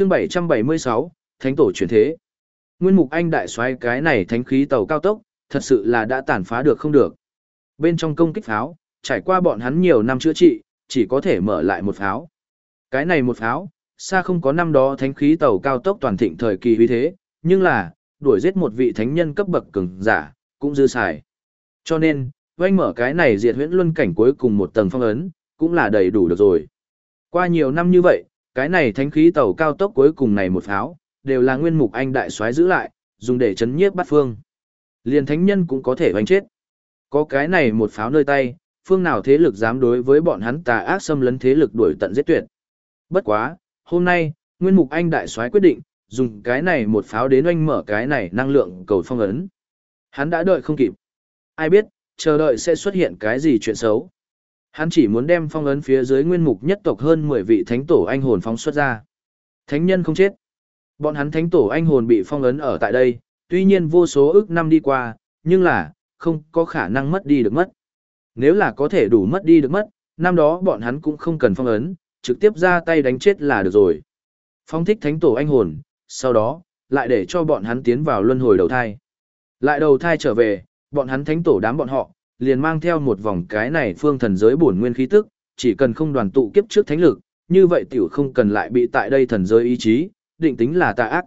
Chương 776, Thánh tổ chuyển thế. Nguyên mục anh đại soái cái này thánh khí tàu cao tốc, thật sự là đã tàn phá được không được. Bên trong công kích pháo, trải qua bọn hắn nhiều năm chữa trị, chỉ có thể mở lại một pháo. Cái này một pháo, xa không có năm đó thánh khí tàu cao tốc toàn thịnh thời kỳ huy thế, nhưng là, đuổi giết một vị thánh nhân cấp bậc cường giả, cũng dư xài. Cho nên, oanh mở cái này diệt huyễn luân cảnh cuối cùng một tầng phong ấn, cũng là đầy đủ được rồi. Qua nhiều năm như vậy, cái này thánh khí tàu cao tốc cuối cùng này một pháo, đều là nguyên mục anh đại soái giữ lại, dùng để chấn nhiếp bắt phương. Liền thánh nhân cũng có thể hoành chết. Có cái này một pháo nơi tay, phương nào thế lực dám đối với bọn hắn tà ác xâm lấn thế lực đuổi tận giết tuyệt. Bất quá, hôm nay, Nguyên Mục Anh đại soái quyết định, dùng cái này một pháo đến oanh mở cái này năng lượng cầu phong ấn. Hắn đã đợi không kịp. Ai biết, chờ đợi sẽ xuất hiện cái gì chuyện xấu. Hắn chỉ muốn đem phong ấn phía dưới nguyên mục nhất tộc hơn 10 vị thánh tổ anh hồn phóng xuất ra. Thánh nhân không chết. Bọn hắn thánh tổ anh hồn bị phong ấn ở tại đây, tuy nhiên vô số ước năm đi qua, nhưng là, không có khả năng mất đi được mất. Nếu là có thể đủ mất đi được mất, năm đó bọn hắn cũng không cần phong ấn, trực tiếp ra tay đánh chết là được rồi. Phong thích thánh tổ anh hồn, sau đó, lại để cho bọn hắn tiến vào luân hồi đầu thai. Lại đầu thai trở về, bọn hắn thánh tổ đám bọn họ, liền mang theo một vòng cái này phương thần giới bổn nguyên khí tức, chỉ cần không đoàn tụ kiếp trước thánh lực, như vậy tiểu không cần lại bị tại đây thần giới ý chí, định tính là tà ác.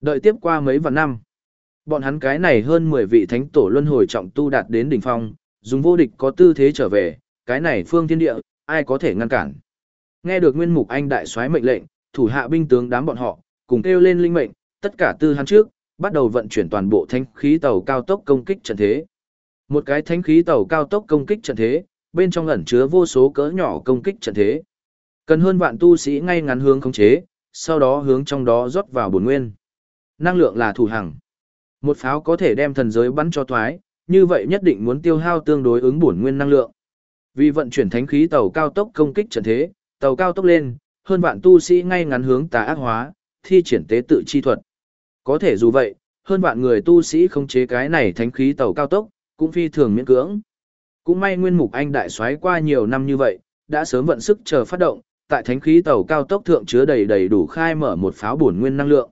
Đợi tiếp qua mấy vạn năm, bọn hắn cái này hơn 10 vị thánh tổ luân hồi trọng tu đạt đến đỉnh phong, dùng vô địch có tư thế trở về, cái này phương thiên địa, ai có thể ngăn cản. Nghe được Nguyên Mục Anh đại soái mệnh lệnh, thủ hạ binh tướng đám bọn họ, cùng kêu lên linh mệnh, tất cả tư hắn trước, bắt đầu vận chuyển toàn bộ thánh khí tàu cao tốc công kích trận thế. Một cái thánh khí tàu cao tốc công kích trận thế, bên trong ẩn chứa vô số cỡ nhỏ công kích trận thế. Cần hơn vạn tu sĩ ngay ngắn hướng khống chế, sau đó hướng trong đó rót vào bổn nguyên. Năng lượng là thủ hằng. Một pháo có thể đem thần giới bắn cho thoái, như vậy nhất định muốn tiêu hao tương đối ứng bổn nguyên năng lượng. Vì vận chuyển thánh khí tàu cao tốc công kích trận thế, tàu cao tốc lên, hơn vạn tu sĩ ngay ngắn hướng tà ác hóa, thi triển tế tự chi thuật. Có thể dù vậy, hơn vạn người tu sĩ không chế cái này thánh khí tàu cao tốc, cũng phi thường miễn cưỡng. Cũng may nguyên mục anh đại soái qua nhiều năm như vậy, đã sớm vận sức chờ phát động, tại thánh khí tàu cao tốc thượng chứa đầy đầy đủ khai mở một pháo bổn nguyên năng lượng.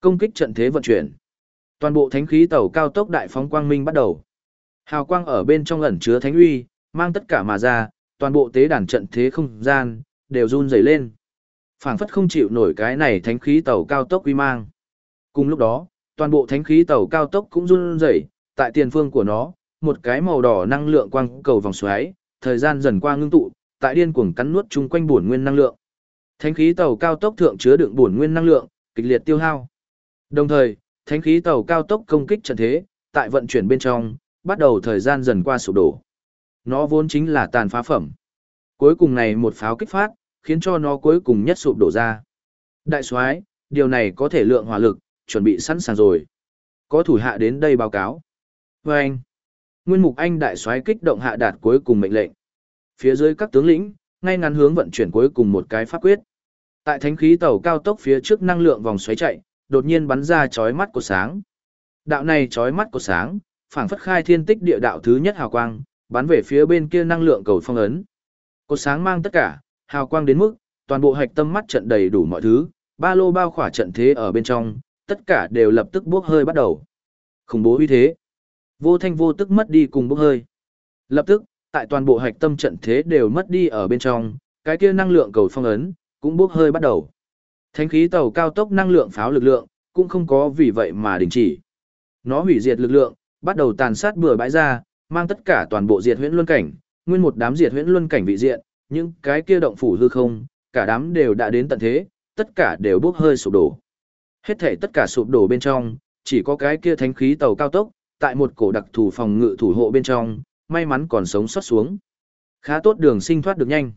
Công kích trận thế vận chuyển. Toàn bộ thánh khí tàu cao tốc đại phóng quang minh bắt đầu. Hào quang ở bên trong ẩn chứa thánh uy, mang tất cả mà ra, toàn bộ tế đàn trận thế không gian đều run rẩy lên. Phảng phất không chịu nổi cái này thánh khí tàu cao tốc uy mang. Cùng lúc đó, toàn bộ thánh khí tàu cao tốc cũng run rẩy, tại tiền phương của nó, một cái màu đỏ năng lượng quang cầu vòng xoáy, thời gian dần qua ngưng tụ, tại điên cuồng cắn nuốt chung quanh bổn nguyên năng lượng. Thánh khí tàu cao tốc thượng chứa đựng bổn nguyên năng lượng, kịch liệt tiêu hao. Đồng thời, thánh khí tàu cao tốc công kích trận thế, tại vận chuyển bên trong, bắt đầu thời gian dần qua sụp đổ. Nó vốn chính là tàn phá phẩm. Cuối cùng này một pháo kích phát, khiến cho nó cuối cùng nhất sụp đổ ra. Đại soái, điều này có thể lượng hỏa lực, chuẩn bị sẵn sàng rồi. Có thủ hạ đến đây báo cáo. Và anh, Nguyên Mục Anh đại soái kích động hạ đạt cuối cùng mệnh lệnh. Phía dưới các tướng lĩnh, ngay ngắn hướng vận chuyển cuối cùng một cái pháp quyết. Tại thánh khí tàu cao tốc phía trước năng lượng vòng xoáy chạy, đột nhiên bắn ra chói mắt của sáng. Đạo này chói mắt của sáng, phảng phất khai thiên tích địa đạo thứ nhất hào quang, bắn về phía bên kia năng lượng cầu phong ấn. Cột sáng mang tất cả, hào quang đến mức, toàn bộ hạch tâm mắt trận đầy đủ mọi thứ, ba lô bao khỏa trận thế ở bên trong, tất cả đều lập tức bốc hơi bắt đầu. Khủng bố uy thế. Vô thanh vô tức mất đi cùng bốc hơi. Lập tức, tại toàn bộ hạch tâm trận thế đều mất đi ở bên trong, cái kia năng lượng cầu phong ấn, cũng bốc hơi bắt đầu. Thánh khí tàu cao tốc năng lượng pháo lực lượng, cũng không có vì vậy mà đình chỉ. Nó hủy diệt lực lượng, bắt đầu tàn sát bừa bãi ra, mang tất cả toàn bộ diệt huyễn luân cảnh, nguyên một đám diệt huyễn luân cảnh vị diện, những cái kia động phủ hư không, cả đám đều đã đến tận thế, tất cả đều bốc hơi sụp đổ. Hết thể tất cả sụp đổ bên trong, chỉ có cái kia thánh khí tàu cao tốc, tại một cổ đặc thù phòng ngự thủ hộ bên trong, may mắn còn sống sót xuống. Khá tốt đường sinh thoát được nhanh.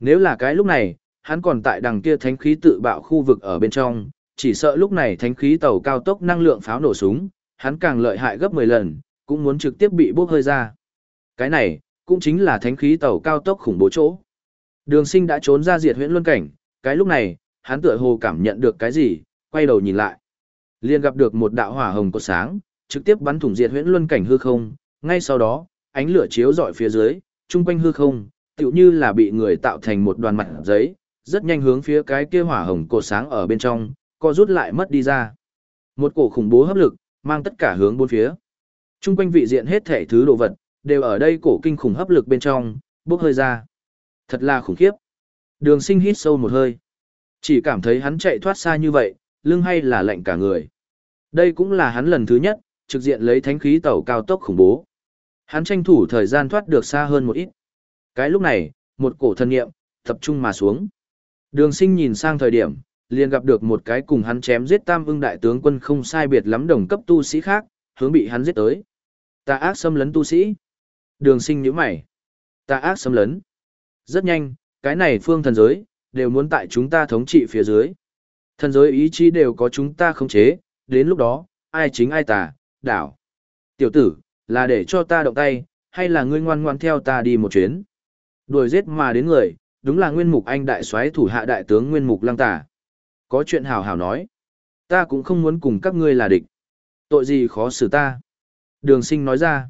Nếu là cái lúc này, hắn còn tại đằng kia thánh khí tự bạo khu vực ở bên trong, chỉ sợ lúc này thánh khí tàu cao tốc năng lượng pháo nổ súng, hắn càng lợi hại gấp 10 lần, cũng muốn trực tiếp bị bốc hơi ra. Cái này, cũng chính là thánh khí tàu cao tốc khủng bố chỗ. Đường sinh đã trốn ra diệt huyễn luân cảnh, cái lúc này, hắn tựa hồ cảm nhận được cái gì, quay đầu nhìn lại. liền gặp được một đạo hỏa hồng có sáng, trực tiếp bắn thủng diệt huyễn luân cảnh hư không, ngay sau đó, ánh lửa chiếu rọi phía dưới, chung quanh hư không, tựu như là bị người tạo thành một đoàn mặt giấy, Rất nhanh hướng phía cái kia hỏa hồng cột sáng ở bên trong, co rút lại mất đi ra. Một cổ khủng bố hấp lực, mang tất cả hướng bốn phía. Trung quanh vị diện hết thể thứ đồ vật, đều ở đây cổ kinh khủng hấp lực bên trong, bốc hơi ra. Thật là khủng khiếp. Đường sinh hít sâu một hơi. Chỉ cảm thấy hắn chạy thoát xa như vậy, lưng hay là lạnh cả người. Đây cũng là hắn lần thứ nhất, trực diện lấy thánh khí tàu cao tốc khủng bố. Hắn tranh thủ thời gian thoát được xa hơn một ít. Cái lúc này, một cổ thân nghiệm, tập trung mà xuống. Đường sinh nhìn sang thời điểm, liền gặp được một cái cùng hắn chém giết tam ưng đại tướng quân không sai biệt lắm đồng cấp tu sĩ khác, hướng bị hắn giết tới. Tà ác xâm lấn tu sĩ. Đường sinh nhíu mày. Tà ác xâm lấn. Rất nhanh, cái này phương thần giới, đều muốn tại chúng ta thống trị phía dưới. Thần giới ý chí đều có chúng ta khống chế, đến lúc đó, ai chính ai tà, đảo. Tiểu tử, là để cho ta động tay, hay là ngươi ngoan ngoan theo ta đi một chuyến? Đuổi giết mà đến người, đúng là nguyên mục anh đại soái thủ hạ đại tướng nguyên mục lăng tà. Có chuyện hào hào nói. Ta cũng không muốn cùng các ngươi là địch. Tội gì khó xử ta. Đường sinh nói ra.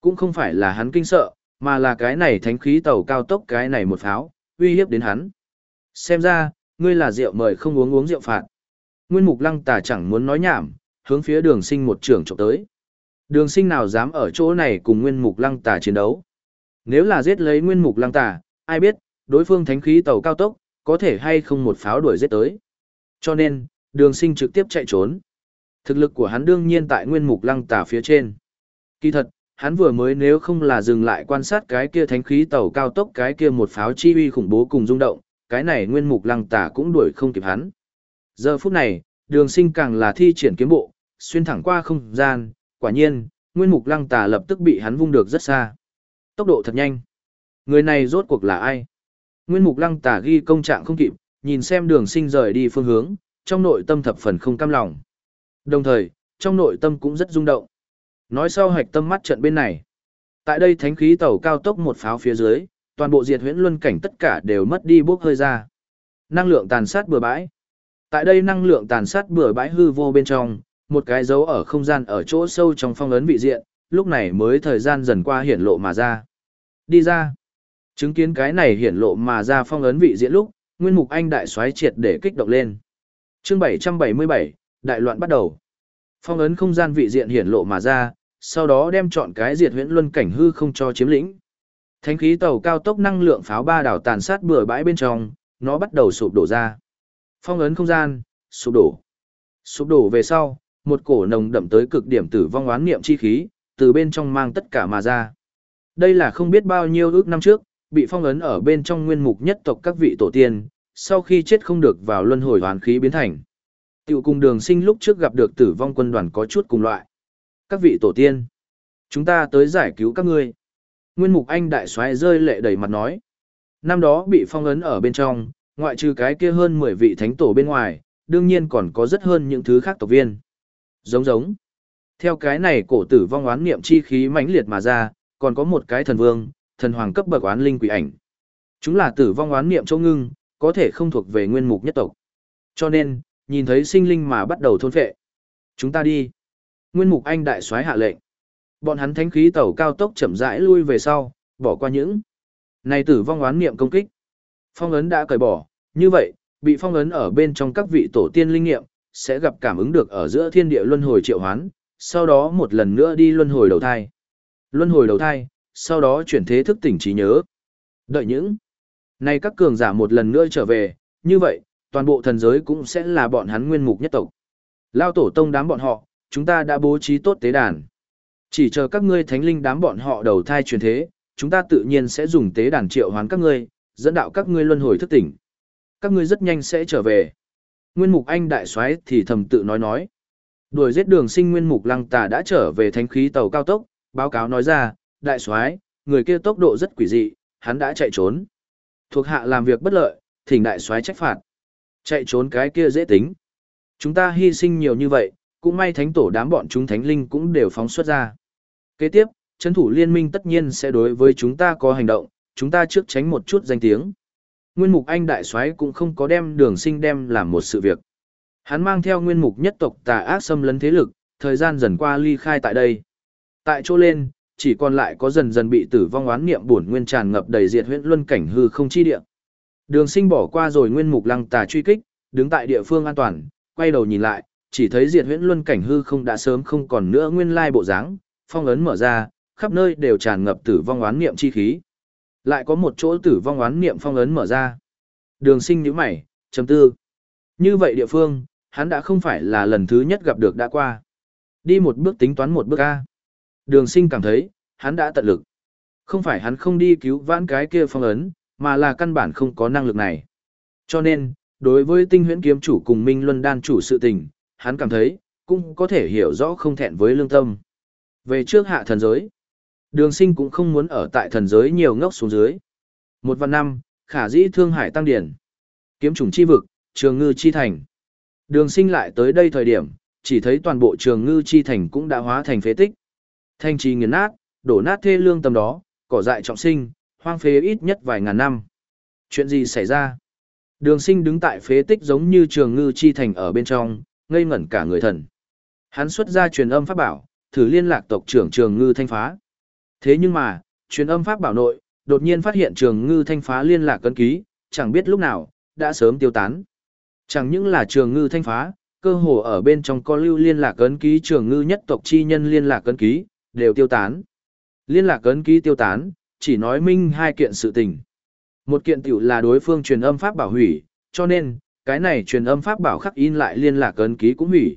Cũng không phải là hắn kinh sợ, mà là cái này thánh khí tàu cao tốc cái này một pháo, uy hiếp đến hắn. Xem ra, ngươi là rượu mời không uống uống rượu phạt. Nguyên mục lăng tà chẳng muốn nói nhảm, hướng phía đường sinh một trường trộm tới. Đường sinh nào dám ở chỗ này cùng nguyên mục lăng tà chiến đấu. Nếu là giết lấy nguyên mục lăng tà, ai biết, đối phương thánh khí tàu cao tốc, có thể hay không một pháo đuổi giết tới. Cho nên, đường sinh trực tiếp chạy trốn. Thực lực của hắn đương nhiên tại nguyên mục lăng tà phía trên. Kỳ thật, hắn vừa mới nếu không là dừng lại quan sát cái kia thánh khí tàu cao tốc cái kia một pháo chi uy khủng bố cùng rung động, cái này nguyên mục lăng tà cũng đuổi không kịp hắn. Giờ phút này, đường sinh càng là thi triển kiếm bộ, xuyên thẳng qua không gian, quả nhiên, nguyên mục lăng tà lập tức bị hắn vung được rất xa. Tốc độ thật nhanh. Người này rốt cuộc là ai? Nguyên mục lăng tà ghi công trạng không kịp, nhìn xem đường sinh rời đi phương hướng, trong nội tâm thập phần không cam lòng. Đồng thời, trong nội tâm cũng rất rung động. Nói sau hạch tâm mắt trận bên này. Tại đây thánh khí tàu cao tốc một pháo phía dưới, toàn bộ diệt huyễn luân cảnh tất cả đều mất đi bốc hơi ra. Năng lượng tàn sát bừa bãi. Tại đây năng lượng tàn sát bừa bãi hư vô bên trong, một cái dấu ở không gian ở chỗ sâu trong phong ấn vị diện, lúc này mới thời gian dần qua hiển lộ mà ra. Đi ra. Chứng kiến cái này hiển lộ mà ra phong ấn vị diện lúc, Nguyên Mục Anh đại xoáy triệt để kích động lên. Chương 777, đại loạn bắt đầu. Phong ấn không gian vị diện hiển lộ mà ra, sau đó đem chọn cái diệt huyễn luân cảnh hư không cho chiếm lĩnh. Thánh khí tàu cao tốc năng lượng pháo ba đảo tàn sát bừa bãi bên trong, nó bắt đầu sụp đổ ra. Phong ấn không gian, sụp đổ. Sụp đổ về sau, một cổ nồng đậm tới cực điểm tử vong oán niệm chi khí, từ bên trong mang tất cả mà ra. Đây là không biết bao nhiêu ước năm trước, bị phong ấn ở bên trong nguyên mục nhất tộc các vị tổ tiên, sau khi chết không được vào luân hồi hoàn khí biến thành. Tiểu cùng đường sinh lúc trước gặp được tử vong quân đoàn có chút cùng loại. Các vị tổ tiên, chúng ta tới giải cứu các ngươi. Nguyên mục anh đại xoáy rơi lệ đầy mặt nói. Năm đó bị phong ấn ở bên trong, ngoại trừ cái kia hơn 10 vị thánh tổ bên ngoài, đương nhiên còn có rất hơn những thứ khác tộc viên. Giống giống. Theo cái này cổ tử vong oán niệm chi khí mãnh liệt mà ra, còn có một cái thần vương, thần hoàng cấp bậc oán linh quỷ ảnh. Chúng là tử vong oán niệm châu ngưng, có thể không thuộc về nguyên mục nhất tộc. Cho nên, nhìn thấy sinh linh mà bắt đầu thôn phệ. Chúng ta đi. Nguyên mục anh đại soái hạ lệnh. Bọn hắn thánh khí tàu cao tốc chậm rãi lui về sau, bỏ qua những này tử vong oán niệm công kích. Phong ấn đã cởi bỏ, như vậy, bị phong ấn ở bên trong các vị tổ tiên linh nghiệm, sẽ gặp cảm ứng được ở giữa thiên địa luân hồi triệu hoán, sau đó một lần nữa đi luân hồi đầu thai. Luân hồi đầu thai, sau đó chuyển thế thức tỉnh trí nhớ. Đợi những này các cường giả một lần nữa trở về, như vậy, toàn bộ thần giới cũng sẽ là bọn hắn nguyên mục nhất tộc. Lao tổ tông đám bọn họ, chúng ta đã bố trí tốt tế đàn. Chỉ chờ các ngươi thánh linh đám bọn họ đầu thai truyền thế, chúng ta tự nhiên sẽ dùng tế đàn triệu hoán các ngươi, dẫn đạo các ngươi luân hồi thức tỉnh. Các ngươi rất nhanh sẽ trở về. Nguyên mục anh đại soái thì thầm tự nói nói. Đuổi giết đường sinh nguyên mục lăng tà đã trở về thánh khí tàu cao tốc, báo cáo nói ra, đại soái người kia tốc độ rất quỷ dị, hắn đã chạy trốn. Thuộc hạ làm việc bất lợi, thỉnh đại soái trách phạt. Chạy trốn cái kia dễ tính. Chúng ta hy sinh nhiều như vậy, cũng may thánh tổ đám bọn chúng thánh linh cũng đều phóng xuất ra. Kế tiếp, chấn thủ liên minh tất nhiên sẽ đối với chúng ta có hành động, chúng ta trước tránh một chút danh tiếng. Nguyên mục anh đại soái cũng không có đem đường sinh đem làm một sự việc. Hắn mang theo nguyên mục nhất tộc tà ác xâm lấn thế lực, thời gian dần qua ly khai tại đây. Tại chỗ lên, chỉ còn lại có dần dần bị tử vong oán niệm buồn nguyên tràn ngập đầy diệt huyễn luân cảnh hư không chi địa. Đường sinh bỏ qua rồi nguyên mục lăng tà truy kích, đứng tại địa phương an toàn, quay đầu nhìn lại, chỉ thấy diệt huyễn luân cảnh hư không đã sớm không còn nữa nguyên lai bộ dáng phong ấn mở ra, khắp nơi đều tràn ngập tử vong oán niệm chi khí. Lại có một chỗ tử vong oán niệm phong ấn mở ra. Đường sinh nhíu mày, chấm tư. Như vậy địa phương, hắn đã không phải là lần thứ nhất gặp được đã qua. Đi một bước tính toán một bước A. Đường sinh cảm thấy, hắn đã tận lực. Không phải hắn không đi cứu vãn cái kia phong ấn, mà là căn bản không có năng lực này. Cho nên, đối với tinh huyễn kiếm chủ cùng Minh Luân đan chủ sự tình, hắn cảm thấy, cũng có thể hiểu rõ không thẹn với lương tâm. Về trước hạ thần giới, đường sinh cũng không muốn ở tại thần giới nhiều ngốc xuống dưới. Một vạn năm, khả dĩ thương hải tăng điển. Kiếm chủng chi vực, trường ngư chi thành. Đường sinh lại tới đây thời điểm, chỉ thấy toàn bộ trường ngư chi thành cũng đã hóa thành phế tích. Thanh trì nghiền nát, đổ nát thê lương tầm đó, cỏ dại trọng sinh, hoang phế ít nhất vài ngàn năm. Chuyện gì xảy ra? Đường sinh đứng tại phế tích giống như trường ngư chi thành ở bên trong, ngây ngẩn cả người thần. Hắn xuất ra truyền âm pháp bảo, thử liên lạc tộc trưởng trường ngư thanh phá. Thế nhưng mà, truyền âm pháp bảo nội, đột nhiên phát hiện trường ngư thanh phá liên lạc cân ký, chẳng biết lúc nào, đã sớm tiêu tán. Chẳng những là trường ngư thanh phá, cơ hồ ở bên trong có lưu liên lạc cấn ký trường ngư nhất tộc chi nhân liên lạc cấn ký, đều tiêu tán. Liên lạc cấn ký tiêu tán, chỉ nói minh hai kiện sự tình. Một kiện tiểu là đối phương truyền âm pháp bảo hủy, cho nên, cái này truyền âm pháp bảo khắc in lại liên lạc cấn ký cũng hủy.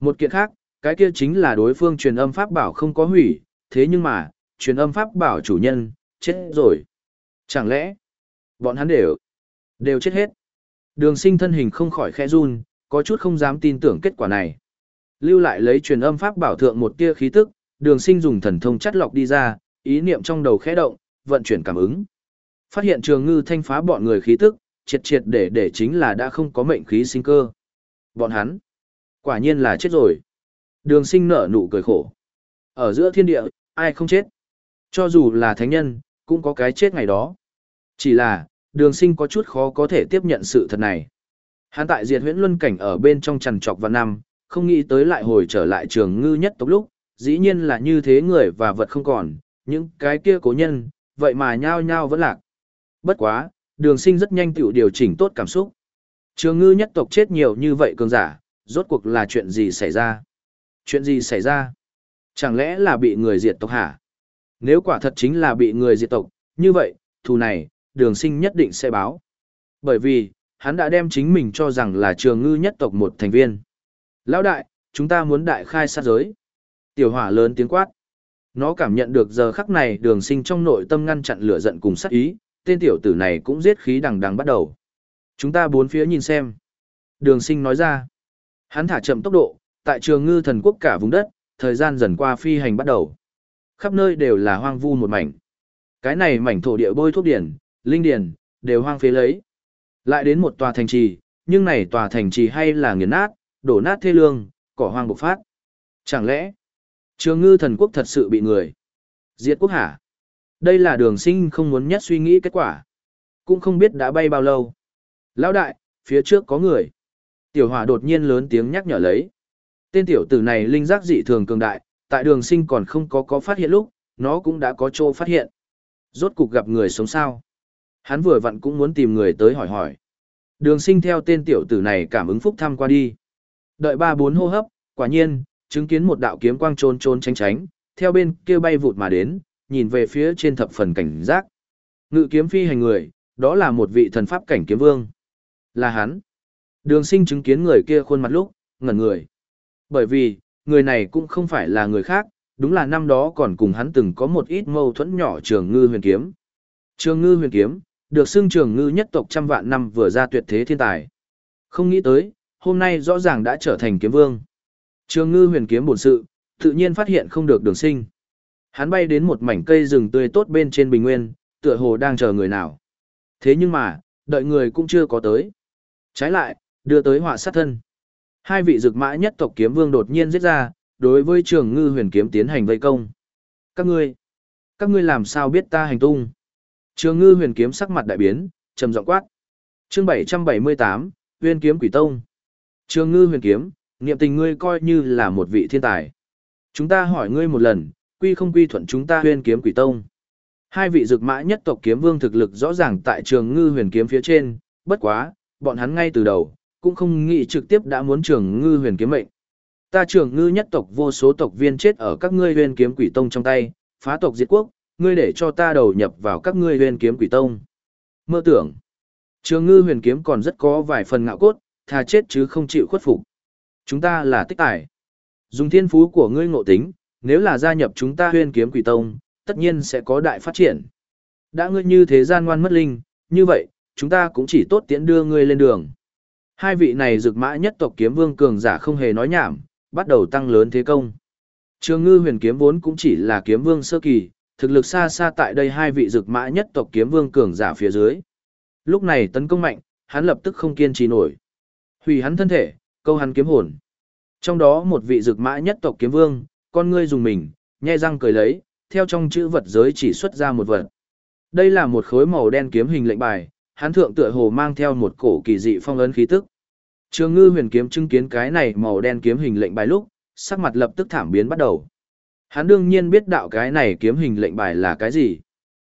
Một kiện khác, cái kia chính là đối phương truyền âm pháp bảo không có hủy, thế nhưng mà, truyền âm pháp bảo chủ nhân, chết rồi. Chẳng lẽ, bọn hắn đều, đều chết hết. Đường sinh thân hình không khỏi khẽ run, có chút không dám tin tưởng kết quả này. Lưu lại lấy truyền âm pháp bảo thượng một tia khí tức, đường sinh dùng thần thông chắt lọc đi ra, ý niệm trong đầu khẽ động, vận chuyển cảm ứng. Phát hiện trường ngư thanh phá bọn người khí tức, triệt triệt để để chính là đã không có mệnh khí sinh cơ. Bọn hắn, quả nhiên là chết rồi. Đường sinh nở nụ cười khổ. Ở giữa thiên địa, ai không chết? Cho dù là thánh nhân, cũng có cái chết ngày đó. Chỉ là, đường sinh có chút khó có thể tiếp nhận sự thật này. Hắn tại diệt huyễn luân cảnh ở bên trong trần trọc và năm, không nghĩ tới lại hồi trở lại trường ngư nhất tốc lúc, dĩ nhiên là như thế người và vật không còn, những cái kia cố nhân, vậy mà nhao nhao vẫn lạc. Bất quá, đường sinh rất nhanh tiểu điều chỉnh tốt cảm xúc. Trường ngư nhất tộc chết nhiều như vậy cường giả, rốt cuộc là chuyện gì xảy ra? Chuyện gì xảy ra? Chẳng lẽ là bị người diệt tộc hả? Nếu quả thật chính là bị người diệt tộc, như vậy, thù này, đường sinh nhất định sẽ báo. Bởi vì, hắn đã đem chính mình cho rằng là trường ngư nhất tộc một thành viên. Lão đại, chúng ta muốn đại khai sát giới. Tiểu hỏa lớn tiếng quát. Nó cảm nhận được giờ khắc này đường sinh trong nội tâm ngăn chặn lửa giận cùng sát ý, tên tiểu tử này cũng giết khí đằng đằng bắt đầu. Chúng ta bốn phía nhìn xem. Đường sinh nói ra. Hắn thả chậm tốc độ, tại trường ngư thần quốc cả vùng đất, thời gian dần qua phi hành bắt đầu. Khắp nơi đều là hoang vu một mảnh. Cái này mảnh thổ địa bôi thuốc điển, linh điển, đều hoang phế lấy. Lại đến một tòa thành trì, nhưng này tòa thành trì hay là nghiền nát, đổ nát thê lương, cỏ hoang bộc phát. Chẳng lẽ, trường ngư thần quốc thật sự bị người diệt quốc hả? Đây là đường sinh không muốn nhất suy nghĩ kết quả. Cũng không biết đã bay bao lâu. Lão đại, phía trước có người. Tiểu hỏa đột nhiên lớn tiếng nhắc nhở lấy. Tên tiểu tử này linh giác dị thường cường đại, tại đường sinh còn không có có phát hiện lúc, nó cũng đã có chỗ phát hiện. Rốt cục gặp người sống sao. Hắn vừa vặn cũng muốn tìm người tới hỏi hỏi. Đường sinh theo tên tiểu tử này cảm ứng phúc thăm qua đi. Đợi ba bốn hô hấp, quả nhiên, chứng kiến một đạo kiếm quang trôn trôn tránh tránh, theo bên kia bay vụt mà đến, nhìn về phía trên thập phần cảnh giác. Ngự kiếm phi hành người, đó là một vị thần pháp cảnh kiếm vương. Là hắn. Đường sinh chứng kiến người kia khuôn mặt lúc, ngẩn người. Bởi vì, người này cũng không phải là người khác, đúng là năm đó còn cùng hắn từng có một ít mâu thuẫn nhỏ trường ngư huyền kiếm. Trường ngư huyền kiếm, được xưng trường ngư nhất tộc trăm vạn năm vừa ra tuyệt thế thiên tài. Không nghĩ tới, hôm nay rõ ràng đã trở thành kiếm vương. Trường ngư huyền kiếm bổn sự, tự nhiên phát hiện không được đường sinh. Hắn bay đến một mảnh cây rừng tươi tốt bên trên bình nguyên, tựa hồ đang chờ người nào. Thế nhưng mà, đợi người cũng chưa có tới. Trái lại, đưa tới họa sát thân. Hai vị dược mã nhất tộc kiếm vương đột nhiên giết ra, đối với trường ngư huyền kiếm tiến hành vây công. Các ngươi, các ngươi làm sao biết ta hành tung? Trường ngư huyền kiếm sắc mặt đại biến, trầm giọng quát. Chương 778, Huyền kiếm quỷ tông. Trường ngư huyền kiếm, niệm tình ngươi coi như là một vị thiên tài. Chúng ta hỏi ngươi một lần, quy không quy thuận chúng ta Huyền kiếm quỷ tông. Hai vị dược mã nhất tộc kiếm vương thực lực rõ ràng tại trường ngư huyền kiếm phía trên, bất quá, bọn hắn ngay từ đầu, cũng không nghĩ trực tiếp đã muốn trưởng ngư huyền kiếm mệnh. Ta trưởng ngư nhất tộc vô số tộc viên chết ở các ngươi huyền kiếm quỷ tông trong tay, phá tộc diệt quốc, ngươi để cho ta đầu nhập vào các ngươi huyền kiếm quỷ tông. Mơ tưởng, trường ngư huyền kiếm còn rất có vài phần ngạo cốt, thà chết chứ không chịu khuất phục. Chúng ta là tích tài. Dùng thiên phú của ngươi ngộ tính, nếu là gia nhập chúng ta huyền kiếm quỷ tông, tất nhiên sẽ có đại phát triển. Đã ngươi như thế gian ngoan mất linh, như vậy, chúng ta cũng chỉ tốt tiễn đưa ngươi lên đường. Hai vị này rực mã nhất tộc kiếm vương cường giả không hề nói nhảm, bắt đầu tăng lớn thế công. Trường ngư huyền kiếm vốn cũng chỉ là kiếm vương sơ kỳ, thực lực xa xa tại đây hai vị rực mã nhất tộc kiếm vương cường giả phía dưới. Lúc này tấn công mạnh, hắn lập tức không kiên trì nổi. Hủy hắn thân thể, câu hắn kiếm hồn. Trong đó một vị rực mã nhất tộc kiếm vương, con ngươi dùng mình, nhe răng cười lấy, theo trong chữ vật giới chỉ xuất ra một vật. Đây là một khối màu đen kiếm hình lệnh bài, hắn thượng tựa hồ mang theo một cổ kỳ dị phong ấn khí tức. Trường Ngư Huyền kiếm chứng kiến cái này màu đen kiếm hình lệnh bài lúc, sắc mặt lập tức thảm biến bắt đầu. Hắn đương nhiên biết đạo cái này kiếm hình lệnh bài là cái gì.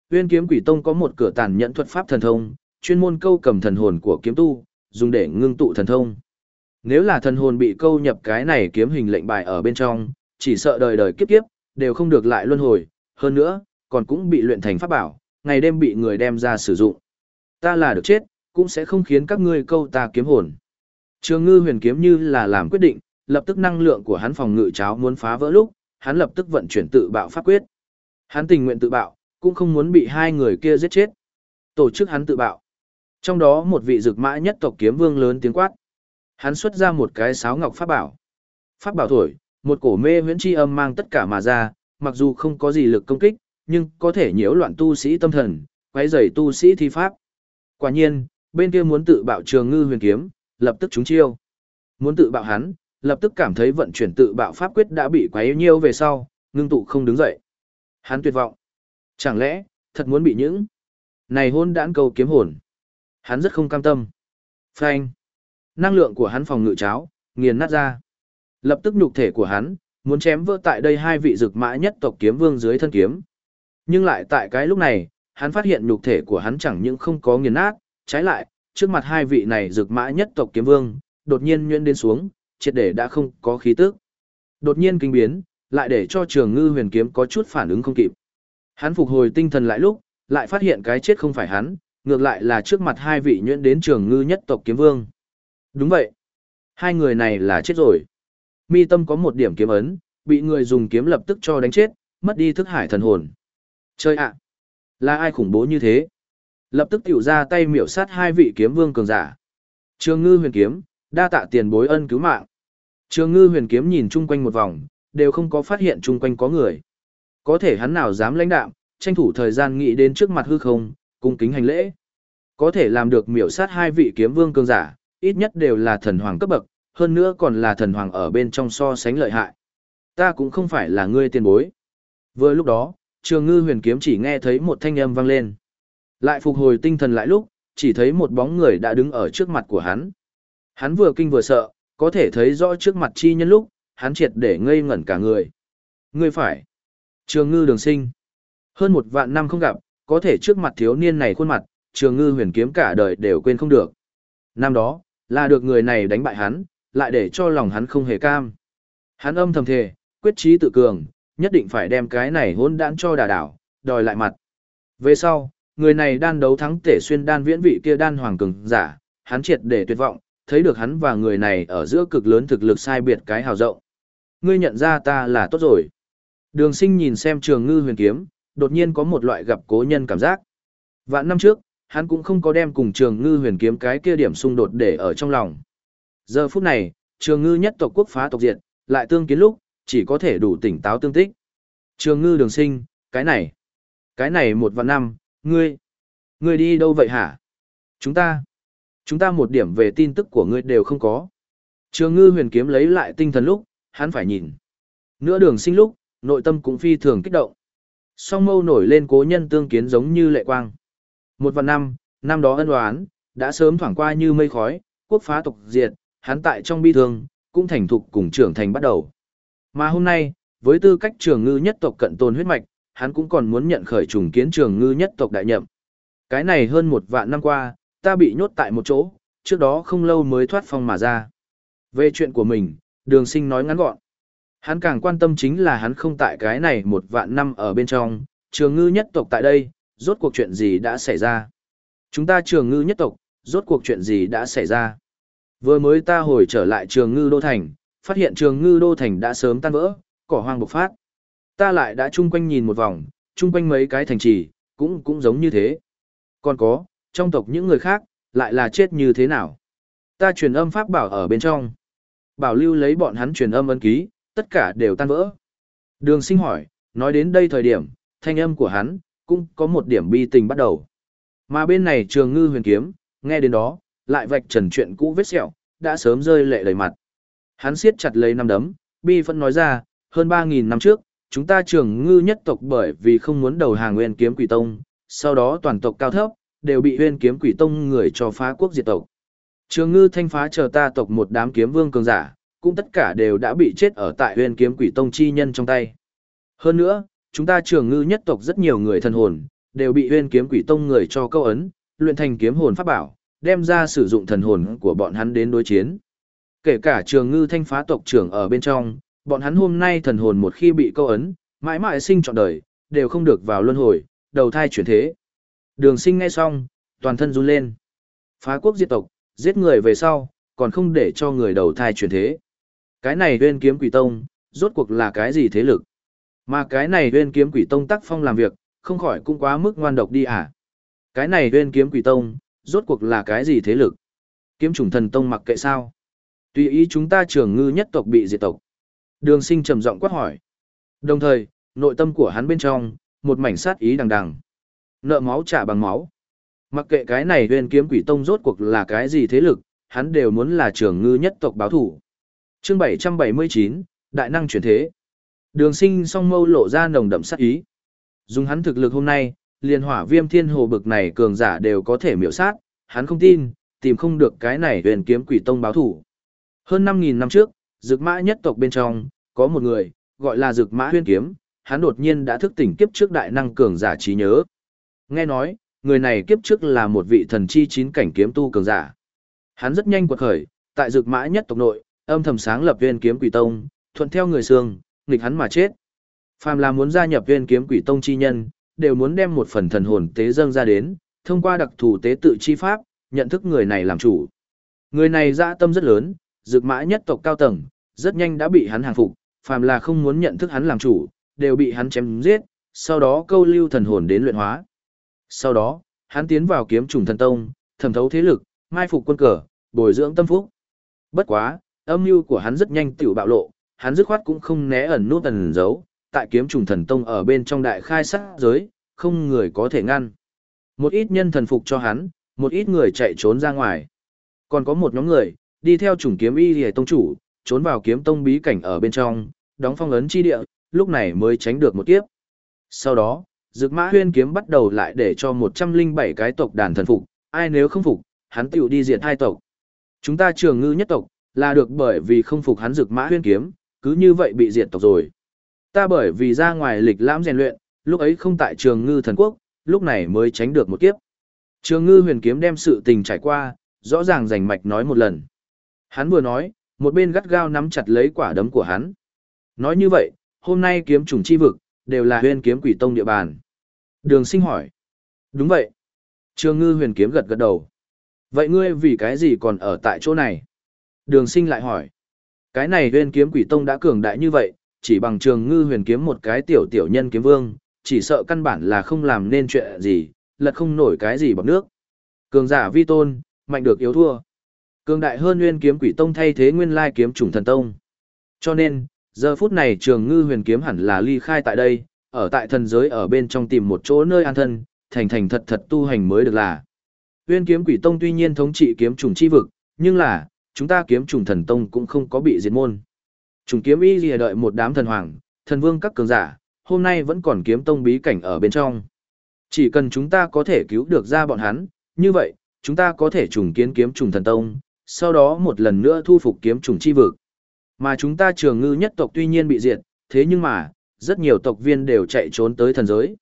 Uyên kiếm quỷ tông có một cửa tàn nhẫn thuật pháp thần thông, chuyên môn câu cầm thần hồn của kiếm tu, dùng để ngưng tụ thần thông. Nếu là thần hồn bị câu nhập cái này kiếm hình lệnh bài ở bên trong, chỉ sợ đời đời kiếp kiếp, đều không được lại luân hồi, hơn nữa, còn cũng bị luyện thành pháp bảo, ngày đêm bị người đem ra sử dụng. Ta là được chết, cũng sẽ không khiến các ngươi câu ta kiếm hồn. Trường ngư huyền kiếm như là làm quyết định, lập tức năng lượng của hắn phòng ngự cháo muốn phá vỡ lúc, hắn lập tức vận chuyển tự bạo pháp quyết. Hắn tình nguyện tự bạo, cũng không muốn bị hai người kia giết chết. Tổ chức hắn tự bạo. Trong đó một vị rực mã nhất tộc kiếm vương lớn tiếng quát. Hắn xuất ra một cái sáo ngọc pháp bảo. Pháp bảo thổi, một cổ mê huyễn chi âm mang tất cả mà ra, mặc dù không có gì lực công kích, nhưng có thể nhiễu loạn tu sĩ tâm thần, quấy rầy tu sĩ thi pháp. Quả nhiên, bên kia muốn tự bạo trường ngư huyền kiếm, lập tức trúng chiêu. Muốn tự bạo hắn, lập tức cảm thấy vận chuyển tự bạo pháp quyết đã bị quấy nhiêu về sau, ngưng tụ không đứng dậy. Hắn tuyệt vọng. Chẳng lẽ, thật muốn bị những này hôn đãn cầu kiếm hồn. Hắn rất không cam tâm. Phanh. Năng lượng của hắn phòng ngự cháo, nghiền nát ra. Lập tức nhục thể của hắn, muốn chém vỡ tại đây hai vị rực mã nhất tộc kiếm vương dưới thân kiếm. Nhưng lại tại cái lúc này, hắn phát hiện nhục thể của hắn chẳng những không có nghiền nát, trái lại, trước mặt hai vị này rực mã nhất tộc kiếm vương, đột nhiên nhuyễn đến xuống, triệt để đã không có khí tức. Đột nhiên kinh biến, lại để cho trường ngư huyền kiếm có chút phản ứng không kịp. Hắn phục hồi tinh thần lại lúc, lại phát hiện cái chết không phải hắn, ngược lại là trước mặt hai vị nhuyễn đến trường ngư nhất tộc kiếm vương. Đúng vậy. Hai người này là chết rồi. Mi tâm có một điểm kiếm ấn, bị người dùng kiếm lập tức cho đánh chết, mất đi thức hải thần hồn. Chơi ạ! Là ai khủng bố như thế? Lập tức tiểu ra tay miểu sát hai vị kiếm vương cường giả. Trường ngư huyền kiếm, đa tạ tiền bối ân cứu mạng. Trường ngư huyền kiếm nhìn chung quanh một vòng, đều không có phát hiện chung quanh có người. Có thể hắn nào dám lãnh đạm, tranh thủ thời gian nghĩ đến trước mặt hư không, cung kính hành lễ. Có thể làm được miểu sát hai vị kiếm vương cường giả, ít nhất đều là thần hoàng cấp bậc, hơn nữa còn là thần hoàng ở bên trong so sánh lợi hại. Ta cũng không phải là ngươi tiền bối. Vừa lúc đó, trường ngư huyền kiếm chỉ nghe thấy một thanh âm vang lên. Lại phục hồi tinh thần lại lúc, chỉ thấy một bóng người đã đứng ở trước mặt của hắn. Hắn vừa kinh vừa sợ, có thể thấy rõ trước mặt chi nhân lúc, hắn triệt để ngây ngẩn cả người. Ngươi phải. Trường ngư đường sinh. Hơn một vạn năm không gặp, có thể trước mặt thiếu niên này khuôn mặt, trường ngư huyền kiếm cả đời đều quên không được. Năm đó, là được người này đánh bại hắn, lại để cho lòng hắn không hề cam. Hắn âm thầm thề, quyết chí tự cường, nhất định phải đem cái này hỗn đản cho đà đảo, đòi lại mặt. Về sau, người này đan đấu thắng tể xuyên đan viễn vị kia đan hoàng cường giả, hắn triệt để tuyệt vọng, thấy được hắn và người này ở giữa cực lớn thực lực sai biệt cái hào rộng. Ngươi nhận ra ta là tốt rồi. Đường sinh nhìn xem trường ngư huyền kiếm, đột nhiên có một loại gặp cố nhân cảm giác. Vạn năm trước, hắn cũng không có đem cùng trường ngư huyền kiếm cái kia điểm xung đột để ở trong lòng. Giờ phút này, trường ngư nhất tộc quốc phá tộc diệt, lại tương kiến lúc, chỉ có thể đủ tỉnh táo tương tích. Trường ngư đường sinh, cái này, cái này một vạn năm, ngươi, ngươi đi đâu vậy hả? Chúng ta, chúng ta một điểm về tin tức của ngươi đều không có. Trường ngư huyền kiếm lấy lại tinh thần lúc, hắn phải nhìn. Nữa đường sinh lúc, nội tâm cũng phi thường kích động. Song mâu nổi lên cố nhân tương kiến giống như lệ quang. Một vạn năm, năm đó ân đoán, đã sớm thoảng qua như mây khói, quốc phá tộc diệt, hắn tại trong bi thương, cũng thành thục cùng trưởng thành bắt đầu. Mà hôm nay, với tư cách trường ngư nhất tộc cận tôn huyết mạch, hắn cũng còn muốn nhận khởi trùng kiến trường ngư nhất tộc đại nhậm. Cái này hơn một vạn năm qua, ta bị nhốt tại một chỗ, trước đó không lâu mới thoát phong mà ra. Về chuyện của mình, đường sinh nói ngắn gọn. Hắn càng quan tâm chính là hắn không tại cái này một vạn năm ở bên trong, trường ngư nhất tộc tại đây, rốt cuộc chuyện gì đã xảy ra. Chúng ta trường ngư nhất tộc, rốt cuộc chuyện gì đã xảy ra. Vừa mới ta hồi trở lại trường ngư đô thành, phát hiện trường ngư đô thành đã sớm tan vỡ, cỏ hoang bộc phát. Ta lại đã chung quanh nhìn một vòng, chung quanh mấy cái thành trì, cũng cũng giống như thế. Còn có, trong tộc những người khác, lại là chết như thế nào? Ta truyền âm pháp bảo ở bên trong. Bảo lưu lấy bọn hắn truyền âm ấn ký, tất cả đều tan vỡ. Đường sinh hỏi, nói đến đây thời điểm, thanh âm của hắn, cũng có một điểm bi tình bắt đầu. Mà bên này trường ngư huyền kiếm, nghe đến đó, lại vạch trần chuyện cũ vết sẹo, đã sớm rơi lệ đầy mặt. Hắn siết chặt lấy năm đấm, bi phẫn nói ra, hơn 3.000 năm trước, chúng ta trường ngư nhất tộc bởi vì không muốn đầu hàng nguyên kiếm quỷ tông, sau đó toàn tộc cao thấp, đều bị nguyên kiếm quỷ tông người cho phá quốc diệt tộc. Trường ngư thanh phá chờ ta tộc một đám kiếm vương cường giả, cũng tất cả đều đã bị chết ở tại nguyên kiếm quỷ tông chi nhân trong tay. Hơn nữa, chúng ta trường ngư nhất tộc rất nhiều người thân hồn, đều bị nguyên kiếm quỷ tông người cho câu ấn, luyện thành kiếm hồn pháp bảo, đem ra sử dụng thần hồn của bọn hắn đến đối chiến. Kể cả trường ngư thanh phá tộc trưởng ở bên trong, bọn hắn hôm nay thần hồn một khi bị câu ấn, mãi mãi sinh trọn đời, đều không được vào luân hồi, đầu thai chuyển thế. Đường sinh nghe xong, toàn thân run lên. Phá quốc diệt tộc, giết người về sau, còn không để cho người đầu thai chuyển thế. Cái này huyên kiếm quỷ tông, rốt cuộc là cái gì thế lực? Mà cái này huyên kiếm quỷ tông tác phong làm việc, không khỏi cũng quá mức ngoan độc đi à? Cái này huyên kiếm quỷ tông, rốt cuộc là cái gì thế lực? Kiếm chủng thần tông mặc kệ sao? Tùy ý chúng ta trưởng ngư nhất tộc bị diệt tộc. Đường sinh trầm giọng quát hỏi. Đồng thời, nội tâm của hắn bên trong, một mảnh sát ý đằng đằng. Nợ máu trả bằng máu. Mặc kệ cái này huyền kiếm quỷ tông rốt cuộc là cái gì thế lực, hắn đều muốn là trưởng ngư nhất tộc báo thủ. chương 779, Đại năng chuyển thế. Đường sinh song mâu lộ ra nồng đậm sát ý. Dùng hắn thực lực hôm nay, liền hỏa viêm thiên hồ bực này cường giả đều có thể miểu sát, hắn không tin, tìm không được cái này huyền kiếm quỷ tông báo thủ. Hơn 5.000 năm trước, dược mã nhất tộc bên trong, có một người, gọi là dược mã huyên kiếm, hắn đột nhiên đã thức tỉnh kiếp trước đại năng cường giả trí nhớ. Nghe nói, người này kiếp trước là một vị thần chi chín cảnh kiếm tu cường giả. Hắn rất nhanh quật khởi, tại dược mã nhất tộc nội, âm thầm sáng lập viên kiếm quỷ tông, thuận theo người xương, nghịch hắn mà chết. Phàm là muốn gia nhập viên kiếm quỷ tông chi nhân, đều muốn đem một phần thần hồn tế dâng ra đến, thông qua đặc thù tế tự chi pháp, nhận thức người này làm chủ. Người này dạ tâm rất lớn, dược mã nhất tộc cao tầng, rất nhanh đã bị hắn hàng phục, phàm là không muốn nhận thức hắn làm chủ, đều bị hắn chém giết, sau đó câu lưu thần hồn đến luyện hóa. Sau đó, hắn tiến vào kiếm trùng thần tông, thẩm thấu thế lực, mai phục quân cờ, bồi dưỡng tâm phúc. Bất quá, âm mưu của hắn rất nhanh tiểu bạo lộ, hắn dứt khoát cũng không né ẩn nút ẩn giấu, tại kiếm trùng thần tông ở bên trong đại khai sát giới, không người có thể ngăn. Một ít nhân thần phục cho hắn, một ít người chạy trốn ra ngoài. Còn có một nhóm người, đi theo chủng kiếm y lìa tông chủ, trốn vào kiếm tông bí cảnh ở bên trong, đóng phong ấn chi địa, lúc này mới tránh được một kiếp. Sau đó, Dực Mã Huyên kiếm bắt đầu lại để cho 107 cái tộc đàn thần phục, ai nếu không phục, hắn tiểu đi diệt hai tộc. Chúng ta trường ngư nhất tộc, là được bởi vì không phục hắn Dực Mã Huyên kiếm, cứ như vậy bị diệt tộc rồi. Ta bởi vì ra ngoài lịch lãm rèn luyện, lúc ấy không tại trường ngư thần quốc, lúc này mới tránh được một kiếp. Trường ngư huyền kiếm đem sự tình trải qua, rõ ràng rành mạch nói một lần. Hắn vừa nói, một bên gắt gao nắm chặt lấy quả đấm của hắn. Nói như vậy, hôm nay kiếm trùng chi vực, đều là huyền kiếm quỷ tông địa bàn. Đường sinh hỏi. Đúng vậy. Trường ngư huyền kiếm gật gật đầu. Vậy ngươi vì cái gì còn ở tại chỗ này? Đường sinh lại hỏi. Cái này huyền kiếm quỷ tông đã cường đại như vậy, chỉ bằng trường ngư huyền kiếm một cái tiểu tiểu nhân kiếm vương, chỉ sợ căn bản là không làm nên chuyện gì, lật không nổi cái gì bằng nước. Cường giả vi tôn, mạnh được yếu thua. Cường đại hơn nguyên kiếm quỷ tông thay thế nguyên lai kiếm trùng thần tông. Cho nên, giờ phút này trường ngư huyền kiếm hẳn là ly khai tại đây, ở tại thần giới ở bên trong tìm một chỗ nơi an thân, thành thành thật thật tu hành mới được là. Nguyên kiếm quỷ tông tuy nhiên thống trị kiếm trùng chi vực, nhưng là, chúng ta kiếm trùng thần tông cũng không có bị diệt môn. Trùng kiếm y lìa đợi một đám thần hoàng, thần vương các cường giả, hôm nay vẫn còn kiếm tông bí cảnh ở bên trong. Chỉ cần chúng ta có thể cứu được ra bọn hắn, như vậy, chúng ta có thể trùng kiến kiếm trùng thần tông, sau đó một lần nữa thu phục kiếm trùng chi vực. Mà chúng ta trường ngư nhất tộc tuy nhiên bị diệt, thế nhưng mà, rất nhiều tộc viên đều chạy trốn tới thần giới.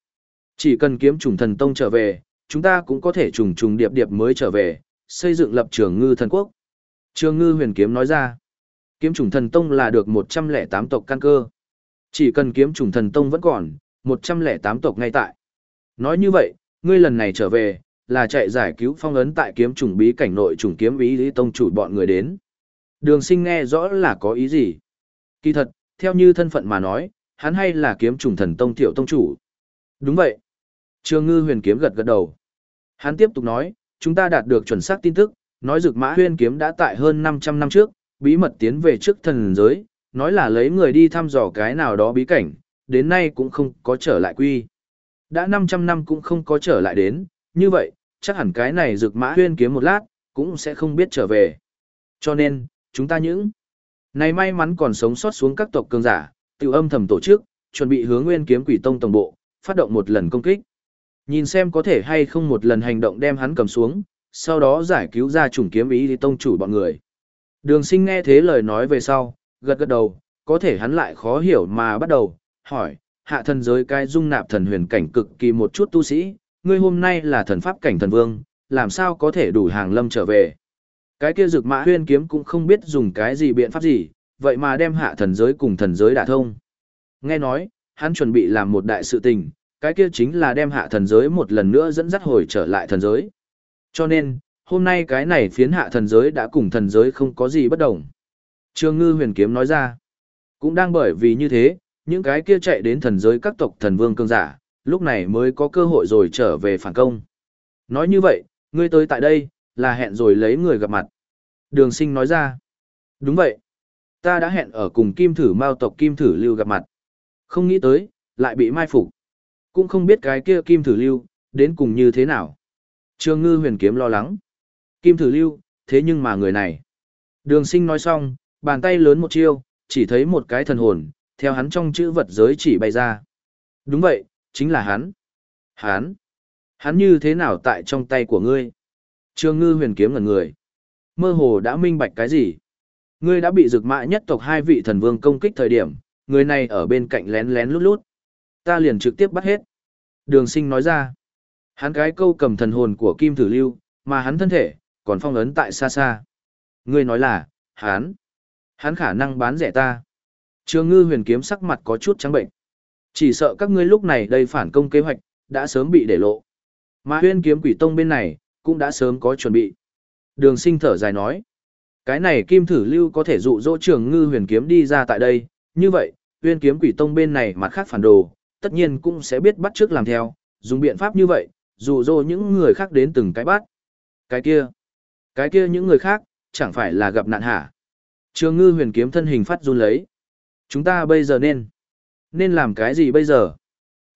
Chỉ cần kiếm trùng thần tông trở về, chúng ta cũng có thể trùng trùng điệp điệp mới trở về, xây dựng lập trường ngư thần quốc. Trường ngư huyền kiếm nói ra, kiếm trùng thần tông là được 108 tộc căn cơ. Chỉ cần kiếm trùng thần tông vẫn còn, 108 tộc ngay tại. Nói như vậy, ngươi lần này trở về, là chạy giải cứu phong ấn tại kiếm trùng bí cảnh nội trùng kiếm ý lý tông chủ bọn người đến. Đường sinh nghe rõ là có ý gì. Kỳ thật, theo như thân phận mà nói, hắn hay là kiếm trùng thần tông tiểu tông chủ. Đúng vậy. Trường ngư huyền kiếm gật gật đầu. Hắn tiếp tục nói, chúng ta đạt được chuẩn xác tin tức, nói rực mã huyền kiếm đã tại hơn 500 năm trước, bí mật tiến về trước thần giới, nói là lấy người đi thăm dò cái nào đó bí cảnh, đến nay cũng không có trở lại quy. Đã 500 năm cũng không có trở lại đến, như vậy, chắc hẳn cái này rực mã huyên kiếm một lát, cũng sẽ không biết trở về. Cho nên, chúng ta những này may mắn còn sống sót xuống các tộc cường giả, tiểu âm thầm tổ chức, chuẩn bị hướng nguyên kiếm quỷ tông tổng bộ, phát động một lần công kích. Nhìn xem có thể hay không một lần hành động đem hắn cầm xuống, sau đó giải cứu ra chủng kiếm ý tông chủ bọn người. Đường sinh nghe thế lời nói về sau, gật gật đầu, có thể hắn lại khó hiểu mà bắt đầu, hỏi, hạ thần giới cái dung nạp thần huyền cảnh cực kỳ một chút tu sĩ, ngươi hôm nay là thần pháp cảnh thần vương, làm sao có thể đủ hàng lâm trở về. Cái kia rực mã huyên kiếm cũng không biết dùng cái gì biện pháp gì, vậy mà đem hạ thần giới cùng thần giới đả thông. Nghe nói, hắn chuẩn bị làm một đại sự tình, cái kia chính là đem hạ thần giới một lần nữa dẫn dắt hồi trở lại thần giới. Cho nên, hôm nay cái này phiến hạ thần giới đã cùng thần giới không có gì bất đồng. Trương Ngư huyền kiếm nói ra, cũng đang bởi vì như thế, những cái kia chạy đến thần giới các tộc thần vương cương giả, lúc này mới có cơ hội rồi trở về phản công. Nói như vậy, ngươi tới tại đây, là hẹn rồi lấy người gặp mặt. Đường sinh nói ra, đúng vậy, ta đã hẹn ở cùng kim thử mao tộc kim thử lưu gặp mặt. Không nghĩ tới, lại bị mai phục Cũng không biết cái kia kim thử lưu, đến cùng như thế nào. Trương ngư huyền kiếm lo lắng. Kim thử lưu, thế nhưng mà người này. Đường sinh nói xong, bàn tay lớn một chiêu, chỉ thấy một cái thần hồn, theo hắn trong chữ vật giới chỉ bay ra. Đúng vậy, chính là hắn. Hắn? Hắn như thế nào tại trong tay của ngươi? Trương ngư huyền kiếm ngẩn người. Mơ hồ đã minh bạch cái gì? Ngươi đã bị rực mã nhất tộc hai vị thần vương công kích thời điểm, người này ở bên cạnh lén lén lút lút. Ta liền trực tiếp bắt hết. Đường sinh nói ra. Hắn cái câu cầm thần hồn của Kim Thử Lưu, mà hắn thân thể, còn phong ấn tại xa xa. Ngươi nói là, hắn. Hắn khả năng bán rẻ ta. Trương ngư huyền kiếm sắc mặt có chút trắng bệnh. Chỉ sợ các ngươi lúc này đây phản công kế hoạch, đã sớm bị để lộ. Mà huyên kiếm quỷ tông bên này, cũng đã sớm có chuẩn bị. Đường sinh thở dài nói. Cái này kim thử lưu có thể dụ dỗ trường ngư huyền kiếm đi ra tại đây. Như vậy, huyên kiếm quỷ tông bên này mặt khác phản đồ, tất nhiên cũng sẽ biết bắt trước làm theo. Dùng biện pháp như vậy, dụ dỗ những người khác đến từng cái bắt. Cái kia, cái kia những người khác, chẳng phải là gặp nạn hả. Trường ngư huyền kiếm thân hình phát run lấy. Chúng ta bây giờ nên, nên làm cái gì bây giờ?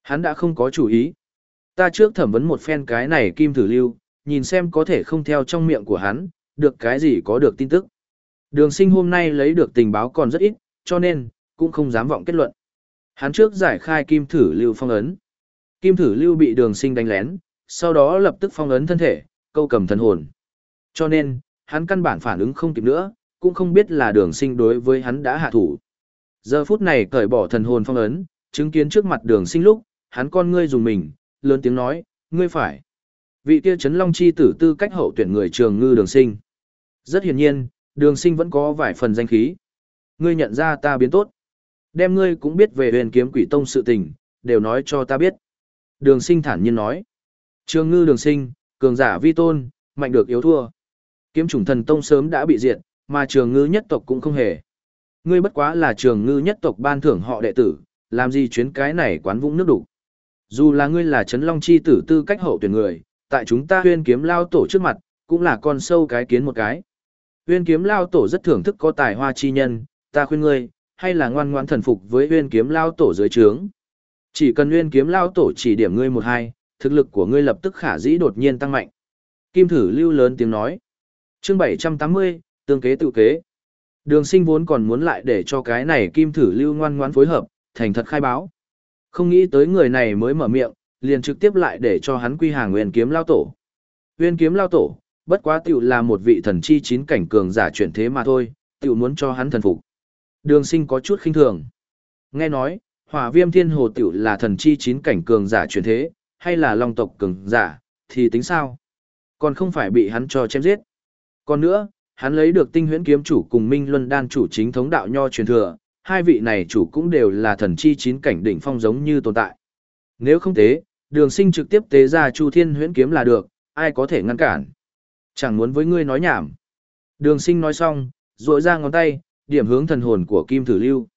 Hắn đã không có chủ ý. Ta trước thẩm vấn một phen cái này kim thử lưu, nhìn xem có thể không theo trong miệng của hắn, được cái gì có được tin tức. Đường sinh hôm nay lấy được tình báo còn rất ít, cho nên, cũng không dám vọng kết luận. Hắn trước giải khai kim thử lưu phong ấn. Kim thử lưu bị đường sinh đánh lén, sau đó lập tức phong ấn thân thể, câu cầm thần hồn. Cho nên, hắn căn bản phản ứng không kịp nữa, cũng không biết là đường sinh đối với hắn đã hạ thủ. Giờ phút này cởi bỏ thần hồn phong ấn, chứng kiến trước mặt đường sinh lúc, hắn con ngươi dùng mình, lớn tiếng nói, ngươi phải. Vị kia chấn long chi tử tư cách hậu tuyển người trường ngư đường sinh. Rất hiển nhiên, đường sinh vẫn có vài phần danh khí. Ngươi nhận ra ta biến tốt. Đem ngươi cũng biết về huyền kiếm quỷ tông sự tình, đều nói cho ta biết. Đường sinh thản nhiên nói. Trường ngư đường sinh, cường giả vi tôn, mạnh được yếu thua. Kiếm chủng thần tông sớm đã bị diệt, mà trường ngư nhất tộc cũng không hề. Ngươi bất quá là trường ngư nhất tộc ban thưởng họ đệ tử, làm gì chuyến cái này quán vũng nước đủ. Dù là ngươi là chấn long chi tử tư cách hậu tuyển người, tại chúng ta huyên kiếm lao tổ trước mặt, cũng là con sâu cái kiến một cái. Huyên kiếm lao tổ rất thưởng thức có tài hoa chi nhân, ta khuyên ngươi, hay là ngoan ngoan thần phục với huyên kiếm lao tổ dưới trướng. Chỉ cần huyên kiếm lao tổ chỉ điểm ngươi một hai, thực lực của ngươi lập tức khả dĩ đột nhiên tăng mạnh. Kim thử lưu lớn tiếng nói. chương 780, tương kế tự kế. Đường sinh vốn còn muốn lại để cho cái này kim thử lưu ngoan ngoãn phối hợp, thành thật khai báo. Không nghĩ tới người này mới mở miệng, liền trực tiếp lại để cho hắn quy hàng nguyên kiếm lao tổ. Nguyên kiếm lao tổ, bất quá tiểu là một vị thần chi chín cảnh cường giả chuyển thế mà thôi, tiểu muốn cho hắn thần phục. Đường sinh có chút khinh thường. Nghe nói, hỏa viêm thiên hồ tiểu là thần chi chín cảnh cường giả truyền thế, hay là long tộc cường giả, thì tính sao? Còn không phải bị hắn cho chém giết. Còn nữa, hắn lấy được tinh huyễn kiếm chủ cùng minh luân đan chủ chính thống đạo nho truyền thừa, hai vị này chủ cũng đều là thần chi chín cảnh đỉnh phong giống như tồn tại. Nếu không thế, đường sinh trực tiếp tế ra chu thiên huyễn kiếm là được, ai có thể ngăn cản. Chẳng muốn với ngươi nói nhảm. Đường sinh nói xong, rội ra ngón tay, điểm hướng thần hồn của kim thử lưu.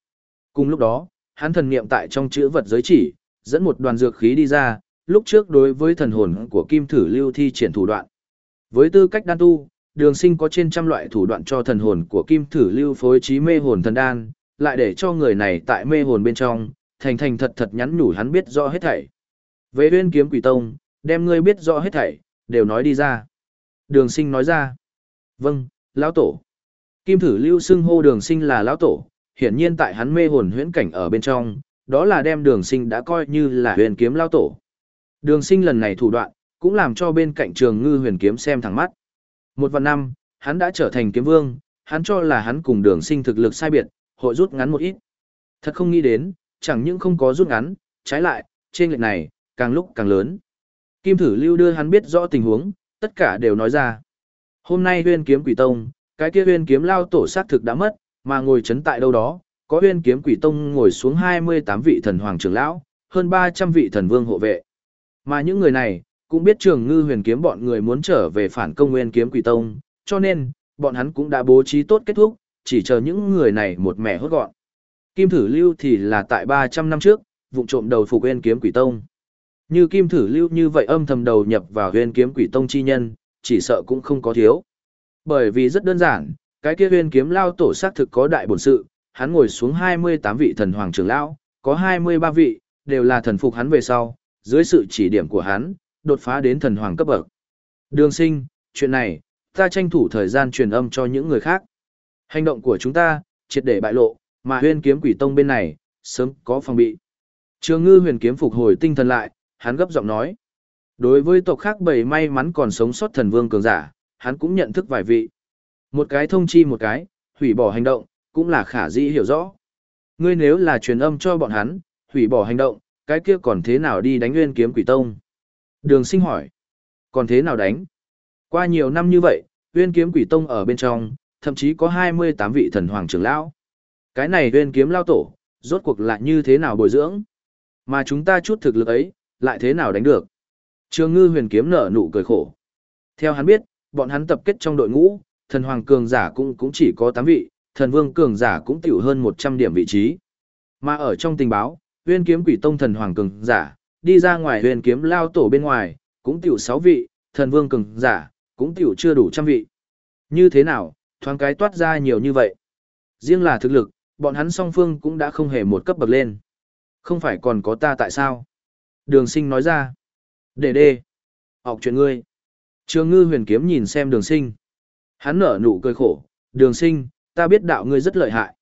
Cùng lúc đó, hắn thần niệm tại trong chữ vật giới chỉ, dẫn một đoàn dược khí đi ra, lúc trước đối với thần hồn của kim thử lưu thi triển thủ đoạn. Với tư cách đan tu, đường sinh có trên trăm loại thủ đoạn cho thần hồn của kim thử lưu phối trí mê hồn thần đan, lại để cho người này tại mê hồn bên trong, thành thành thật thật nhắn nhủ hắn biết rõ hết thảy. Về huyên kiếm quỷ tông, đem ngươi biết rõ hết thảy, đều nói đi ra. Đường sinh nói ra. Vâng, lão tổ. Kim thử lưu xưng hô đường sinh là lão tổ, hiển nhiên tại hắn mê hồn huyễn cảnh ở bên trong, đó là đem đường sinh đã coi như là huyền kiếm lão tổ. Đường sinh lần này thủ đoạn, cũng làm cho bên cạnh trường ngư huyền kiếm xem thẳng mắt. Một vạn năm, hắn đã trở thành kiếm vương, hắn cho là hắn cùng đường sinh thực lực sai biệt, hội rút ngắn một ít. Thật không nghĩ đến, chẳng những không có rút ngắn, trái lại, trên lệnh này, càng lúc càng lớn. Kim thử lưu đưa hắn biết rõ tình huống, tất cả đều nói ra. Hôm nay huyên kiếm quỷ tông, cái kia huyên kiếm lao tổ sát thực đã mất, mà ngồi chấn tại đâu đó, có huyên kiếm quỷ tông ngồi xuống 28 vị thần hoàng trưởng lão, hơn 300 vị thần vương hộ vệ. Mà những người này, cũng biết trường ngư huyền kiếm bọn người muốn trở về phản công nguyên kiếm quỷ tông, cho nên, bọn hắn cũng đã bố trí tốt kết thúc, chỉ chờ những người này một mẻ hốt gọn. Kim thử lưu thì là tại 300 năm trước, vụ trộm đầu phục nguyên kiếm quỷ tông. Như kim thử lưu như vậy âm thầm đầu nhập vào nguyên kiếm quỷ tông chi nhân, chỉ sợ cũng không có thiếu. Bởi vì rất đơn giản, cái kia nguyên kiếm lao tổ xác thực có đại bổn sự, hắn ngồi xuống 28 vị thần hoàng trưởng lão, có 23 vị, đều là thần phục hắn về sau, dưới sự chỉ điểm của hắn, đột phá đến thần hoàng cấp bậc. Đường sinh, chuyện này, ta tranh thủ thời gian truyền âm cho những người khác. Hành động của chúng ta, triệt để bại lộ, mà huyên kiếm quỷ tông bên này, sớm có phòng bị. Trường ngư huyền kiếm phục hồi tinh thần lại, hắn gấp giọng nói. Đối với tộc khác bầy may mắn còn sống sót thần vương cường giả, hắn cũng nhận thức vài vị. Một cái thông chi một cái, hủy bỏ hành động, cũng là khả dĩ hiểu rõ. Ngươi nếu là truyền âm cho bọn hắn, hủy bỏ hành động, cái kia còn thế nào đi đánh nguyên kiếm quỷ tông? Đường sinh hỏi. Còn thế nào đánh? Qua nhiều năm như vậy, huyên kiếm quỷ tông ở bên trong, thậm chí có 28 vị thần hoàng trưởng lão. Cái này huyên kiếm lao tổ, rốt cuộc lại như thế nào bồi dưỡng? Mà chúng ta chút thực lực ấy, lại thế nào đánh được? Trường ngư huyền kiếm nở nụ cười khổ. Theo hắn biết, bọn hắn tập kết trong đội ngũ, thần hoàng cường giả cũng cũng chỉ có 8 vị, thần vương cường giả cũng tiểu hơn 100 điểm vị trí. Mà ở trong tình báo, huyên kiếm quỷ tông thần hoàng cường giả, đi ra ngoài huyền kiếm lao tổ bên ngoài, cũng tiểu sáu vị, thần vương cường giả, cũng tiểu chưa đủ trăm vị. Như thế nào, thoáng cái toát ra nhiều như vậy. Riêng là thực lực, bọn hắn song phương cũng đã không hề một cấp bậc lên. Không phải còn có ta tại sao? Đường sinh nói ra. Để đê. Học chuyện ngươi. Trường ngư huyền kiếm nhìn xem đường sinh. Hắn nở nụ cười khổ. Đường sinh, ta biết đạo ngươi rất lợi hại.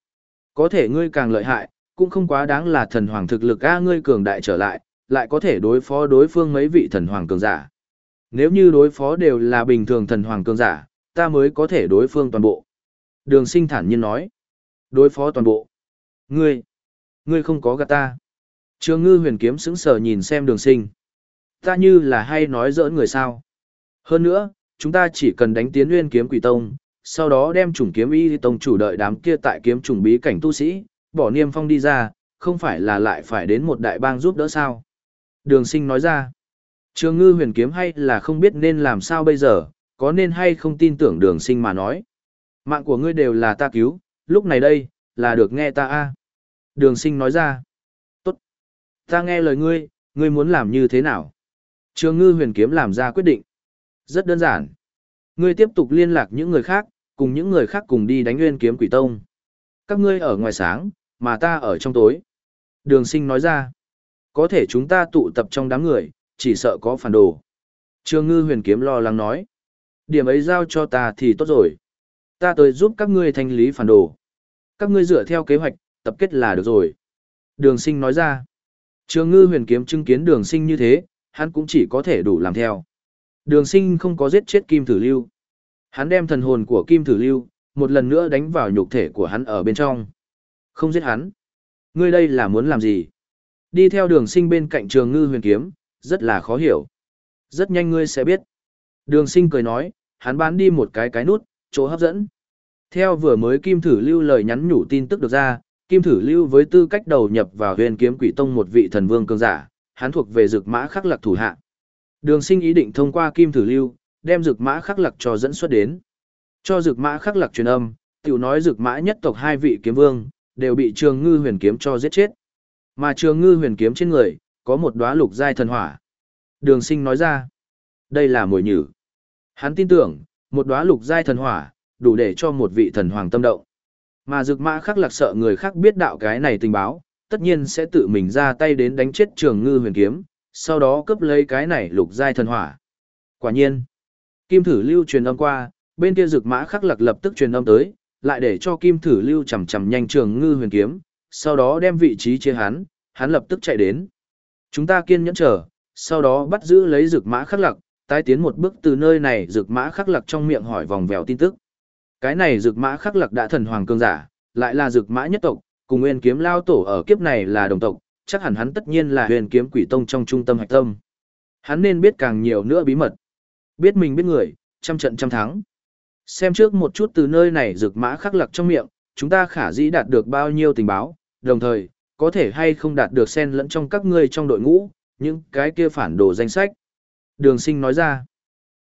Có thể ngươi càng lợi hại, cũng không quá đáng là thần hoàng thực lực a ngươi cường đại trở lại, lại có thể đối phó đối phương mấy vị thần hoàng cường giả. Nếu như đối phó đều là bình thường thần hoàng cường giả, ta mới có thể đối phương toàn bộ. Đường sinh thản nhiên nói. Đối phó toàn bộ. Ngươi, ngươi không có gạt ta. Trường ngư huyền kiếm sững sờ nhìn xem đường sinh. Ta như là hay nói giỡn người sao. Hơn nữa, chúng ta chỉ cần đánh tiến nguyên kiếm quỷ tông, sau đó đem chủng kiếm y tông chủ đợi đám kia tại kiếm chủng bí cảnh tu sĩ, bỏ niêm phong đi ra, không phải là lại phải đến một đại bang giúp đỡ sao. Đường sinh nói ra, trường ngư huyền kiếm hay là không biết nên làm sao bây giờ, có nên hay không tin tưởng đường sinh mà nói. Mạng của ngươi đều là ta cứu, lúc này đây, là được nghe ta a Đường sinh nói ra, tốt, ta nghe lời ngươi, ngươi muốn làm như thế nào? Trường ngư huyền kiếm làm ra quyết định. Rất đơn giản. Ngươi tiếp tục liên lạc những người khác, cùng những người khác cùng đi đánh nguyên kiếm quỷ tông. Các ngươi ở ngoài sáng, mà ta ở trong tối. Đường sinh nói ra, có thể chúng ta tụ tập trong đám người, chỉ sợ có phản đồ. Trường ngư huyền kiếm lo lắng nói, điểm ấy giao cho ta thì tốt rồi. Ta tới giúp các ngươi thanh lý phản đồ. Các ngươi dựa theo kế hoạch, tập kết là được rồi. Đường sinh nói ra, trường ngư huyền kiếm chứng kiến đường sinh như thế, hắn cũng chỉ có thể đủ làm theo. Đường sinh không có giết chết Kim Thử Lưu. Hắn đem thần hồn của Kim Thử Lưu, một lần nữa đánh vào nhục thể của hắn ở bên trong. Không giết hắn. Ngươi đây là muốn làm gì? Đi theo đường sinh bên cạnh trường ngư huyền kiếm, rất là khó hiểu. Rất nhanh ngươi sẽ biết. Đường sinh cười nói, hắn bán đi một cái cái nút, chỗ hấp dẫn. Theo vừa mới Kim Thử Lưu lời nhắn nhủ tin tức được ra, Kim Thử Lưu với tư cách đầu nhập vào huyền kiếm quỷ tông một vị thần vương cường giả, hắn thuộc về dược mã khắc lạc thủ hạ. Đường sinh ý định thông qua Kim Thử Lưu, đem dược mã khắc lạc cho dẫn xuất đến. Cho dược mã khắc lạc truyền âm, tiểu nói dược mã nhất tộc hai vị kiếm vương, đều bị trường ngư huyền kiếm cho giết chết. Mà trường ngư huyền kiếm trên người, có một đóa lục giai thần hỏa. Đường sinh nói ra, đây là mồi nhử. Hắn tin tưởng, một đóa lục giai thần hỏa, đủ để cho một vị thần hoàng tâm động. Mà dược mã khắc lạc sợ người khác biết đạo cái này tình báo, tất nhiên sẽ tự mình ra tay đến đánh chết trường ngư huyền kiếm, sau đó cướp lấy cái này lục giai thần hỏa. Quả nhiên, kim thử lưu truyền âm qua, bên kia dược mã khắc lạc lập tức truyền âm tới, lại để cho kim thử lưu chầm chầm nhanh trường ngư huyền kiếm, sau đó đem vị trí chia hắn, hắn lập tức chạy đến. Chúng ta kiên nhẫn chờ, sau đó bắt giữ lấy dược mã khắc lặc, tái tiến một bước từ nơi này dược mã khắc lặc trong miệng hỏi vòng vèo tin tức. Cái này dược mã khắc lặc đã thần hoàng cương giả, lại là dược mã nhất tộc, cùng nguyên kiếm lao tổ ở kiếp này là đồng tộc, chắc hẳn hắn tất nhiên là huyền kiếm quỷ tông trong trung tâm hạch tâm. Hắn nên biết càng nhiều nữa bí mật. Biết mình biết người, trăm trận trăm thắng. Xem trước một chút từ nơi này rực mã khắc lặc trong miệng, chúng ta khả dĩ đạt được bao nhiêu tình báo, đồng thời, có thể hay không đạt được xen lẫn trong các ngươi trong đội ngũ, những cái kia phản đồ danh sách. Đường sinh nói ra.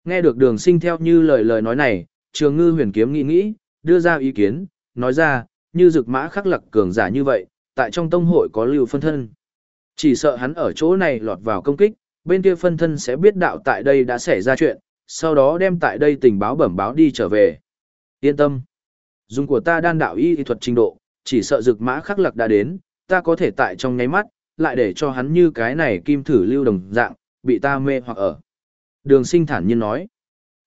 Nghe được đường sinh theo như lời lời nói này, trường ngư huyền kiếm nghĩ nghĩ, đưa ra ý kiến, nói ra, như rực mã khắc lặc cường giả như vậy, tại trong tông hội có lưu phân thân. Chỉ sợ hắn ở chỗ này lọt vào công kích, bên kia phân thân sẽ biết đạo tại đây đã xảy ra chuyện, sau đó đem tại đây tình báo bẩm báo đi trở về. Yên tâm. Dùng của ta đan đạo y thuật trình độ, chỉ sợ rực mã khắc lặc đã đến, ta có thể tại trong nháy mắt, lại để cho hắn như cái này kim thử lưu đồng dạng, bị ta mê hoặc ở. Đường sinh thản nhiên nói.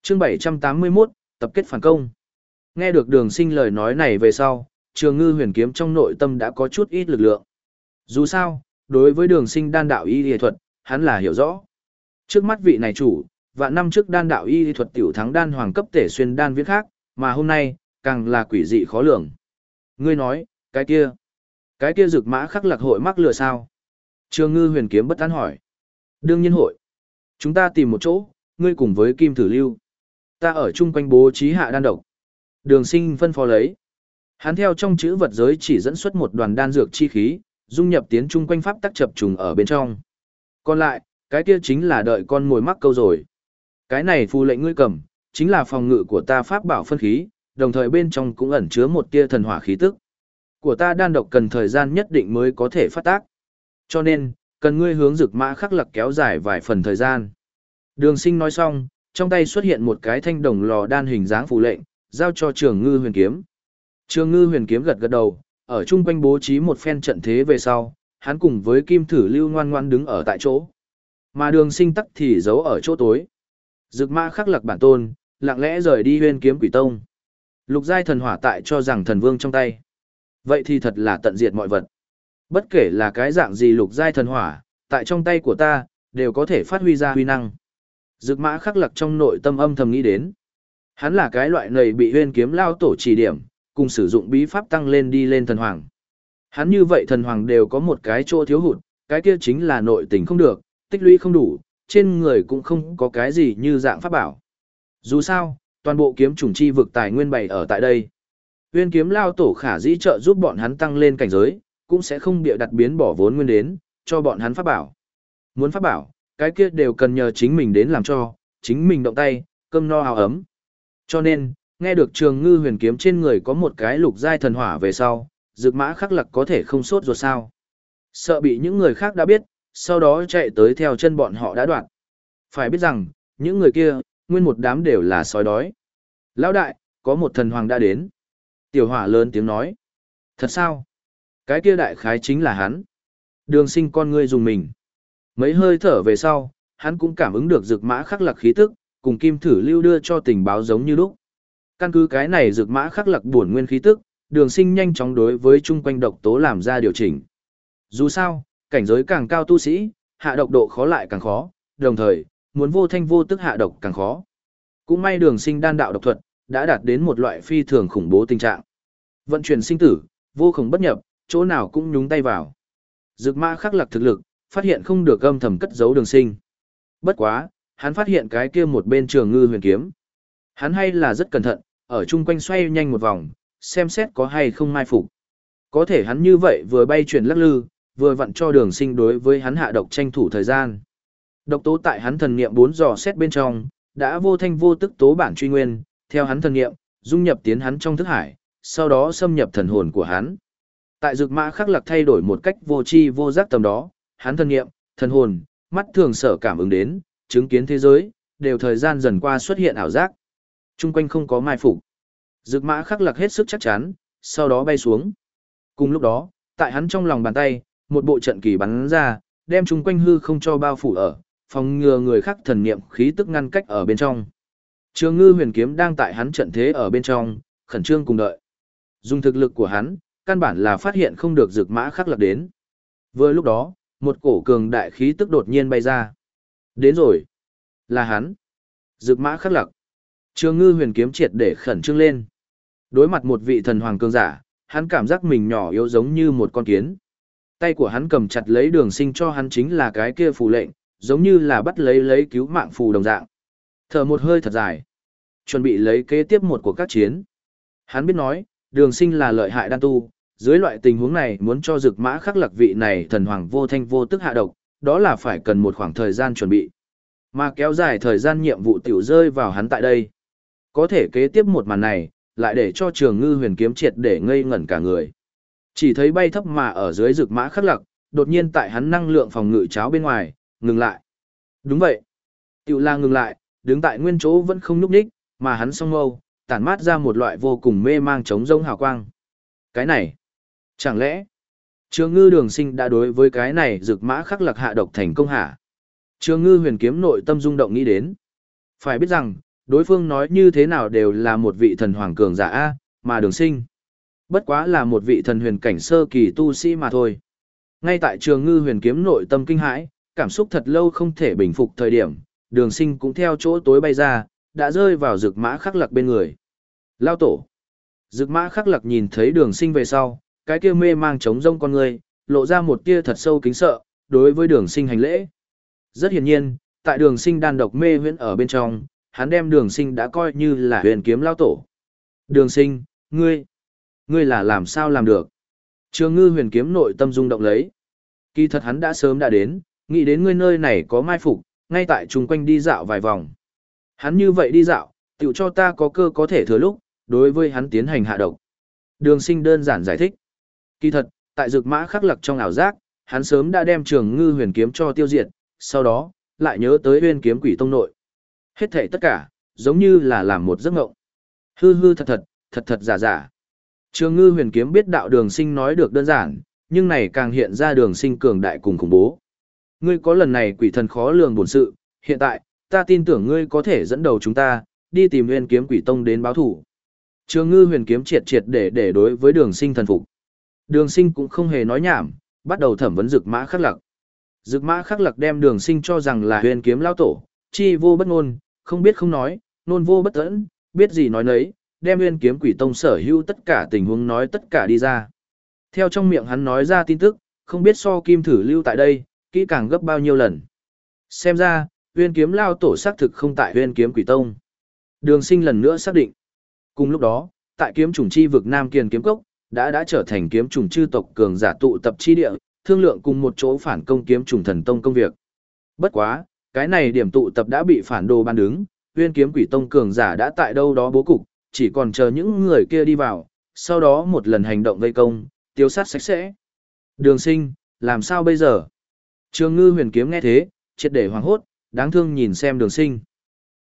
chương 781, tập kết phản công. Nghe được đường sinh lời nói này về sau, trường ngư huyền kiếm trong nội tâm đã có chút ít lực lượng. Dù sao, đối với đường sinh đan đạo y y thuật, hắn là hiểu rõ. Trước mắt vị này chủ, vạn năm trước đan đạo y thuật tiểu thắng đan hoàng cấp tể xuyên đan viết khác, mà hôm nay, càng là quỷ dị khó lường. Ngươi nói, cái kia, cái kia rực mã khắc lạc hội mắc lừa sao? Trường ngư huyền kiếm bất tán hỏi. Đương nhiên hội. Chúng ta tìm một chỗ, ngươi cùng với kim thử lưu. Ta ở chung quanh bố trí hạ đan độc. Đường sinh phân phó lấy. Hắn theo trong chữ vật giới chỉ dẫn xuất một đoàn đan dược chi khí, dung nhập tiến chung quanh pháp tắc chập trùng ở bên trong. Còn lại, cái kia chính là đợi con mồi mắc câu rồi. Cái này phù lệnh ngươi cầm, chính là phòng ngự của ta pháp bảo phân khí, đồng thời bên trong cũng ẩn chứa một tia thần hỏa khí tức. Của ta đan độc cần thời gian nhất định mới có thể phát tác. Cho nên, cần ngươi hướng rực mã khắc lặc kéo dài vài phần thời gian. Đường sinh nói xong, trong tay xuất hiện một cái thanh đồng lò đan hình dáng phù lệnh, giao cho trường ngư huyền kiếm. Trường ngư huyền kiếm gật gật đầu, ở chung quanh bố trí một phen trận thế về sau, hắn cùng với kim thử lưu ngoan ngoan đứng ở tại chỗ. Mà đường sinh tắc thì giấu ở chỗ tối. Rực ma khắc lặc bản tôn, lặng lẽ rời đi huyền kiếm quỷ tông. Lục giai thần hỏa tại cho rằng thần vương trong tay. Vậy thì thật là tận diệt mọi vật. Bất kể là cái dạng gì lục giai thần hỏa, tại trong tay của ta, đều có thể phát huy ra huy năng. Dực mã khắc lặc trong nội tâm âm thầm nghĩ đến. Hắn là cái loại này bị huyên kiếm lao tổ chỉ điểm, cùng sử dụng bí pháp tăng lên đi lên thần hoàng. Hắn như vậy thần hoàng đều có một cái chỗ thiếu hụt, cái kia chính là nội tình không được, tích lũy không đủ, trên người cũng không có cái gì như dạng pháp bảo. Dù sao, toàn bộ kiếm trùng chi vực tài nguyên bày ở tại đây. Huyên kiếm lao tổ khả dĩ trợ giúp bọn hắn tăng lên cảnh giới, cũng sẽ không bịa đặt biến bỏ vốn nguyên đến, cho bọn hắn pháp bảo. Muốn pháp bảo, cái kia đều cần nhờ chính mình đến làm cho, chính mình động tay, cơm no hào ấm. Cho nên, nghe được trường ngư huyền kiếm trên người có một cái lục giai thần hỏa về sau, dược mã khắc lặc có thể không sốt ruột sao. Sợ bị những người khác đã biết, sau đó chạy tới theo chân bọn họ đã đoạn. Phải biết rằng, những người kia, nguyên một đám đều là sói đói. Lão đại, có một thần hoàng đã đến. Tiểu hỏa lớn tiếng nói. Thật sao? Cái kia đại khái chính là hắn. Đường sinh con ngươi dùng mình. Mấy hơi thở về sau, hắn cũng cảm ứng được rực mã khắc lạc khí tức, cùng kim thử lưu đưa cho tình báo giống như lúc. Căn cứ cái này rực mã khắc lạc buồn nguyên khí tức, đường sinh nhanh chóng đối với chung quanh độc tố làm ra điều chỉnh. Dù sao, cảnh giới càng cao tu sĩ, hạ độc độ khó lại càng khó, đồng thời, muốn vô thanh vô tức hạ độc càng khó. Cũng may đường sinh đan đạo độc thuật, đã đạt đến một loại phi thường khủng bố tình trạng. Vận chuyển sinh tử, vô khổng bất nhập, chỗ nào cũng nhúng tay vào. dược mã khắc lạc thực lực, phát hiện không được âm thầm cất giấu đường sinh. Bất quá, hắn phát hiện cái kia một bên trường ngư huyền kiếm. Hắn hay là rất cẩn thận, ở chung quanh xoay nhanh một vòng, xem xét có hay không mai phục. Có thể hắn như vậy vừa bay chuyển lắc lư, vừa vặn cho đường sinh đối với hắn hạ độc tranh thủ thời gian. Độc tố tại hắn thần niệm bốn dò xét bên trong, đã vô thanh vô tức tố bản truy nguyên, theo hắn thần niệm, dung nhập tiến hắn trong thức hải, sau đó xâm nhập thần hồn của hắn. Tại dược mã khắc lạc thay đổi một cách vô tri vô giác tầm đó, hắn thần niệm, thần hồn, mắt thường sở cảm ứng đến, chứng kiến thế giới, đều thời gian dần qua xuất hiện ảo giác. Trung quanh không có mai phục. Dược mã khắc lạc hết sức chắc chắn, sau đó bay xuống. Cùng lúc đó, tại hắn trong lòng bàn tay, một bộ trận kỳ bắn ra, đem chung quanh hư không cho bao phủ ở, phòng ngừa người khác thần niệm khí tức ngăn cách ở bên trong. Trường ngư huyền kiếm đang tại hắn trận thế ở bên trong, khẩn trương cùng đợi. Dùng thực lực của hắn, căn bản là phát hiện không được rực mã khắc lạc đến. Vừa lúc đó, một cổ cường đại khí tức đột nhiên bay ra. Đến rồi. Là hắn. Rực mã khắc lạc. Trường ngư huyền kiếm triệt để khẩn trương lên. Đối mặt một vị thần hoàng cường giả, hắn cảm giác mình nhỏ yếu giống như một con kiến. Tay của hắn cầm chặt lấy đường sinh cho hắn chính là cái kia phù lệnh, giống như là bắt lấy lấy cứu mạng phù đồng dạng. Thở một hơi thật dài. Chuẩn bị lấy kế tiếp một cuộc các chiến. Hắn biết nói, đường sinh là lợi hại đan tu, dưới loại tình huống này muốn cho rực mã khắc lạc vị này thần hoàng vô thanh vô tức hạ độc, đó là phải cần một khoảng thời gian chuẩn bị. Mà kéo dài thời gian nhiệm vụ tiểu rơi vào hắn tại đây. Có thể kế tiếp một màn này, lại để cho trường ngư huyền kiếm triệt để ngây ngẩn cả người. Chỉ thấy bay thấp mà ở dưới rực mã khắc lạc, đột nhiên tại hắn năng lượng phòng ngự cháo bên ngoài, ngừng lại. Đúng vậy. Tiểu la ngừng lại, đứng tại nguyên chỗ vẫn không núp đích, mà hắn song mâu, tản mát ra một loại vô cùng mê mang trống rông hào quang. Cái này, chẳng lẽ, trường ngư đường sinh đã đối với cái này rực mã khắc lạc hạ độc thành công hả? Trường ngư huyền kiếm nội tâm rung động nghĩ đến. Phải biết rằng, đối phương nói như thế nào đều là một vị thần hoàng cường giả A, mà đường sinh. Bất quá là một vị thần huyền cảnh sơ kỳ tu sĩ mà thôi. Ngay tại trường ngư huyền kiếm nội tâm kinh hãi, cảm xúc thật lâu không thể bình phục thời điểm, đường sinh cũng theo chỗ tối bay ra, đã rơi vào rực mã khắc lặc bên người. Lao tổ. Rực mã khắc lặc nhìn thấy đường sinh về sau, cái kia mê mang trống rông con người, lộ ra một tia thật sâu kính sợ, đối với đường sinh hành lễ. Rất hiển nhiên, tại đường sinh đan độc mê huyễn ở bên trong, hắn đem đường sinh đã coi như là huyền kiếm lao tổ. Đường sinh, ngươi, ngươi là làm sao làm được? Trường ngư huyền kiếm nội tâm dung động lấy. Kỳ thật hắn đã sớm đã đến, nghĩ đến ngươi nơi này có mai phục, ngay tại chung quanh đi dạo vài vòng. Hắn như vậy đi dạo, tự cho ta có cơ có thể thừa lúc, đối với hắn tiến hành hạ độc. Đường sinh đơn giản giải thích. Kỳ thật, tại dược mã khắc lặc trong ảo giác, hắn sớm đã đem trường ngư huyền kiếm cho tiêu diệt, sau đó, lại nhớ tới huyền kiếm quỷ tông nội. Hết thể tất cả, giống như là làm một giấc ngộng. Hư hư thật thật, thật thật giả giả. Trường ngư huyền kiếm biết đạo đường sinh nói được đơn giản, nhưng này càng hiện ra đường sinh cường đại cùng khủng bố. Ngươi có lần này quỷ thần khó lường bổn sự, hiện tại, ta tin tưởng ngươi có thể dẫn đầu chúng ta, đi tìm huyền kiếm quỷ tông đến báo thủ. Trường ngư huyền kiếm triệt triệt để để đối với đường sinh thần phục. Đường sinh cũng không hề nói nhảm, bắt đầu thẩm vấn rực mã khắc lặc. Rực mã khắc lặc đem đường sinh cho rằng là huyền kiếm lao tổ, chi vô bất ngôn, không biết không nói, nôn vô bất tẫn, biết gì nói nấy, đem huyền kiếm quỷ tông sở hữu tất cả tình huống nói tất cả đi ra. Theo trong miệng hắn nói ra tin tức, không biết so kim thử lưu tại đây, kỹ càng gấp bao nhiêu lần. Xem ra, huyên kiếm lao tổ xác thực không tại huyên kiếm quỷ tông. Đường sinh lần nữa xác định. Cùng lúc đó, tại kiếm trùng chi vực Nam Kiền kiếm cốc, đã đã trở thành kiếm trùng chư tộc cường giả tụ tập chi địa, thương lượng cùng một chỗ phản công kiếm trùng thần tông công việc. Bất quá, cái này điểm tụ tập đã bị phản đồ ban đứng, huyên kiếm quỷ tông cường giả đã tại đâu đó bố cục, chỉ còn chờ những người kia đi vào, sau đó một lần hành động vây công, tiêu sát sạch sẽ. Đường sinh, làm sao bây giờ? Trường ngư huyền kiếm nghe thế, triệt để hoàng hốt, đáng thương nhìn xem đường sinh.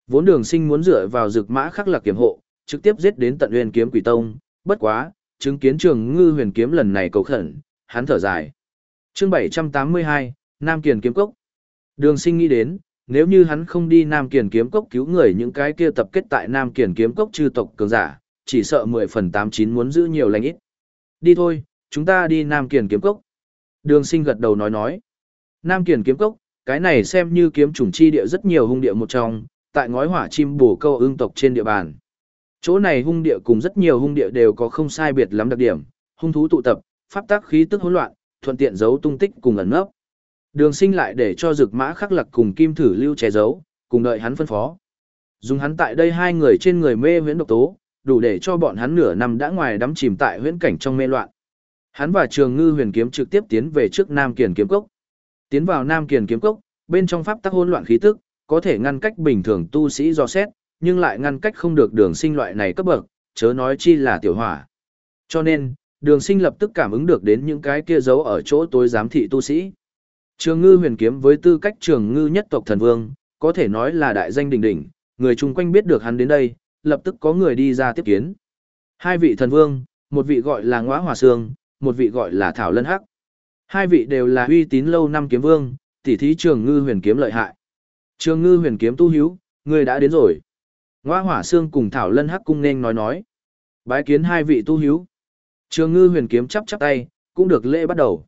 Vốn đường sinh muốn dựa vào rực mã khắc lạc kiếm hộ, trực tiếp giết đến tận huyền kiếm quỷ tông, bất quá, chứng kiến trường ngư huyền kiếm lần này cầu khẩn, hắn thở dài. chương 782, Nam Kiền kiếm cốc. Đường sinh nghĩ đến, nếu như hắn không đi Nam Kiền kiếm cốc cứu người những cái kia tập kết tại Nam Kiền kiếm cốc chư tộc cường giả, chỉ sợ 10 phần 89 muốn giữ nhiều lành ít. Đi thôi, chúng ta đi Nam Kiền kiếm cốc. Đường sinh gật đầu nói nói. Nam Kiền kiếm cốc, cái này xem như kiếm chủng chi địa rất nhiều hung địa một trong, tại ngói hỏa chim bổ câu ương tộc trên địa bàn. Chỗ này hung địa cùng rất nhiều hung địa đều có không sai biệt lắm đặc điểm, hung thú tụ tập, pháp tác khí tức hỗn loạn, thuận tiện giấu tung tích cùng ẩn nấp. Đường sinh lại để cho rực mã khắc lặc cùng kim thử lưu che giấu, cùng đợi hắn phân phó. Dùng hắn tại đây hai người trên người mê huyễn độc tố, đủ để cho bọn hắn nửa năm đã ngoài đắm chìm tại huyễn cảnh trong mê loạn. Hắn và Trường Ngư Huyền kiếm trực tiếp tiến về trước Nam Kiền kiếm cốc. Tiến vào Nam Kiền kiếm cốc, bên trong pháp tắc hỗn loạn khí tức, có thể ngăn cách bình thường tu sĩ do xét, nhưng lại ngăn cách không được đường sinh loại này cấp bậc, chớ nói chi là tiểu hỏa. Cho nên, đường sinh lập tức cảm ứng được đến những cái kia giấu ở chỗ tối giám thị tu sĩ. Trường ngư huyền kiếm với tư cách trường ngư nhất tộc thần vương, có thể nói là đại danh đỉnh đỉnh, người chung quanh biết được hắn đến đây, lập tức có người đi ra tiếp kiến. Hai vị thần vương, một vị gọi là Ngõa Hòa Sương, một vị gọi là Thảo Lân Hắc. Hai vị đều là uy tín lâu năm kiếm vương, tỉ thí trường ngư huyền kiếm lợi hại. Trường ngư huyền kiếm tu hiếu, người đã đến rồi. Ngoa hỏa xương cùng Thảo Lân Hắc cung nên nói nói. Bái kiến hai vị tu hiếu. Trường ngư huyền kiếm chắp chắp tay, cũng được lễ bắt đầu.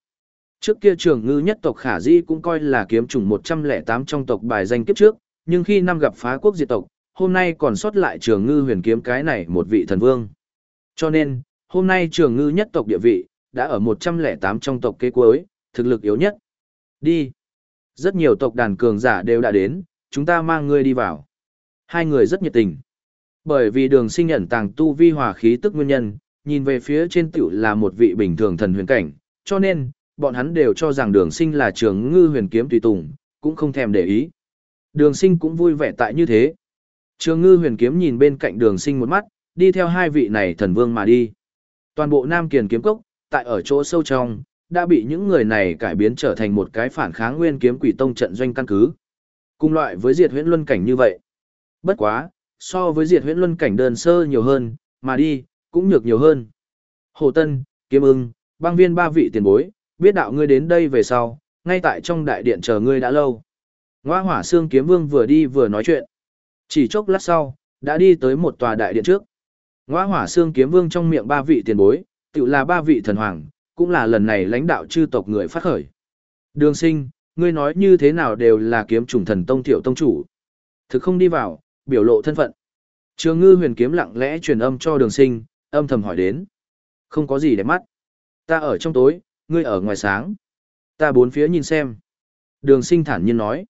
Trước kia trường ngư nhất tộc khả di cũng coi là kiếm chủng 108 trong tộc bài danh kiếp trước, nhưng khi năm gặp phá quốc diệt tộc, hôm nay còn sót lại trường ngư huyền kiếm cái này một vị thần vương. Cho nên, hôm nay trường ngư nhất tộc địa vị, đã ở 108 trong tộc kế cuối, thực lực yếu nhất. Đi. Rất nhiều tộc đàn cường giả đều đã đến, chúng ta mang ngươi đi vào. Hai người rất nhiệt tình. Bởi vì đường sinh nhận tàng tu vi hòa khí tức nguyên nhân, nhìn về phía trên tiểu là một vị bình thường thần huyền cảnh, cho nên, bọn hắn đều cho rằng đường sinh là trường ngư huyền kiếm tùy tùng, cũng không thèm để ý. Đường sinh cũng vui vẻ tại như thế. Trường ngư huyền kiếm nhìn bên cạnh đường sinh một mắt, đi theo hai vị này thần vương mà đi. Toàn bộ Nam Kiền kiếm cốc, tại ở chỗ sâu trong, đã bị những người này cải biến trở thành một cái phản kháng nguyên kiếm quỷ tông trận doanh căn cứ. Cùng loại với diệt huyễn luân cảnh như vậy. Bất quá, so với diệt huyễn luân cảnh đơn sơ nhiều hơn, mà đi, cũng nhược nhiều hơn. Hồ Tân, Kiếm ưng, băng viên ba vị tiền bối, biết đạo ngươi đến đây về sau, ngay tại trong đại điện chờ ngươi đã lâu. Ngoa hỏa xương kiếm vương vừa đi vừa nói chuyện. Chỉ chốc lát sau, đã đi tới một tòa đại điện trước. Ngoa hỏa xương kiếm vương trong miệng ba vị tiền bối, tự là ba vị thần hoàng, cũng là lần này lãnh đạo chư tộc người phát khởi. Đường sinh, ngươi nói như thế nào đều là kiếm trùng thần tông tiểu tông chủ. Thực không đi vào, biểu lộ thân phận. Trường ngư huyền kiếm lặng lẽ truyền âm cho đường sinh, âm thầm hỏi đến. Không có gì để mắt. Ta ở trong tối, ngươi ở ngoài sáng. Ta bốn phía nhìn xem. Đường sinh thản nhiên nói.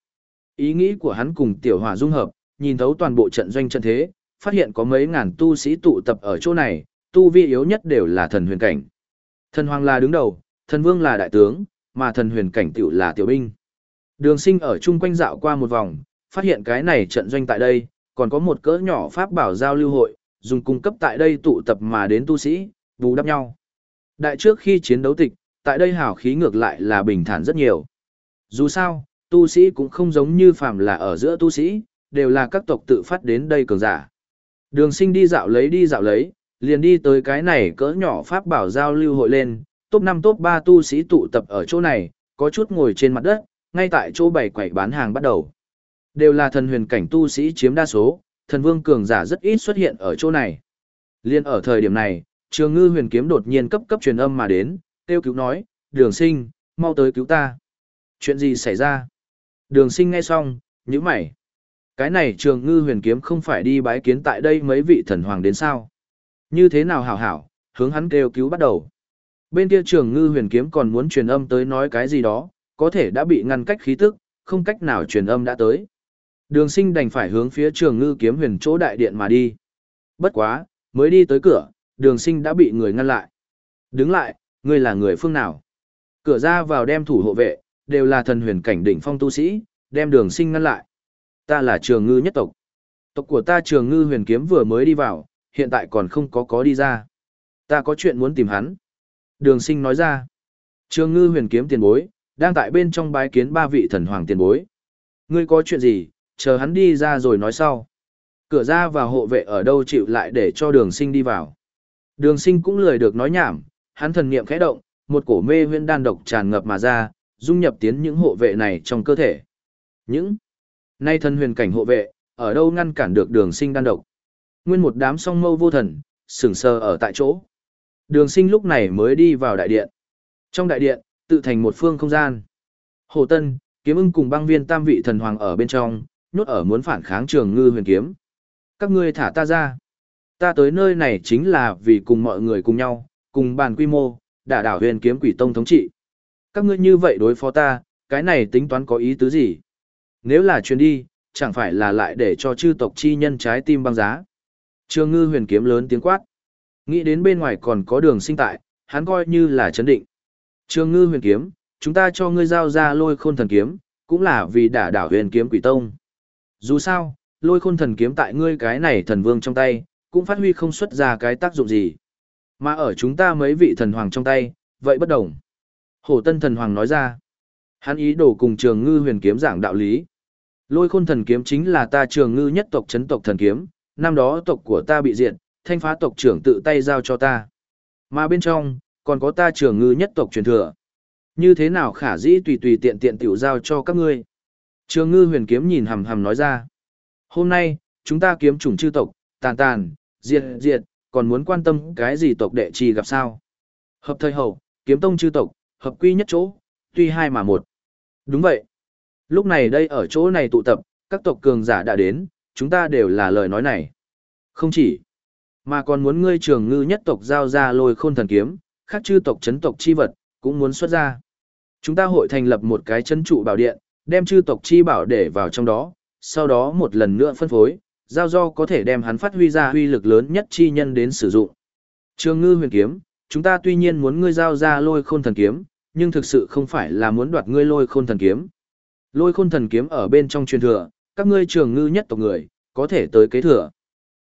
Ý nghĩ của hắn cùng tiểu hỏa dung hợp, nhìn thấu toàn bộ trận doanh trận thế, phát hiện có mấy ngàn tu sĩ tụ tập ở chỗ này, tu vi yếu nhất đều là thần huyền cảnh. Thần hoàng là đứng đầu, thần vương là đại tướng, mà thần huyền cảnh tiểu là tiểu binh. Đường sinh ở chung quanh dạo qua một vòng, phát hiện cái này trận doanh tại đây, còn có một cỡ nhỏ pháp bảo giao lưu hội, dùng cung cấp tại đây tụ tập mà đến tu sĩ, bù đắp nhau. Đại trước khi chiến đấu tịch, tại đây hào khí ngược lại là bình thản rất nhiều. Dù sao, tu sĩ cũng không giống như phàm là ở giữa tu sĩ, đều là các tộc tự phát đến đây cường giả. Đường sinh đi dạo lấy đi dạo lấy, liền đi tới cái này cỡ nhỏ pháp bảo giao lưu hội lên, top 5 top 3 tu sĩ tụ tập ở chỗ này, có chút ngồi trên mặt đất, ngay tại chỗ bày quẩy bán hàng bắt đầu. Đều là thần huyền cảnh tu sĩ chiếm đa số, thần vương cường giả rất ít xuất hiện ở chỗ này. Liên ở thời điểm này, trường ngư huyền kiếm đột nhiên cấp cấp truyền âm mà đến, tiêu cứu nói, đường sinh, mau tới cứu ta. Chuyện gì xảy ra? Đường sinh nghe xong, như mày. Cái này trường ngư huyền kiếm không phải đi bái kiến tại đây mấy vị thần hoàng đến sao? Như thế nào hảo hảo, hướng hắn kêu cứu bắt đầu. Bên kia trường ngư huyền kiếm còn muốn truyền âm tới nói cái gì đó, có thể đã bị ngăn cách khí tức, không cách nào truyền âm đã tới. Đường sinh đành phải hướng phía trường ngư kiếm huyền chỗ đại điện mà đi. Bất quá, mới đi tới cửa, đường sinh đã bị người ngăn lại. Đứng lại, ngươi là người phương nào? Cửa ra vào đem thủ hộ vệ, đều là thần huyền cảnh đỉnh phong tu sĩ, đem đường sinh ngăn lại. Ta là trường ngư nhất tộc. Tộc của ta trường ngư huyền kiếm vừa mới đi vào, hiện tại còn không có có đi ra. Ta có chuyện muốn tìm hắn. Đường sinh nói ra. Trường ngư huyền kiếm tiền bối, đang tại bên trong bái kiến ba vị thần hoàng tiền bối. Ngươi có chuyện gì, chờ hắn đi ra rồi nói sau. Cửa ra và hộ vệ ở đâu chịu lại để cho đường sinh đi vào. Đường sinh cũng lười được nói nhảm, hắn thần niệm khẽ động, một cổ mê huyên đan độc tràn ngập mà ra, dung nhập tiến những hộ vệ này trong cơ thể. Những nay thần huyền cảnh hộ vệ, ở đâu ngăn cản được đường sinh đan độc. Nguyên một đám song mâu vô thần, sừng sờ ở tại chỗ. Đường sinh lúc này mới đi vào đại điện. Trong đại điện, tự thành một phương không gian. Hồ Tân, kiếm ưng cùng băng viên tam vị thần hoàng ở bên trong, nhốt ở muốn phản kháng trường ngư huyền kiếm. Các ngươi thả ta ra. Ta tới nơi này chính là vì cùng mọi người cùng nhau, cùng bàn quy mô, đả đảo huyền kiếm quỷ tông thống trị. Các ngươi như vậy đối phó ta, cái này tính toán có ý tứ gì? Nếu là chuyến đi, chẳng phải là lại để cho chư tộc chi nhân trái tim băng giá. Trường ngư huyền kiếm lớn tiếng quát. Nghĩ đến bên ngoài còn có đường sinh tại, hắn coi như là chấn định. Trường ngư huyền kiếm, chúng ta cho ngươi giao ra lôi khôn thần kiếm, cũng là vì đả đảo huyền kiếm quỷ tông. Dù sao, lôi khôn thần kiếm tại ngươi cái này thần vương trong tay, cũng phát huy không xuất ra cái tác dụng gì. Mà ở chúng ta mấy vị thần hoàng trong tay, vậy bất đồng. Hổ tân thần hoàng nói ra, hắn ý đồ cùng trường ngư huyền kiếm giảng đạo lý. Lôi khôn thần kiếm chính là ta trường ngư nhất tộc chấn tộc thần kiếm, năm đó tộc của ta bị diệt, thanh phá tộc trưởng tự tay giao cho ta. Mà bên trong, còn có ta trưởng ngư nhất tộc truyền thừa. Như thế nào khả dĩ tùy tùy tiện tiện tiểu giao cho các ngươi. Trường ngư huyền kiếm nhìn hầm hầm nói ra. Hôm nay, chúng ta kiếm chủng chư tộc, tàn tàn, diệt diệt, còn muốn quan tâm cái gì tộc đệ trì gặp sao. Hợp thời hậu, kiếm tông chư tộc, hợp quy nhất chỗ, tuy hai mà một. Đúng vậy. Lúc này đây ở chỗ này tụ tập, các tộc cường giả đã đến, chúng ta đều là lời nói này. Không chỉ, mà còn muốn ngươi trường ngư nhất tộc giao ra lôi khôn thần kiếm, khác chư tộc chấn tộc chi vật, cũng muốn xuất ra. Chúng ta hội thành lập một cái chân trụ bảo điện, đem chư tộc chi bảo để vào trong đó, sau đó một lần nữa phân phối, giao do có thể đem hắn phát huy ra huy lực lớn nhất chi nhân đến sử dụng. Trường ngư huyền kiếm, chúng ta tuy nhiên muốn ngươi giao ra lôi khôn thần kiếm, nhưng thực sự không phải là muốn đoạt ngươi lôi khôn thần kiếm. Lôi khôn thần kiếm ở bên trong truyền thừa, các ngươi trường ngư nhất tộc người, có thể tới kế thừa.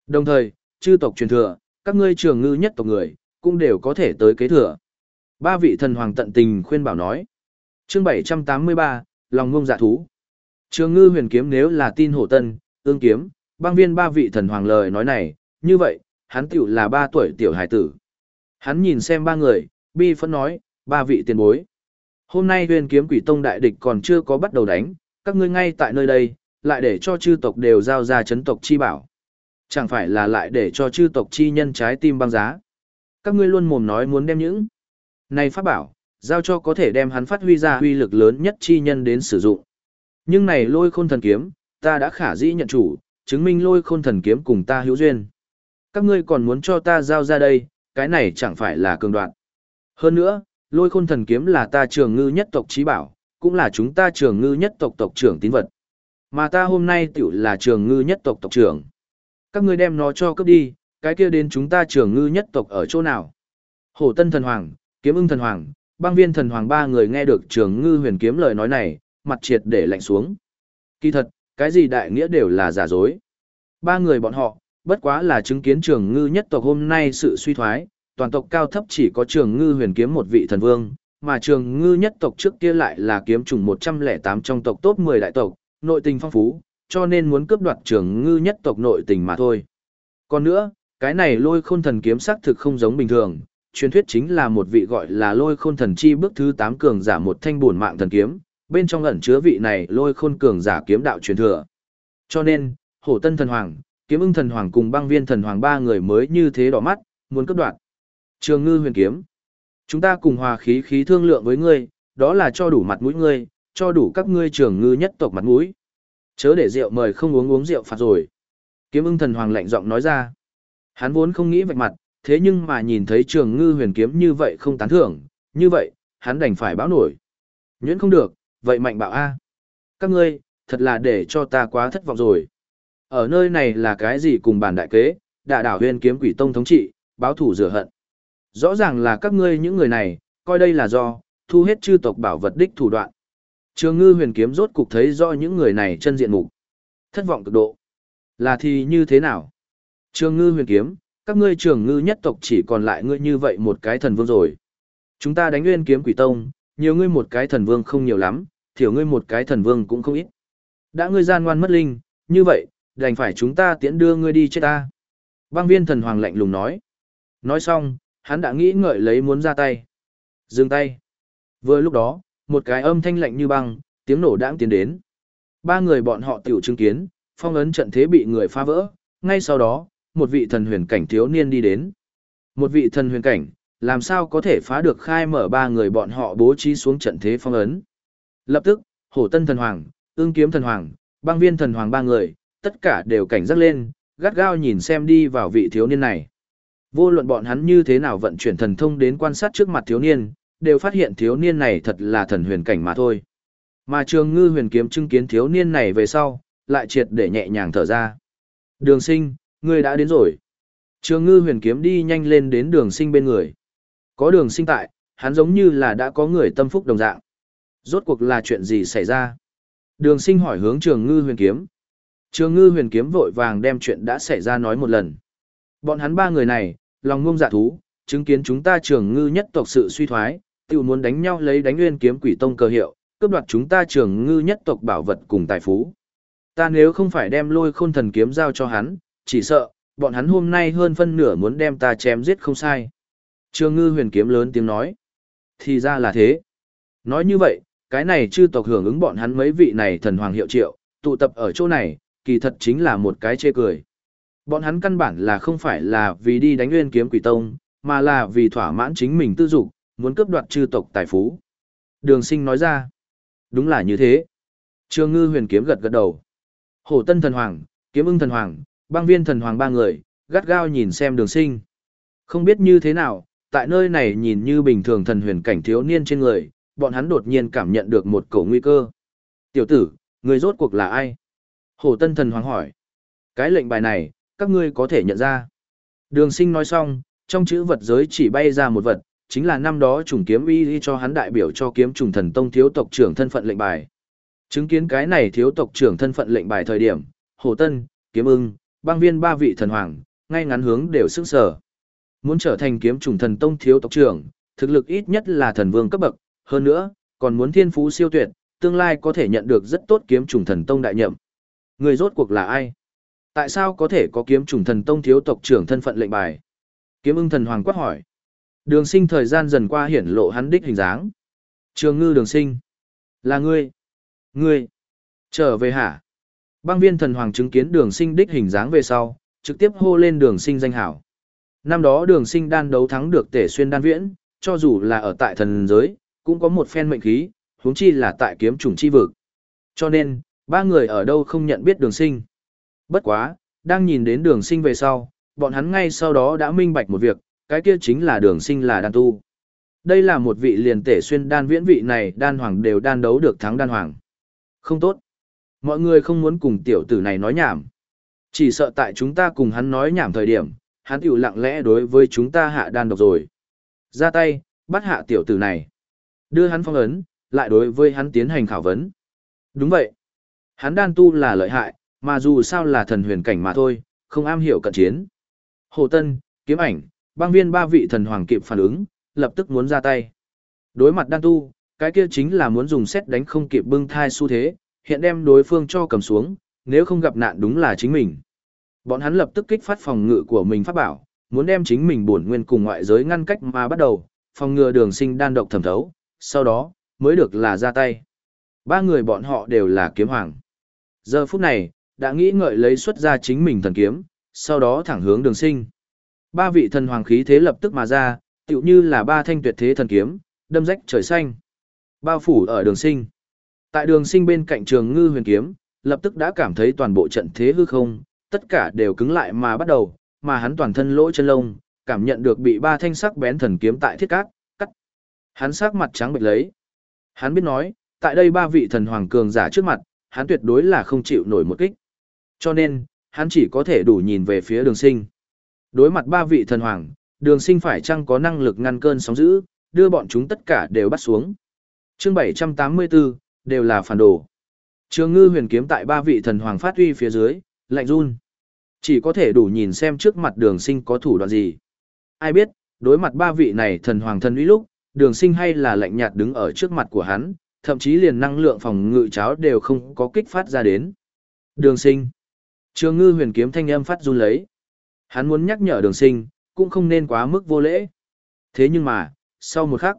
Đồng thời, chư tộc truyền thừa, các ngươi trường ngư nhất tộc người, cũng đều có thể tới kế thừa. Ba vị thần hoàng tận tình khuyên bảo nói. Chương 783, lòng ngông dạ thú. Trường ngư huyền kiếm nếu là tin hổ tân, ương kiếm, băng viên ba vị thần hoàng lời nói này, như vậy, hắn tiểu là ba tuổi tiểu hải tử. Hắn nhìn xem ba người, bi phẫn nói, ba vị tiền bối. Hôm nay huyền kiếm quỷ tông đại địch còn chưa có bắt đầu đánh, các ngươi ngay tại nơi đây, lại để cho chư tộc đều giao ra chấn tộc chi bảo. Chẳng phải là lại để cho chư tộc chi nhân trái tim băng giá. Các ngươi luôn mồm nói muốn đem những này pháp bảo, giao cho có thể đem hắn phát huy ra huy lực lớn nhất chi nhân đến sử dụng. Nhưng này lôi khôn thần kiếm, ta đã khả dĩ nhận chủ, chứng minh lôi khôn thần kiếm cùng ta hữu duyên. Các ngươi còn muốn cho ta giao ra đây, cái này chẳng phải là cường đoạn. Hơn nữa, lôi khôn thần kiếm là ta trường ngư nhất tộc trí bảo, cũng là chúng ta trường ngư nhất tộc tộc trưởng tín vật. Mà ta hôm nay tiểu là trường ngư nhất tộc tộc trưởng. Các ngươi đem nó cho cấp đi, cái kia đến chúng ta trường ngư nhất tộc ở chỗ nào. Hổ tân thần hoàng, kiếm ưng thần hoàng, băng viên thần hoàng ba người nghe được trường ngư huyền kiếm lời nói này, mặt triệt để lạnh xuống. Kỳ thật, cái gì đại nghĩa đều là giả dối. Ba người bọn họ, bất quá là chứng kiến trường ngư nhất tộc hôm nay sự suy thoái, toàn tộc cao thấp chỉ có trường ngư huyền kiếm một vị thần vương, mà trường ngư nhất tộc trước kia lại là kiếm trùng 108 trong tộc top 10 đại tộc, nội tình phong phú, cho nên muốn cướp đoạt trường ngư nhất tộc nội tình mà thôi. Còn nữa, cái này lôi khôn thần kiếm sắc thực không giống bình thường, truyền thuyết chính là một vị gọi là lôi khôn thần chi bước thứ 8 cường giả một thanh buồn mạng thần kiếm, bên trong ẩn chứa vị này lôi khôn cường giả kiếm đạo truyền thừa. Cho nên, hổ tân thần hoàng, kiếm ưng thần hoàng cùng băng viên thần hoàng ba người mới như thế đỏ mắt, muốn cướp đoạt. Trường ngư huyền kiếm. Chúng ta cùng hòa khí khí thương lượng với ngươi, đó là cho đủ mặt mũi ngươi, cho đủ các ngươi trường ngư nhất tộc mặt mũi. Chớ để rượu mời không uống uống rượu phạt rồi. Kiếm ưng thần hoàng lạnh giọng nói ra. Hắn vốn không nghĩ vạch mặt, thế nhưng mà nhìn thấy trường ngư huyền kiếm như vậy không tán thưởng, như vậy, hắn đành phải báo nổi. Nhuyễn không được, vậy mạnh bạo A. Các ngươi, thật là để cho ta quá thất vọng rồi. Ở nơi này là cái gì cùng bản đại kế, đả đảo huyền kiếm quỷ tông thống trị, báo thủ rửa hận. Rõ ràng là các ngươi những người này, coi đây là do, thu hết chư tộc bảo vật đích thủ đoạn. Trường ngư huyền kiếm rốt cục thấy rõ những người này chân diện mục Thất vọng cực độ. Là thì như thế nào? Trường ngư huyền kiếm, các ngươi trường ngư nhất tộc chỉ còn lại ngươi như vậy một cái thần vương rồi. Chúng ta đánh nguyên kiếm quỷ tông, nhiều ngươi một cái thần vương không nhiều lắm, thiểu ngươi một cái thần vương cũng không ít. Đã ngươi gian ngoan mất linh, như vậy, đành phải chúng ta tiễn đưa ngươi đi chết ta. Bang viên thần hoàng lạnh lùng nói. Nói xong, hắn đã nghĩ ngợi lấy muốn ra tay. Dừng tay. Vừa lúc đó, một cái âm thanh lạnh như băng, tiếng nổ đãng tiến đến. Ba người bọn họ tiểu chứng kiến, phong ấn trận thế bị người phá vỡ, ngay sau đó, một vị thần huyền cảnh thiếu niên đi đến. Một vị thần huyền cảnh, làm sao có thể phá được khai mở ba người bọn họ bố trí xuống trận thế phong ấn. Lập tức, hổ tân thần hoàng, ương kiếm thần hoàng, băng viên thần hoàng ba người, tất cả đều cảnh giác lên, gắt gao nhìn xem đi vào vị thiếu niên này. Vô luận bọn hắn như thế nào vận chuyển thần thông đến quan sát trước mặt thiếu niên, đều phát hiện thiếu niên này thật là thần huyền cảnh mà thôi. Mà trường ngư huyền kiếm chứng kiến thiếu niên này về sau, lại triệt để nhẹ nhàng thở ra. Đường sinh, ngươi đã đến rồi. Trường ngư huyền kiếm đi nhanh lên đến đường sinh bên người. Có đường sinh tại, hắn giống như là đã có người tâm phúc đồng dạng. Rốt cuộc là chuyện gì xảy ra? Đường sinh hỏi hướng trường ngư huyền kiếm. Trường ngư huyền kiếm vội vàng đem chuyện đã xảy ra nói một lần. Bọn hắn ba người này, lòng ngông dạ thú, chứng kiến chúng ta trường ngư nhất tộc sự suy thoái, tự muốn đánh nhau lấy đánh nguyên kiếm quỷ tông cơ hiệu, cướp đoạt chúng ta trường ngư nhất tộc bảo vật cùng tài phú. Ta nếu không phải đem lôi khôn thần kiếm giao cho hắn, chỉ sợ, bọn hắn hôm nay hơn phân nửa muốn đem ta chém giết không sai. Trường ngư huyền kiếm lớn tiếng nói. Thì ra là thế. Nói như vậy, cái này chư tộc hưởng ứng bọn hắn mấy vị này thần hoàng hiệu triệu, tụ tập ở chỗ này, kỳ thật chính là một cái chê cười. Bọn hắn căn bản là không phải là vì đi đánh nguyên kiếm quỷ tông, mà là vì thỏa mãn chính mình tư dục, muốn cướp đoạt chư tộc tài phú. Đường sinh nói ra. Đúng là như thế. Trường ngư huyền kiếm gật gật đầu. Hổ tân thần hoàng, kiếm ưng thần hoàng, băng viên thần hoàng ba người, gắt gao nhìn xem đường sinh. Không biết như thế nào, tại nơi này nhìn như bình thường thần huyền cảnh thiếu niên trên người, bọn hắn đột nhiên cảm nhận được một cổ nguy cơ. Tiểu tử, người rốt cuộc là ai? Hổ tân thần hoàng hỏi. Cái lệnh bài này, các ngươi có thể nhận ra. Đường sinh nói xong, trong chữ vật giới chỉ bay ra một vật, chính là năm đó trùng kiếm y cho hắn đại biểu cho kiếm trùng thần tông thiếu tộc trưởng thân phận lệnh bài. Chứng kiến cái này thiếu tộc trưởng thân phận lệnh bài thời điểm, Hồ Tân, Kiếm Ưng, băng viên ba vị thần hoàng, ngay ngắn hướng đều sức sở. Muốn trở thành kiếm trùng thần tông thiếu tộc trưởng, thực lực ít nhất là thần vương cấp bậc, hơn nữa, còn muốn thiên phú siêu tuyệt, tương lai có thể nhận được rất tốt kiếm trùng thần tông đại nhậm. Người rốt cuộc là ai? Tại sao có thể có kiếm trùng thần tông thiếu tộc trưởng thân phận lệnh bài? Kiếm ưng thần hoàng quát hỏi. Đường sinh thời gian dần qua hiển lộ hắn đích hình dáng. Trường ngư đường sinh. Là ngươi. Ngươi. Trở về hả? Băng viên thần hoàng chứng kiến đường sinh đích hình dáng về sau, trực tiếp hô lên đường sinh danh hảo. Năm đó đường sinh đan đấu thắng được tể xuyên đan viễn, cho dù là ở tại thần giới, cũng có một phen mệnh khí, huống chi là tại kiếm trùng chi vực. Cho nên, ba người ở đâu không nhận biết đường sinh. Bất quá, đang nhìn đến đường sinh về sau, bọn hắn ngay sau đó đã minh bạch một việc, cái kia chính là đường sinh là đan tu. Đây là một vị liền tể xuyên đan viễn vị này đan hoàng đều đan đấu được thắng đan hoàng. Không tốt. Mọi người không muốn cùng tiểu tử này nói nhảm. Chỉ sợ tại chúng ta cùng hắn nói nhảm thời điểm, hắn tiểu lặng lẽ đối với chúng ta hạ đan độc rồi. Ra tay, bắt hạ tiểu tử này. Đưa hắn phong ấn, lại đối với hắn tiến hành khảo vấn. Đúng vậy. Hắn đan tu là lợi hại, mà dù sao là thần huyền cảnh mà thôi, không am hiểu cận chiến. Hồ Tân, kiếm ảnh, băng viên ba vị thần hoàng kịp phản ứng, lập tức muốn ra tay. Đối mặt đan tu, cái kia chính là muốn dùng xét đánh không kịp bưng thai xu thế, hiện đem đối phương cho cầm xuống, nếu không gặp nạn đúng là chính mình. Bọn hắn lập tức kích phát phòng ngự của mình phát bảo, muốn đem chính mình bổn nguyên cùng ngoại giới ngăn cách mà bắt đầu, phòng ngừa đường sinh đan độc thẩm thấu, sau đó, mới được là ra tay. Ba người bọn họ đều là kiếm hoàng. Giờ phút này, đã nghĩ ngợi lấy xuất ra chính mình thần kiếm, sau đó thẳng hướng đường sinh. Ba vị thần hoàng khí thế lập tức mà ra, tựu như là ba thanh tuyệt thế thần kiếm, đâm rách trời xanh. Bao phủ ở đường sinh. Tại đường sinh bên cạnh trường ngư huyền kiếm, lập tức đã cảm thấy toàn bộ trận thế hư không, tất cả đều cứng lại mà bắt đầu, mà hắn toàn thân lỗ chân lông, cảm nhận được bị ba thanh sắc bén thần kiếm tại thiết cát, cắt. Hắn sắc mặt trắng bệch lấy. Hắn biết nói, tại đây ba vị thần hoàng cường giả trước mặt, hắn tuyệt đối là không chịu nổi một kích. Cho nên, hắn chỉ có thể đủ nhìn về phía đường sinh. Đối mặt ba vị thần hoàng, đường sinh phải chăng có năng lực ngăn cơn sóng dữ, đưa bọn chúng tất cả đều bắt xuống. chương 784, đều là phản đồ. Trường ngư huyền kiếm tại ba vị thần hoàng phát uy phía dưới, lạnh run. Chỉ có thể đủ nhìn xem trước mặt đường sinh có thủ đoạn gì. Ai biết, đối mặt ba vị này thần hoàng thần uy lúc, đường sinh hay là lạnh nhạt đứng ở trước mặt của hắn, thậm chí liền năng lượng phòng ngự cháo đều không có kích phát ra đến. Đường sinh. Trường ngư huyền kiếm thanh âm phát run lấy. Hắn muốn nhắc nhở đường sinh, cũng không nên quá mức vô lễ. Thế nhưng mà, sau một khắc,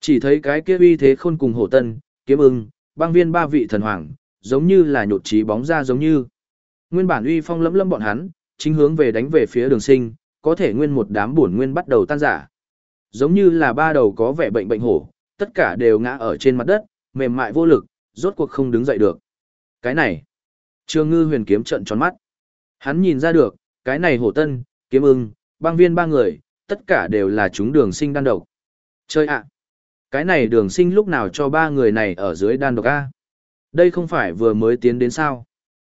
chỉ thấy cái kia uy thế khôn cùng hổ tân, kiếm ưng, băng viên ba vị thần hoàng, giống như là nhột trí bóng ra giống như. Nguyên bản uy phong lẫm lẫm bọn hắn, chính hướng về đánh về phía đường sinh, có thể nguyên một đám buồn nguyên bắt đầu tan giả. Giống như là ba đầu có vẻ bệnh bệnh hổ, tất cả đều ngã ở trên mặt đất, mềm mại vô lực, rốt cuộc không đứng dậy được. Cái này, Trương Ngư huyền kiếm trận tròn mắt. Hắn nhìn ra được, cái này hổ tân, kiếm ưng, băng viên ba người, tất cả đều là chúng đường sinh đan độc. Chơi ạ! Cái này đường sinh lúc nào cho ba người này ở dưới đan độc A. Đây không phải vừa mới tiến đến sao.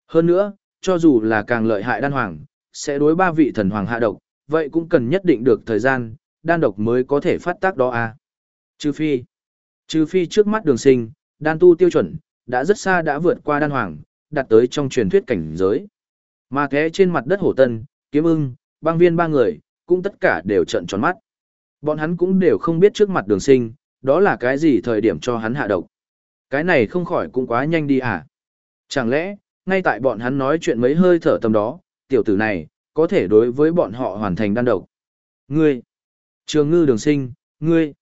Hơn nữa, cho dù là càng lợi hại đan hoàng, sẽ đối ba vị thần hoàng hạ độc, vậy cũng cần nhất định được thời gian, đan độc mới có thể phát tác đó A. Trừ phi, trừ phi trước mắt đường sinh, đan tu tiêu chuẩn, đã rất xa đã vượt qua đan hoàng, đạt tới trong truyền thuyết cảnh giới. Mà thế trên mặt đất hổ tân, kiếm ưng, băng viên ba người, cũng tất cả đều trận tròn mắt. Bọn hắn cũng đều không biết trước mặt đường sinh, đó là cái gì thời điểm cho hắn hạ độc. Cái này không khỏi cũng quá nhanh đi à? Chẳng lẽ, ngay tại bọn hắn nói chuyện mấy hơi thở tầm đó, tiểu tử này, có thể đối với bọn họ hoàn thành đan độc. Ngươi, trường ngư đường sinh, ngươi,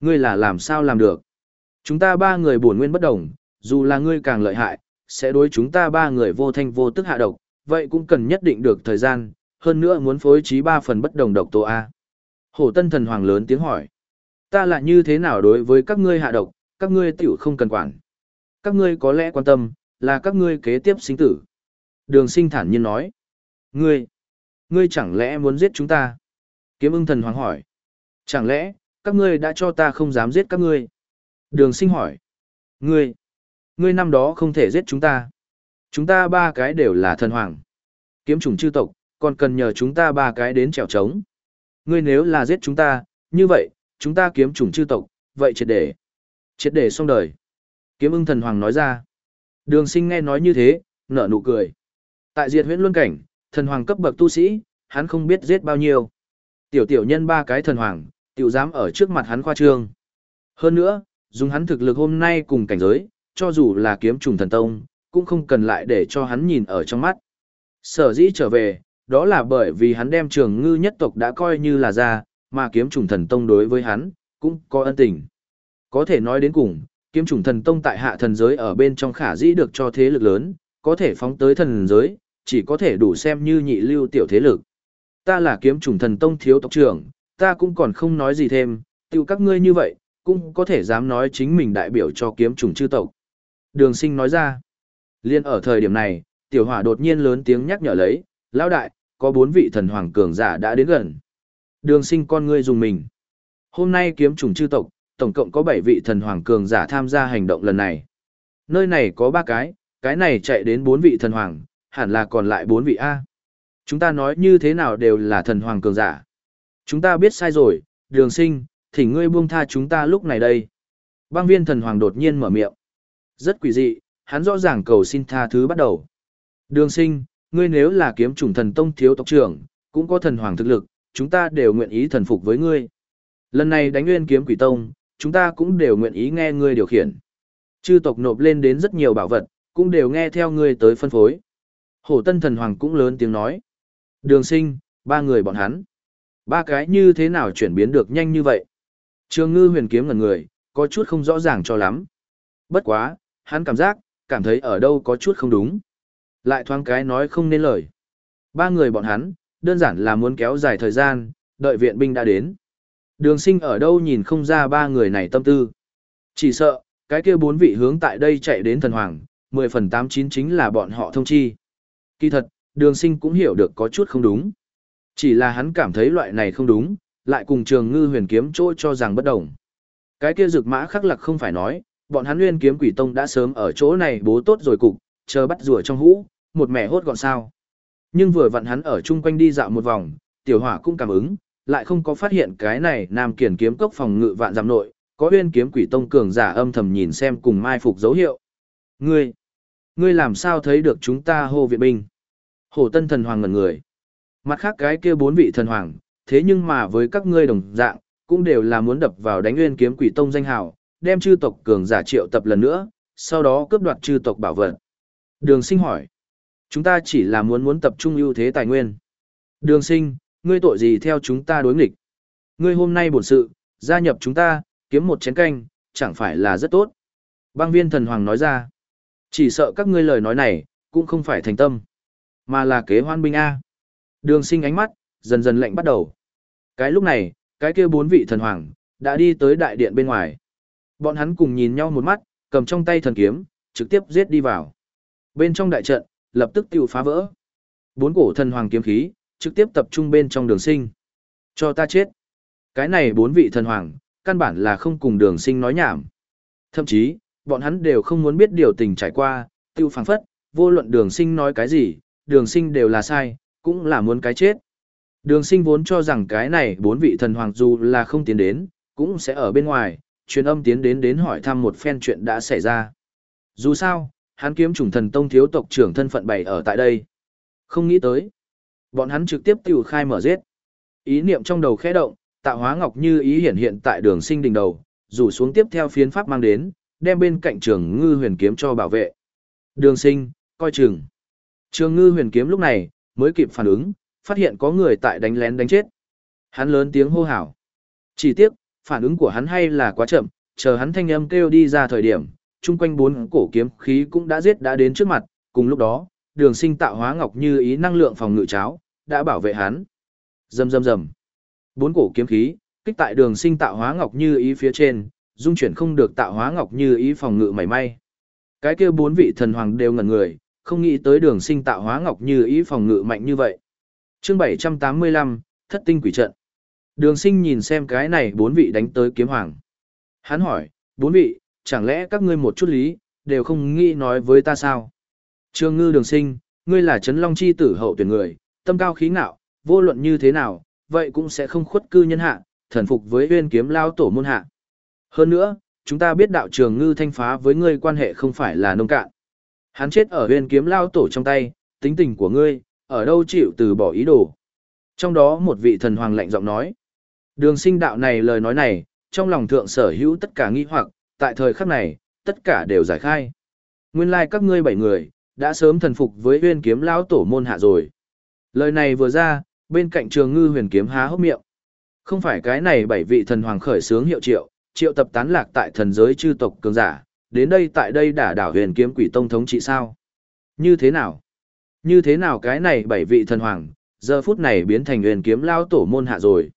ngươi là làm sao làm được? Chúng ta ba người buồn nguyên bất đồng, dù là ngươi càng lợi hại, sẽ đối chúng ta ba người vô thanh vô tức hạ độc, vậy cũng cần nhất định được thời gian, hơn nữa muốn phối trí ba phần bất đồng độc tố A. Hổ tân thần hoàng lớn tiếng hỏi. Ta là như thế nào đối với các ngươi hạ độc, các ngươi tiểu không cần quản. Các ngươi có lẽ quan tâm, là các ngươi kế tiếp sinh tử. Đường sinh thản nhiên nói. Ngươi, ngươi chẳng lẽ muốn giết chúng ta? Kiếm ưng thần hoàng hỏi. Chẳng lẽ, các ngươi đã cho ta không dám giết các ngươi? Đường sinh hỏi. Ngươi, ngươi năm đó không thể giết chúng ta. Chúng ta ba cái đều là thần hoàng. Kiếm chủng chư tộc, còn cần nhờ chúng ta ba cái đến trèo trống. Ngươi nếu là giết chúng ta, như vậy, chúng ta kiếm chủng chư tộc, vậy triệt để. Triệt để xong đời. Kiếm ưng thần hoàng nói ra. Đường sinh nghe nói như thế, nở nụ cười. Tại diệt huyễn luân cảnh, thần hoàng cấp bậc tu sĩ, hắn không biết giết bao nhiêu. Tiểu tiểu nhân ba cái thần hoàng, tiểu dám ở trước mặt hắn khoa trương. Hơn nữa, dùng hắn thực lực hôm nay cùng cảnh giới, cho dù là kiếm trùng thần tông, cũng không cần lại để cho hắn nhìn ở trong mắt. Sở dĩ trở về, đó là bởi vì hắn đem trường ngư nhất tộc đã coi như là ra, mà kiếm trùng thần tông đối với hắn, cũng có ân tình. Có thể nói đến cùng, kiếm trùng thần tông tại hạ thần giới ở bên trong khả dĩ được cho thế lực lớn, có thể phóng tới thần giới, chỉ có thể đủ xem như nhị lưu tiểu thế lực. Ta là kiếm trùng thần tông thiếu tộc trưởng, ta cũng còn không nói gì thêm, tiêu các ngươi như vậy, cũng có thể dám nói chính mình đại biểu cho kiếm trùng chư tộc. Đường sinh nói ra, liên ở thời điểm này, tiểu hỏa đột nhiên lớn tiếng nhắc nhở lấy, lão đại, có bốn vị thần hoàng cường giả đã đến gần. Đường sinh con ngươi dùng mình. Hôm nay kiếm trùng chư tộc, tổng cộng có 7 vị thần hoàng cường giả tham gia hành động lần này. Nơi này có 3 cái, cái này chạy đến 4 vị thần hoàng, hẳn là còn lại 4 vị A. Chúng ta nói như thế nào đều là thần hoàng cường giả. Chúng ta biết sai rồi, đường sinh, thỉnh ngươi buông tha chúng ta lúc này đây. Băng viên thần hoàng đột nhiên mở miệng. Rất quỷ dị, hắn rõ ràng cầu xin tha thứ bắt đầu. Đường sinh, ngươi nếu là kiếm chủng thần tông thiếu tộc trưởng, cũng có thần hoàng thực lực, chúng ta đều nguyện ý thần phục với ngươi. Lần này đánh nguyên kiếm quỷ tông, chúng ta cũng đều nguyện ý nghe ngươi điều khiển. Chư tộc nộp lên đến rất nhiều bảo vật, cũng đều nghe theo ngươi tới phân phối. Hổ tân thần hoàng cũng lớn tiếng nói. Đường sinh, ba người bọn hắn. Ba cái như thế nào chuyển biến được nhanh như vậy? Trường ngư huyền kiếm ngần người, có chút không rõ ràng cho lắm. Bất quá, hắn cảm giác, cảm thấy ở đâu có chút không đúng. Lại thoáng cái nói không nên lời. Ba người bọn hắn, đơn giản là muốn kéo dài thời gian, đợi viện binh đã đến. Đường sinh ở đâu nhìn không ra ba người này tâm tư. Chỉ sợ, cái kia bốn vị hướng tại đây chạy đến thần hoàng, 10 phần 89 chính là bọn họ thông chi. Kỳ thật, đường sinh cũng hiểu được có chút không đúng. Chỉ là hắn cảm thấy loại này không đúng, lại cùng trường ngư huyền kiếm chỗ cho rằng bất đồng. Cái kia rực mã khắc lạc không phải nói, bọn hắn nguyên kiếm quỷ tông đã sớm ở chỗ này bố tốt rồi cục, chờ bắt rùa trong hũ, một mẹ hốt gọn sao. Nhưng vừa vặn hắn ở chung quanh đi dạo một vòng, tiểu hỏa cũng cảm ứng, lại không có phát hiện cái này nam kiển kiếm cốc phòng ngự vạn giảm nội, có uyên kiếm quỷ tông cường giả âm thầm nhìn xem cùng mai phục dấu hiệu. Ngươi, ngươi làm sao thấy được chúng ta hô viện binh? Hổ tân thần hoàng ngẩn người. Mặt khác cái kia bốn vị thần hoàng, thế nhưng mà với các ngươi đồng dạng, cũng đều là muốn đập vào đánh nguyên kiếm quỷ tông danh hào, đem chư tộc cường giả triệu tập lần nữa, sau đó cướp đoạt chư tộc bảo vật. Đường sinh hỏi. Chúng ta chỉ là muốn muốn tập trung ưu thế tài nguyên. Đường sinh, ngươi tội gì theo chúng ta đối nghịch? Ngươi hôm nay bổn sự, gia nhập chúng ta, kiếm một chén canh, chẳng phải là rất tốt. Bang viên thần hoàng nói ra. Chỉ sợ các ngươi lời nói này, cũng không phải thành tâm, mà là kế hoan binh A. Đường sinh ánh mắt, dần dần lạnh bắt đầu. Cái lúc này, cái kia bốn vị thần hoàng, đã đi tới đại điện bên ngoài. Bọn hắn cùng nhìn nhau một mắt, cầm trong tay thần kiếm, trực tiếp giết đi vào. Bên trong đại trận, lập tức tiêu phá vỡ. Bốn cổ thần hoàng kiếm khí, trực tiếp tập trung bên trong đường sinh. Cho ta chết. Cái này bốn vị thần hoàng, căn bản là không cùng đường sinh nói nhảm. Thậm chí, bọn hắn đều không muốn biết điều tình trải qua, tiêu phàng phất, vô luận đường sinh nói cái gì, đường sinh đều là sai, cũng là muốn cái chết. Đường sinh vốn cho rằng cái này bốn vị thần hoàng dù là không tiến đến, cũng sẽ ở bên ngoài, truyền âm tiến đến đến hỏi thăm một phen chuyện đã xảy ra. Dù sao, hắn kiếm trùng thần tông thiếu tộc trưởng thân phận bày ở tại đây. Không nghĩ tới. Bọn hắn trực tiếp tiểu khai mở giết. Ý niệm trong đầu khẽ động, tạo hóa ngọc như ý hiện hiện tại đường sinh đỉnh đầu, rủ xuống tiếp theo phiến pháp mang đến, đem bên cạnh trường ngư huyền kiếm cho bảo vệ. Đường sinh, coi chừng. Trường ngư huyền kiếm lúc này, mới kịp phản ứng, phát hiện có người tại đánh lén đánh chết. Hắn lớn tiếng hô hào. Chỉ tiếc, phản ứng của hắn hay là quá chậm, chờ hắn thanh âm kêu đi ra thời điểm, chung quanh bốn cổ kiếm khí cũng đã giết đã đến trước mặt, cùng lúc đó, đường sinh tạo hóa ngọc như ý năng lượng phòng ngự cháo, đã bảo vệ hắn. Rầm rầm rầm. Bốn cổ kiếm khí, kích tại đường sinh tạo hóa ngọc như ý phía trên, dung chuyển không được tạo hóa ngọc như ý phòng ngự mảy may. Cái kia bốn vị thần hoàng đều ngẩn người, không nghĩ tới đường sinh tạo hóa ngọc như ý phòng ngự mạnh như vậy. chương 785, thất tinh quỷ trận. Đường sinh nhìn xem cái này bốn vị đánh tới kiếm hoàng. Hắn hỏi, bốn vị, chẳng lẽ các ngươi một chút lý, đều không nghĩ nói với ta sao? Trương ngư đường sinh, ngươi là Trấn Long Chi tử hậu tuyển người, tâm cao khí ngạo, vô luận như thế nào, vậy cũng sẽ không khuất cư nhân hạ, thần phục với huyên kiếm lao tổ môn hạ. Hơn nữa, chúng ta biết đạo trường ngư thanh phá với ngươi quan hệ không phải là nông cạn. Hắn chết ở huyên kiếm lao tổ trong tay, tính tình của ngươi, ở đâu chịu từ bỏ ý đồ. Trong đó một vị thần hoàng lạnh giọng nói. Đường sinh đạo này lời nói này, trong lòng thượng sở hữu tất cả nghi hoặc, tại thời khắc này, tất cả đều giải khai. Nguyên lai like các ngươi bảy người, đã sớm thần phục với huyên kiếm lão tổ môn hạ rồi. Lời này vừa ra, bên cạnh trường ngư huyền kiếm há hốc miệng. Không phải cái này bảy vị thần hoàng khởi sướng hiệu triệu, triệu tập tán lạc tại thần giới chư tộc cường giả, đến đây tại đây đả đảo huyền kiếm quỷ tông thống trị sao? Như thế nào? Như thế nào cái này bảy vị thần hoàng, giờ phút này biến thành huyền kiếm lao tổ môn hạ rồi?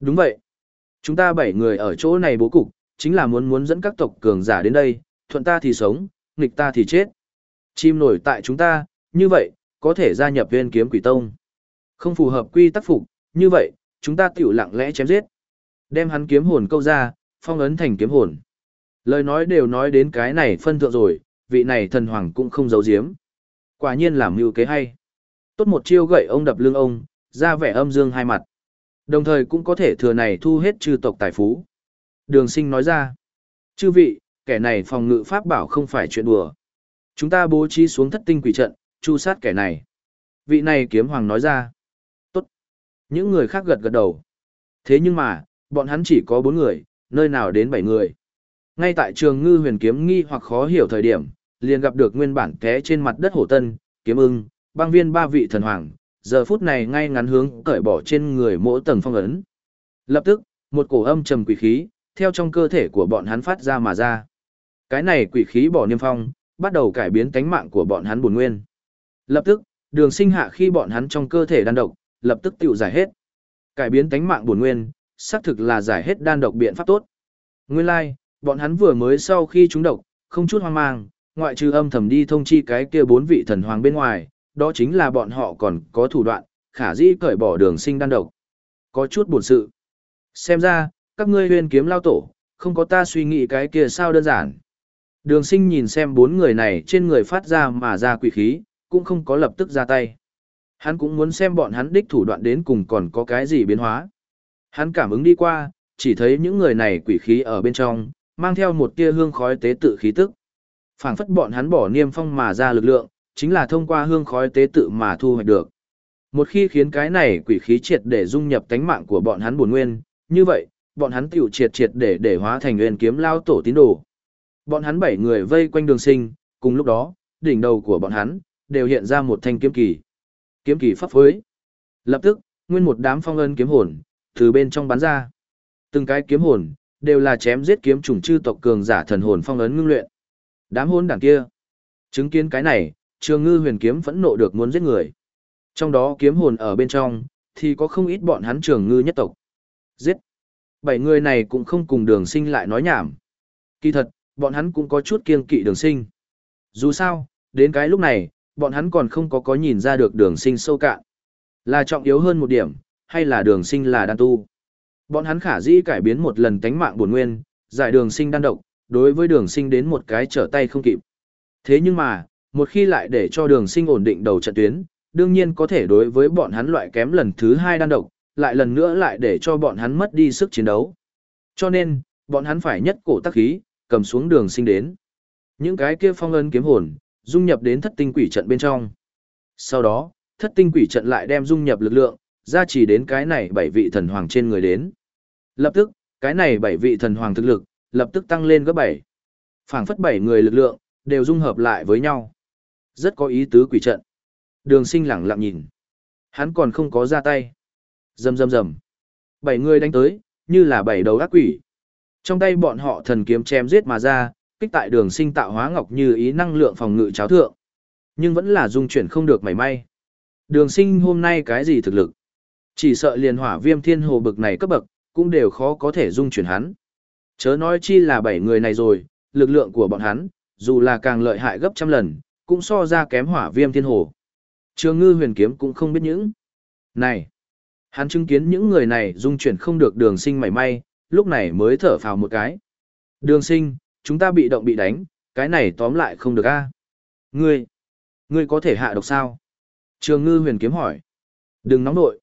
Đúng vậy. Chúng ta bảy người ở chỗ này bố cục, chính là muốn muốn dẫn các tộc cường giả đến đây, thuận ta thì sống, nghịch ta thì chết. Chim nổi tại chúng ta, như vậy, có thể gia nhập viên kiếm quỷ tông. Không phù hợp quy tắc phục, như vậy, chúng ta tiểu lặng lẽ chém giết. Đem hắn kiếm hồn câu ra, phong ấn thành kiếm hồn. Lời nói đều nói đến cái này phân thượng rồi, vị này thần hoàng cũng không giấu giếm. Quả nhiên làm mưu kế hay. Tốt một chiêu gậy ông đập lưng ông, ra vẻ âm dương hai mặt. Đồng thời cũng có thể thừa này thu hết chư tộc tài phú. Đường sinh nói ra. Chư vị, kẻ này phòng ngự pháp bảo không phải chuyện đùa. Chúng ta bố trí xuống thất tinh quỷ trận, chu sát kẻ này. Vị này kiếm hoàng nói ra. Tốt. Những người khác gật gật đầu. Thế nhưng mà, bọn hắn chỉ có bốn người, nơi nào đến bảy người. Ngay tại trường ngư huyền kiếm nghi hoặc khó hiểu thời điểm, liền gặp được nguyên bản té trên mặt đất hổ tân, kiếm ưng, băng viên ba vị thần hoàng, giờ phút này ngay ngắn hướng cởi bỏ trên người mỗi tầng phong ấn. Lập tức, một cổ âm trầm quỷ khí, theo trong cơ thể của bọn hắn phát ra mà ra. Cái này quỷ khí bỏ niêm phong, bắt đầu cải biến tánh mạng của bọn hắn buồn nguyên. Lập tức, đường sinh hạ khi bọn hắn trong cơ thể đan độc, lập tức tiêu giải hết. Cải biến tánh mạng buồn nguyên, xác thực là giải hết đan độc biện pháp tốt. Nguyên lai, like, bọn hắn vừa mới sau khi chúng độc, không chút hoang mang, ngoại trừ âm thầm đi thông chi cái kia bốn vị thần hoàng bên ngoài, đó chính là bọn họ còn có thủ đoạn, khả dĩ cởi bỏ đường sinh đan độc. Có chút buồn sự. Xem ra, các ngươi huyên kiếm lao tổ, không có ta suy nghĩ cái kia sao đơn giản. Đường sinh nhìn xem bốn người này trên người phát ra mà ra quỷ khí, cũng không có lập tức ra tay. Hắn cũng muốn xem bọn hắn đích thủ đoạn đến cùng còn có cái gì biến hóa. Hắn cảm ứng đi qua, chỉ thấy những người này quỷ khí ở bên trong, mang theo một tia hương khói tế tự khí tức. phảng phất bọn hắn bỏ niêm phong mà ra lực lượng, chính là thông qua hương khói tế tự mà thu hoạch được. Một khi khiến cái này quỷ khí triệt để dung nhập tánh mạng của bọn hắn buồn nguyên, như vậy, bọn hắn tiểu triệt triệt để để hóa thành nguyên kiếm lao tổ tín đồ. Bọn hắn bảy người vây quanh đường sinh, cùng lúc đó, đỉnh đầu của bọn hắn, đều hiện ra một thanh kiếm kỳ. Kiếm kỳ pháp phối. Lập tức, nguyên một đám phong ân kiếm hồn, từ bên trong bắn ra. Từng cái kiếm hồn, đều là chém giết kiếm trùng chư tộc cường giả thần hồn phong ấn ngưng luyện. Đám hồn đảng kia. Chứng kiến cái này, trường ngư huyền kiếm phẫn nộ được muốn giết người. Trong đó kiếm hồn ở bên trong, thì có không ít bọn hắn trường ngư nhất tộc. Giết. Bảy người này cũng không cùng đường sinh lại nói nhảm. Kỳ thật, bọn hắn cũng có chút kiêng kỵ đường sinh. Dù sao, đến cái lúc này, bọn hắn còn không có có nhìn ra được đường sinh sâu cạn. Là trọng yếu hơn một điểm, hay là đường sinh là đan tu. Bọn hắn khả dĩ cải biến một lần tánh mạng buồn nguyên, giải đường sinh đan độc, đối với đường sinh đến một cái trở tay không kịp. Thế nhưng mà, một khi lại để cho đường sinh ổn định đầu trận tuyến, đương nhiên có thể đối với bọn hắn loại kém lần thứ hai đan độc, lại lần nữa lại để cho bọn hắn mất đi sức chiến đấu. Cho nên, bọn hắn phải nhất cổ tác khí, cầm xuống đường sinh đến. Những cái kia phong ấn kiếm hồn, dung nhập đến thất tinh quỷ trận bên trong. Sau đó, thất tinh quỷ trận lại đem dung nhập lực lượng, ra chỉ đến cái này bảy vị thần hoàng trên người đến. Lập tức, cái này bảy vị thần hoàng thực lực, lập tức tăng lên gấp bảy. phảng phất bảy người lực lượng, đều dung hợp lại với nhau. Rất có ý tứ quỷ trận. Đường sinh lẳng lặng nhìn. Hắn còn không có ra tay. Rầm rầm rầm. Bảy người đánh tới, như là bảy đầu ác quỷ. Trong tay bọn họ thần kiếm chém giết mà ra, kích tại đường sinh tạo hóa ngọc như ý năng lượng phòng ngự cháo thượng. Nhưng vẫn là dung chuyển không được mảy may. Đường sinh hôm nay cái gì thực lực? Chỉ sợ liền hỏa viêm thiên hồ bực này cấp bậc, cũng đều khó có thể dung chuyển hắn. Chớ nói chi là bảy người này rồi, lực lượng của bọn hắn, dù là càng lợi hại gấp trăm lần, cũng so ra kém hỏa viêm thiên hồ. Trường ngư huyền kiếm cũng không biết những. Này! Hắn chứng kiến những người này dung chuyển không được đường sinh mảy may, lúc này mới thở phào một cái. Đường sinh, chúng ta bị động bị đánh, cái này tóm lại không được a Ngươi, ngươi có thể hạ độc sao? Trường ngư huyền kiếm hỏi. Đừng nóng nội.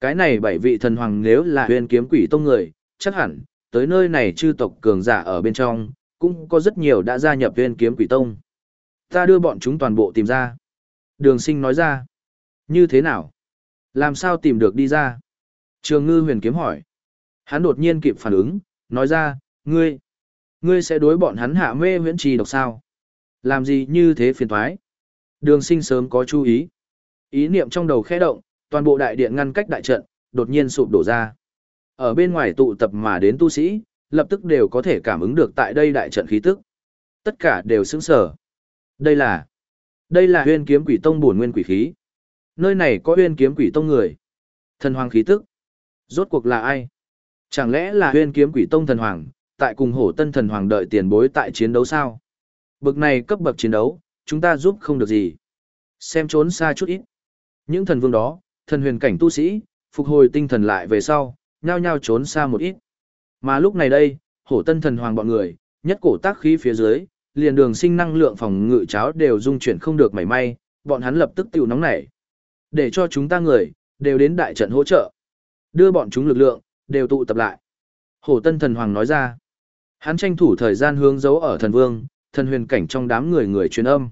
Cái này bảy vị thần hoàng nếu là huyền kiếm quỷ tông người, chắc hẳn, tới nơi này chư tộc cường giả ở bên trong, cũng có rất nhiều đã gia nhập huyền kiếm quỷ tông. Ta đưa bọn chúng toàn bộ tìm ra. Đường sinh nói ra. Như thế nào? Làm sao tìm được đi ra? Trường ngư huyền kiếm hỏi. Hắn đột nhiên kịp phản ứng, nói ra, ngươi, ngươi sẽ đối bọn hắn hạ mê huyễn trì độc sao? Làm gì như thế phiền thoái? Đường sinh sớm có chú ý. Ý niệm trong đầu khẽ động, toàn bộ đại điện ngăn cách đại trận, đột nhiên sụp đổ ra. Ở bên ngoài tụ tập mà đến tu sĩ, lập tức đều có thể cảm ứng được tại đây đại trận khí tức. Tất cả đều sững sở. Đây là, đây là huyên kiếm quỷ tông bổn nguyên quỷ khí. Nơi này có huyên kiếm quỷ tông người. Thần hoàng khí tức. Rốt cuộc là ai? Chẳng lẽ là huyên kiếm quỷ tông thần hoàng, tại cùng hổ tân thần hoàng đợi tiền bối tại chiến đấu sao? Bực này cấp bậc chiến đấu, chúng ta giúp không được gì. Xem trốn xa chút ít. Những thần vương đó, thần huyền cảnh tu sĩ, phục hồi tinh thần lại về sau, nhao nhao trốn xa một ít. Mà lúc này đây, hổ tân thần hoàng bọn người, nhất cổ tác khí phía dưới, liền đường sinh năng lượng phòng ngự cháo đều dung chuyển không được mảy may, bọn hắn lập tức tiêu nóng nảy. Để cho chúng ta người, đều đến đại trận hỗ trợ. Đưa bọn chúng lực lượng, đều tụ tập lại. Hổ tân thần hoàng nói ra. Hắn tranh thủ thời gian hướng dấu ở thần vương, thần huyền cảnh trong đám người người truyền âm.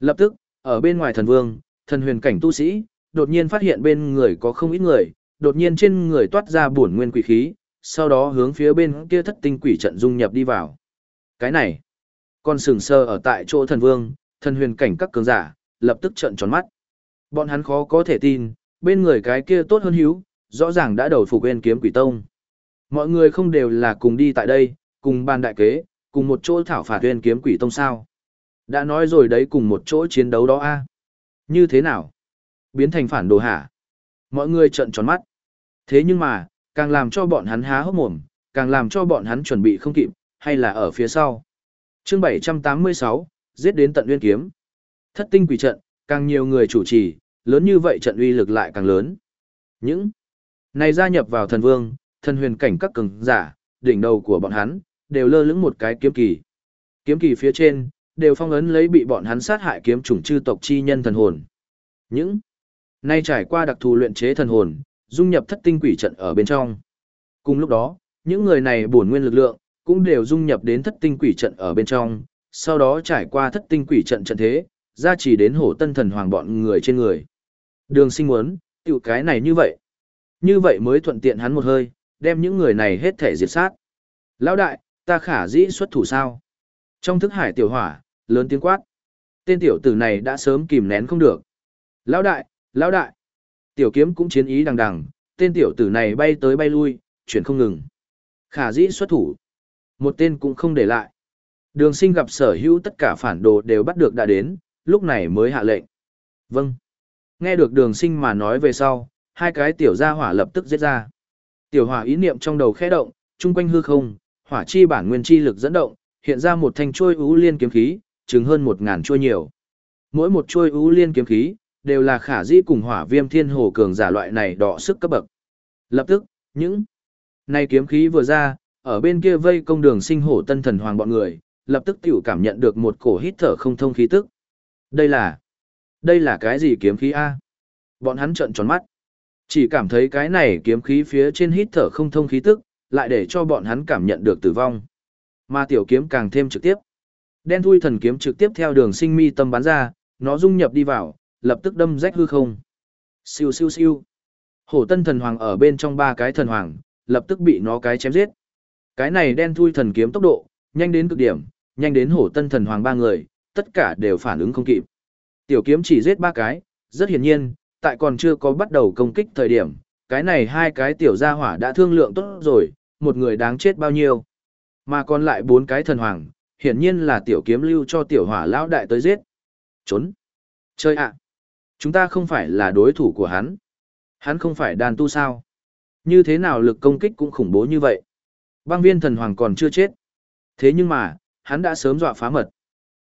Lập tức, ở bên ngoài thần vương, thần huyền cảnh tu sĩ, đột nhiên phát hiện bên người có không ít người, đột nhiên trên người toát ra bổn nguyên quỷ khí, sau đó hướng phía bên kia thất tinh quỷ trận dung nhập đi vào. Cái này, còn sừng sờ ở tại chỗ thần vương, thần huyền cảnh các cường giả, lập tức trợn tròn mắt. Bọn hắn khó có thể tin, bên người cái kia tốt hơn hiếu, rõ ràng đã đầu phục bên kiếm quỷ tông. Mọi người không đều là cùng đi tại đây, cùng ban đại kế, cùng một chỗ thảo phạt huyên kiếm quỷ tông sao. Đã nói rồi đấy cùng một chỗ chiến đấu đó a Như thế nào? Biến thành phản đồ hả? Mọi người trợn tròn mắt. Thế nhưng mà, càng làm cho bọn hắn há hốc mồm, càng làm cho bọn hắn chuẩn bị không kịp, hay là ở phía sau chương 786, giết đến tận nguyên kiếm. Thất tinh quỷ trận, càng nhiều người chủ trì, lớn như vậy trận uy lực lại càng lớn. Những này gia nhập vào thần vương, thần huyền cảnh các cường giả, đỉnh đầu của bọn hắn, đều lơ lửng một cái kiếm kỳ. Kiếm kỳ phía trên, đều phong ấn lấy bị bọn hắn sát hại kiếm chủng chư tộc chi nhân thần hồn. Những nay trải qua đặc thù luyện chế thần hồn, dung nhập thất tinh quỷ trận ở bên trong. Cùng lúc đó, những người này bổn nguyên lực lượng, cũng đều dung nhập đến thất tinh quỷ trận ở bên trong, sau đó trải qua thất tinh quỷ trận trận thế, ra chỉ đến hổ tân thần hoàng bọn người trên người. Đường sinh muốn, tiểu cái này như vậy. Như vậy mới thuận tiện hắn một hơi, đem những người này hết thể diệt sát. Lão đại, ta khả dĩ xuất thủ sao? Trong thức hải tiểu hỏa, lớn tiếng quát. Tên tiểu tử này đã sớm kìm nén không được. Lão đại, lão đại. Tiểu kiếm cũng chiến ý đằng đằng, tên tiểu tử này bay tới bay lui, chuyển không ngừng. Khả dĩ xuất thủ. Một tên cũng không để lại. Đường sinh gặp sở hữu tất cả phản đồ đều bắt được đã đến, lúc này mới hạ lệnh. Vâng. Nghe được đường sinh mà nói về sau, hai cái tiểu gia hỏa lập tức giết ra. Tiểu hỏa ý niệm trong đầu khẽ động, chung quanh hư không, hỏa chi bản nguyên chi lực dẫn động, hiện ra một thanh chuôi ú liên kiếm khí, chừng hơn một ngàn chuôi nhiều. Mỗi một chuôi ú liên kiếm khí, đều là khả dĩ cùng hỏa viêm thiên hồ cường giả loại này đỏ sức cấp bậc. Lập tức, những Này kiếm khí vừa ra, ở bên kia vây công đường sinh hổ tân thần hoàng bọn người, lập tức tiểu cảm nhận được một cổ hít thở không thông khí tức. Đây là, đây là cái gì kiếm khí A? Bọn hắn trợn tròn mắt. Chỉ cảm thấy cái này kiếm khí phía trên hít thở không thông khí tức, lại để cho bọn hắn cảm nhận được tử vong. Mà tiểu kiếm càng thêm trực tiếp. Đen thui thần kiếm trực tiếp theo đường sinh mi tâm bắn ra, nó dung nhập đi vào, lập tức đâm rách hư không. Siêu siêu siêu. Hổ tân thần hoàng ở bên trong ba cái thần hoàng, lập tức bị nó cái chém giết. Cái này đen thui thần kiếm tốc độ, nhanh đến cực điểm, nhanh đến hổ tân thần hoàng ba người, tất cả đều phản ứng không kịp. Tiểu kiếm chỉ giết ba cái, rất hiển nhiên, tại còn chưa có bắt đầu công kích thời điểm, cái này hai cái tiểu gia hỏa đã thương lượng tốt rồi, một người đáng chết bao nhiêu. Mà còn lại bốn cái thần hoàng, hiển nhiên là tiểu kiếm lưu cho tiểu hỏa lão đại tới giết. Trốn. Chơi ạ. Chúng ta không phải là đối thủ của hắn. Hắn không phải đàn tu sao. Như thế nào lực công kích cũng khủng bố như vậy. Băng viên thần hoàng còn chưa chết. Thế nhưng mà, hắn đã sớm dọa phá mật.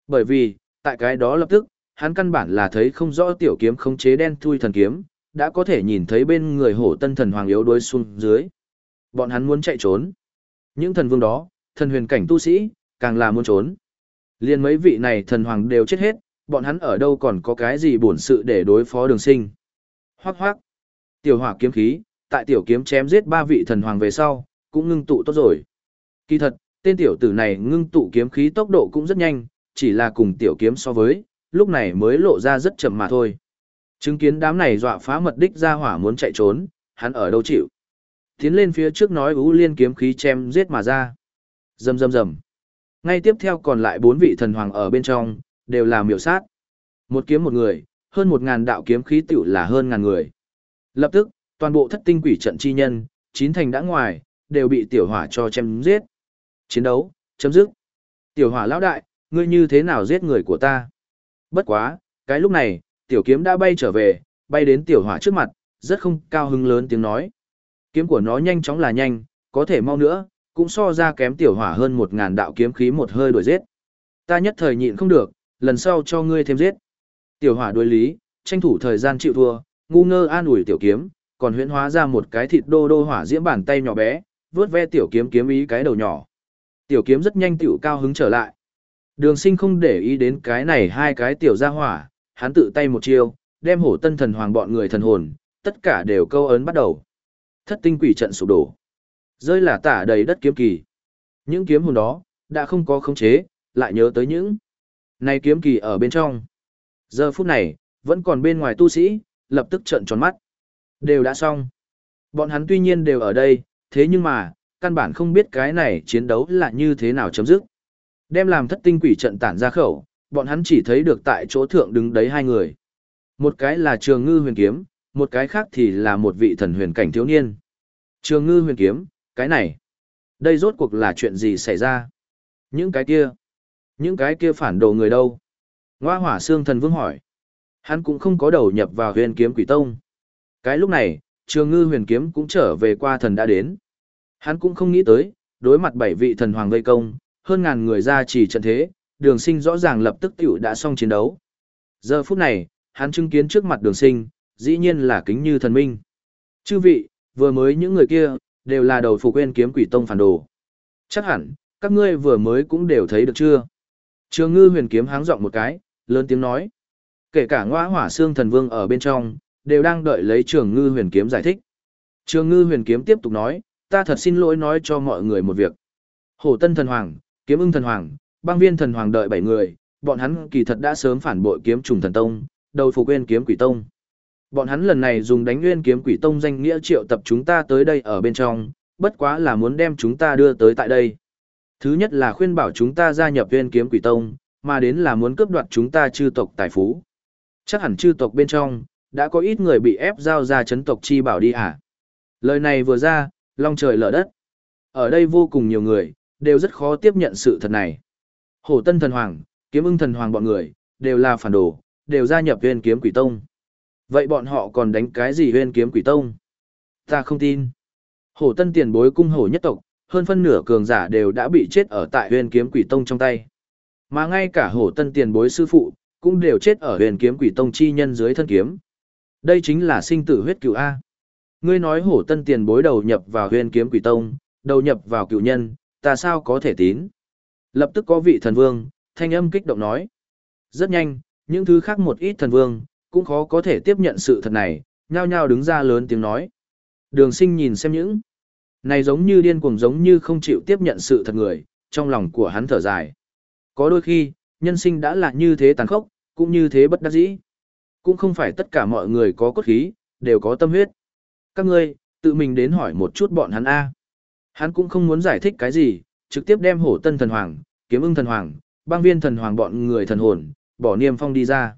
Bởi vì, tại cái đó lập tức, hắn căn bản là thấy không rõ tiểu kiếm khống chế đen thui thần kiếm, đã có thể nhìn thấy bên người hổ tân thần hoàng yếu đuối xuống dưới. Bọn hắn muốn chạy trốn. Những thần vương đó, thần huyền cảnh tu sĩ, càng là muốn trốn. Liên mấy vị này thần hoàng đều chết hết, bọn hắn ở đâu còn có cái gì bổn sự để đối phó đường sinh. Hoác hoác. Tiểu hỏa kiếm khí, tại tiểu kiếm chém giết ba vị thần hoàng về sau, cũng ngưng tụ tốt rồi. Kỳ thật, tên tiểu tử này ngưng tụ kiếm khí tốc độ cũng rất nhanh, chỉ là cùng tiểu kiếm so với, lúc này mới lộ ra rất chậm mà thôi. Chứng kiến đám này dọa phá mật đích ra hỏa muốn chạy trốn, hắn ở đâu chịu. Tiến lên phía trước nói ú liên kiếm khí chém giết mà ra. Rầm rầm rầm. Ngay tiếp theo còn lại bốn vị thần hoàng ở bên trong, đều là miểu sát. Một kiếm một người, hơn một ngàn đạo kiếm khí tiểu là hơn ngàn người. Lập tức, toàn bộ thất tinh quỷ trận chi nhân, chín thành đã ngoài, đều bị tiểu hỏa cho chém giết. Chiến đấu, chấm dứt. Tiểu hỏa lão đại, ngươi như thế nào giết người của ta? Bất quá, cái lúc này, tiểu kiếm đã bay trở về, bay đến tiểu hỏa trước mặt, rất không cao hứng lớn tiếng nói. Kiếm của nó nhanh chóng là nhanh, có thể mau nữa, cũng so ra kém tiểu hỏa hơn một ngàn đạo kiếm khí một hơi đuổi giết. Ta nhất thời nhịn không được, lần sau cho ngươi thêm giết. Tiểu hỏa đối lý, tranh thủ thời gian chịu thua, ngu ngơ an ủi tiểu kiếm, còn huyễn hóa ra một cái thịt đô đô hỏa diễm bàn tay nhỏ bé, vớt ve tiểu kiếm kiếm ý cái đầu nhỏ. Tiểu kiếm rất nhanh tiểu cao hứng trở lại. Đường sinh không để ý đến cái này hai cái tiểu gia hỏa, hắn tự tay một chiêu, đem hổ tân thần hoàng bọn người thần hồn, tất cả đều câu ấn bắt đầu. Thất tinh quỷ trận sụp đổ. Rơi là tả đầy đất kiếm kỳ. Những kiếm hồn đó, đã không có khống chế, lại nhớ tới những. Này kiếm kỳ ở bên trong. Giờ phút này, vẫn còn bên ngoài tu sĩ, lập tức trận tròn mắt. Đều đã xong. Bọn hắn tuy nhiên đều ở đây, thế nhưng mà, căn bản không biết cái này chiến đấu là như thế nào chấm dứt. Đem làm thất tinh quỷ trận tản ra khẩu, bọn hắn chỉ thấy được tại chỗ thượng đứng đấy hai người. Một cái là trường ngư huyền kiếm, một cái khác thì là một vị thần huyền cảnh thiếu niên. Trường ngư huyền kiếm, cái này, đây rốt cuộc là chuyện gì xảy ra? Những cái kia, những cái kia phản đồ người đâu? Ngoa hỏa xương thần vương hỏi. Hắn cũng không có đầu nhập vào huyền kiếm quỷ tông. Cái lúc này, trường ngư huyền kiếm cũng trở về qua thần đã đến. Hắn cũng không nghĩ tới, đối mặt bảy vị thần hoàng vây công, hơn ngàn người ra chỉ trận thế, đường sinh rõ ràng lập tức tiểu đã xong chiến đấu. Giờ phút này, hắn chứng kiến trước mặt đường sinh, dĩ nhiên là kính như thần minh. Chư vị, vừa mới những người kia, đều là đầu phục quên kiếm quỷ tông phản đồ. Chắc hẳn, các ngươi vừa mới cũng đều thấy được chưa? Trường ngư huyền kiếm háng giọng một cái, lớn tiếng nói. Kể cả ngõ hỏa xương thần vương ở bên trong, đều đang đợi lấy trường ngư huyền kiếm giải thích. Trường ngư huyền kiếm tiếp tục nói, ta thật xin lỗi nói cho mọi người một việc. Hổ tân thần hoàng, kiếm ưng thần hoàng, băng viên thần hoàng đợi bảy người, bọn hắn kỳ thật đã sớm phản bội kiếm trùng thần tông, đầu phục nguyên kiếm quỷ tông. Bọn hắn lần này dùng đánh nguyên kiếm quỷ tông danh nghĩa triệu tập chúng ta tới đây ở bên trong, bất quá là muốn đem chúng ta đưa tới tại đây. Thứ nhất là khuyên bảo chúng ta gia nhập nguyên kiếm quỷ tông, mà đến là muốn cướp đoạt chúng ta chư tộc tài phú. Chắc hẳn chư tộc bên trong, đã có ít người bị ép giao ra chấn tộc chi bảo đi à? Lời này vừa ra, long trời lở đất. Ở đây vô cùng nhiều người, đều rất khó tiếp nhận sự thật này. Hổ Tân Thần Hoàng, Kiếm ưng Thần Hoàng bọn người, đều là phản đồ, đều gia nhập huyên kiếm quỷ tông. Vậy bọn họ còn đánh cái gì huyên kiếm quỷ tông? Ta không tin. Hổ Tân tiền bối cung hổ nhất tộc, hơn phân nửa cường giả đều đã bị chết ở tại huyên kiếm quỷ tông trong tay. Mà ngay cả hổ Tân tiền bối sư phụ, cũng đều chết ở huyền kiếm quỷ tông chi nhân dưới thân kiếm. Đây chính là sinh tử huyết cựu A. Ngươi nói hổ tân tiền bối đầu nhập vào huyền kiếm quỷ tông, đầu nhập vào cựu nhân, ta sao có thể tín? Lập tức có vị thần vương, thanh âm kích động nói. Rất nhanh, những thứ khác một ít thần vương, cũng khó có thể tiếp nhận sự thật này, nhao nhao đứng ra lớn tiếng nói. Đường sinh nhìn xem những này giống như điên cuồng giống như không chịu tiếp nhận sự thật người, trong lòng của hắn thở dài. Có đôi khi, nhân sinh đã là như thế tàn khốc, cũng như thế bất đắc dĩ. Cũng không phải tất cả mọi người có cốt khí, đều có tâm huyết. Các ngươi, tự mình đến hỏi một chút bọn hắn A. Hắn cũng không muốn giải thích cái gì, trực tiếp đem hổ tân thần hoàng, kiếm ưng thần hoàng, băng viên thần hoàng bọn người thần hồn, bỏ niêm phong đi ra.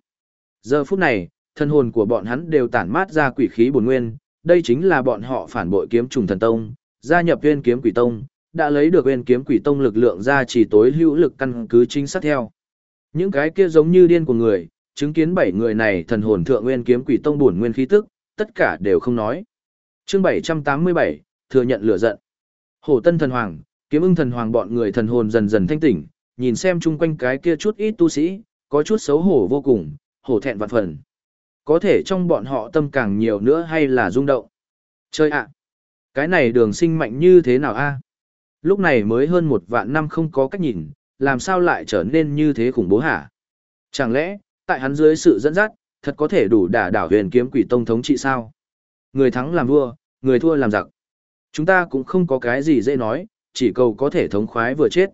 Giờ phút này, thần hồn của bọn hắn đều tản mát ra quỷ khí bổn nguyên, đây chính là bọn họ phản bội kiếm trùng thần tông, gia nhập viên kiếm quỷ tông, đã lấy được viên kiếm quỷ tông lực lượng ra chỉ tối hữu lực căn cứ chính xác theo. Những cái kia giống như điên của người, chứng kiến bảy người này thần hồn thượng nguyên kiếm quỷ tông bổn nguyên khí tức, tất cả đều không nói. Chương 787, thừa nhận lửa giận. Hổ Tân thần hoàng, kiếm ưng thần hoàng bọn người thần hồn dần dần thanh tỉnh, nhìn xem chung quanh cái kia chút ít tu sĩ, có chút xấu hổ vô cùng, hổ thẹn vạn phần. Có thể trong bọn họ tâm càng nhiều nữa hay là rung động. Chơi ạ! cái này đường sinh mạnh như thế nào a Lúc này mới hơn một vạn năm không có cách nhìn, làm sao lại trở nên như thế khủng bố hả? Chẳng lẽ, tại hắn dưới sự dẫn dắt, thật có thể đủ đả đảo huyền kiếm quỷ tông thống trị sao? Người thắng làm vua, người thua làm giặc. Chúng ta cũng không có cái gì dễ nói, chỉ cầu có thể thống khoái vừa chết.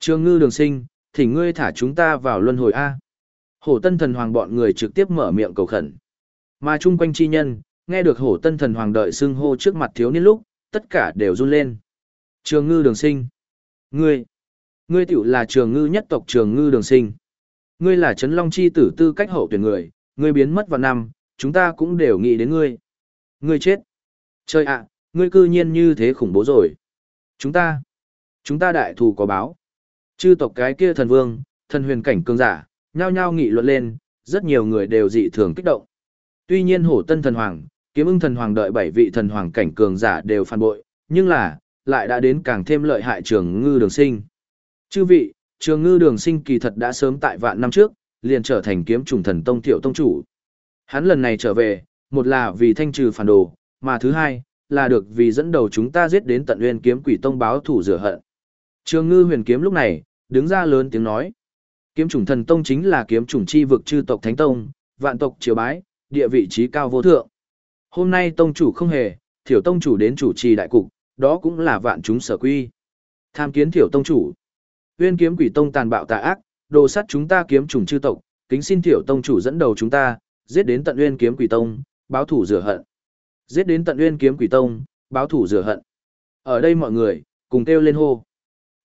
Trường ngư đường sinh, thỉnh ngươi thả chúng ta vào luân hồi A. Hổ tân thần hoàng bọn người trực tiếp mở miệng cầu khẩn. Mà chung quanh chi nhân, nghe được hổ tân thần hoàng đợi xưng hô trước mặt thiếu niên lúc, tất cả đều run lên. Trường ngư đường sinh. Ngươi. Ngươi tiểu là trường ngư nhất tộc trường ngư đường sinh. Ngươi là Trấn Long Chi tử tư cách hậu tuyển người, ngươi biến mất vào năm, chúng ta cũng đều nghĩ đến ngươi. Ngươi chết. Trời ạ, ngươi cư nhiên như thế khủng bố rồi. Chúng ta. Chúng ta đại thù có báo. Chư tộc cái kia thần vương, thần huyền cảnh cường giả, nhao nhao nghị luận lên, rất nhiều người đều dị thường kích động. Tuy nhiên hổ tân thần hoàng, kiếm ưng thần hoàng đợi bảy vị thần hoàng cảnh cường giả đều phản bội, nhưng là, lại đã đến càng thêm lợi hại trường ngư đường sinh. Chư vị, trường ngư đường sinh kỳ thật đã sớm tại vạn năm trước, liền trở thành kiếm trùng thần tông tiểu tông chủ. Hắn lần này trở về, một là vì thanh trừ phản đồ, mà thứ hai, là được vì dẫn đầu chúng ta giết đến tận nguyên kiếm quỷ tông báo thủ rửa hận. Trường ngư huyền kiếm lúc này, đứng ra lớn tiếng nói. Kiếm trùng thần tông chính là kiếm trùng chi vực chư tộc thánh tông, vạn tộc triều bái, địa vị trí cao vô thượng. Hôm nay tông chủ không hề, thiểu tông chủ đến chủ trì đại cục, đó cũng là vạn chúng sở quy. Tham kiến thiểu tông chủ. Uyên kiếm quỷ tông tàn bạo tà ác, đồ sắt chúng ta kiếm trùng chư tộc, kính xin tiểu tông chủ dẫn đầu chúng ta, giết đến tận uyên kiếm quỷ tông, báo thủ rửa hận. Giết đến tận uyên kiếm quỷ tông, báo thủ rửa hận. Ở đây mọi người, cùng kêu lên hô.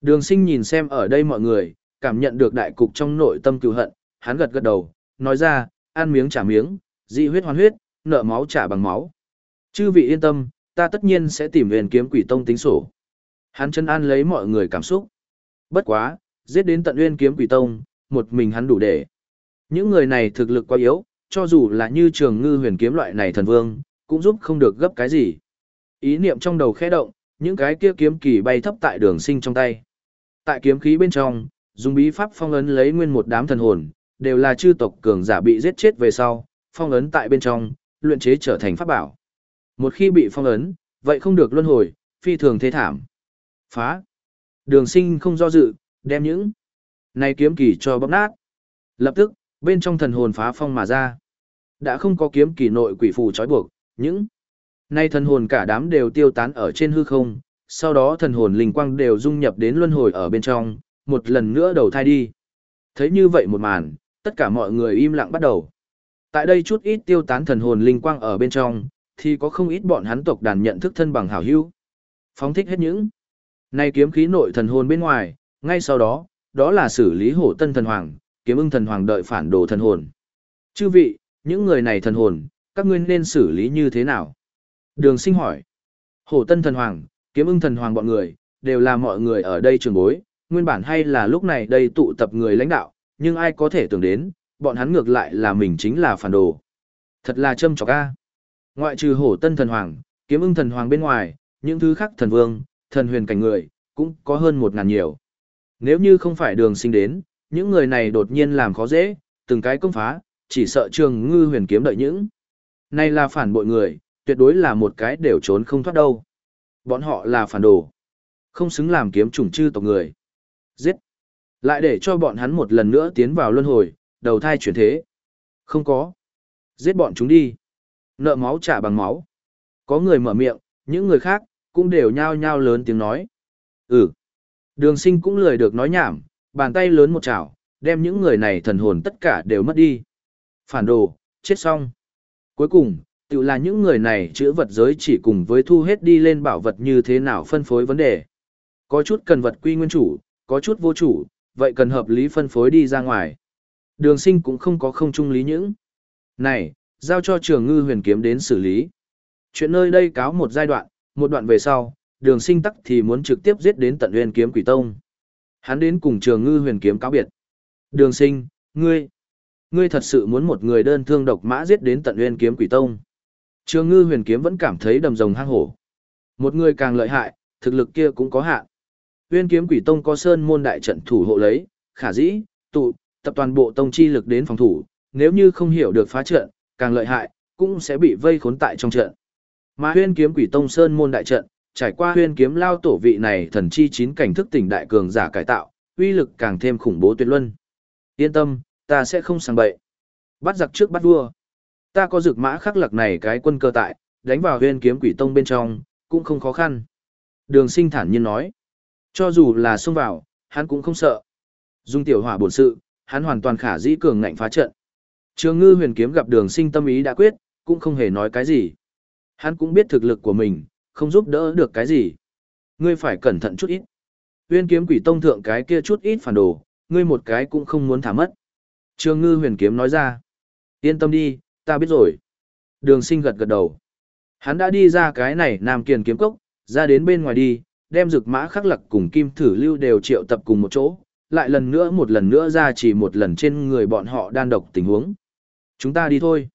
Đường sinh nhìn xem ở đây mọi người, cảm nhận được đại cục trong nội tâm cừu hận, hắn gật gật đầu, nói ra, ăn miếng trả miếng, dị huyết hoàn huyết, nợ máu trả bằng máu. Chư vị yên tâm, ta tất nhiên sẽ tìm Uyên kiếm quỷ tông tính sổ. Hắn chân an lấy mọi người cảm xúc. Bất quá, giết đến tận uyên kiếm quỷ tông, một mình hắn đủ để. Những người này thực lực quá yếu, cho dù là như trường ngư huyền kiếm loại này thần vương, cũng giúp không được gấp cái gì. Ý niệm trong đầu khẽ động, những cái kia kiếm kỳ bay thấp tại đường sinh trong tay. Tại kiếm khí bên trong, dùng bí pháp phong ấn lấy nguyên một đám thần hồn, đều là chư tộc cường giả bị giết chết về sau, phong ấn tại bên trong, luyện chế trở thành pháp bảo. Một khi bị phong ấn, vậy không được luân hồi, phi thường thế thảm. Phá. Đường sinh không do dự, đem những này kiếm kỳ cho bóp nát. Lập tức, bên trong thần hồn phá phong mà ra. Đã không có kiếm kỳ nội quỷ phù trói buộc, những nay thần hồn cả đám đều tiêu tán ở trên hư không, sau đó thần hồn linh quang đều dung nhập đến luân hồi ở bên trong, một lần nữa đầu thai đi. Thấy như vậy một màn, tất cả mọi người im lặng bắt đầu. Tại đây chút ít tiêu tán thần hồn linh quang ở bên trong, thì có không ít bọn hắn tộc đàn nhận thức thân bằng hảo hữu. Phóng thích hết những nay kiếm khí nội thần hồn bên ngoài, ngay sau đó, đó là xử lý hổ tân thần hoàng, kiếm ưng thần hoàng đợi phản đồ thần hồn. Chư vị, những người này thần hồn, các ngươi nên xử lý như thế nào? Đường sinh hỏi. Hổ tân thần hoàng, kiếm ưng thần hoàng bọn người, đều là mọi người ở đây trường bối, nguyên bản hay là lúc này đây tụ tập người lãnh đạo, nhưng ai có thể tưởng đến, bọn hắn ngược lại là mình chính là phản đồ. Thật là châm trọc ca. Ngoại trừ hổ tân thần hoàng, kiếm ưng thần hoàng bên ngoài, những thứ khác thần vương, thần huyền cảnh người, cũng có hơn một ngàn nhiều. Nếu như không phải đường sinh đến, những người này đột nhiên làm khó dễ, từng cái công phá, chỉ sợ trường ngư huyền kiếm đợi những. Này là phản bội người, tuyệt đối là một cái đều trốn không thoát đâu. Bọn họ là phản đồ. Không xứng làm kiếm chủng chư tộc người. Giết. Lại để cho bọn hắn một lần nữa tiến vào luân hồi, đầu thai chuyển thế. Không có. Giết bọn chúng đi. Nợ máu trả bằng máu. Có người mở miệng, những người khác, cũng đều nhao nhao lớn tiếng nói. Ừ. Đường sinh cũng lười được nói nhảm, bàn tay lớn một chảo, đem những người này thần hồn tất cả đều mất đi. Phản đồ, chết xong. Cuối cùng, tự là những người này chữa vật giới chỉ cùng với thu hết đi lên bảo vật như thế nào phân phối vấn đề. Có chút cần vật quy nguyên chủ, có chút vô chủ, vậy cần hợp lý phân phối đi ra ngoài. Đường sinh cũng không có không trung lý những. Này, giao cho trường ngư huyền kiếm đến xử lý. Chuyện nơi đây cáo một giai đoạn, một đoạn về sau, đường sinh tắc thì muốn trực tiếp giết đến tận huyền kiếm quỷ tông. Hắn đến cùng trường ngư huyền kiếm cáo biệt. Đường sinh, ngươi, ngươi thật sự muốn một người đơn thương độc mã giết đến tận huyền kiếm quỷ tông. Trường ngư huyền kiếm vẫn cảm thấy đầm rồng hang hổ. Một người càng lợi hại, thực lực kia cũng có hạn. Huyền kiếm quỷ tông có sơn môn đại trận thủ hộ lấy, khả dĩ, tụ, tập toàn bộ tông chi lực đến phòng thủ, nếu như không hiểu được phá trận, càng lợi hại, cũng sẽ bị vây khốn tại trong trận. Mà huyên kiếm quỷ tông sơn môn đại trận, trải qua huyên kiếm lao tổ vị này thần chi chín cảnh thức tỉnh đại cường giả cải tạo, uy lực càng thêm khủng bố tuyệt luân. Yên tâm, ta sẽ không sang bậy. Bắt giặc trước bắt vua. Ta có dược mã khắc lạc này cái quân cơ tại, đánh vào huyên kiếm quỷ tông bên trong, cũng không khó khăn. Đường sinh thản nhiên nói. Cho dù là xông vào, hắn cũng không sợ. Dung tiểu hỏa bổn sự, hắn hoàn toàn khả dĩ cường ngạnh phá trận. Trường ngư huyền kiếm gặp đường sinh tâm ý đã quyết, cũng không hề nói cái gì. Hắn cũng biết thực lực của mình, không giúp đỡ được cái gì. Ngươi phải cẩn thận chút ít. Huyền kiếm quỷ tông thượng cái kia chút ít phản đồ, ngươi một cái cũng không muốn thả mất. Trường ngư huyền kiếm nói ra. Yên tâm đi, ta biết rồi. Đường sinh gật gật đầu. Hắn đã đi ra cái này nam kiền kiếm cốc, ra đến bên ngoài đi, đem rực mã khắc lặc cùng kim thử lưu đều triệu tập cùng một chỗ, lại lần nữa một lần nữa ra chỉ một lần trên người bọn họ đan độc tình huống. Chúng ta đi thôi.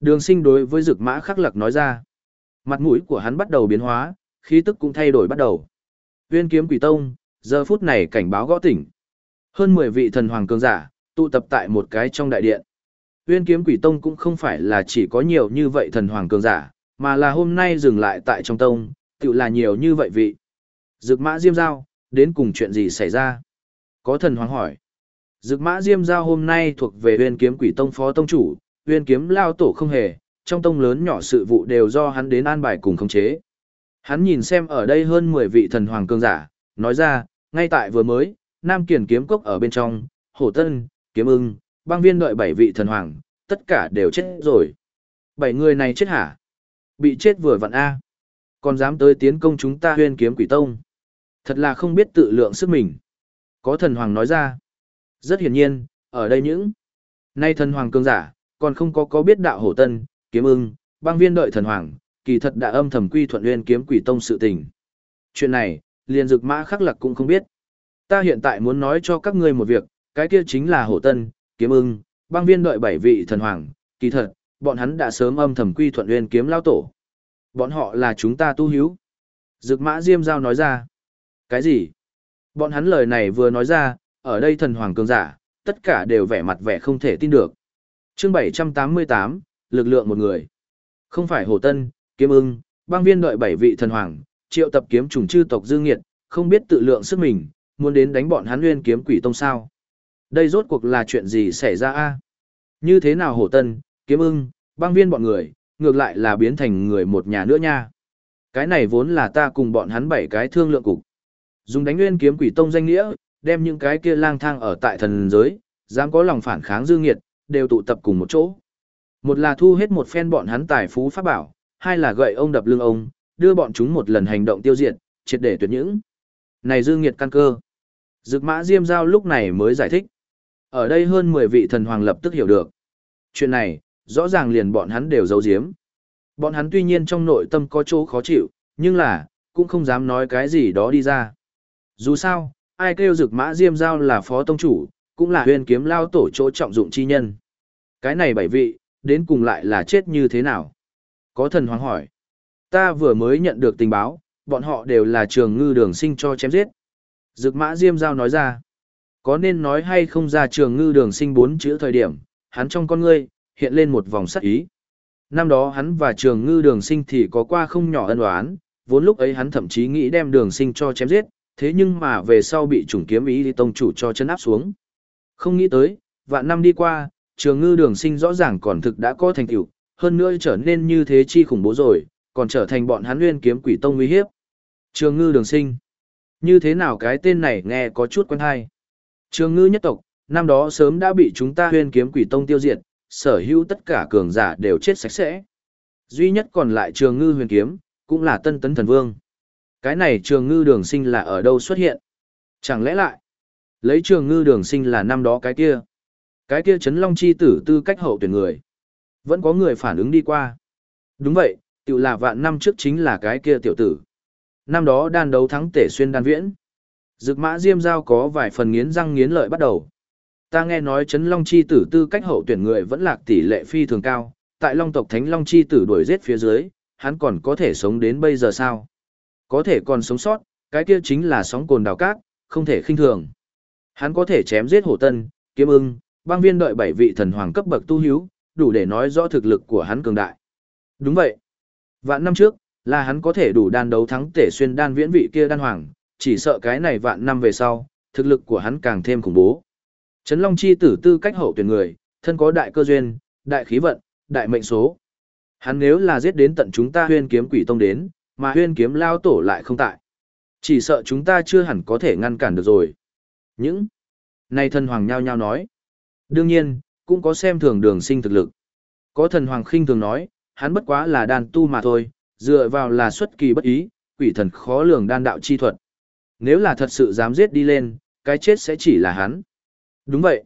Đường sinh đối với rực mã khắc lặc nói ra. Mặt mũi của hắn bắt đầu biến hóa, khí tức cũng thay đổi bắt đầu. Viên kiếm quỷ tông, giờ phút này cảnh báo gõ tỉnh. Hơn 10 vị thần hoàng cường giả, tụ tập tại một cái trong đại điện. Viên kiếm quỷ tông cũng không phải là chỉ có nhiều như vậy thần hoàng cường giả, mà là hôm nay dừng lại tại trong tông, tự là nhiều như vậy vị. Dực mã diêm giao, đến cùng chuyện gì xảy ra? Có thần hoàng hỏi. Dực mã diêm giao hôm nay thuộc về huyên kiếm quỷ tông phó tông chủ, huyên kiếm lao tổ không hề, trong tông lớn nhỏ sự vụ đều do hắn đến an bài cùng khống chế. Hắn nhìn xem ở đây hơn 10 vị thần hoàng cường giả, nói ra, ngay tại vừa mới, Nam Kiền kiếm cốc ở bên trong, Hổ Tân, Kiếm ưng, băng viên đợi 7 vị thần hoàng, tất cả đều chết rồi. Bảy người này chết hả? Bị chết vừa vặn A. Còn dám tới tiến công chúng ta huyên kiếm quỷ tông. Thật là không biết tự lượng sức mình. Có thần hoàng nói ra. Rất hiển nhiên, ở đây những nay thần hoàng cương giả, còn không có có biết đạo hổ tân, kiếm ưng, băng viên đợi thần hoàng, kỳ thật đã âm thầm quy thuận nguyên kiếm quỷ tông sự tình. Chuyện này, liền dực mã khắc lạc cũng không biết. Ta hiện tại muốn nói cho các ngươi một việc, cái kia chính là hổ tân, kiếm ưng, băng viên đợi bảy vị thần hoàng, kỳ thật, bọn hắn đã sớm âm thầm quy thuận nguyên kiếm lao tổ. Bọn họ là chúng ta tu hiếu. Dực mã diêm giao nói ra. Cái gì? Bọn hắn lời này vừa nói ra, ở đây thần hoàng cường giả, tất cả đều vẻ mặt vẻ không thể tin được. chương 788, lực lượng một người. Không phải hồ tân, kiếm ưng, băng viên đợi bảy vị thần hoàng, triệu tập kiếm trùng chư tộc dư nghiệt, không biết tự lượng sức mình, muốn đến đánh bọn hắn nguyên kiếm quỷ tông sao. Đây rốt cuộc là chuyện gì xảy ra a Như thế nào hồ tân, kiếm ưng, băng viên bọn người, ngược lại là biến thành người một nhà nữa nha. Cái này vốn là ta cùng bọn hắn bảy cái thương lượng cục. Dùng đánh nguyên kiếm quỷ tông danh nghĩa, đem những cái kia lang thang ở tại thần giới, dám có lòng phản kháng dương nghiệt, đều tụ tập cùng một chỗ. Một là thu hết một phen bọn hắn tài phú pháp bảo, hai là gậy ông đập lưng ông, đưa bọn chúng một lần hành động tiêu diệt, triệt để tuyệt những. Này dương nghiệt căn cơ. Dực mã diêm giao lúc này mới giải thích. Ở đây hơn 10 vị thần hoàng lập tức hiểu được. Chuyện này, rõ ràng liền bọn hắn đều giấu giếm. Bọn hắn tuy nhiên trong nội tâm có chỗ khó chịu, nhưng là, cũng không dám nói cái gì đó đi ra. Dù sao, ai kêu dực mã diêm giao là phó tông chủ, cũng là huyền kiếm lao tổ chỗ trọng dụng chi nhân. Cái này bảy vị, đến cùng lại là chết như thế nào? Có thần hoàng hỏi. Ta vừa mới nhận được tình báo, bọn họ đều là trường ngư đường sinh cho chém giết. Dực mã diêm giao nói ra. Có nên nói hay không ra trường ngư đường sinh bốn chữ thời điểm, hắn trong con ngươi, hiện lên một vòng sắc ý. Năm đó hắn và trường ngư đường sinh thì có qua không nhỏ ân oán, vốn lúc ấy hắn thậm chí nghĩ đem đường sinh cho chém giết, thế nhưng mà về sau bị chủng kiếm ý thì tông chủ cho chân áp xuống. Không nghĩ tới, vạn năm đi qua, trường ngư đường sinh rõ ràng còn thực đã có thành tựu hơn nữa trở nên như thế chi khủng bố rồi, còn trở thành bọn hắn nguyên kiếm quỷ tông uy hiếp. Trường ngư đường sinh. Như thế nào cái tên này nghe có chút quen hay. Trường ngư nhất tộc, năm đó sớm đã bị chúng ta Nguyên kiếm quỷ tông tiêu diệt, sở hữu tất cả cường giả đều chết sạch sẽ. Duy nhất còn lại trường ngư huyền kiếm, cũng là tân tấn thần vương. Cái này trường ngư đường sinh là ở đâu xuất hiện? Chẳng lẽ lại, lấy trường ngư đường sinh là năm đó cái kia? Cái kia chấn long chi tử tư cách hậu tuyển người. Vẫn có người phản ứng đi qua. Đúng vậy, tự là vạn năm trước chính là cái kia tiểu tử. Năm đó đan đấu thắng tể xuyên đan viễn. Dực mã diêm giao có vài phần nghiến răng nghiến lợi bắt đầu. Ta nghe nói chấn long chi tử tư cách hậu tuyển người vẫn lạc tỷ lệ phi thường cao, tại long tộc thánh long chi tử đuổi giết phía dưới, hắn còn có thể sống đến bây giờ sao? Có thể còn sống sót, cái kia chính là sóng cồn đào cát, không thể khinh thường. Hắn có thể chém giết hổ tân, kiếm ưng, băng viên đợi bảy vị thần hoàng cấp bậc tu hiếu, đủ để nói rõ thực lực của hắn cường đại. Đúng vậy. Vạn năm trước, là hắn có thể đủ đan đấu thắng tể xuyên đan viễn vị kia đan hoàng, chỉ sợ cái này vạn năm về sau, thực lực của hắn càng thêm khủng bố. Trấn Long chi tử tư cách hậu tuyển người, thân có đại cơ duyên, đại khí vận, đại mệnh số. Hắn nếu là giết đến tận chúng ta huyên kiếm quỷ tông đến, mà huyên kiếm lao tổ lại không tại. Chỉ sợ chúng ta chưa hẳn có thể ngăn cản được rồi. Những này thần hoàng nhao nhao nói. Đương nhiên, cũng có xem thường đường sinh thực lực. Có thần hoàng khinh thường nói, hắn bất quá là đàn tu mà thôi, dựa vào là xuất kỳ bất ý, quỷ thần khó lường đan đạo chi thuật. Nếu là thật sự dám giết đi lên, cái chết sẽ chỉ là hắn. Đúng vậy.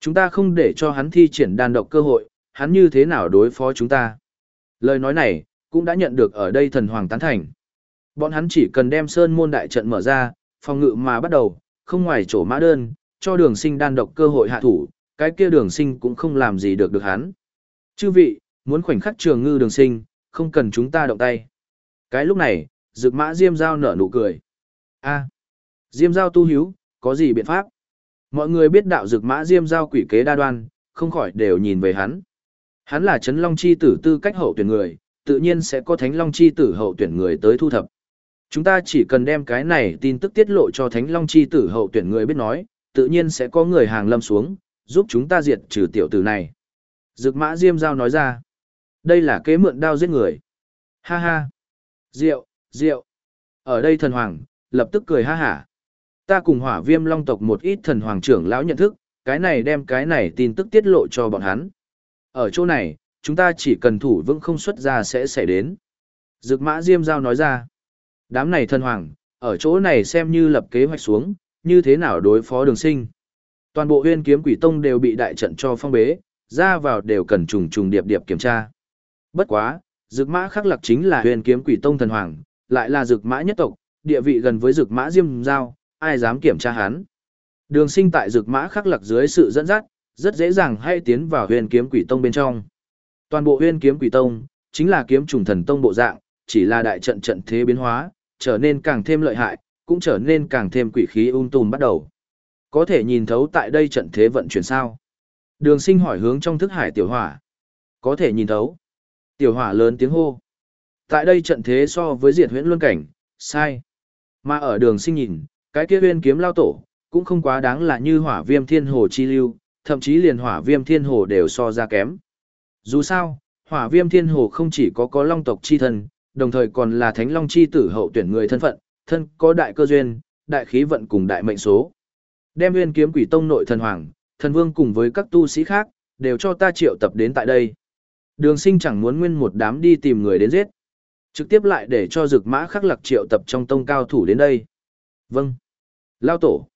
Chúng ta không để cho hắn thi triển đan độc cơ hội, hắn như thế nào đối phó chúng ta. Lời nói này, cũng đã nhận được ở đây thần hoàng tán thành. Bọn hắn chỉ cần đem sơn môn đại trận mở ra, phòng ngự mà bắt đầu, không ngoài chỗ mã đơn, cho đường sinh đan độc cơ hội hạ thủ, cái kia đường sinh cũng không làm gì được được hắn. Chư vị, muốn khoảnh khắc trường ngư đường sinh, không cần chúng ta động tay. Cái lúc này, dược mã Diêm Giao nở nụ cười. a Diêm Giao tu hiếu, có gì biện pháp? Mọi người biết đạo dược mã Diêm Giao quỷ kế đa đoan, không khỏi đều nhìn về hắn. Hắn là chấn long chi tử tư cách hậu tuyển người, tự nhiên sẽ có thánh long chi tử hậu tuyển người tới thu thập. Chúng ta chỉ cần đem cái này tin tức tiết lộ cho thánh long chi tử hậu tuyển người biết nói, tự nhiên sẽ có người hàng lâm xuống, giúp chúng ta diệt trừ tiểu tử này. Dược mã Diêm Giao nói ra, đây là kế mượn đao giết người. Ha ha, diệu diệu, Ở đây thần hoàng, lập tức cười ha hả. Ta cùng hỏa viêm long tộc một ít thần hoàng trưởng lão nhận thức, cái này đem cái này tin tức tiết lộ cho bọn hắn. Ở chỗ này, chúng ta chỉ cần thủ vững không xuất ra sẽ xảy đến. Dược mã Diêm Giao nói ra. Đám này thần hoàng, ở chỗ này xem như lập kế hoạch xuống, như thế nào đối phó đường sinh. Toàn bộ huyên kiếm quỷ tông đều bị đại trận cho phong bế, ra vào đều cần trùng trùng điệp điệp kiểm tra. Bất quá, dược mã khắc lạc chính là huyền kiếm quỷ tông thần hoàng, lại là dược mã nhất tộc, địa vị gần với dược mã diêm giao, ai dám kiểm tra hắn. Đường sinh tại dược mã khắc lạc dưới sự dẫn dắt, rất dễ dàng hay tiến vào huyền kiếm quỷ tông bên trong. Toàn bộ huyền kiếm quỷ tông, chính là kiếm trùng thần tông bộ dạng, chỉ là đại trận trận thế biến hóa, trở nên càng thêm lợi hại, cũng trở nên càng thêm quỷ khí ung tùm bắt đầu. Có thể nhìn thấu tại đây trận thế vận chuyển sao? Đường sinh hỏi hướng trong thức hải tiểu hỏa. Có thể nhìn thấu. Tiểu hỏa lớn tiếng hô. Tại đây trận thế so với diệt huyễn luân cảnh, sai. Mà ở đường sinh nhìn, cái kia huyên kiếm lao tổ, cũng không quá đáng là như hỏa viêm thiên hồ chi lưu, thậm chí liền hỏa viêm thiên hồ đều so ra kém. Dù sao, hỏa viêm thiên hồ không chỉ có có long tộc chi thân, đồng thời còn là thánh long chi tử hậu tuyển người thân phận, thân có đại cơ duyên, đại khí vận cùng đại mệnh số. Đem nguyên kiếm quỷ tông nội thần hoàng, thần vương cùng với các tu sĩ khác, đều cho ta triệu tập đến tại đây. Đường sinh chẳng muốn nguyên một đám đi tìm người đến giết. Trực tiếp lại để cho dực mã khắc lặc triệu tập trong tông cao thủ đến đây. Vâng. Lao tổ.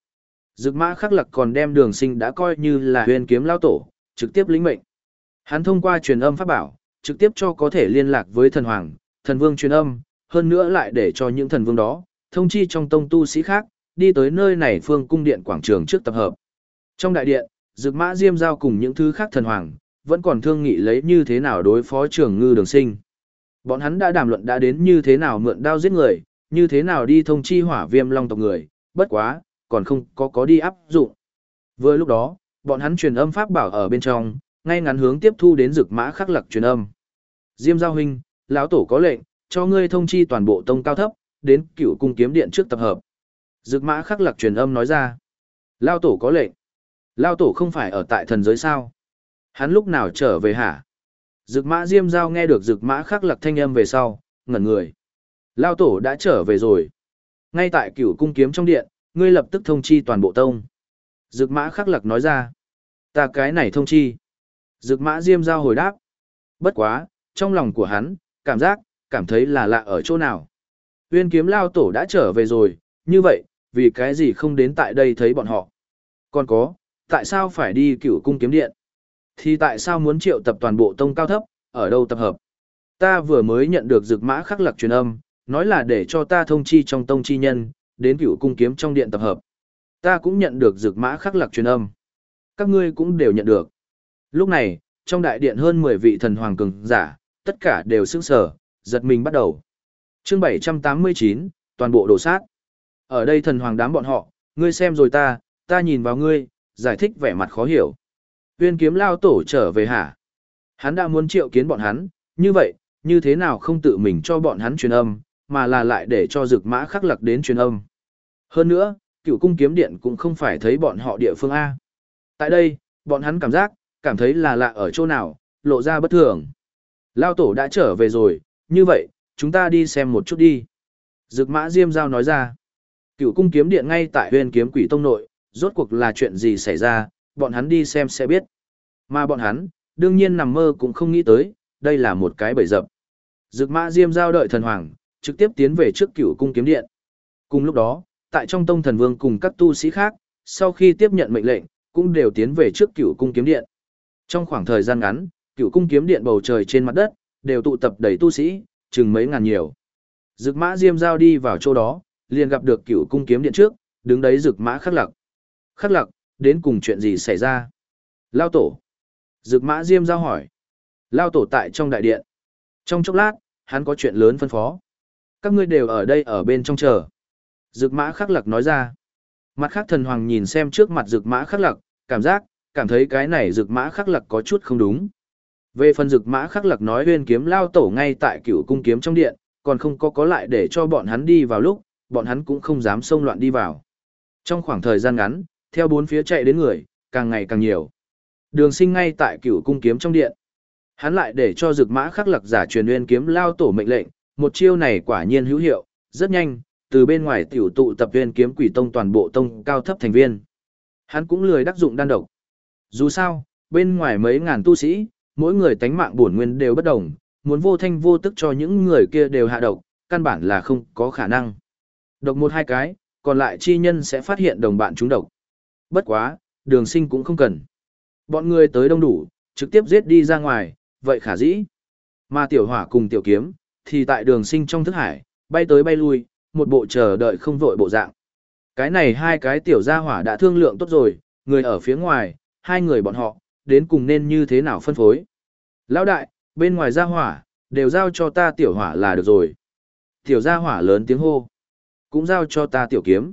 Dực mã khắc lặc còn đem đường sinh đã coi như là huyền kiếm lao tổ, trực tiếp lĩnh mệnh. Hắn thông qua truyền âm pháp bảo, trực tiếp cho có thể liên lạc với thần hoàng, thần vương truyền âm, hơn nữa lại để cho những thần vương đó, thông chi trong tông tu sĩ khác, đi tới nơi này phương cung điện quảng trường trước tập hợp. Trong đại điện, Dực Mã Diêm giao cùng những thứ khác thần hoàng, vẫn còn thương nghị lấy như thế nào đối phó trưởng ngư đường sinh. Bọn hắn đã đàm luận đã đến như thế nào mượn đao giết người, như thế nào đi thông chi hỏa viêm long tộc người, bất quá, còn không có có đi áp dụng. Vừa lúc đó, bọn hắn truyền âm pháp bảo ở bên trong, ngay ngắn hướng tiếp thu đến Dực Mã khắc lặc truyền âm. Diêm Giao huynh, lão tổ có lệnh, cho ngươi thông chi toàn bộ tông cao thấp, đến cựu cung kiếm điện trước tập hợp. Dực mã khắc lạc truyền âm nói ra. Lao tổ có lệnh. Lao tổ không phải ở tại thần giới sao? Hắn lúc nào trở về hả? Dực mã diêm giao nghe được dực mã khắc lạc thanh âm về sau, ngẩn người. Lao tổ đã trở về rồi. Ngay tại cửu cung kiếm trong điện, ngươi lập tức thông chi toàn bộ tông. Dực mã khắc lạc nói ra. Ta cái này thông chi. Dực mã diêm giao hồi đáp. Bất quá, trong lòng của hắn, cảm giác, cảm thấy là lạ ở chỗ nào. Uyên kiếm lao tổ đã trở về rồi, như vậy, vì cái gì không đến tại đây thấy bọn họ. Còn có, tại sao phải đi cửu cung kiếm điện? Thì tại sao muốn triệu tập toàn bộ tông cao thấp, ở đâu tập hợp? Ta vừa mới nhận được dược mã khắc lạc truyền âm, nói là để cho ta thông chi trong tông chi nhân, đến cửu cung kiếm trong điện tập hợp. Ta cũng nhận được dược mã khắc lạc truyền âm. Các ngươi cũng đều nhận được. Lúc này, trong đại điện hơn 10 vị thần hoàng cường giả, tất cả đều sững sờ, giật mình bắt đầu. Chương 789, toàn bộ đổ sát. Ở đây thần hoàng đám bọn họ, ngươi xem rồi ta, ta nhìn vào ngươi, giải thích vẻ mặt khó hiểu. Uyên kiếm lao tổ trở về hả? Hắn đã muốn triệu kiến bọn hắn, như vậy, như thế nào không tự mình cho bọn hắn truyền âm, mà là lại để cho rực mã khắc lặc đến truyền âm. Hơn nữa, cựu cung kiếm điện cũng không phải thấy bọn họ địa phương A. Tại đây, bọn hắn cảm giác, cảm thấy là lạ ở chỗ nào, lộ ra bất thường. Lao tổ đã trở về rồi, như vậy, chúng ta đi xem một chút đi. Dực mã Diêm Giao nói ra. Cựu cung kiếm điện ngay tại huyền kiếm quỷ tông nội, rốt cuộc là chuyện gì xảy ra, bọn hắn đi xem sẽ biết. Mà bọn hắn, đương nhiên nằm mơ cũng không nghĩ tới, đây là một cái bẫy dập. Dực mã Diêm Giao đợi thần hoàng, trực tiếp tiến về trước cựu cung kiếm điện. Cùng lúc đó, tại trong tông thần vương cùng các tu sĩ khác, sau khi tiếp nhận mệnh lệnh, cũng đều tiến về trước cựu cung kiếm điện. Trong khoảng thời gian ngắn, cựu cung kiếm điện bầu trời trên mặt đất, đều tụ tập đầy tu sĩ, chừng mấy ngàn nhiều. Dực mã Diêm Giao đi vào chỗ đó, liền gặp được cựu cung kiếm điện trước, đứng đấy rực mã khắc lặc. Khắc lặc, đến cùng chuyện gì xảy ra? Lao tổ. Rực mã diêm giao hỏi. Lao tổ tại trong đại điện. Trong chốc lát, hắn có chuyện lớn phân phó. Các ngươi đều ở đây ở bên trong chờ. Rực mã khắc lặc nói ra. Mặt khác thần hoàng nhìn xem trước mặt rực mã khắc lặc, cảm giác, cảm thấy cái này rực mã khắc lặc có chút không đúng. Về phần rực mã khắc lặc nói huyên kiếm lao tổ ngay tại cựu cung kiếm trong điện, còn không có có lại để cho bọn hắn đi vào lúc, bọn hắn cũng không dám xông loạn đi vào. Trong khoảng thời gian ngắn, theo bốn phía chạy đến người, càng ngày càng nhiều. Đường sinh ngay tại cửu cung kiếm trong điện. Hắn lại để cho dược mã khắc lặc giả truyền nguyên kiếm lao tổ mệnh lệnh, một chiêu này quả nhiên hữu hiệu, rất nhanh, từ bên ngoài tiểu tụ tập viên kiếm quỷ tông toàn bộ tông cao thấp thành viên. Hắn cũng lười đắc dụng đan độc. Dù sao, bên ngoài mấy ngàn tu sĩ, mỗi người tánh mạng bổn nguyên đều bất đồng, muốn vô thanh vô tức cho những người kia đều hạ độc, căn bản là không có khả năng. Độc một hai cái, còn lại chi nhân sẽ phát hiện đồng bạn trúng độc. Bất quá, đường sinh cũng không cần. Bọn người tới đông đủ, trực tiếp giết đi ra ngoài, vậy khả dĩ. Mà tiểu hỏa cùng tiểu kiếm, thì tại đường sinh trong thức hải, bay tới bay lui, một bộ chờ đợi không vội bộ dạng. Cái này hai cái tiểu gia hỏa đã thương lượng tốt rồi, người ở phía ngoài, hai người bọn họ, đến cùng nên như thế nào phân phối. Lão đại, bên ngoài gia hỏa, đều giao cho ta tiểu hỏa là được rồi. Tiểu gia hỏa lớn tiếng hô. Cũng giao cho ta tiểu kiếm.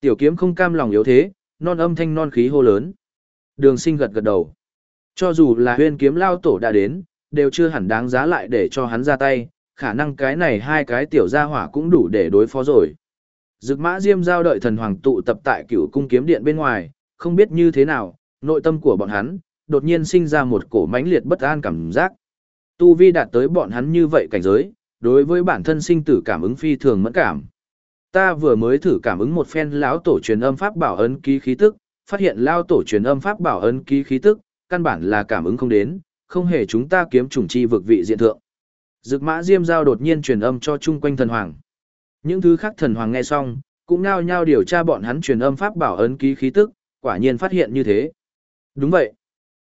Tiểu kiếm không cam lòng yếu thế, non âm thanh non khí hô lớn. Đường sinh gật gật đầu. Cho dù là huyên kiếm lao tổ đã đến, đều chưa hẳn đáng giá lại để cho hắn ra tay, khả năng cái này hai cái tiểu gia hỏa cũng đủ để đối phó rồi. Dực mã diêm giao đợi thần hoàng tụ tập tại cửu cung kiếm điện bên ngoài, không biết như thế nào, nội tâm của bọn hắn, đột nhiên sinh ra một cổ mãnh liệt bất an cảm giác. Tu vi đạt tới bọn hắn như vậy cảnh giới, đối với bản thân sinh tử cảm ứng phi thường mẫn cảm. Ta vừa mới thử cảm ứng một phen lão tổ truyền âm pháp bảo ấn ký khí tức, phát hiện lão tổ truyền âm pháp bảo ấn ký khí tức, căn bản là cảm ứng không đến, không hề chúng ta kiếm chủng chi vực vị diện thượng. Dực mã diêm giao đột nhiên truyền âm cho chung quanh thần hoàng. Những thứ khác thần hoàng nghe xong, cũng nao nhao điều tra bọn hắn truyền âm pháp bảo ấn ký khí tức, quả nhiên phát hiện như thế. Đúng vậy.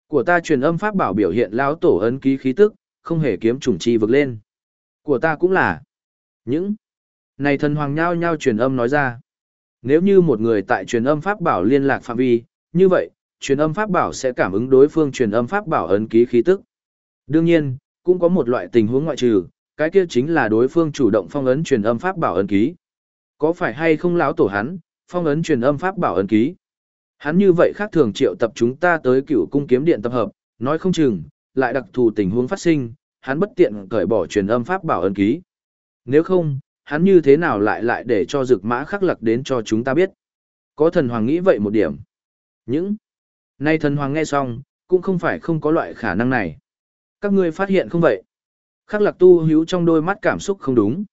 Của ta truyền âm pháp bảo biểu hiện lão tổ ấn ký khí tức, không hề kiếm chủng chi vực lên. Của ta cũng là. Những này thần hoàng nhao nhao truyền âm nói ra. Nếu như một người tại truyền âm pháp bảo liên lạc phạm vi, như vậy, truyền âm pháp bảo sẽ cảm ứng đối phương truyền âm pháp bảo ấn ký khí tức. Đương nhiên, cũng có một loại tình huống ngoại trừ, cái kia chính là đối phương chủ động phong ấn truyền âm pháp bảo ấn ký. Có phải hay không lão tổ hắn, phong ấn truyền âm pháp bảo ấn ký? Hắn như vậy khác thường triệu tập chúng ta tới cựu cung kiếm điện tập hợp, nói không chừng, lại đặc thù tình huống phát sinh, hắn bất tiện cởi bỏ truyền âm pháp bảo ấn ký. Nếu không, hắn như thế nào lại lại để cho dược mã khắc lặc đến cho chúng ta biết. Có thần hoàng nghĩ vậy một điểm. Những nay thần hoàng nghe xong, cũng không phải không có loại khả năng này. Các ngươi phát hiện không vậy? Khắc lạc tu hữu trong đôi mắt cảm xúc không đúng.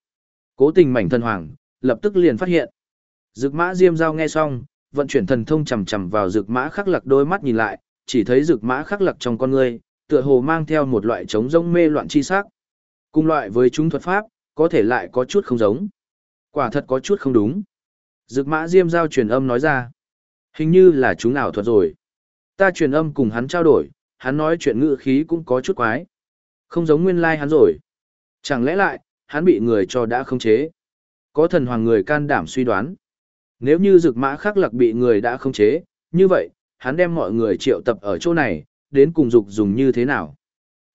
Cố tình mảnh thần hoàng, lập tức liền phát hiện. Dực mã diêm giao nghe xong, vận chuyển thần thông chầm chầm vào dực mã khắc lạc đôi mắt nhìn lại, chỉ thấy dực mã khắc lạc trong con ngươi, tựa hồ mang theo một loại trống rông mê loạn chi sắc. Cùng loại với chúng thuật pháp, có thể lại có chút không giống. Quả thật có chút không đúng. Dực mã diêm giao truyền âm nói ra. Hình như là chúng ảo thuật rồi. Ta truyền âm cùng hắn trao đổi, hắn nói chuyện ngữ khí cũng có chút quái. Không giống nguyên lai like hắn rồi. Chẳng lẽ lại, hắn bị người cho đã không chế. Có thần hoàng người can đảm suy đoán. Nếu như dực mã khắc lạc bị người đã không chế, như vậy, hắn đem mọi người triệu tập ở chỗ này, đến cùng dục dùng như thế nào.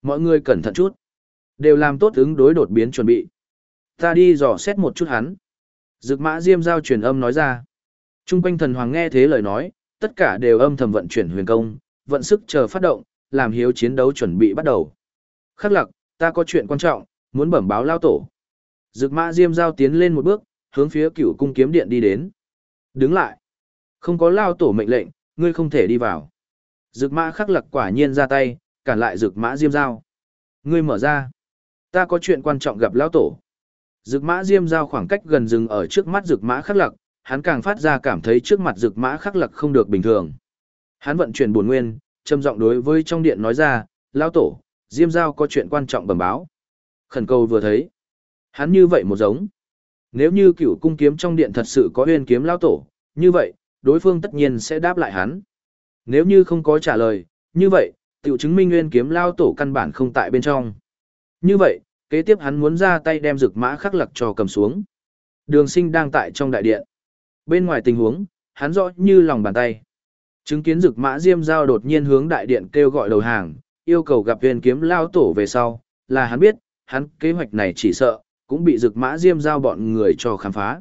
Mọi người cẩn thận chút. Đều làm tốt ứng đối đột biến chuẩn bị. Ta đi dò xét một chút hắn. Dực mã diêm giao truyền âm nói ra. Trung quanh thần hoàng nghe thế lời nói, tất cả đều âm thầm vận chuyển huyền công, vận sức chờ phát động, làm hiếu chiến đấu chuẩn bị bắt đầu. Khắc lặc, ta có chuyện quan trọng, muốn bẩm báo lao tổ. Dực mã diêm giao tiến lên một bước, hướng phía cửu cung kiếm điện đi đến. Đứng lại. Không có lao tổ mệnh lệnh, ngươi không thể đi vào. Dực mã khắc lặc quả nhiên ra tay, cản lại dực mã diêm giao. Ngươi mở ra. Ta có chuyện quan trọng gặp lao tổ. Dực mã diêm giao khoảng cách gần rừng ở trước mắt dực mã khắc lặc, hắn càng phát ra cảm thấy trước mặt dực mã khắc lặc không được bình thường. Hắn vận chuyển buồn nguyên, trầm giọng đối với trong điện nói ra, lao tổ, diêm giao có chuyện quan trọng bẩm báo. Khẩn cầu vừa thấy. Hắn như vậy một giống. Nếu như cựu cung kiếm trong điện thật sự có huyên kiếm lao tổ, như vậy, đối phương tất nhiên sẽ đáp lại hắn. Nếu như không có trả lời, như vậy, tiểu chứng minh nguyên kiếm lao tổ căn bản không tại bên trong. Như vậy, kế tiếp hắn muốn ra tay đem rực mã khắc lặc cho cầm xuống. Đường sinh đang tại trong đại điện. Bên ngoài tình huống, hắn rõ như lòng bàn tay. Chứng kiến rực mã diêm giao đột nhiên hướng đại điện kêu gọi đầu hàng, yêu cầu gặp huyền kiếm lao tổ về sau, là hắn biết, hắn kế hoạch này chỉ sợ, cũng bị rực mã diêm giao bọn người cho khám phá.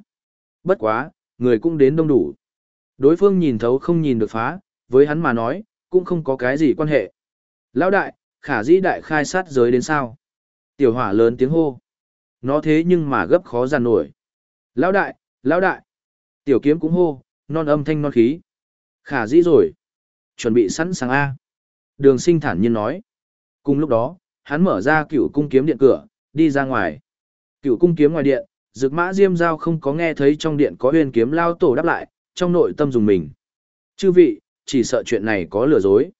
Bất quá, người cũng đến đông đủ. Đối phương nhìn thấu không nhìn được phá, với hắn mà nói, cũng không có cái gì quan hệ. Lão đại, khả dĩ đại khai sát giới đến sao? Tiểu hỏa lớn tiếng hô. Nó thế nhưng mà gấp khó giàn nổi. Lão đại, lão đại. Tiểu kiếm cũng hô, non âm thanh non khí. Khả dĩ rồi. Chuẩn bị sẵn sàng A. Đường sinh thản nhiên nói. Cùng lúc đó, hắn mở ra cựu cung kiếm điện cửa, đi ra ngoài. Cựu cung kiếm ngoài điện, dược mã diêm giao không có nghe thấy trong điện có huyền kiếm lao tổ đáp lại, trong nội tâm dùng mình. Chư vị, chỉ sợ chuyện này có lừa dối.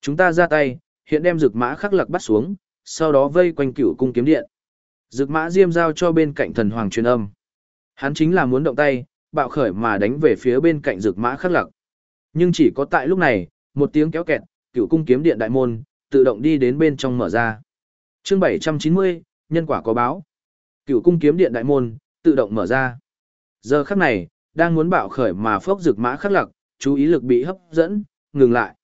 Chúng ta ra tay, hiện đem dược mã khắc lặc bắt xuống, sau đó vây quanh cựu cung kiếm điện. Dược mã diêm giao cho bên cạnh thần hoàng truyền âm. Hắn chính là muốn động tay, bạo khởi mà đánh về phía bên cạnh dược mã khắc lặc. Nhưng chỉ có tại lúc này, một tiếng kéo kẹt, cựu cung kiếm điện đại môn, tự động đi đến bên trong mở ra. chương 790, nhân quả có báo. Cựu cung kiếm điện đại môn, tự động mở ra. Giờ khắc này, đang muốn bạo khởi mà phốc dực mã khắc lặc, chú ý lực bị hấp dẫn, ngừng lại.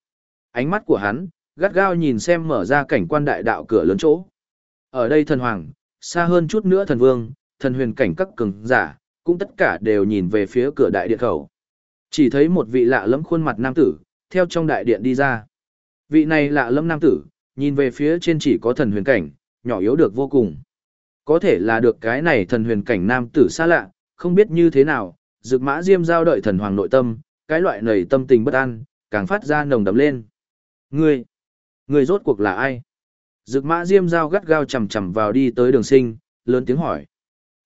Ánh mắt của hắn, gắt gao nhìn xem mở ra cảnh quan đại đạo cửa lớn chỗ. Ở đây thần hoàng, xa hơn chút nữa thần vương, thần huyền cảnh các cường giả, cũng tất cả đều nhìn về phía cửa đại điện khẩu. Chỉ thấy một vị lạ lẫm khuôn mặt nam tử, theo trong đại điện đi ra. Vị này lạ lẫm nam tử, nhìn về phía trên chỉ có thần huyền cảnh, nhỏ yếu được vô cùng. Có thể là được cái này thần huyền cảnh nam tử xa lạ, không biết như thế nào, rực mã diêm giao đợi thần hoàng nội tâm, cái loại nảy tâm tình bất an, càng phát ra nồng đậm lên. Ngươi, Người rốt cuộc là ai? Dược mã diêm giao gắt gao chầm chầm vào đi tới đường sinh, lớn tiếng hỏi.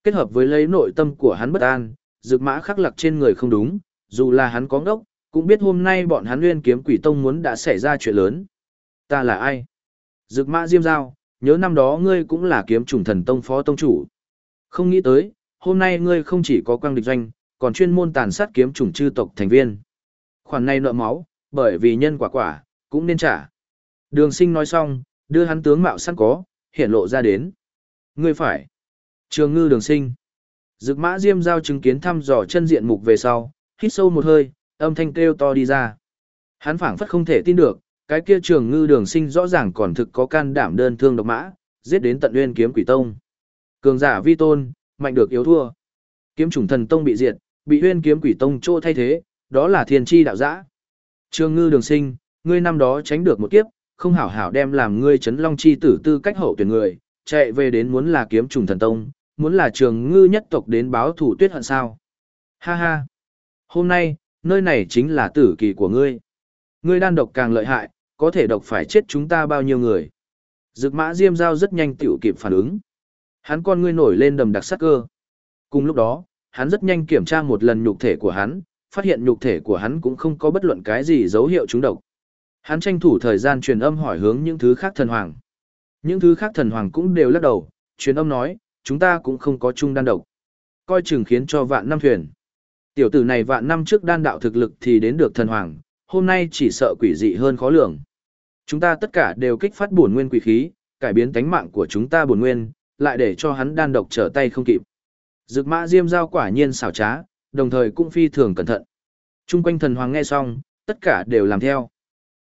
Kết hợp với lấy nội tâm của hắn bất an, dược mã khắc lặc trên người không đúng, dù là hắn có ngốc, cũng biết hôm nay bọn hắn nguyên kiếm quỷ tông muốn đã xảy ra chuyện lớn. Ta là ai? Dược mã diêm giao, nhớ năm đó ngươi cũng là kiếm trùng thần tông phó tông chủ. Không nghĩ tới, hôm nay ngươi không chỉ có quang địch doanh, còn chuyên môn tàn sát kiếm trùng chư tộc thành viên. Khoản này nợ máu, bởi vì nhân quả quả, cũng nên trả. Đường sinh nói xong, đưa hắn tướng mạo sẵn có, hiện lộ ra đến. Ngươi phải. Trường ngư đường sinh. Dực mã diêm giao chứng kiến thăm dò chân diện mục về sau, hít sâu một hơi, âm thanh kêu to đi ra. Hắn phảng phất không thể tin được, cái kia trường ngư đường sinh rõ ràng còn thực có can đảm đơn thương độc mã, giết đến tận nguyên kiếm quỷ tông. Cường giả vi tôn, mạnh được yếu thua. Kiếm chủng thần tông bị diệt, bị nguyên kiếm quỷ tông trô thay thế, đó là thiên chi đạo giã. Trường ngư đường sinh, ngươi năm đó tránh được một kiếp, không hảo hảo đem làm ngươi chấn long chi tử tư cách hậu tuyển người, chạy về đến muốn là kiếm trùng thần tông, muốn là trường ngư nhất tộc đến báo thủ tuyết hận sao. Ha ha! Hôm nay, nơi này chính là tử kỳ của ngươi. Ngươi đan độc càng lợi hại, có thể độc phải chết chúng ta bao nhiêu người. Dực mã diêm giao rất nhanh tiểu kịp phản ứng. Hắn con ngươi nổi lên đầm đặc sắc cơ. Cùng lúc đó, hắn rất nhanh kiểm tra một lần nhục thể của hắn, phát hiện nhục thể của hắn cũng không có bất luận cái gì dấu hiệu trúng độc. Hắn tranh thủ thời gian truyền âm hỏi hướng những thứ khác thần hoàng. Những thứ khác thần hoàng cũng đều lắc đầu, truyền âm nói, chúng ta cũng không có chung đan độc. Coi chừng khiến cho vạn năm thuyền. Tiểu tử này vạn năm trước đan đạo thực lực thì đến được thần hoàng, hôm nay chỉ sợ quỷ dị hơn khó lường. Chúng ta tất cả đều kích phát bổn nguyên quỷ khí, cải biến tánh mạng của chúng ta bổn nguyên, lại để cho hắn đan độc trở tay không kịp. Dực mã diêm giao quả nhiên xảo trá, đồng thời cũng phi thường cẩn thận. Trung quanh thần hoàng nghe xong, tất cả đều làm theo.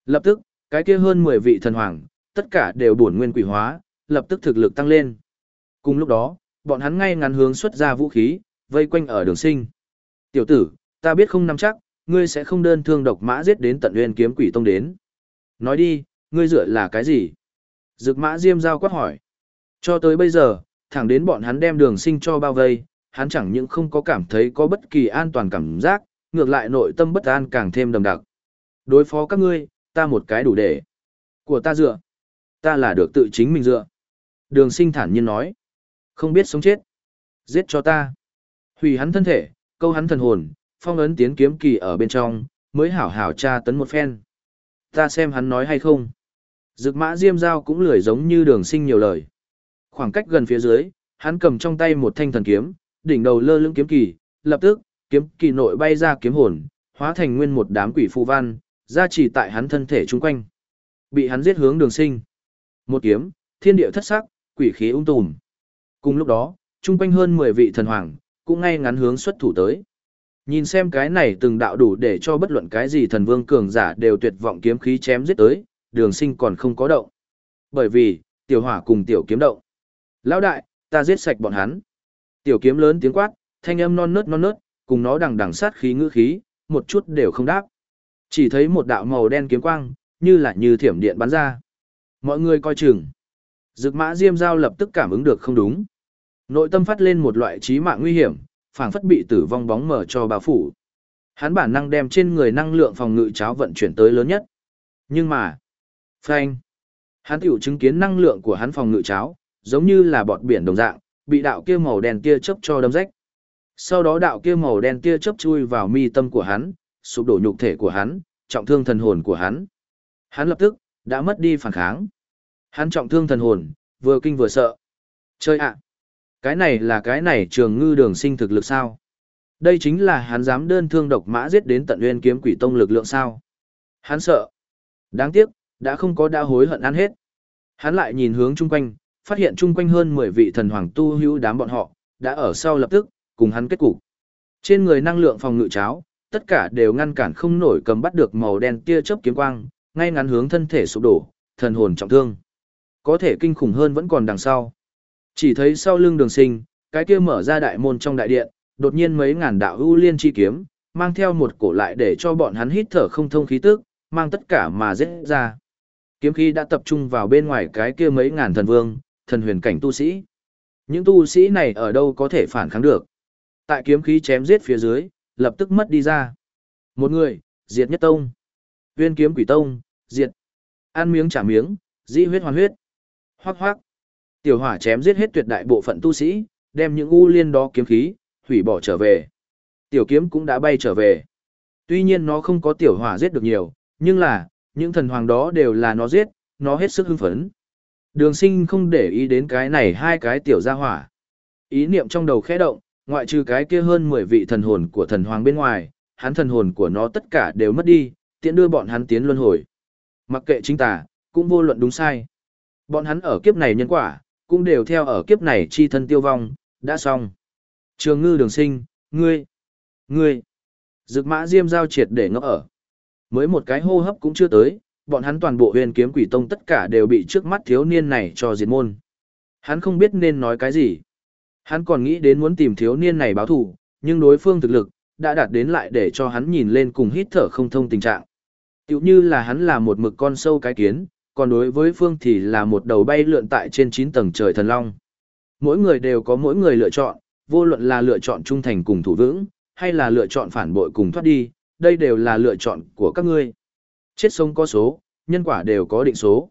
Lập tức, cái kia hơn 10 vị thần hoàng, tất cả đều bổn nguyên quỷ hóa, lập tức thực lực tăng lên. Cùng lúc đó, bọn hắn ngay ngắn hướng xuất ra vũ khí, vây quanh ở đường sinh. Tiểu tử, ta biết không nắm chắc, ngươi sẽ không đơn thương độc mã giết đến tận nguyên kiếm quỷ tông đến. Nói đi, ngươi dựa là cái gì? Dực mã diêm giao quát hỏi. Cho tới bây giờ, thẳng đến bọn hắn đem đường sinh cho bao vây, hắn chẳng những không có cảm thấy có bất kỳ an toàn cảm giác, ngược lại nội tâm bất an càng thêm đầm đặc. Đối phó các ngươi, ta một cái đủ để. Của ta dựa. Ta là được tự chính mình dựa. Đường sinh thản nhiên nói. Không biết sống chết. Giết cho ta. Hủy hắn thân thể, câu hắn thần hồn, phong ấn tiến kiếm kỳ ở bên trong, mới hảo hảo tra tấn một phen. Ta xem hắn nói hay không. Dực mã diêm dao cũng lười giống như đường sinh nhiều lời. Khoảng cách gần phía dưới, hắn cầm trong tay một thanh thần kiếm, đỉnh đầu lơ lưng kiếm kỳ, lập tức, kiếm kỳ nội bay ra kiếm hồn, hóa thành nguyên một đám quỷ phù văn, ra chỉ tại hắn thân thể chung quanh. Bị hắn giết hướng đường sinh. Một kiếm, thiên địa thất sắc, quỷ khí ung tùm. Cùng lúc đó, chung quanh hơn 10 vị thần hoàng, cũng ngay ngắn hướng xuất thủ tới. Nhìn xem cái này từng đạo đủ để cho bất luận cái gì thần vương cường giả đều tuyệt vọng kiếm khí chém giết tới, đường sinh còn không có động. Bởi vì, tiểu hỏa cùng tiểu kiếm động. Lão đại, ta giết sạch bọn hắn. Tiểu kiếm lớn tiếng quát, thanh âm non nớt non nớt, cùng nó đằng đằng sát khí ngữ khí, một chút đều không đáp. Chỉ thấy một đạo màu đen kiếm quang, như là như thiểm điện bắn ra. Mọi người coi chừng. Dực mã diêm giao lập tức cảm ứng được không đúng. Nội tâm phát lên một loại trí mạng nguy hiểm, phảng phất bị tử vong bóng mở cho bao phủ. Hắn bản năng đem trên người năng lượng phòng ngự cháo vận chuyển tới lớn nhất. Nhưng mà, phanh, hắn tiểu chứng kiến năng lượng của hắn phòng ngự cháo, giống như là bọt biển đồng dạng, bị đạo kia màu đen tia chớp cho đâm rách. Sau đó đạo kia màu đen tia chớp chui vào mi tâm của hắn, sụp đổ nhục thể của hắn, trọng thương thần hồn của hắn. Hắn lập tức đã mất đi phản kháng. Hắn trọng thương thần hồn, vừa kinh vừa sợ. Chơi ạ! Cái này là cái này trường ngư đường sinh thực lực sao? Đây chính là hắn dám đơn thương độc mã giết đến tận nguyên kiếm quỷ tông lực lượng sao? Hắn sợ. Đáng tiếc, đã không có đã hối hận ăn hết. Hắn lại nhìn hướng chung quanh, phát hiện chung quanh hơn 10 vị thần hoàng tu hữu đám bọn họ, đã ở sau lập tức, cùng hắn kết cục. Trên người năng lượng phòng ngự cháo, tất cả đều ngăn cản không nổi cầm bắt được màu đen tia chớp kiếm quang, ngay ngắn hướng thân thể sụp đổ, thần hồn trọng thương. Có thể kinh khủng hơn vẫn còn đằng sau. Chỉ thấy sau lưng đường sinh, cái kia mở ra đại môn trong đại điện, đột nhiên mấy ngàn đạo ưu liên chi kiếm, mang theo một cổ lại để cho bọn hắn hít thở không thông khí tức, mang tất cả mà giết ra. Kiếm khí đã tập trung vào bên ngoài cái kia mấy ngàn thần vương, thần huyền cảnh tu sĩ. Những tu sĩ này ở đâu có thể phản kháng được. Tại kiếm khí chém giết phía dưới, lập tức mất đi ra. Một người, diệt nhất tông. Viên kiếm quỷ tông, diệt. Ăn miếng trả miếng, dĩ huyết hoàn huyết. Hoác hoác. Tiểu hỏa chém giết hết tuyệt đại bộ phận tu sĩ, đem những u liên đó kiếm khí, hủy bỏ trở về. Tiểu kiếm cũng đã bay trở về. Tuy nhiên nó không có tiểu hỏa giết được nhiều, nhưng là, những thần hoàng đó đều là nó giết, nó hết sức hưng phấn. Đường sinh không để ý đến cái này hai cái tiểu gia hỏa. Ý niệm trong đầu khẽ động, ngoại trừ cái kia hơn 10 vị thần hồn của thần hoàng bên ngoài, hắn thần hồn của nó tất cả đều mất đi, tiện đưa bọn hắn tiến luân hồi. Mặc kệ chính tà, cũng vô luận đúng sai. Bọn hắn ở kiếp này nhân quả, cũng đều theo ở kiếp này chi thân tiêu vong, đã xong. Trường ngư đường sinh, ngươi, ngươi, rực mã diêm giao triệt để ngốc ở. Mới một cái hô hấp cũng chưa tới, bọn hắn toàn bộ huyền kiếm quỷ tông tất cả đều bị trước mắt thiếu niên này cho diệt môn. Hắn không biết nên nói cái gì. Hắn còn nghĩ đến muốn tìm thiếu niên này báo thù, nhưng đối phương thực lực, đã đạt đến lại để cho hắn nhìn lên cùng hít thở không thông tình trạng. Tiểu như là hắn là một mực con sâu cái kiến, còn đối với phương thì là một đầu bay lượn tại trên 9 tầng trời thần long. Mỗi người đều có mỗi người lựa chọn, vô luận là lựa chọn trung thành cùng thủ vững, hay là lựa chọn phản bội cùng thoát đi, đây đều là lựa chọn của các ngươi. Chết sống có số, nhân quả đều có định số.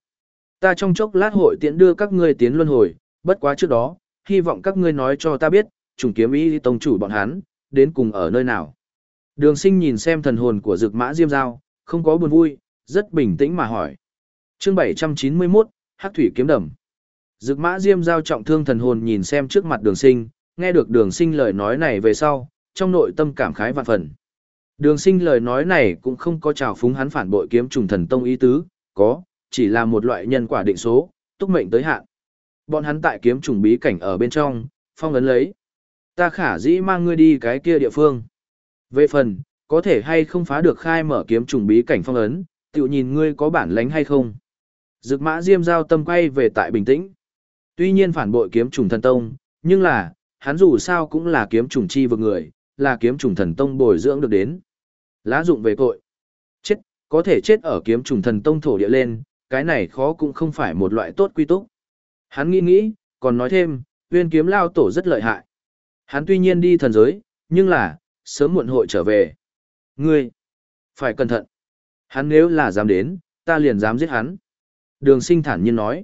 Ta trong chốc lát hội tiễn đưa các ngươi tiến luân hồi, bất quá trước đó, hy vọng các ngươi nói cho ta biết, trùng kiếm ý tông chủ bọn hắn, đến cùng ở nơi nào. Đường sinh nhìn xem thần hồn của dược mã diêm giao, không có buồn vui, rất bình tĩnh mà hỏi. chương 791, Hắc Thủy Kiếm Đầm. Dược mã diêm giao trọng thương thần hồn nhìn xem trước mặt đường sinh, nghe được đường sinh lời nói này về sau, trong nội tâm cảm khái vạn phần. Đường sinh lời nói này cũng không có trào phúng hắn phản bội kiếm trùng thần tông ý tứ, có, chỉ là một loại nhân quả định số, túc mệnh tới hạn. Bọn hắn tại kiếm trùng bí cảnh ở bên trong, phong ấn lấy. Ta khả dĩ mang ngươi đi cái kia địa phương. Về phần, có thể hay không phá được khai mở kiếm trùng bí cảnh phong ấn, tự nhìn ngươi có bản lánh hay không. Dực mã diêm giao tâm quay về tại bình tĩnh. Tuy nhiên phản bội kiếm trùng thần tông, nhưng là, hắn dù sao cũng là kiếm trùng chi vực người, là kiếm trùng thần tông bồi dưỡng được đến. Lá dụng về tội, Chết, có thể chết ở kiếm trùng thần tông thổ địa lên, cái này khó cũng không phải một loại tốt quy túc. Hắn nghĩ nghĩ, còn nói thêm, huyên kiếm lao tổ rất lợi hại. Hắn tuy nhiên đi thần giới, nhưng là, sớm muộn hội trở về. Ngươi, phải cẩn thận. Hắn nếu là dám đến, ta liền dám giết hắn. Đường sinh thản nhiên nói.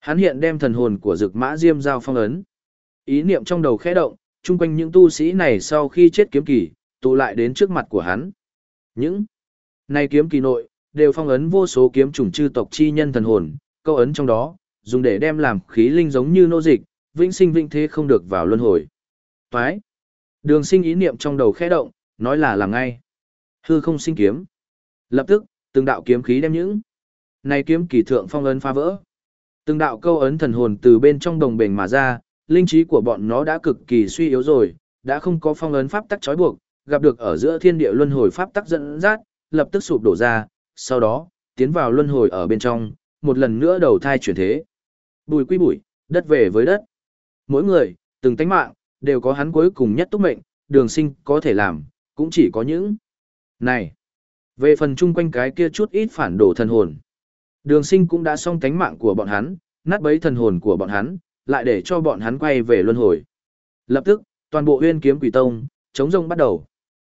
Hắn hiện đem thần hồn của rực mã diêm giao phong ấn. Ý niệm trong đầu khẽ động, chung quanh những tu sĩ này sau khi chết kiếm kỳ, tụ lại đến trước mặt của hắn. Những này kiếm kỳ nội, đều phong ấn vô số kiếm chủng chư tộc chi nhân thần hồn, câu ấn trong đó, dùng để đem làm khí linh giống như nô dịch, vĩnh sinh vĩnh thế không được vào luân hồi. Toái. Đường sinh ý niệm trong đầu khẽ động, nói là làm ngay. Hư không sinh kiếm. Lập tức, từng đạo kiếm khí đem những này kiếm kỳ thượng phong ấn phá vỡ. Từng đạo câu ấn thần hồn từ bên trong đồng bền mà ra, linh trí của bọn nó đã cực kỳ suy yếu rồi, đã không có phong ấn pháp tắc trói buộc, gặp được ở giữa thiên địa luân hồi pháp tắc dẫn dắt, lập tức sụp đổ ra, sau đó, tiến vào luân hồi ở bên trong, một lần nữa đầu thai chuyển thế. Bùi quy bụi, đất về với đất. Mỗi người, từng tánh mạng, đều có hắn cuối cùng nhất túc mệnh, đường sinh có thể làm, cũng chỉ có những. Này! Về phần chung quanh cái kia chút ít phản đổ thần hồn. Đường sinh cũng đã xong tánh mạng của bọn hắn, nát bấy thần hồn của bọn hắn, lại để cho bọn hắn quay về luân hồi. Lập tức, toàn bộ huyên kiếm quỷ tông, chống rông bắt đầu.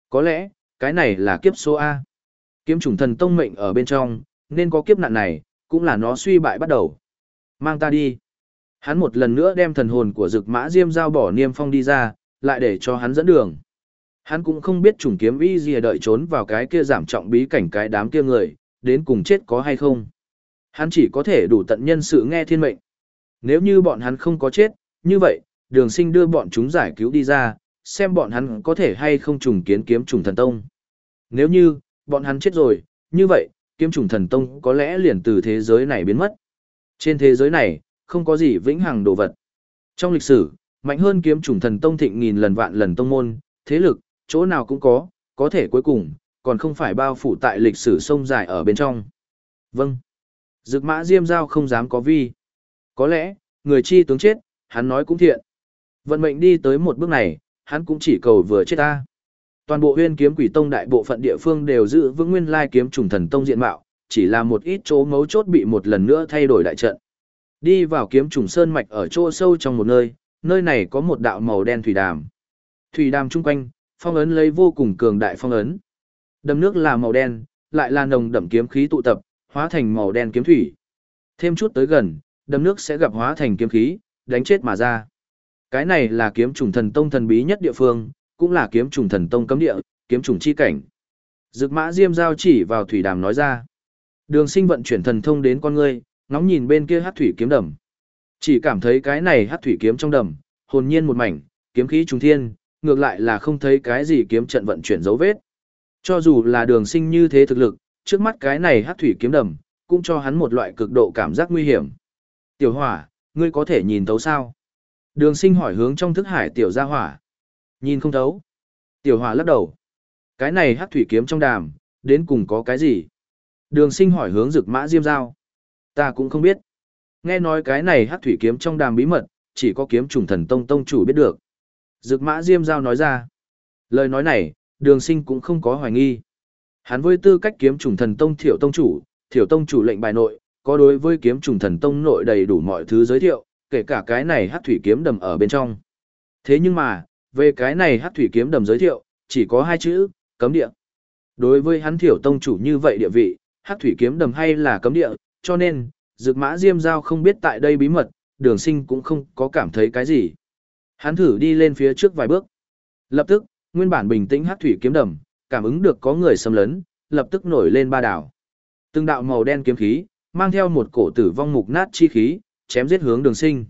Có lẽ, cái này là kiếp số A. Kiếm chủng thần tông mệnh ở bên trong, nên có kiếp nạn này, cũng là nó suy bại bắt đầu. Mang ta đi. Hắn một lần nữa đem thần hồn của dực mã diêm giao bỏ niêm phong đi ra, lại để cho hắn dẫn đường. Hắn cũng không biết chủng kiếm y gì đợi trốn vào cái kia giảm trọng bí cảnh cái đám kia người, đến cùng chết có hay không. Hắn chỉ có thể đủ tận nhân sự nghe thiên mệnh. Nếu như bọn hắn không có chết, như vậy, đường sinh đưa bọn chúng giải cứu đi ra, xem bọn hắn có thể hay không trùng kiến kiếm trùng thần tông. Nếu như, bọn hắn chết rồi, như vậy, kiếm trùng thần tông có lẽ liền từ thế giới này biến mất. Trên thế giới này, không có gì vĩnh hằng đồ vật. Trong lịch sử, mạnh hơn kiếm trùng thần tông thịnh nghìn lần vạn lần tông môn, thế lực, chỗ nào cũng có, có thể cuối cùng, còn không phải bao phủ tại lịch sử sông dài ở bên trong. Vâng. Dực mã diêm giao không dám có vi. Có lẽ, người chi tướng chết, hắn nói cũng thiện. Vận mệnh đi tới một bước này, hắn cũng chỉ cầu vừa chết ta. Toàn bộ huyên kiếm quỷ tông đại bộ phận địa phương đều giữ vững nguyên lai kiếm trùng thần tông diện mạo, chỉ là một ít chỗ mấu chốt bị một lần nữa thay đổi đại trận. Đi vào kiếm trùng sơn mạch ở chỗ sâu trong một nơi, nơi này có một đạo màu đen thủy đàm. Thủy đàm chung quanh, phong ấn lấy vô cùng cường đại phong ấn. Đầm nước là màu đen, lại là nồng đậm kiếm khí tụ tập, hóa thành màu đen kiếm thủy. Thêm chút tới gần, đầm nước sẽ gặp hóa thành kiếm khí, đánh chết mà ra. Cái này là kiếm trùng thần tông thần bí nhất địa phương, cũng là kiếm trùng thần tông cấm địa, kiếm trùng chi cảnh. Dực mã diêm giao chỉ vào thủy đàm nói ra. Đường sinh vận chuyển thần thông đến con ngươi, ngóng nhìn bên kia hát thủy kiếm đầm. Chỉ cảm thấy cái này hát thủy kiếm trong đầm, hồn nhiên một mảnh, kiếm khí trùng thiên, ngược lại là không thấy cái gì kiếm trận vận chuyển dấu vết. Cho dù là đường sinh như thế thực lực, trước mắt cái này hát thủy kiếm đầm, cũng cho hắn một loại cực độ cảm giác nguy hiểm. Tiểu hỏa, ngươi có thể nhìn thấu sao? Đường sinh hỏi hướng trong thức hải tiểu gia hỏa. Nhìn không thấu. Tiểu hỏa lắc đầu. Cái này hát thủy kiếm trong đàm, đến cùng có cái gì? Đường sinh hỏi hướng rực mã diêm giao. Ta cũng không biết. Nghe nói cái này hát thủy kiếm trong đàm bí mật, chỉ có kiếm trùng thần tông tông chủ biết được. Dực mã diêm giao nói ra. Lời nói này, đường sinh cũng không có hoài nghi. Hắn với tư cách kiếm trùng thần tông thiểu tông chủ, thiểu tông chủ lệnh bài nội, có đối với kiếm trùng thần tông nội đầy đủ mọi thứ giới thiệu, kể cả cái này hắc thủy kiếm đầm ở bên trong. Thế nhưng mà, về cái này hắc thủy kiếm đầm giới thiệu, chỉ có hai chữ, cấm địa. Đối với hắn thiểu tông chủ như vậy địa vị, hắc thủy kiếm đầm hay là cấm địa, cho nên, dược mã diêm giao không biết tại đây bí mật, đường sinh cũng không có cảm thấy cái gì. Hắn thử đi lên phía trước vài bước. Lập tức, nguyên bản bình tĩnh hắc thủy kiếm đầm, cảm ứng được có người xâm lấn, lập tức nổi lên ba đảo. Từng đạo màu đen kiếm khí, mang theo một cổ tử vong mục nát chi khí, chém giết hướng đường sinh.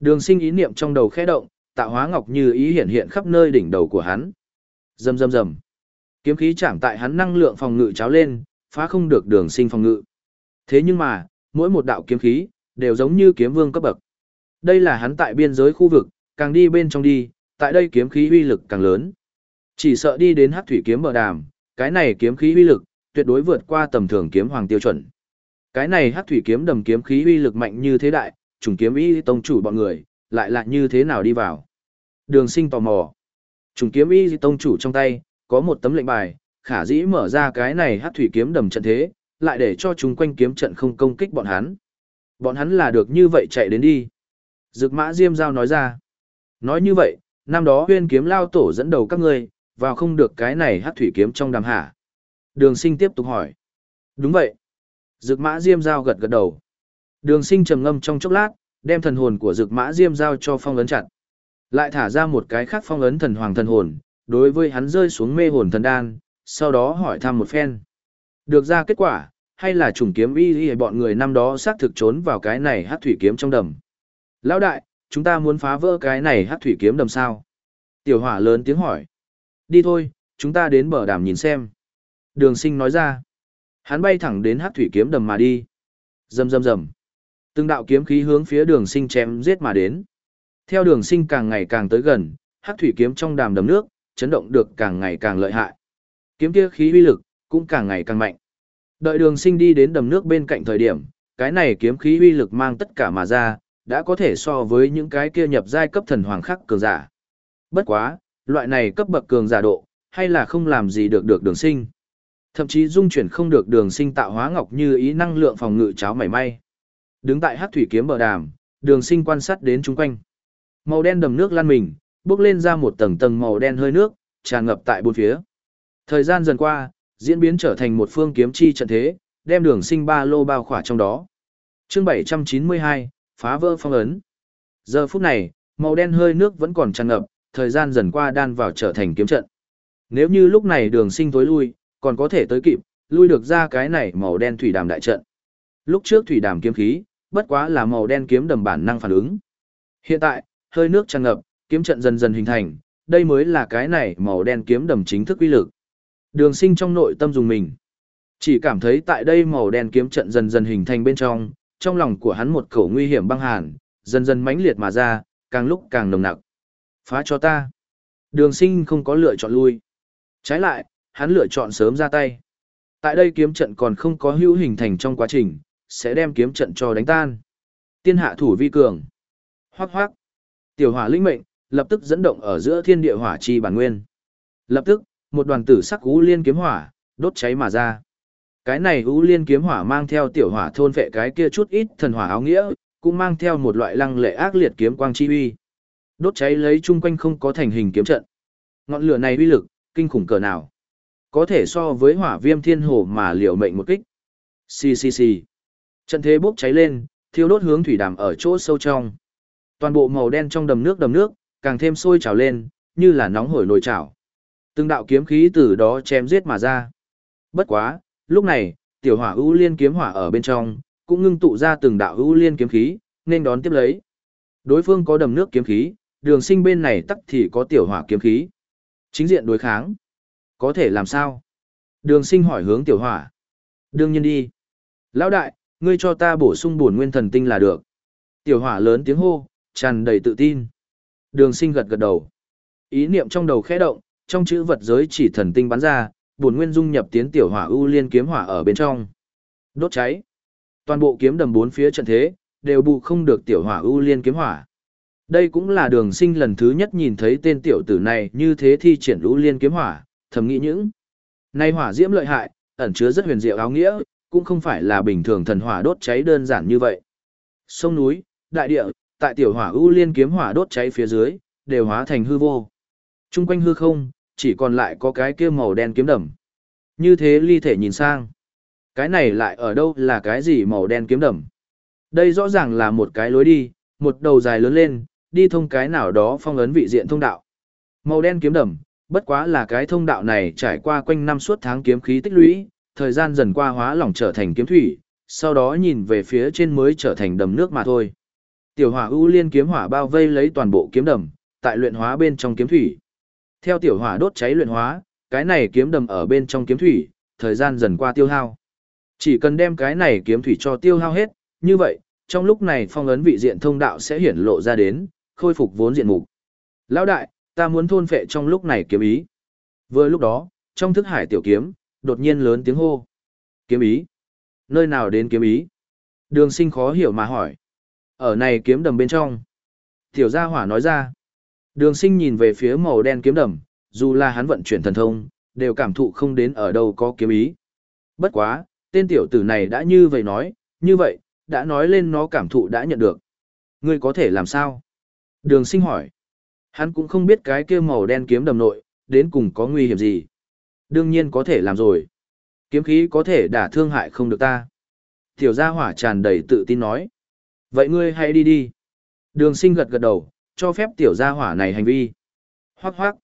Đường sinh ý niệm trong đầu khẽ động, tạo hóa ngọc như ý hiện hiện khắp nơi đỉnh đầu của hắn. Rầm rầm rầm. Kiếm khí chạm tại hắn năng lượng phòng ngự cháo lên, phá không được đường sinh phòng ngự. Thế nhưng mà, mỗi một đạo kiếm khí, đều giống như kiếm vương cấp bậc. Đây là hắn tại biên giới khu vực, càng đi bên trong đi, tại đây kiếm khí uy lực càng lớn. Chỉ sợ đi đến hắc thủy kiếm bờ đàm, cái này kiếm khí uy lực, tuyệt đối vượt qua tầm thường kiếm hoàng tiêu chuẩn. Cái này hắc thủy kiếm đầm kiếm khí uy lực mạnh như thế đại, trùng kiếm y tông chủ bọn người, lại lại như thế nào đi vào. Đường sinh tò mò. Trùng kiếm y tông chủ trong tay, có một tấm lệnh bài, khả dĩ mở ra cái này hát thủy kiếm đầm trận thế, lại để cho chúng quanh kiếm trận không công kích bọn hắn. Bọn hắn là được như vậy chạy đến đi. Dực mã Diêm Giao nói ra. Nói như vậy, năm đó huyên kiếm lao tổ dẫn đầu các ngươi vào không được cái này hát thủy kiếm trong đàm hạ. Đường sinh tiếp tục hỏi. Đúng vậy. Dực mã Diêm Giao gật gật đầu. Đường sinh trầm ngâm trong chốc lát, đem thần hồn của dực mã Diêm Giao cho phong ấn chặt. Lại thả ra một cái khác phong ấn thần hoàng thần hồn, đối với hắn rơi xuống mê hồn thần đan, sau đó hỏi thăm một phen. Được ra kết quả, hay là trùng kiếm y y bọn người năm đó xác thực trốn vào cái này hát thủy kiếm trong đầm. Lão đại, chúng ta muốn phá vỡ cái này hát thủy kiếm đầm sao? Tiểu hỏa lớn tiếng hỏi. Đi thôi, chúng ta đến bờ đàm nhìn xem. Đường sinh nói ra. Hắn bay thẳng đến hát thủy kiếm đầm mà đi. Rầm rầm rầm. Từng đạo kiếm khí hướng phía đường sinh chém giết mà đến. Theo đường sinh càng ngày càng tới gần, hát thủy kiếm trong đàm đầm nước, chấn động được càng ngày càng lợi hại. Kiếm kia khí uy lực, cũng càng ngày càng mạnh. Đợi đường sinh đi đến đầm nước bên cạnh thời điểm, cái này kiếm khí uy lực mang tất cả mà ra, đã có thể so với những cái kia nhập giai cấp thần hoàng khắc cường giả. Bất quá, loại này cấp bậc cường giả độ, hay là không làm gì được được đường sinh. Thậm chí dung chuyển không được đường sinh tạo hóa ngọc như ý năng lượng phòng ngự cháo mảy may. Đứng tại Hắc thủy kiếm bờ đàm, đường sinh quan sát đến chung quanh. Màu đen đầm nước lan mình, bước lên ra một tầng tầng màu đen hơi nước, tràn ngập tại bốn phía. Thời gian dần qua, diễn biến trở thành một phương kiếm chi trận thế, đem đường sinh ba lô bao khỏa trong đó. chương 792, phá vỡ phong ấn. Giờ phút này, màu đen hơi nước vẫn còn tràn ngập, thời gian dần qua đan vào trở thành kiếm trận. Nếu như lúc này đường sinh tối lui, còn có thể tới kịp, lui được ra cái này màu đen thủy đàm đại trận. Lúc trước thủy đàm kiếm khí, bất quá là màu đen kiếm đầm bản năng phản ứng. Hiện tại, hơi nước tràn ngập, kiếm trận dần dần hình thành, đây mới là cái này màu đen kiếm đầm chính thức quy lực. Đường sinh trong nội tâm dùng mình. Chỉ cảm thấy tại đây màu đen kiếm trận dần dần hình thành bên trong, trong lòng của hắn một khẩu nguy hiểm băng hàn, dần dần mãnh liệt mà ra, càng lúc càng nồng nặc. Phá cho ta. Đường sinh không có lựa chọn lui. Trái lại, hắn lựa chọn sớm ra tay. Tại đây kiếm trận còn không có hữu hình thành trong quá trình, sẽ đem kiếm trận cho đánh tan. Tiên hạ thủ vi cường. Hoác hoác. Tiểu hỏa linh mệnh, lập tức dẫn động ở giữa thiên địa hỏa chi bản nguyên. Lập tức, một đoàn tử sắc ú liên kiếm hỏa, đốt cháy mà ra. Cái này ú liên kiếm hỏa mang theo tiểu hỏa thôn vệ cái kia chút ít thần hỏa áo nghĩa, cũng mang theo một loại lăng lệ ác liệt kiếm quang chi uy. Đốt cháy lấy chung quanh không có thành hình kiếm trận. Ngọn lửa này uy lực, kinh khủng cỡ nào. Có thể so với hỏa viêm thiên hồ mà liều mệnh một kích. Xì xì xì. Trận thế bốc cháy lên, thiêu đốt hướng thủy đàm ở chỗ sâu trong. Toàn bộ màu đen trong đầm nước đầm nước, càng thêm sôi trào lên, như là nóng hổi nồi chảo. Từng đạo kiếm khí từ đó chém giết mà ra. Bất quá, lúc này, tiểu hỏa ưu liên kiếm hỏa ở bên trong, cũng ngưng tụ ra từng đạo ưu liên kiếm khí, nên đón tiếp lấy. Đối phương có đầm nước kiếm khí, đường sinh bên này tắc thì có tiểu hỏa kiếm khí. Chính diện đối kháng. Có thể làm sao? Đường sinh hỏi hướng tiểu hỏa. Đương nhiên đi. Lão đại, ngươi cho ta bổ sung bổn nguyên thần tinh là được. Tiểu hỏa lớn tiếng hô, tràn đầy tự tin. Đường sinh gật gật đầu. Ý niệm trong đầu khẽ động, trong chữ vật giới chỉ thần tinh bắn ra, buồn nguyên dung nhập tiến tiểu hỏa ưu liên kiếm hỏa ở bên trong. Đốt cháy. Toàn bộ kiếm đầm bốn phía trận thế, đều bù không được tiểu hỏa ưu liên kiếm hỏa. Đây cũng là đường sinh lần thứ nhất nhìn thấy tên tiểu tử này như thế thi triển ưu liên kiếm hỏa, thầm nghĩ những. Nay hỏa diễm lợi hại, ẩn chứa rất huyền diệu áo nghĩa, Cũng không phải là bình thường thần hỏa đốt cháy đơn giản như vậy. Sông núi, đại địa, tại tiểu hỏa ưu liên kiếm hỏa đốt cháy phía dưới, đều hóa thành hư vô. Trung quanh hư không, chỉ còn lại có cái kia màu đen kiếm đầm. Như thế ly thể nhìn sang. Cái này lại ở đâu là cái gì màu đen kiếm đầm? Đây rõ ràng là một cái lối đi, một đầu dài lớn lên, đi thông cái nào đó phong ấn vị diện thông đạo. Màu đen kiếm đầm, bất quá là cái thông đạo này trải qua quanh năm suốt tháng kiếm khí tích lũy, thời gian dần qua hóa lỏng trở thành kiếm thủy, sau đó nhìn về phía trên mới trở thành đầm nước mà thôi. Tiểu hỏa ưu liên kiếm hỏa bao vây lấy toàn bộ kiếm đầm, tại luyện hóa bên trong kiếm thủy. Theo tiểu hỏa đốt cháy luyện hóa, cái này kiếm đầm ở bên trong kiếm thủy, thời gian dần qua tiêu hao. Chỉ cần đem cái này kiếm thủy cho tiêu hao hết, như vậy, trong lúc này phong ấn vị diện thông đạo sẽ hiển lộ ra đến, khôi phục vốn diện mục. Lão đại, ta muốn thôn phệ trong lúc này kiếm ý. Vừa lúc đó, trong thức hải tiểu kiếm, đột nhiên lớn tiếng hô. Kiếm ý? Nơi nào đến kiếm ý? Đường sinh khó hiểu mà hỏi. Ở này kiếm đầm bên trong. Tiểu gia hỏa nói ra. Đường sinh nhìn về phía màu đen kiếm đầm, dù là hắn vận chuyển thần thông, đều cảm thụ không đến ở đâu có kiếm ý. Bất quá, tên tiểu tử này đã như vậy nói, như vậy, đã nói lên nó cảm thụ đã nhận được. Ngươi có thể làm sao? Đường sinh hỏi. Hắn cũng không biết cái kia màu đen kiếm đầm nội, đến cùng có nguy hiểm gì. Đương nhiên có thể làm rồi. Kiếm khí có thể đả thương hại không được ta. Tiểu gia hỏa tràn đầy tự tin nói. Vậy ngươi hãy đi đi. Đường sinh gật gật đầu, cho phép tiểu gia hỏa này hành vi. Hoác hoác.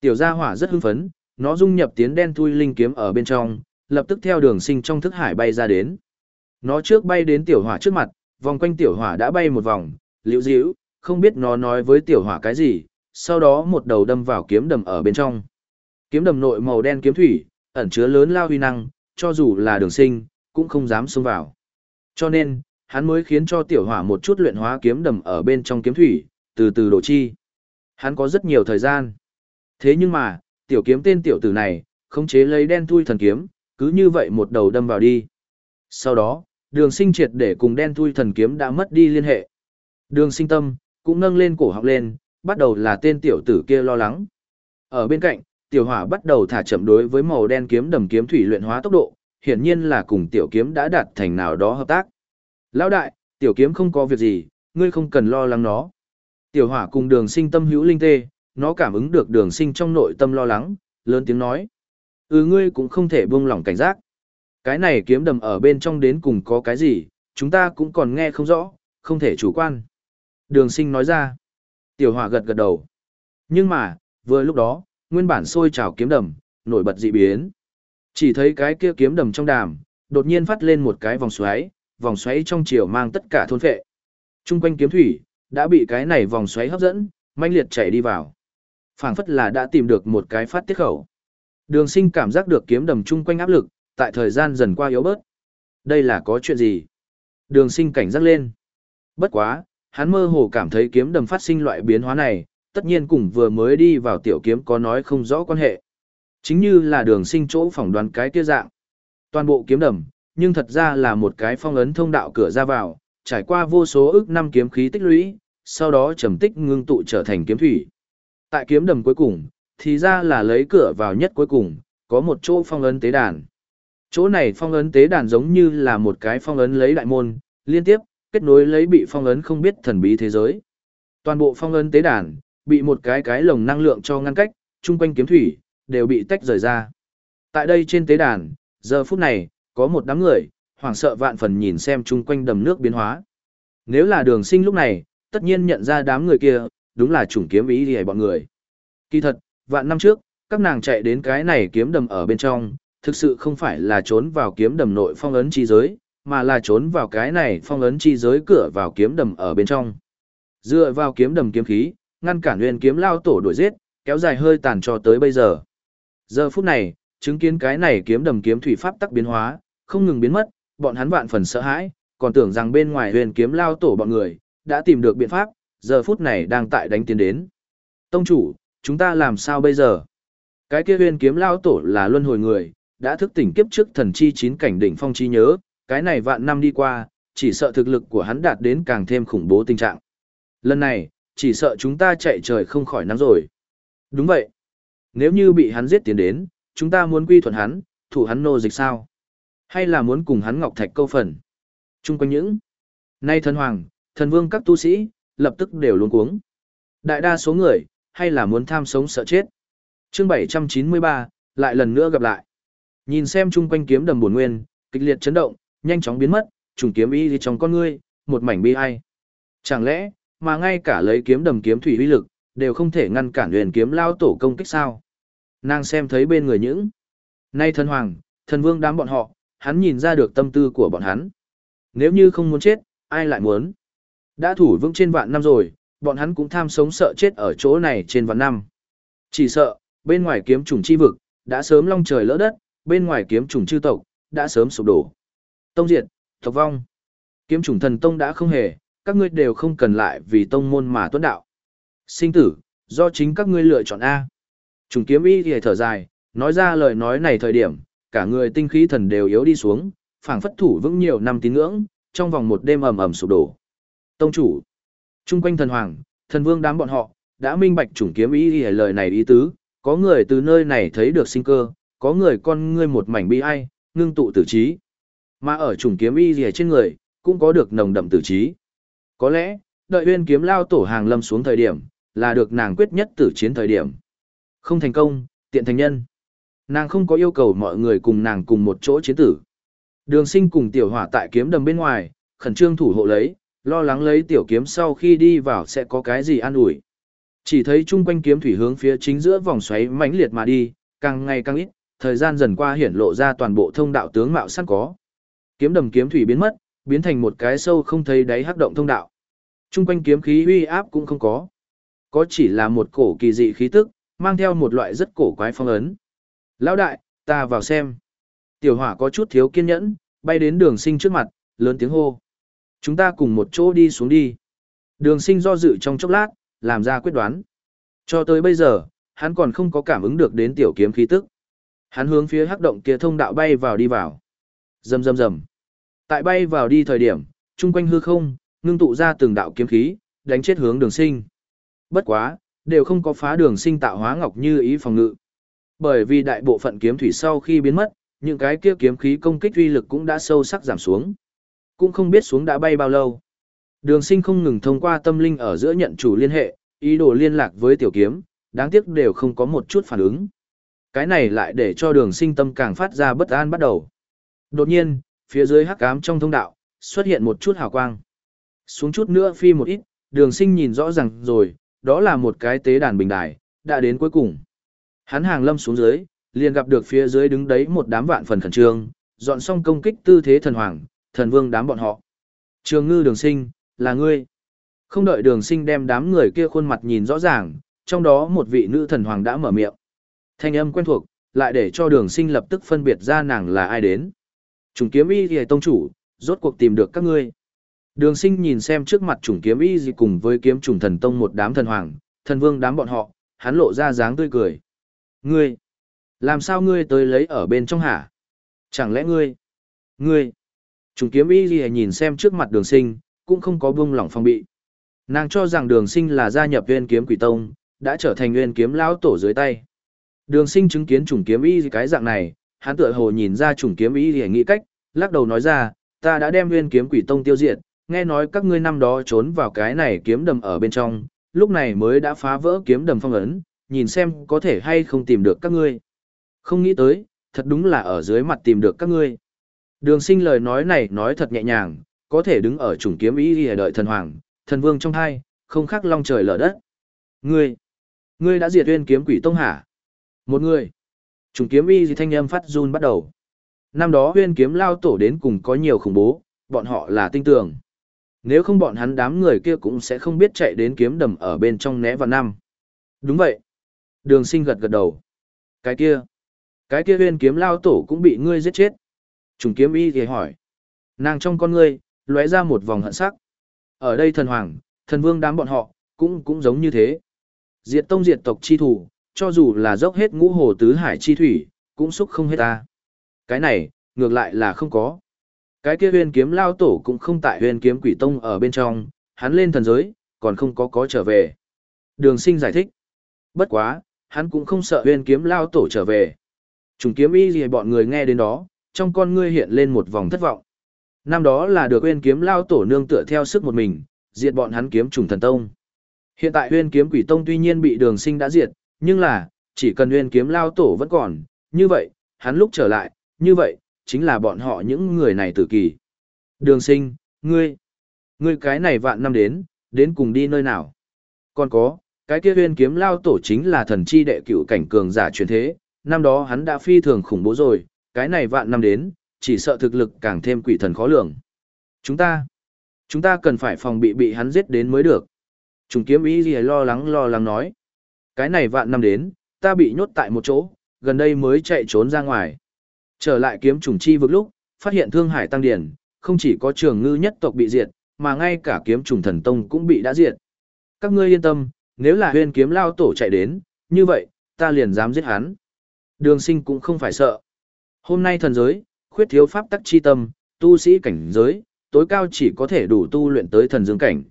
Tiểu gia hỏa rất hưng phấn, nó dung nhập tiến đen thui linh kiếm ở bên trong, lập tức theo đường sinh trong thức hải bay ra đến. Nó trước bay đến tiểu hỏa trước mặt, vòng quanh tiểu hỏa đã bay một vòng, liễu diễu, không biết nó nói với tiểu hỏa cái gì, sau đó một đầu đâm vào kiếm đầm ở bên trong. Kiếm đầm nội màu đen kiếm thủy, ẩn chứa lớn lao huy năng, cho dù là đường sinh, cũng không dám xông vào. Cho nên, hắn mới khiến cho tiểu hỏa một chút luyện hóa kiếm đầm ở bên trong kiếm thủy, từ từ đổ chi. Hắn có rất nhiều thời gian. Thế nhưng mà, tiểu kiếm tên tiểu tử này, khống chế lấy đen thui thần kiếm, cứ như vậy một đầu đâm vào đi. Sau đó, đường sinh triệt để cùng đen thui thần kiếm đã mất đi liên hệ. Đường sinh tâm, cũng nâng lên cổ học lên, bắt đầu là tên tiểu tử kia lo lắng. Ở bên cạnh, tiểu hỏa bắt đầu thả chậm đối với màu đen kiếm đầm kiếm thủy luyện hóa tốc độ, hiển nhiên là cùng tiểu kiếm đã đạt thành nào đó hợp tác. Lão đại, tiểu kiếm không có việc gì, ngươi không cần lo lắng nó. Tiểu hỏa cùng đường sinh tâm hữu linh tê, nó cảm ứng được đường sinh trong nội tâm lo lắng, lớn tiếng nói. Ừ ngươi cũng không thể buông lỏng cảnh giác. Cái này kiếm đầm ở bên trong đến cùng có cái gì, chúng ta cũng còn nghe không rõ, không thể chủ quan. Đường sinh nói ra. Tiểu hỏa gật gật đầu. Nhưng mà, vừa lúc đó, nguyên bản sôi trào kiếm đầm, nổi bật dị biến. Chỉ thấy cái kia kiếm đầm trong đàm, đột nhiên phát lên một cái vòng xoáy, vòng xoáy trong chiều mang tất cả thôn phệ. Trung quanh kiếm thủy, đã bị cái này vòng xoáy hấp dẫn, manh liệt chảy đi vào. phảng phất là đã tìm được một cái phát tiết khẩu. Đường sinh cảm giác được kiếm đầm chung quanh áp lực, tại thời gian dần qua yếu bớt. Đây là có chuyện gì? Đường sinh cảnh giác lên. Bất quá, hắn mơ hồ cảm thấy kiếm đầm phát sinh loại biến hóa này, tất nhiên cùng vừa mới đi vào tiểu kiếm có nói không rõ quan hệ. Chính như là đường sinh chỗ phỏng đoán cái kia dạng. Toàn bộ kiếm đầm, nhưng thật ra là một cái phong ấn thông đạo cửa ra vào, trải qua vô số ước năm kiếm khí tích lũy, sau đó trầm tích ngưng tụ trở thành kiếm thủy. Tại kiếm đầm cuối cùng, thì ra là lấy cửa vào nhất cuối cùng, có một chỗ phong ấn tế đàn. Chỗ này phong ấn tế đàn giống như là một cái phong ấn lấy đại môn, liên tiếp, kết nối lấy bị phong ấn không biết thần bí thế giới. Toàn bộ phong ấn tế đàn, bị một cái cái lồng năng lượng cho ngăn cách, chung quanh kiếm thủy, đều bị tách rời ra. Tại đây trên tế đàn, giờ phút này, có một đám người, hoảng sợ vạn phần nhìn xem chung quanh đầm nước biến hóa. Nếu là đường sinh lúc này, tất nhiên nhận ra đám người kia, đúng là chủng kiếm ý thì bọn người. Kỳ thật, vạn năm trước, các nàng chạy đến cái này kiếm đầm ở bên trong, thực sự không phải là trốn vào kiếm đầm nội phong ấn chi giới, mà là trốn vào cái này phong ấn chi giới cửa vào kiếm đầm ở bên trong. Dựa vào kiếm đầm kiếm khí, ngăn cản nguyên kiếm lao tổ đuổi giết, kéo dài hơi tàn cho tới bây giờ. Giờ phút này, chứng kiến cái này kiếm đầm kiếm thủy pháp tắc biến hóa, không ngừng biến mất, bọn hắn vạn phần sợ hãi, còn tưởng rằng bên ngoài huyền kiếm lao tổ bọn người, đã tìm được biện pháp, giờ phút này đang tại đánh tiến đến. Tông chủ, chúng ta làm sao bây giờ? Cái kia huyền kiếm lao tổ là luân hồi người, đã thức tỉnh kiếp trước thần chi chín cảnh đỉnh phong chi nhớ, cái này vạn năm đi qua, chỉ sợ thực lực của hắn đạt đến càng thêm khủng bố tình trạng. Lần này, chỉ sợ chúng ta chạy trời không khỏi nắng rồi. Đúng vậy. Nếu như bị hắn giết tiến đến, chúng ta muốn quy thuận hắn, thủ hắn nô dịch sao? Hay là muốn cùng hắn ngọc thạch câu phần? Trung quanh những nay thần hoàng, thần vương các tu sĩ, lập tức đều luống cuống. Đại đa số người, hay là muốn tham sống sợ chết. Chương 793, lại lần nữa gặp lại. Nhìn xem chung quanh kiếm đầm buồn nguyên, kịch liệt chấn động, nhanh chóng biến mất, trùng kiếm y trong con ngươi, một mảnh bi ai. Chẳng lẽ, mà ngay cả lấy kiếm đầm kiếm thủy uy lực, đều không thể ngăn cản huyền kiếm lao tổ công kích sao? Nàng xem thấy bên người những nay thần hoàng, thần vương đám bọn họ, hắn nhìn ra được tâm tư của bọn hắn. Nếu như không muốn chết, ai lại muốn? Đã thủ vững trên vạn năm rồi, bọn hắn cũng tham sống sợ chết ở chỗ này trên vạn năm. Chỉ sợ, bên ngoài kiếm trùng chi vực, đã sớm long trời lỡ đất, bên ngoài kiếm trùng chư tộc, đã sớm sụp đổ. Tông diệt, tộc vong. Kiếm trùng thần tông đã không hề, các ngươi đều không cần lại vì tông môn mà tuấn đạo. Sinh tử, do chính các ngươi lựa chọn A. Trùng kiếm y thì thở dài, nói ra lời nói này thời điểm, cả người tinh khí thần đều yếu đi xuống, phảng phất thủ vững nhiều năm tín ngưỡng, trong vòng một đêm ầm ầm sụp đổ. Tông chủ, trung quanh thần hoàng, thần vương đám bọn họ, đã minh bạch chủng kiếm ý ý lời này ý tứ, có người từ nơi này thấy được sinh cơ, có người con ngươi một mảnh bi ai, ngưng tụ tử trí. Mà ở chủng kiếm ý gì trên người, cũng có được nồng đậm tử trí. Có lẽ, đợi uyên kiếm lao tổ hàng lâm xuống thời điểm, là được nàng quyết nhất tử chiến thời điểm. Không thành công, tiện thành nhân. Nàng không có yêu cầu mọi người cùng nàng cùng một chỗ chiến tử. Đường sinh cùng tiểu hỏa tại kiếm đầm bên ngoài, khẩn trương thủ hộ lấy, lo lắng lấy tiểu kiếm sau khi đi vào sẽ có cái gì an ủi. Chỉ thấy chung quanh kiếm thủy hướng phía chính giữa vòng xoáy mãnh liệt mà đi, càng ngày càng ít, thời gian dần qua hiển lộ ra toàn bộ thông đạo tướng mạo sẵn có. Kiếm đầm kiếm thủy biến mất, biến thành một cái sâu không thấy đáy hắc động thông đạo. Trung quanh kiếm khí uy áp cũng không có. Có chỉ là một cổ kỳ dị khí tức, mang theo một loại rất cổ quái phong ấn. Lão đại, ta vào xem. Tiểu hỏa có chút thiếu kiên nhẫn, bay đến đường sinh trước mặt, lớn tiếng hô. Chúng ta cùng một chỗ đi xuống đi. Đường sinh do dự trong chốc lát, làm ra quyết đoán. Cho tới bây giờ, hắn còn không có cảm ứng được đến tiểu kiếm khí tức. Hắn hướng phía hắc động kia thông đạo bay vào đi vào. Rầm rầm rầm. Tại bay vào đi thời điểm, chung quanh hư không, ngưng tụ ra từng đạo kiếm khí, đánh chết hướng đường sinh. Bất quá, đều không có phá đường sinh tạo hóa ngọc như ý phòng ngự. Bởi vì đại bộ phận kiếm thủy sau khi biến mất, những cái kia kiếm khí công kích uy lực cũng đã sâu sắc giảm xuống. Cũng không biết xuống đã bay bao lâu. Đường sinh không ngừng thông qua tâm linh ở giữa nhận chủ liên hệ, ý đồ liên lạc với tiểu kiếm, đáng tiếc đều không có một chút phản ứng. Cái này lại để cho đường sinh tâm càng phát ra bất an bắt đầu. Đột nhiên, phía dưới hắc ám trong thông đạo, xuất hiện một chút hào quang. Xuống chút nữa phi một ít, đường sinh nhìn rõ ràng rồi, đó là một cái tế đàn bình đài, đã đến cuối cùng. Hắn hàng lâm xuống dưới, liền gặp được phía dưới đứng đấy một đám vạn phần khẩn trương, dọn xong công kích tư thế thần hoàng, thần vương đám bọn họ. Trường ngư đường sinh, là ngươi. Không đợi đường sinh đem đám người kia khuôn mặt nhìn rõ ràng, trong đó một vị nữ thần hoàng đã mở miệng. Thanh âm quen thuộc, lại để cho đường sinh lập tức phân biệt ra nàng là ai đến. Trùng kiếm y thì tông chủ, rốt cuộc tìm được các ngươi. Đường sinh nhìn xem trước mặt trùng kiếm y gì cùng với kiếm trùng thần tông một đám thần hoàng, thần vương đám bọn họ, hắn lộ ra dáng tươi cười. Ngươi, làm sao ngươi tới lấy ở bên trong hả? Chẳng lẽ ngươi, ngươi, trùng kiếm y gì nhìn xem trước mặt đường sinh, cũng không có buông lỏng phong bị. Nàng cho rằng đường sinh là gia nhập viên kiếm quỷ tông, đã trở thành nguyên kiếm lão tổ dưới tay. Đường sinh chứng kiến trùng kiếm y cái dạng này, hắn tựa hồ nhìn ra trùng kiếm y gì nghĩ cách, lắc đầu nói ra, ta đã đem nguyên kiếm quỷ tông tiêu diệt, nghe nói các ngươi năm đó trốn vào cái này kiếm đầm ở bên trong, lúc này mới đã phá vỡ kiếm đầm phong ấn, nhìn xem có thể hay không tìm được các ngươi. Không nghĩ tới, thật đúng là ở dưới mặt tìm được các ngươi. Đường sinh lời nói này nói thật nhẹ nhàng, có thể đứng ở chủng kiếm ý ghi đợi thần hoàng, thần vương trong hai, không khác long trời lở đất. Ngươi, ngươi đã diệt uyên kiếm quỷ tông hả? Một người. Chủng kiếm y gì thanh âm phát run bắt đầu. Năm đó huyên kiếm lao tổ đến cùng có nhiều khủng bố, bọn họ là tinh tường. Nếu không bọn hắn đám người kia cũng sẽ không biết chạy đến kiếm đầm ở bên trong né vào năm. Đúng vậy. Đường sinh gật gật đầu. Cái kia. Cái kia huyên kiếm lao tổ cũng bị ngươi giết chết. Trùng kiếm y thì hỏi. Nàng trong con ngươi, lóe ra một vòng hận sắc. Ở đây thần hoàng, thần vương đám bọn họ, cũng cũng giống như thế. Diệt tông diệt tộc chi thủ, cho dù là dốc hết ngũ hồ tứ hải chi thủy, cũng xúc không hết ta. Cái này, ngược lại là không có. Cái kia huyên kiếm lao tổ cũng không tại huyên kiếm quỷ tông ở bên trong, hắn lên thần giới, còn không có có trở về. Đường sinh giải thích. Bất quá, hắn cũng không sợ huyên kiếm lao tổ trở về. Trùng kiếm y gì bọn người nghe đến đó, trong con ngươi hiện lên một vòng thất vọng. Năm đó là được huyên Kiếm lao tổ nương tựa theo sức một mình, diệt bọn hắn kiếm trùng thần tông. Hiện tại huyên Kiếm Quỷ Tông tuy nhiên bị Đường Sinh đã diệt, nhưng là, chỉ cần huyên Kiếm lao tổ vẫn còn, như vậy, hắn lúc trở lại, như vậy, chính là bọn họ những người này tử kỳ. Đường Sinh, ngươi, ngươi cái này vạn năm đến, đến cùng đi nơi nào? Còn có, cái kia huyên Kiếm lao tổ chính là thần chi đệ cửu cảnh cường giả truyền thế, năm đó hắn đã phi thường khủng bố rồi, cái này vạn năm đến, chỉ sợ thực lực càng thêm quỷ thần khó lường. Chúng ta, chúng ta cần phải phòng bị bị hắn giết đến mới được. Trùng kiếm ý gì lo lắng lo lắng nói. Cái này vạn năm đến, ta bị nhốt tại một chỗ, gần đây mới chạy trốn ra ngoài. Trở lại kiếm trùng chi vực lúc, phát hiện thương hải tăng điển, không chỉ có trường ngư nhất tộc bị diệt, mà ngay cả kiếm trùng thần tông cũng bị đã diệt. Các ngươi yên tâm, nếu là huyên kiếm lao tổ chạy đến, như vậy, ta liền dám giết hắn. Đường sinh cũng không phải sợ. Hôm nay thần giới, khuyết thiếu pháp tắc chi tâm, tu sĩ cảnh giới, tối cao chỉ có thể đủ tu luyện tới thần dương cảnh.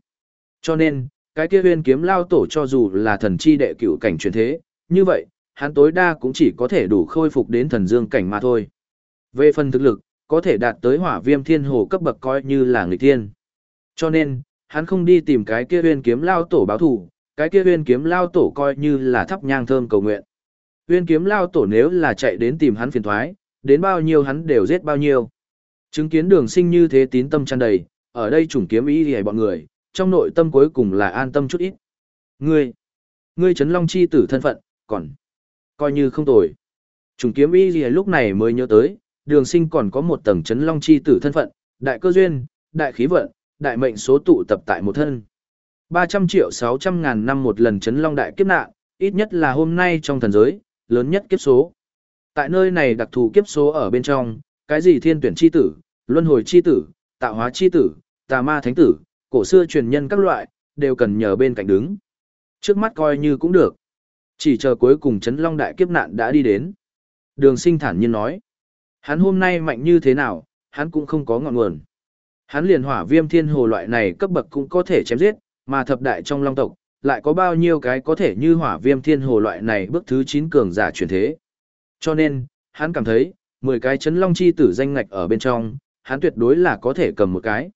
Cho nên, cái kia huyên kiếm lao tổ cho dù là thần chi đệ cửu cảnh truyền thế, như vậy, hắn tối đa cũng chỉ có thể đủ khôi phục đến thần dương cảnh mà thôi. Về phần thực lực, có thể đạt tới hỏa viêm thiên hồ cấp bậc coi như là người thiên. Cho nên, hắn không đi tìm cái kia huyên kiếm lao tổ báo thủ, cái kia huyên kiếm lao tổ coi như là thắp nhang thơm cầu nguyện. Huyên kiếm lao tổ nếu là chạy đến tìm hắn phiền thoái, đến bao nhiêu hắn đều giết bao nhiêu. Chứng kiến đường sinh như thế tín tâm tràn đầy, ở đây chủng kiếm ý hề bọn người, trong nội tâm cuối cùng là an tâm chút ít. Ngươi, ngươi chấn long chi tử thân phận, còn coi như không tồi. Chủng kiếm ý hề lúc này mới nhớ tới, đường sinh còn có một tầng chấn long chi tử thân phận, đại cơ duyên, đại khí vận, đại mệnh số tụ tập tại một thân. 300 triệu 600 ngàn năm một lần chấn long đại kiếp nạn, ít nhất là hôm nay trong thần giới, lớn nhất kiếp số. Tại nơi này đặc thù kiếp số ở bên trong, cái gì thiên tuyển chi tử, luân hồi chi tử, tạo hóa chi tử, tà ma thánh tử, cổ xưa truyền nhân các loại, đều cần nhờ bên cạnh đứng. Trước mắt coi như cũng được. Chỉ chờ cuối cùng chấn long đại kiếp nạn đã đi đến. Đường sinh thản nhiên nói. Hắn hôm nay mạnh như thế nào, hắn cũng không có ngọn nguồn. Hắn liền hỏa viêm thiên hồ loại này cấp bậc cũng có thể chém giết, mà thập đại trong long tộc, lại có bao nhiêu cái có thể như hỏa viêm thiên hồ loại này bước thứ 9 cường giả truyền thế. Cho nên, hắn cảm thấy, 10 cái chấn long chi tử danh ngạch ở bên trong, hắn tuyệt đối là có thể cầm một cái.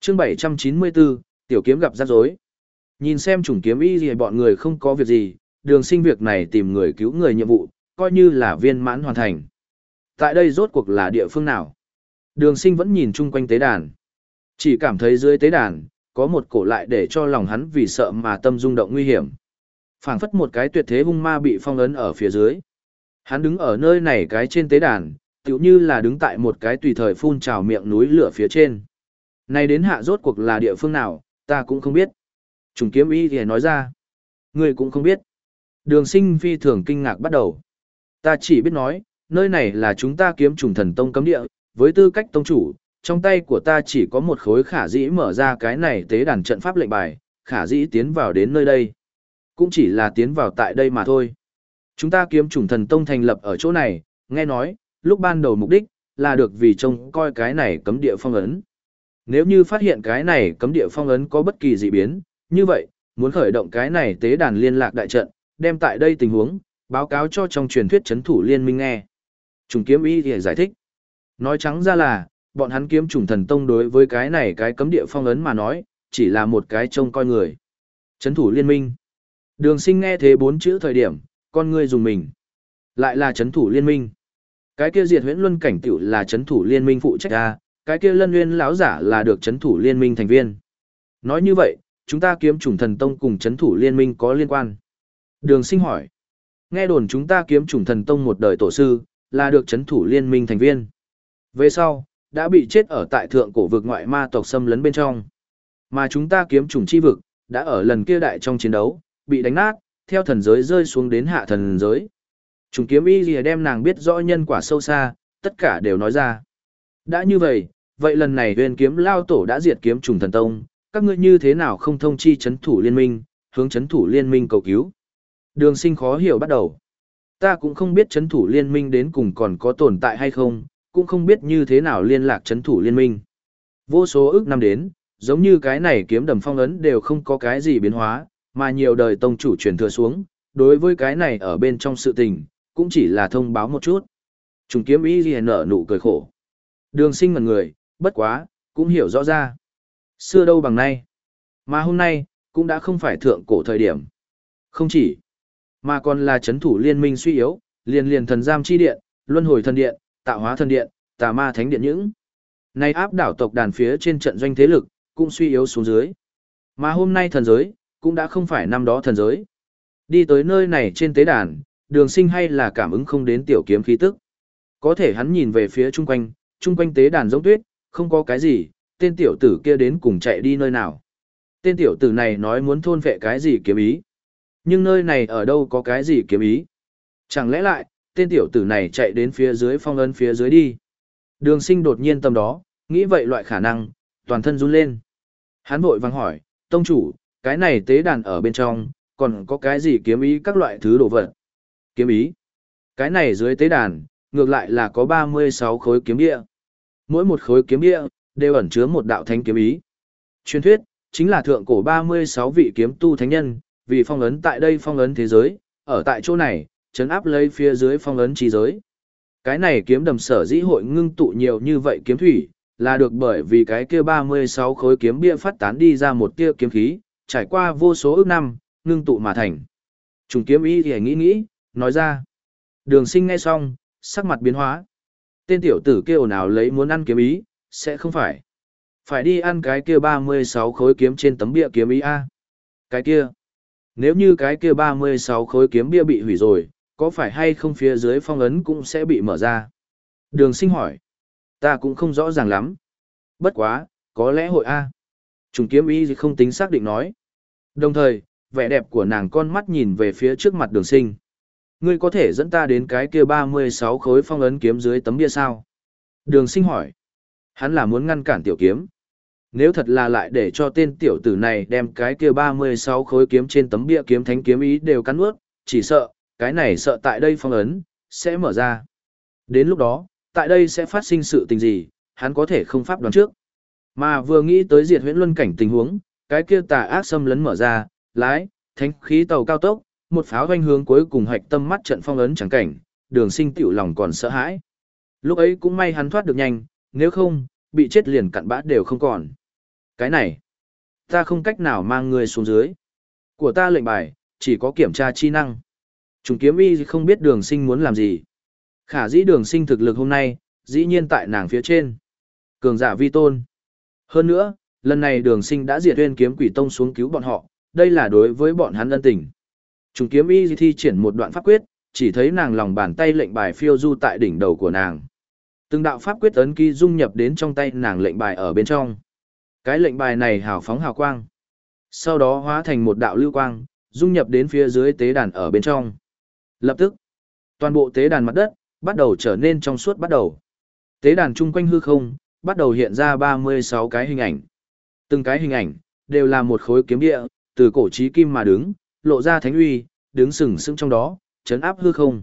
chương 794, tiểu kiếm gặp rắc rối. Nhìn xem chủng kiếm y gì bọn người không có việc gì, đường sinh việc này tìm người cứu người nhiệm vụ, coi như là viên mãn hoàn thành. Tại đây rốt cuộc là địa phương nào? Đường sinh vẫn nhìn chung quanh tế đàn. Chỉ cảm thấy dưới tế đàn, có một cổ lại để cho lòng hắn vì sợ mà tâm rung động nguy hiểm. phảng phất một cái tuyệt thế hung ma bị phong ấn ở phía dưới. Hắn đứng ở nơi này cái trên tế đàn, tựu như là đứng tại một cái tùy thời phun trào miệng núi lửa phía trên. Này đến hạ rốt cuộc là địa phương nào, ta cũng không biết. Trùng kiếm y thì nói ra. Người cũng không biết. Đường sinh phi thường kinh ngạc bắt đầu. Ta chỉ biết nói, nơi này là chúng ta kiếm trùng thần tông cấm địa, với tư cách tông chủ, trong tay của ta chỉ có một khối khả dĩ mở ra cái này tế đàn trận pháp lệnh bài, khả dĩ tiến vào đến nơi đây. Cũng chỉ là tiến vào tại đây mà thôi. Chúng ta kiếm chủng thần tông thành lập ở chỗ này, nghe nói, lúc ban đầu mục đích, là được vì trông coi cái này cấm địa phong ấn. Nếu như phát hiện cái này cấm địa phong ấn có bất kỳ dị biến, như vậy, muốn khởi động cái này tế đàn liên lạc đại trận, đem tại đây tình huống, báo cáo cho trong truyền thuyết chấn thủ liên minh nghe. Trùng kiếm ý thì giải thích. Nói trắng ra là, bọn hắn kiếm trùng thần tông đối với cái này cái cấm địa phong ấn mà nói, chỉ là một cái trông coi người. Chấn thủ liên minh. Đường sinh nghe thế bốn chữ thời điểm, con ngươi dùng mình. Lại là chấn thủ liên minh. Cái kia diệt huyễn luân cảnh tiểu là chấn thủ liên minh phụ trách ra, cái kia lân nguyên lão giả là được chấn thủ liên minh thành viên. Nói như vậy, chúng ta kiếm chủng thần tông cùng chấn thủ liên minh có liên quan. Đường sinh hỏi. Nghe đồn chúng ta kiếm chủng thần tông một đời tổ sư, là được chấn thủ liên minh thành viên. Về sau, đã bị chết ở tại thượng cổ vực ngoại ma tộc xâm lấn bên trong. Mà chúng ta kiếm chủng chi vực, đã ở lần kia đại trong chiến đấu, bị đánh nát, theo thần giới rơi xuống đến hạ thần giới. Trùng kiếm y lìa đem nàng biết rõ nhân quả sâu xa, tất cả đều nói ra. Đã như vậy, vậy lần này huyền kiếm lao tổ đã diệt kiếm trùng thần tông, các ngươi như thế nào không thông chi chấn thủ liên minh, hướng chấn thủ liên minh cầu cứu. Đường sinh khó hiểu bắt đầu. Ta cũng không biết chấn thủ liên minh đến cùng còn có tồn tại hay không, cũng không biết như thế nào liên lạc chấn thủ liên minh. Vô số ước năm đến, giống như cái này kiếm đầm phong ấn đều không có cái gì biến hóa, mà nhiều đời tông chủ truyền thừa xuống, đối với cái này ở bên trong sự tình, cũng chỉ là thông báo một chút. Trùng kiếm ý gì nở nụ cười khổ. Đường sinh ngần người, bất quá, cũng hiểu rõ ra. Xưa đâu bằng nay. Mà hôm nay, cũng đã không phải thượng cổ thời điểm. Không chỉ, mà còn là chấn thủ liên minh suy yếu, liền liền thần giam chi điện, luân hồi thần điện, tạo hóa thần điện, tà ma thánh điện những. Nay áp đảo tộc đàn phía trên trận doanh thế lực, cũng suy yếu xuống dưới. Mà hôm nay thần giới, cũng đã không phải năm đó thần giới. Đi tới nơi này trên tế đàn, đường sinh hay là cảm ứng không đến tiểu kiếm khí tức. Có thể hắn nhìn về phía chung quanh, chung quanh tế đàn giống tuyết, không có cái gì, tên tiểu tử kia đến cùng chạy đi nơi nào. Tên tiểu tử này nói muốn thôn vệ cái gì kiếm ý. Nhưng nơi này ở đâu có cái gì kiếm ý. Chẳng lẽ lại, tên tiểu tử này chạy đến phía dưới phong ấn phía dưới đi. Đường sinh đột nhiên tâm đó, nghĩ vậy loại khả năng, toàn thân run lên. Hắn vội vang hỏi, tông chủ, cái này tế đàn ở bên trong, còn có cái gì kiếm ý các loại thứ đồ vật. Kiếm ý. Cái này dưới tế đàn, ngược lại là có 36 khối kiếm địa. Mỗi một khối kiếm địa, đều ẩn chứa một đạo thánh kiếm ý. Truyền thuyết, chính là thượng cổ 36 vị kiếm tu thánh nhân, vì phong ấn tại đây phong ấn thế giới, ở tại chỗ này, chấn áp lấy phía dưới phong ấn trí giới. Cái này kiếm đầm sở dĩ hội ngưng tụ nhiều như vậy kiếm thủy, là được bởi vì cái kia 36 khối kiếm bia phát tán đi ra một tia kiếm khí, trải qua vô số ước năm, ngưng tụ mà thành. Trùng kiếm ý thì nghĩ nghĩ, nói ra. Đường sinh nghe xong, sắc mặt biến hóa. Tên tiểu tử kêu nào lấy muốn ăn kiếm ý, sẽ không phải. Phải đi ăn cái kia 36 khối kiếm trên tấm bia kiếm ý A. Cái kia. Nếu như cái kia 36 khối kiếm bia bị hủy rồi, có phải hay không phía dưới phong ấn cũng sẽ bị mở ra? Đường sinh hỏi. Ta cũng không rõ ràng lắm. Bất quá, có lẽ hội A. Trùng kiếm ý không tính xác định nói. Đồng thời, vẻ đẹp của nàng con mắt nhìn về phía trước mặt đường sinh. Ngươi có thể dẫn ta đến cái kia 36 khối phong ấn kiếm dưới tấm bia sao? Đường sinh hỏi. Hắn là muốn ngăn cản tiểu kiếm. Nếu thật là lại để cho tên tiểu tử này đem cái kia 36 khối kiếm trên tấm bia kiếm thánh kiếm ý đều cắn ướt, chỉ sợ, cái này sợ tại đây phong ấn, sẽ mở ra. Đến lúc đó, tại đây sẽ phát sinh sự tình gì, hắn có thể không pháp đoán trước. Mà vừa nghĩ tới diệt huyễn luân cảnh tình huống, cái kia tà ác xâm lấn mở ra, lái, thánh khí tàu cao tốc, một pháo doanh hướng cuối cùng hạch tâm mắt trận phong ấn chẳng cảnh, đường sinh tiểu lòng còn sợ hãi. Lúc ấy cũng may hắn thoát được nhanh, nếu không, bị chết liền cặn bã đều không còn. Cái này, ta không cách nào mang người xuống dưới. Của ta lệnh bài, chỉ có kiểm tra chi năng. Trùng kiếm y không biết đường sinh muốn làm gì. Khả dĩ đường sinh thực lực hôm nay, dĩ nhiên tại nàng phía trên. Cường giả vi tôn. Hơn nữa, lần này đường sinh đã diệt huyên kiếm quỷ tông xuống cứu bọn họ, đây là đối với bọn hắn ân tình. Trùng kiếm y thi triển một đoạn pháp quyết, chỉ thấy nàng lòng bàn tay lệnh bài phiêu du tại đỉnh đầu của nàng. Từng đạo pháp quyết ấn ký dung nhập đến trong tay nàng lệnh bài ở bên trong. Cái lệnh bài này hào phóng hào quang. Sau đó hóa thành một đạo lưu quang, dung nhập đến phía dưới tế đàn ở bên trong. Lập tức, toàn bộ tế đàn mặt đất, bắt đầu trở nên trong suốt bắt đầu. Tế đàn chung quanh hư không, bắt đầu hiện ra 36 cái hình ảnh. Từng cái hình ảnh, đều là một khối kiếm địa, từ cổ trí kim mà đứng, lộ ra thánh uy, đứng sừng sững trong đó, chấn áp hư không.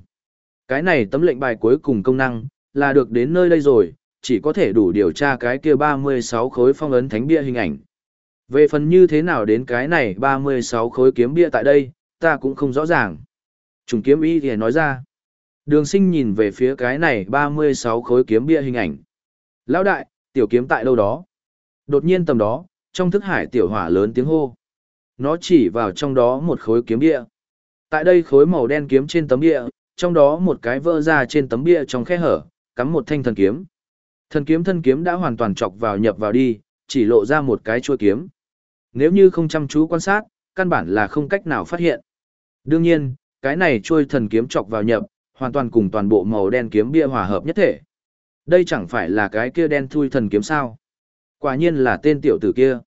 Cái này tấm lệnh bài cuối cùng công năng, là được đến nơi đây rồi, chỉ có thể đủ điều tra cái kia 36 khối phong ấn thánh bia hình ảnh. Về phần như thế nào đến cái này 36 khối kiếm bia tại đây, ta cũng không rõ ràng. Trùng kiếm ý thì nói ra. Đường sinh nhìn về phía cái này 36 khối kiếm bia hình ảnh. Lão đại, tiểu kiếm tại đâu đó? Đột nhiên tầm đó, trong thức hải tiểu hỏa lớn tiếng hô. Nó chỉ vào trong đó một khối kiếm bia. Tại đây khối màu đen kiếm trên tấm bia, trong đó một cái vỡ ra trên tấm bia trong khe hở, cắm một thanh thần kiếm. Thần kiếm thân kiếm đã hoàn toàn chọc vào nhập vào đi, chỉ lộ ra một cái chuôi kiếm. Nếu như không chăm chú quan sát, căn bản là không cách nào phát hiện. Đương nhiên, cái này trôi thần kiếm chọc vào nhập, hoàn toàn cùng toàn bộ màu đen kiếm bia hòa hợp nhất thể. Đây chẳng phải là cái kia đen thui thần kiếm sao. Quả nhiên là tên tiểu tử kia.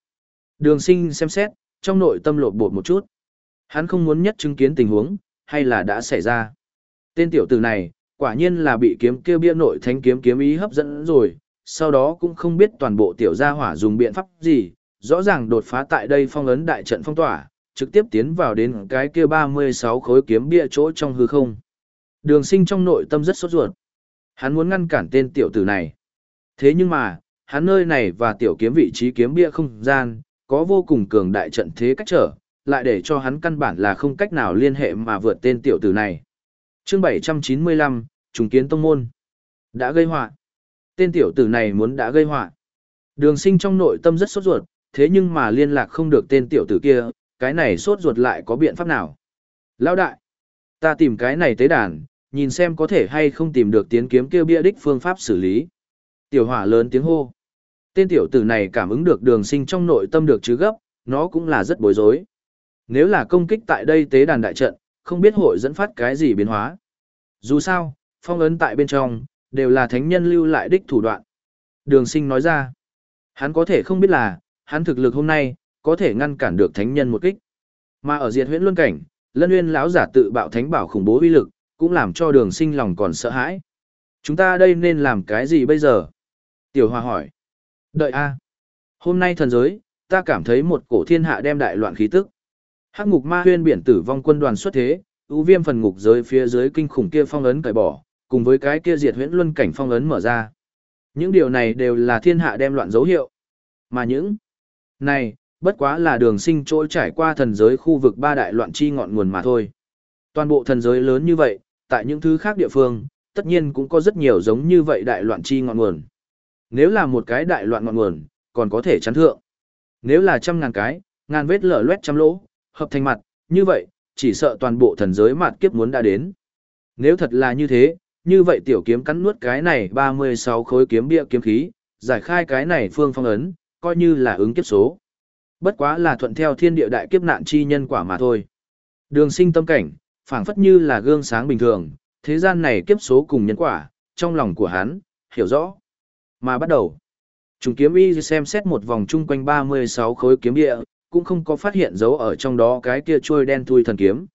Đường sinh xem xét, trong nội tâm lột bột một chút. Hắn không muốn nhất chứng kiến tình huống, hay là đã xảy ra. Tên tiểu tử này, quả nhiên là bị kiếm kia bia nội thánh kiếm kiếm ý hấp dẫn rồi, sau đó cũng không biết toàn bộ tiểu gia hỏa dùng biện pháp gì, rõ ràng đột phá tại đây phong ấn đại trận phong tỏa, trực tiếp tiến vào đến cái kia 36 khối kiếm bia chỗ trong hư không. Đường sinh trong nội tâm rất sốt ruột. Hắn muốn ngăn cản tên tiểu tử này. Thế nhưng mà, hắn nơi này và tiểu kiếm vị trí kiếm bia không gian, có vô cùng cường đại trận thế cách trở, lại để cho hắn căn bản là không cách nào liên hệ mà vượt tên tiểu tử này. chương 795, trùng kiến tông môn. Đã gây họa. Tên tiểu tử này muốn đã gây họa. Đường sinh trong nội tâm rất sốt ruột, thế nhưng mà liên lạc không được tên tiểu tử kia, cái này sốt ruột lại có biện pháp nào. Lão đại, ta tìm cái này tế đàn, nhìn xem có thể hay không tìm được tiến kiếm kêu bia đích phương pháp xử lý. Tiểu hỏa lớn tiếng hô. Tên tiểu tử này cảm ứng được đường sinh trong nội tâm được chứ gấp, nó cũng là rất bối rối. Nếu là công kích tại đây tế đàn đại trận, không biết hội dẫn phát cái gì biến hóa. Dù sao, phong ấn tại bên trong, đều là thánh nhân lưu lại đích thủ đoạn. Đường sinh nói ra, hắn có thể không biết là, hắn thực lực hôm nay, có thể ngăn cản được thánh nhân một kích. Mà ở diệt huyễn luân cảnh, lân nguyên lão giả tự bạo thánh bảo khủng bố uy lực, cũng làm cho đường sinh lòng còn sợ hãi. Chúng ta đây nên làm cái gì bây giờ? Tiểu Hoa hỏi. Đợi a Hôm nay thần giới, ta cảm thấy một cổ thiên hạ đem đại loạn khí tức. Hắc ngục ma huyên biển tử vong quân đoàn xuất thế, ưu viêm phần ngục giới phía dưới kinh khủng kia phong ấn cởi bỏ, cùng với cái kia diệt huyễn luân cảnh phong ấn mở ra. Những điều này đều là thiên hạ đem loạn dấu hiệu. Mà những này, bất quá là đường sinh trôi trải qua thần giới khu vực ba đại loạn chi ngọn nguồn mà thôi. Toàn bộ thần giới lớn như vậy, tại những thứ khác địa phương, tất nhiên cũng có rất nhiều giống như vậy đại loạn chi ngọn nguồn. Nếu là một cái đại loạn ngọn nguồn, còn có thể chắn thượng. Nếu là trăm ngàn cái, ngàn vết lở loét trăm lỗ, hợp thành mặt, như vậy, chỉ sợ toàn bộ thần giới mặt kiếp muốn đã đến. Nếu thật là như thế, như vậy tiểu kiếm cắn nuốt cái này 36 khối kiếm bia kiếm khí, giải khai cái này phương phong ấn, coi như là ứng kiếp số. Bất quá là thuận theo thiên địa đại kiếp nạn chi nhân quả mà thôi. Đường sinh tâm cảnh, phảng phất như là gương sáng bình thường, thế gian này kiếp số cùng nhân quả, trong lòng của hắn, hiểu rõ. Mà bắt đầu, trùng kiếm y xem xét một vòng chung quanh 36 khối kiếm địa, cũng không có phát hiện dấu ở trong đó cái kia trôi đen thui thần kiếm.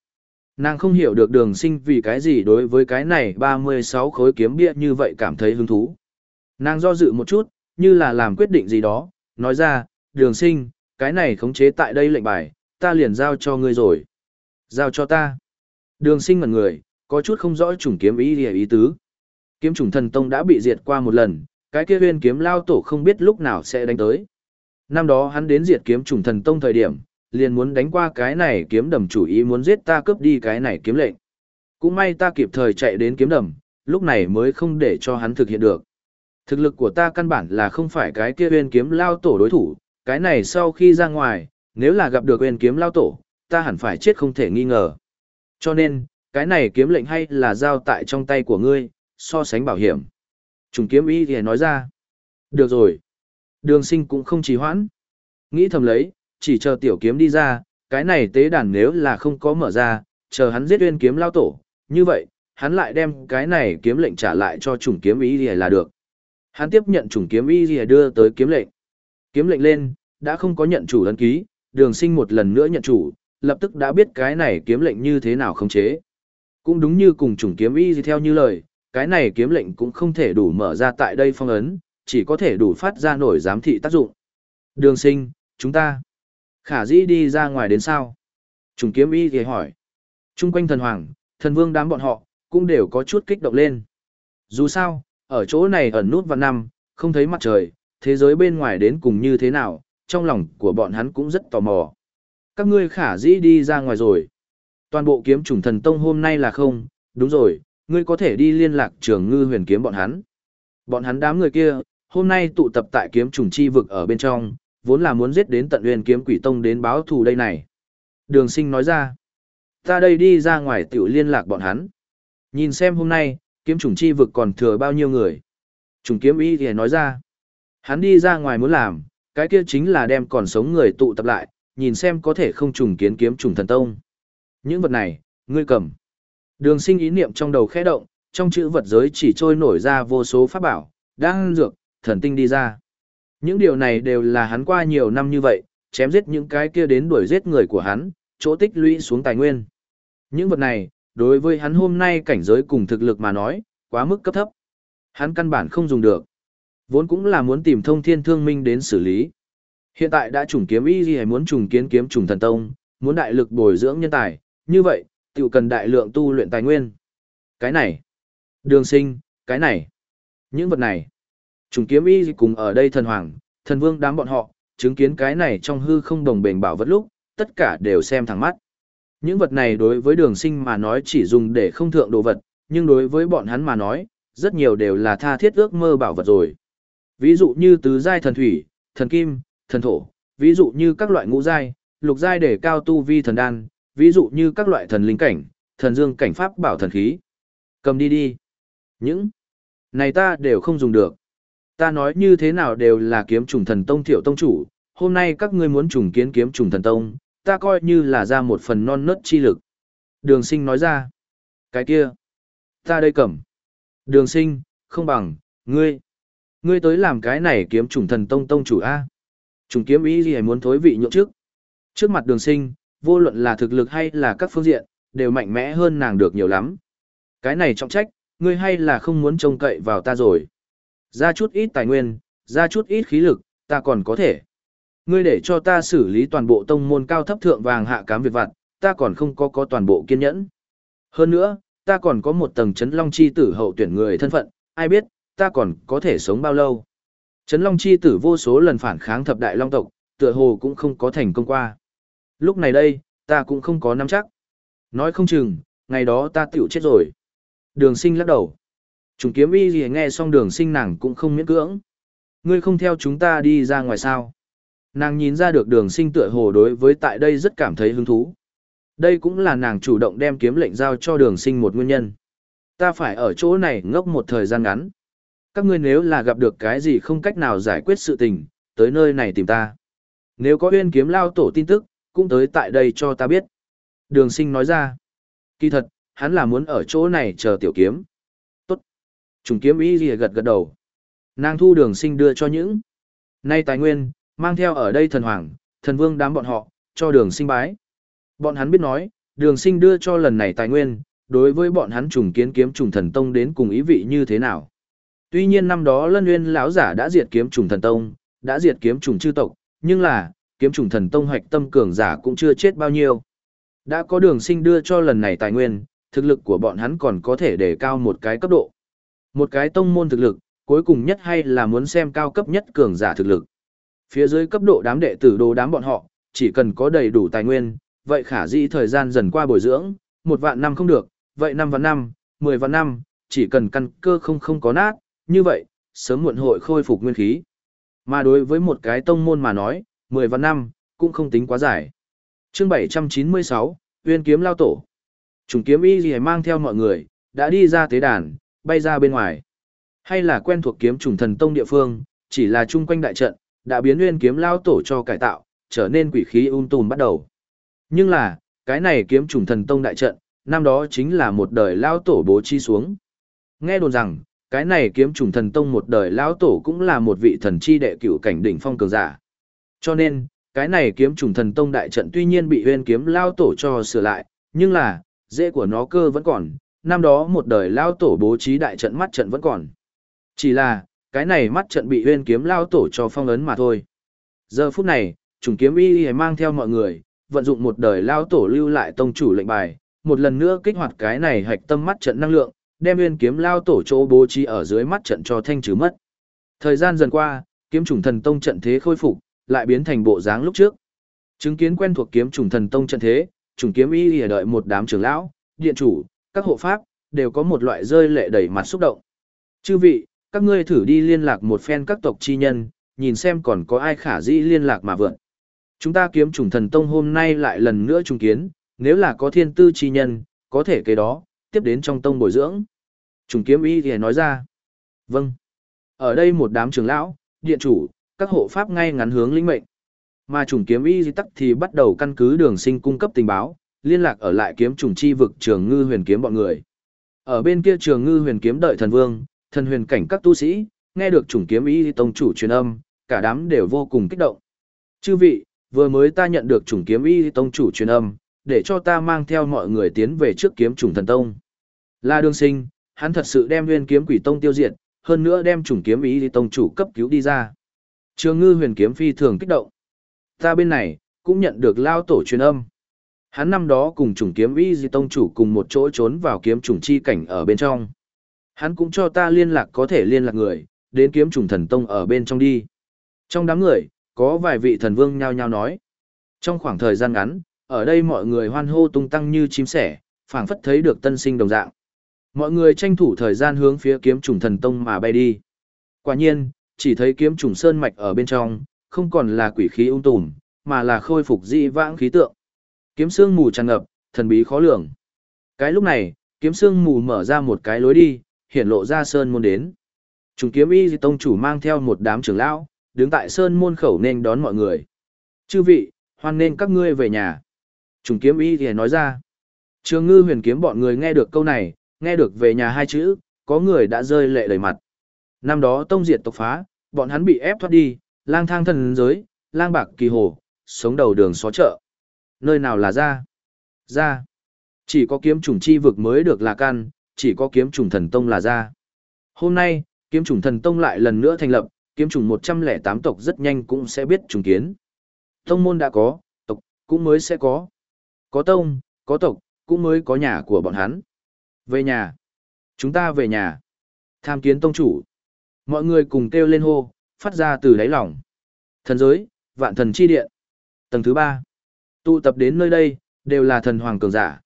Nàng không hiểu được đường sinh vì cái gì đối với cái này 36 khối kiếm bia như vậy cảm thấy hứng thú. Nàng do dự một chút, như là làm quyết định gì đó, nói ra, đường sinh, cái này khống chế tại đây lệnh bài, ta liền giao cho ngươi rồi. Giao cho ta. Đường sinh ngần người, có chút không rõ chủng kiếm ý ý, ý tứ. Kiếm chủng thần tông đã bị diệt qua một lần, cái kia huyên kiếm lao tổ không biết lúc nào sẽ đánh tới. Năm đó hắn đến diệt kiếm chủng thần tông thời điểm, liền muốn đánh qua cái này kiếm đầm chủ ý muốn giết ta cướp đi cái này kiếm lệnh. Cũng may ta kịp thời chạy đến kiếm đầm, lúc này mới không để cho hắn thực hiện được. Thực lực của ta căn bản là không phải cái kia huyên kiếm lao tổ đối thủ, cái này sau khi ra ngoài, nếu là gặp được huyên kiếm lao tổ, ta hẳn phải chết không thể nghi ngờ. Cho nên, cái này kiếm lệnh hay là giao tại trong tay của ngươi, so sánh bảo hiểm. Trùng kiếm y thì nói ra. Được rồi. Đường sinh cũng không trì hoãn. Nghĩ thầm lấy, chỉ chờ tiểu kiếm đi ra, cái này tế đàn nếu là không có mở ra, chờ hắn giết uyên kiếm lao tổ, như vậy, hắn lại đem cái này kiếm lệnh trả lại cho trùng kiếm y là được. Hắn tiếp nhận trùng kiếm y đưa tới kiếm lệnh. Kiếm lệnh lên, đã không có nhận chủ ấn ký, đường sinh một lần nữa nhận chủ, lập tức đã biết cái này kiếm lệnh như thế nào không chế. Cũng đúng như cùng chủng kiếm y theo như lời, cái này kiếm lệnh cũng không thể đủ mở ra tại đây phong ấn, chỉ có thể đủ phát ra nổi giám thị tác dụng. Đường sinh, chúng ta, khả dĩ đi ra ngoài đến sao? Trùng kiếm y thì hỏi. Trung quanh thần hoàng, thần vương đám bọn họ, cũng đều có chút kích động lên. Dù sao, ở chỗ này ẩn nút vào năm, không thấy mặt trời, thế giới bên ngoài đến cùng như thế nào, trong lòng của bọn hắn cũng rất tò mò. Các ngươi khả dĩ đi ra ngoài rồi. Toàn bộ kiếm trùng thần tông hôm nay là không, đúng rồi, ngươi có thể đi liên lạc trường ngư huyền kiếm bọn hắn. Bọn hắn đám người kia, hôm nay tụ tập tại kiếm trùng chi vực ở bên trong, vốn là muốn giết đến tận huyền kiếm quỷ tông đến báo thù đây này. Đường sinh nói ra, ta đây đi ra ngoài tiểu liên lạc bọn hắn. Nhìn xem hôm nay, kiếm trùng chi vực còn thừa bao nhiêu người. Trùng kiếm ý thì nói ra, hắn đi ra ngoài muốn làm, cái kia chính là đem còn sống người tụ tập lại, nhìn xem có thể không trùng kiến kiếm trùng thần tông. Những vật này, ngươi cầm. Đường sinh ý niệm trong đầu khẽ động, trong chữ vật giới chỉ trôi nổi ra vô số pháp bảo, đang dược, thần tinh đi ra. Những điều này đều là hắn qua nhiều năm như vậy, chém giết những cái kia đến đuổi giết người của hắn, chỗ tích lũy xuống tài nguyên. Những vật này, đối với hắn hôm nay cảnh giới cùng thực lực mà nói, quá mức cấp thấp. Hắn căn bản không dùng được. Vốn cũng là muốn tìm thông thiên thương minh đến xử lý. Hiện tại đã trùng kiếm y gì hay muốn trùng kiến kiếm trùng thần tông, muốn đại lực bồi dưỡng nhân tài, như vậy, tự cần đại lượng tu luyện tài nguyên. Cái này, đường sinh, cái này, những vật này. Trùng kiếm y cùng ở đây thần hoàng, thần vương đám bọn họ, chứng kiến cái này trong hư không đồng bền bảo vật lúc, tất cả đều xem thẳng mắt. Những vật này đối với đường sinh mà nói chỉ dùng để không thượng đồ vật, nhưng đối với bọn hắn mà nói, rất nhiều đều là tha thiết ước mơ bảo vật rồi. Ví dụ như tứ giai thần thủy, thần kim, thần thổ, ví dụ như các loại ngũ giai, lục giai để cao tu vi thần đan, ví dụ như các loại thần linh cảnh, thần dương cảnh pháp bảo thần khí. Cầm đi đi. Những này ta đều không dùng được. Ta nói như thế nào đều là kiếm trùng thần tông tiểu tông chủ, hôm nay các ngươi muốn trùng kiến kiếm trùng thần tông, ta coi như là ra một phần non nớt chi lực. Đường sinh nói ra. Cái kia. Ta đây cầm. Đường sinh, không bằng, ngươi. Ngươi tới làm cái này kiếm trùng thần tông tông chủ A. Trùng kiếm ý gì muốn thối vị nhượng trước. Trước mặt đường sinh, vô luận là thực lực hay là các phương diện, đều mạnh mẽ hơn nàng được nhiều lắm. Cái này trọng trách, ngươi hay là không muốn trông cậy vào ta rồi. Ra chút ít tài nguyên, ra chút ít khí lực, ta còn có thể. Ngươi để cho ta xử lý toàn bộ tông môn cao thấp thượng vàng hạ cám việc vặt, ta còn không có có toàn bộ kiên nhẫn. Hơn nữa, ta còn có một tầng chấn long chi tử hậu tuyển người thân phận, ai biết, ta còn có thể sống bao lâu. Chấn long chi tử vô số lần phản kháng thập đại long tộc, tựa hồ cũng không có thành công qua. Lúc này đây, ta cũng không có nắm chắc. Nói không chừng, ngày đó ta tiểu chết rồi. Đường sinh lắc đầu. Trùng kiếm y gì nghe xong đường sinh nàng cũng không miễn cưỡng. Ngươi không theo chúng ta đi ra ngoài sao. Nàng nhìn ra được đường sinh tựa hồ đối với tại đây rất cảm thấy hứng thú. Đây cũng là nàng chủ động đem kiếm lệnh giao cho đường sinh một nguyên nhân. Ta phải ở chỗ này ngốc một thời gian ngắn. Các ngươi nếu là gặp được cái gì không cách nào giải quyết sự tình, tới nơi này tìm ta. Nếu có uyên kiếm lao tổ tin tức, cũng tới tại đây cho ta biết. Đường sinh nói ra. Kỳ thật, hắn là muốn ở chỗ này chờ tiểu kiếm. Tốt. Trùng kiếm ý gì gật gật đầu. Nàng thu đường sinh đưa cho những. Nay tài nguyên, mang theo ở đây thần hoàng, thần vương đám bọn họ, cho đường sinh bái. Bọn hắn biết nói, đường sinh đưa cho lần này tài nguyên, đối với bọn hắn trùng kiến kiếm trùng thần tông đến cùng ý vị như thế nào. Tuy nhiên năm đó lân nguyên lão giả đã diệt kiếm trùng thần tông, đã diệt kiếm trùng chư tộc, nhưng là, kiếm trùng thần tông hoạch tâm cường giả cũng chưa chết bao nhiêu. Đã có đường sinh đưa cho lần này tài nguyên, thực lực của bọn hắn còn có thể để cao một cái cấp độ. Một cái tông môn thực lực, cuối cùng nhất hay là muốn xem cao cấp nhất cường giả thực lực. Phía dưới cấp độ đám đệ tử đồ đám bọn họ, chỉ cần có đầy đủ tài nguyên, vậy khả dĩ thời gian dần qua bồi dưỡng, một vạn năm không được, vậy năm vạn năm, mười vạn năm, chỉ cần căn cơ không không có nát, như vậy, sớm muộn hội khôi phục nguyên khí. Mà đối với một cái tông môn mà nói, mười và năm, cũng không tính quá dài. chương 796, Uyên kiếm lao tổ. Trùng kiếm y gì mang theo mọi người, đã đi ra tế đàn, bay ra bên ngoài. Hay là quen thuộc kiếm trùng thần tông địa phương, chỉ là chung quanh đại trận, đã biến Uyên kiếm lao tổ cho cải tạo, trở nên quỷ khí ung tùm bắt đầu. Nhưng là, cái này kiếm trùng thần tông đại trận, năm đó chính là một đời lao tổ bố chi xuống. Nghe đồn rằng, cái này kiếm trùng thần tông một đời lao tổ cũng là một vị thần chi đệ cửu cảnh đỉnh phong cường giả. Cho nên, cái này kiếm trùng thần tông đại trận tuy nhiên bị huyên kiếm lao tổ cho sửa lại, nhưng là, dễ của nó cơ vẫn còn, năm đó một đời lao tổ bố trí đại trận mắt trận vẫn còn. Chỉ là, cái này mắt trận bị huyên kiếm lao tổ cho phong ấn mà thôi. Giờ phút này, trùng kiếm y y mang theo mọi người, vận dụng một đời lao tổ lưu lại tông chủ lệnh bài, một lần nữa kích hoạt cái này hạch tâm mắt trận năng lượng, đem nguyên kiếm lao tổ chỗ bố trí ở dưới mắt trận cho thanh trừ mất. Thời gian dần qua, kiếm trùng thần tông trận thế khôi phục, lại biến thành bộ dáng lúc trước. Chứng kiến quen thuộc kiếm trùng thần tông trận thế, trùng kiếm y lìa đợi một đám trưởng lão, điện chủ, các hộ pháp, đều có một loại rơi lệ đầy mặt xúc động. Chư vị, các ngươi thử đi liên lạc một phen các tộc chi nhân, nhìn xem còn có ai khả dĩ liên lạc mà vượn. Chúng ta kiếm trùng thần tông hôm nay lại lần nữa trùng kiến, nếu là có thiên tư chi nhân, có thể cái đó, tiếp đến trong tông bồi dưỡng. Trùng kiếm y thì nói ra. Vâng. Ở đây một đám trưởng lão, điện chủ, các hộ pháp ngay ngắn hướng linh mệnh. Mà trùng kiếm y di tắc thì bắt đầu căn cứ đường sinh cung cấp tình báo, liên lạc ở lại kiếm trùng chi vực trường ngư huyền kiếm bọn người. Ở bên kia trường ngư huyền kiếm đợi thần vương, thần huyền cảnh các tu sĩ, nghe được trùng kiếm y tông chủ truyền âm, cả đám đều vô cùng kích động. Chư vị, vừa mới ta nhận được trùng kiếm y tông chủ truyền âm, để cho ta mang theo mọi người tiến về trước kiếm trùng thần tông. La đường sinh, hắn thật sự đem nguyên kiếm quỷ tông tiêu diệt, hơn nữa đem trùng kiếm y tông chủ cấp cứu đi ra. Trường ngư huyền kiếm phi thường kích động. Ta bên này, cũng nhận được lao tổ truyền âm. Hắn năm đó cùng trùng kiếm y di tông chủ cùng một chỗ trốn vào kiếm trùng chi cảnh ở bên trong. Hắn cũng cho ta liên lạc có thể liên lạc người, đến kiếm trùng thần tông ở bên trong đi. Trong đám người, có vài vị thần vương nhao nhao nói. Trong khoảng thời gian ngắn, ở đây mọi người hoan hô tung tăng như chim sẻ, phảng phất thấy được tân sinh đồng dạng. Mọi người tranh thủ thời gian hướng phía kiếm trùng thần tông mà bay đi. Quả nhiên, chỉ thấy kiếm trùng sơn mạch ở bên trong, không còn là quỷ khí ung tùm, mà là khôi phục dị vãng khí tượng. Kiếm sương mù tràn ngập, thần bí khó lường. Cái lúc này, kiếm sương mù mở ra một cái lối đi, hiện lộ ra sơn môn đến. Trùng kiếm y di tông chủ mang theo một đám trưởng lão, đứng tại sơn môn khẩu nên đón mọi người. Chư vị, hoan nên các ngươi về nhà. Trùng kiếm y thì nói ra. Trường ngư huyền kiếm bọn người nghe được câu này, nghe được về nhà hai chữ, có người đã rơi lệ đầy mặt. Năm đó tông diệt tộc phá, bọn hắn bị ép thoát đi, lang thang thần giới, lang bạc kỳ hồ, sống đầu đường xó chợ. Nơi nào là ra? Ra. Chỉ có kiếm trùng chi vực mới được là căn, chỉ có kiếm trùng thần tông là ra. Hôm nay, kiếm trùng thần tông lại lần nữa thành lập, kiếm trùng 108 tộc rất nhanh cũng sẽ biết trùng kiến. Tông môn đã có, tộc cũng mới sẽ có. Có tông, có tộc, cũng mới có nhà của bọn hắn. Về nhà. Chúng ta về nhà. Tham kiến tông chủ. Mọi người cùng kêu lên hô, phát ra từ đáy lòng. Thần giới, vạn thần chi điện. Tầng thứ ba. Tụ tập đến nơi đây, đều là thần hoàng cường giả.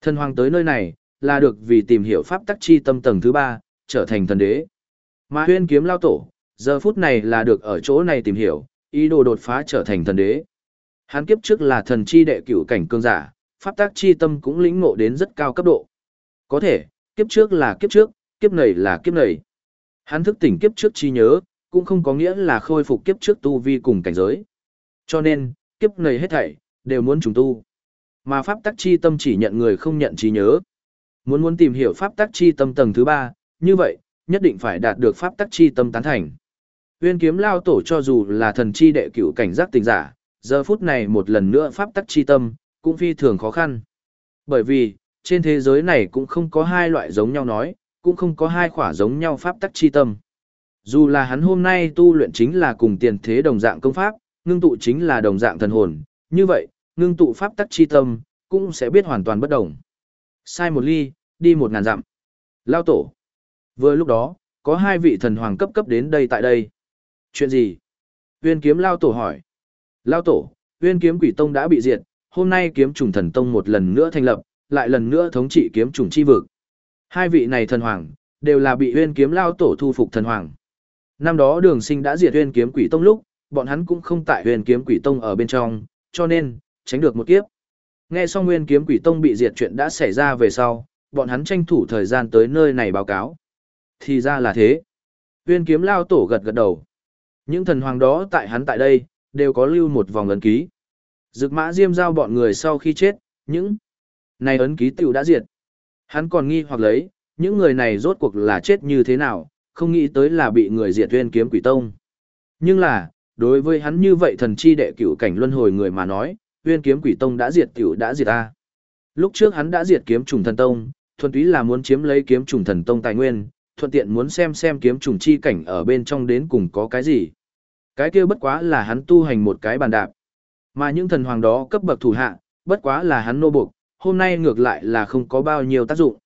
Thần hoàng tới nơi này, là được vì tìm hiểu pháp tắc chi tâm tầng thứ ba, trở thành thần đế. Mà huyên kiếm lao tổ, giờ phút này là được ở chỗ này tìm hiểu, ý đồ đột phá trở thành thần đế. Hắn kiếp trước là thần chi đệ cửu cảnh cường giả, pháp tác chi tâm cũng lĩnh ngộ đến rất cao cấp độ. Có thể, kiếp trước là kiếp trước, kiếp này là kiếp này. Hắn thức tỉnh kiếp trước chi nhớ, cũng không có nghĩa là khôi phục kiếp trước tu vi cùng cảnh giới. Cho nên, kiếp này hết thảy, đều muốn trùng tu. Mà pháp tác chi tâm chỉ nhận người không nhận trí nhớ. Muốn muốn tìm hiểu pháp tác chi tâm tầng thứ ba, như vậy, nhất định phải đạt được pháp tác chi tâm tán thành. Uyên kiếm lao tổ cho dù là thần chi đệ cửu cảnh giác tình giả, giờ phút này một lần nữa pháp tắc chi tâm, cũng phi thường khó khăn. Bởi vì, trên thế giới này cũng không có hai loại giống nhau nói, cũng không có hai khỏa giống nhau pháp tắc chi tâm. Dù là hắn hôm nay tu luyện chính là cùng tiền thế đồng dạng công pháp, ngưng tụ chính là đồng dạng thần hồn, như vậy, ngưng tụ pháp tắc chi tâm, cũng sẽ biết hoàn toàn bất đồng. Sai một ly, đi một ngàn dặm. Lao tổ. Vừa lúc đó, có hai vị thần hoàng cấp cấp đến đây tại đây. Chuyện gì? Uyên kiếm Lao tổ hỏi. Lao tổ, Uyên kiếm quỷ tông đã bị diệt, hôm nay kiếm trùng thần tông một lần nữa thành lập, lại lần nữa thống trị kiếm trùng chi vực. Hai vị này thần hoàng, đều là bị Uyên kiếm Lao tổ thu phục thần hoàng. Năm đó đường sinh đã diệt Uyên kiếm quỷ tông lúc, bọn hắn cũng không tại Uyên kiếm quỷ tông ở bên trong, cho nên, tránh được một kiếp. Nghe xong Nguyên Kiếm Quỷ Tông bị diệt chuyện đã xảy ra về sau, bọn hắn tranh thủ thời gian tới nơi này báo cáo. Thì ra là thế. Nguyên Kiếm Lao Tổ gật gật đầu. Những thần hoàng đó tại hắn tại đây, đều có lưu một vòng ấn ký. Dực mã diêm giao bọn người sau khi chết, những này ấn ký tiểu đã diệt. Hắn còn nghi hoặc lấy, những người này rốt cuộc là chết như thế nào, không nghĩ tới là bị người diệt Nguyên Kiếm Quỷ Tông. Nhưng là, đối với hắn như vậy thần chi đệ cửu cảnh luân hồi người mà nói, Huyên Kiếm Quỷ Tông đã diệt tiểu đã diệt ta. Lúc trước hắn đã diệt Kiếm Trùng Thần Tông, thuần túy là muốn chiếm lấy Kiếm Trùng Thần Tông tài nguyên, thuận tiện muốn xem xem Kiếm Trùng chi cảnh ở bên trong đến cùng có cái gì. Cái kia bất quá là hắn tu hành một cái bàn đạp. Mà những thần hoàng đó cấp bậc thủ hạ, bất quá là hắn nô buộc, hôm nay ngược lại là không có bao nhiêu tác dụng.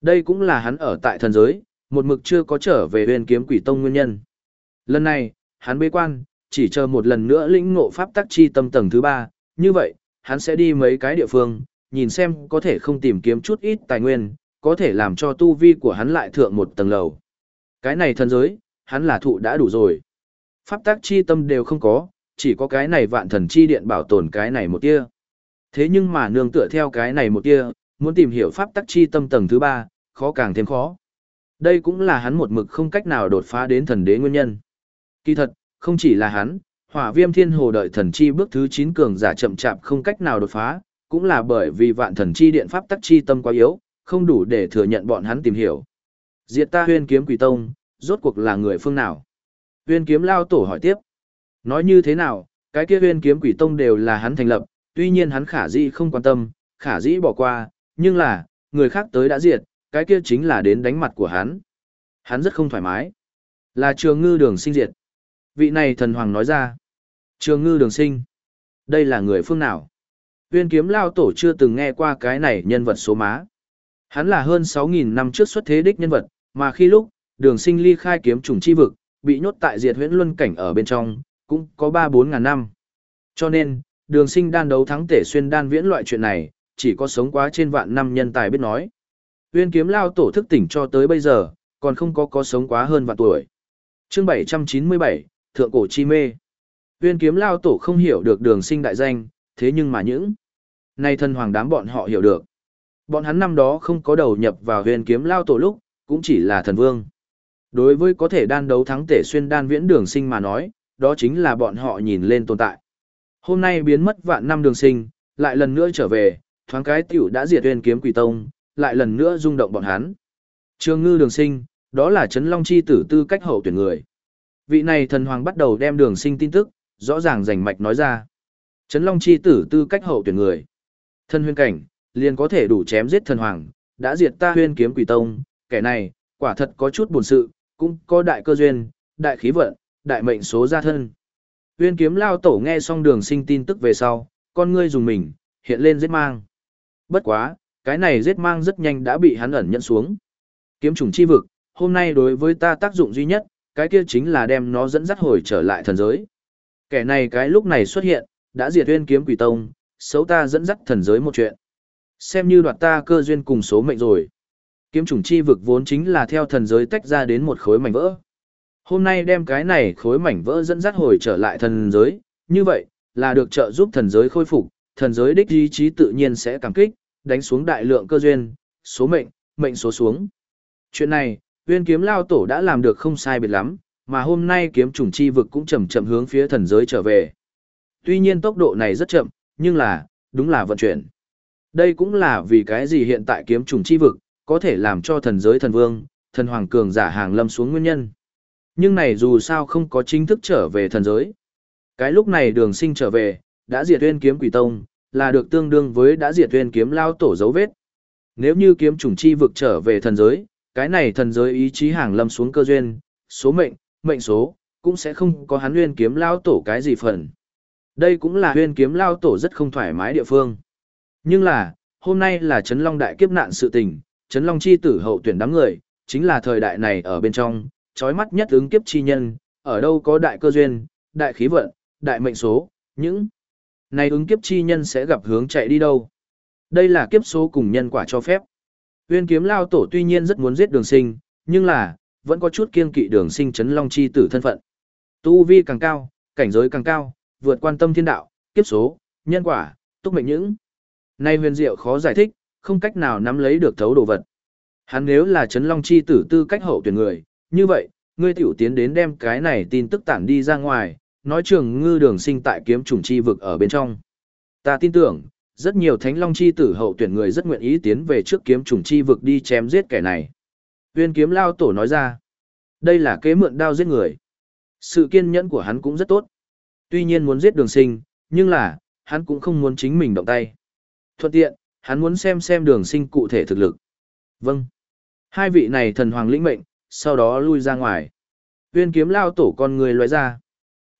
Đây cũng là hắn ở tại thần giới, một mực chưa có trở về huyền kiếm quỷ tông nguyên nhân. Lần này, hắn bế quan, chỉ chờ một lần nữa lĩnh ngộ pháp tắc chi tâm tầng thứ ba, như vậy, hắn sẽ đi mấy cái địa phương, nhìn xem có thể không tìm kiếm chút ít tài nguyên, có thể làm cho tu vi của hắn lại thượng một tầng lầu. Cái này thần giới, hắn là thụ đã đủ rồi. Pháp tắc chi tâm đều không có, chỉ có cái này vạn thần chi điện bảo tồn cái này một tia. Thế nhưng mà nương tựa theo cái này một tia, muốn tìm hiểu pháp tắc chi tâm tầng thứ ba, khó càng thêm khó. Đây cũng là hắn một mực không cách nào đột phá đến thần đế nguyên nhân. Kỳ thật, không chỉ là hắn, hỏa viêm thiên hồ đợi thần chi bước thứ 9 cường giả chậm chạp không cách nào đột phá, cũng là bởi vì vạn thần chi điện pháp tắc chi tâm quá yếu, không đủ để thừa nhận bọn hắn tìm hiểu. Diệt ta huyên kiếm quỷ tông, rốt cuộc là người phương nào? Huyên kiếm lao tổ hỏi tiếp. Nói như thế nào, cái kia huyên kiếm quỷ tông đều là hắn thành lập, tuy nhiên hắn khả dĩ không quan tâm, khả dĩ bỏ qua, nhưng là, người khác tới đã diệt, cái kia chính là đến đánh mặt của hắn. Hắn rất không thoải mái. Là trường ngư đường sinh diệt. Vị này thần hoàng nói ra. Trường ngư đường sinh. Đây là người phương nào? Viên kiếm lao tổ chưa từng nghe qua cái này nhân vật số má. Hắn là hơn 6.000 năm trước xuất thế đích nhân vật, mà khi lúc, đường sinh ly khai kiếm trùng chi vực, bị nhốt tại diệt huyễn luân cảnh ở bên trong, cũng có 3-4 ngàn năm. Cho nên, đường sinh đan đấu thắng tể xuyên đan viễn loại chuyện này, chỉ có sống quá trên vạn năm nhân tài biết nói. Uyên kiếm lao tổ thức tỉnh cho tới bây giờ, còn không có có sống quá hơn vạn tuổi. Chương 797, Thượng cổ chi mê. Uyên kiếm lao tổ không hiểu được đường sinh đại danh, thế nhưng mà những này thần hoàng đám bọn họ hiểu được. Bọn hắn năm đó không có đầu nhập vào huyền kiếm lao tổ lúc, cũng chỉ là thần vương. Đối với có thể đan đấu thắng tể xuyên đan viễn đường sinh mà nói, đó chính là bọn họ nhìn lên tồn tại. Hôm nay biến mất vạn năm đường sinh, lại lần nữa trở về, thoáng cái tiểu đã diệt huyền kiếm quỷ tông, lại lần nữa rung động bọn hắn. Trường ngư đường sinh, đó là chấn long chi tử tư cách hậu tuyển người. Vị này thần hoàng bắt đầu đem đường sinh tin tức, rõ ràng rành mạch nói ra. Chấn long chi tử tư cách hậu tuyển người. Thân huyền cảnh, liền có thể đủ chém giết thần hoàng, đã diệt ta huyên kiếm quỷ tông, kẻ này, quả thật có chút buồn sự, cũng có đại cơ duyên, đại khí vận, đại mệnh số gia thân. Uyên kiếm lao tổ nghe xong đường sinh tin tức về sau, con ngươi dùng mình, hiện lên giết mang. Bất quá, cái này giết mang rất nhanh đã bị hắn ẩn nhận xuống. Kiếm trùng chi vực, hôm nay đối với ta tác dụng duy nhất, cái kia chính là đem nó dẫn dắt hồi trở lại thần giới. Kẻ này cái lúc này xuất hiện, đã diệt uyên kiếm quỷ tông, xấu ta dẫn dắt thần giới một chuyện. Xem như đoạt ta cơ duyên cùng số mệnh rồi. Kiếm chủng chi vực vốn chính là theo thần giới tách ra đến một khối mảnh vỡ. Hôm nay đem cái này khối mảnh vỡ dẫn dắt hồi trở lại thần giới, như vậy, là được trợ giúp thần giới khôi phục, thần giới đích ý chí tự nhiên sẽ cảm kích, đánh xuống đại lượng cơ duyên, số mệnh, mệnh số xuống. Chuyện này, Uyên kiếm lao tổ đã làm được không sai biệt lắm, mà hôm nay kiếm chủng chi vực cũng chậm chậm hướng phía thần giới trở về. Tuy nhiên tốc độ này rất chậm, nhưng là, đúng là vận chuyển. Đây cũng là vì cái gì hiện tại kiếm trùng chi vực, có thể làm cho thần giới thần vương, thần hoàng cường giả hàng lâm xuống nguyên nhân. Nhưng này dù sao không có chính thức trở về thần giới. Cái lúc này đường sinh trở về, đã diệt uyên kiếm quỷ tông, là được tương đương với đã diệt uyên kiếm lao tổ dấu vết. Nếu như kiếm trùng chi vực trở về thần giới, cái này thần giới ý chí hàng lâm xuống cơ duyên, số mệnh, mệnh số, cũng sẽ không có hắn huyên kiếm lao tổ cái gì phần. Đây cũng là huyên kiếm lao tổ rất không thoải mái địa phương. Nhưng là, hôm nay là Trấn Long đại kiếp nạn sự tình, Trấn Long chi tử hậu tuyển đám người, chính là thời đại này ở bên trong, trói mắt nhất ứng kiếp chi nhân, ở đâu có đại cơ duyên, đại khí vận, đại mệnh số, những này ứng kiếp chi nhân sẽ gặp hướng chạy đi đâu. Đây là kiếp số cùng nhân quả cho phép. Huyên kiếm lao tổ tuy nhiên rất muốn giết đường sinh, nhưng là, vẫn có chút kiên kỵ đường sinh Trấn Long chi tử thân phận. Tu vi càng cao, cảnh giới càng cao, vượt quan tâm thiên đạo, kiếp số, nhân quả, túc mệnh những. Nay huyền diệu khó giải thích, không cách nào nắm lấy được thấu đồ vật. Hắn nếu là chấn long chi tử tư cách hậu tuyển người, như vậy, ngươi tiểu tiến đến đem cái này tin tức tản đi ra ngoài, nói trường ngư đường sinh tại kiếm trùng chi vực ở bên trong. Ta tin tưởng, rất nhiều thánh long chi tử hậu tuyển người rất nguyện ý tiến về trước kiếm trùng chi vực đi chém giết kẻ này. Viên kiếm lao tổ nói ra, đây là kế mượn đao giết người. Sự kiên nhẫn của hắn cũng rất tốt. Tuy nhiên muốn giết đường sinh, nhưng là, hắn cũng không muốn chính mình động tay. Thuận tiện, hắn muốn xem xem đường sinh cụ thể thực lực. Vâng. Hai vị này thần hoàng lĩnh mệnh, sau đó lui ra ngoài. Viên kiếm lao tổ con người loại ra.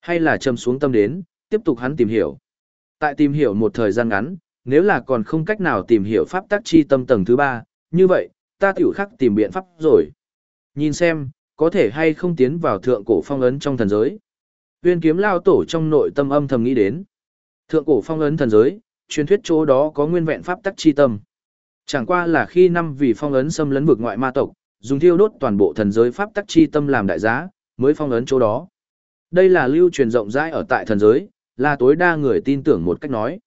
Hay là châm xuống tâm đến, tiếp tục hắn tìm hiểu. Tại tìm hiểu một thời gian ngắn, nếu là còn không cách nào tìm hiểu pháp tác chi tâm tầng thứ ba, như vậy, ta tiểu khắc tìm biện pháp rồi. Nhìn xem, có thể hay không tiến vào thượng cổ phong ấn trong thần giới. Viên kiếm lao tổ trong nội tâm âm thầm nghĩ đến. Thượng cổ phong ấn thần giới, truyền thuyết chỗ đó có nguyên vẹn pháp tắc chi tâm. Chẳng qua là khi năm vì phong ấn xâm lấn vực ngoại ma tộc, dùng thiêu đốt toàn bộ thần giới pháp tắc chi tâm làm đại giá, mới phong ấn chỗ đó. Đây là lưu truyền rộng rãi ở tại thần giới, là tối đa người tin tưởng một cách nói.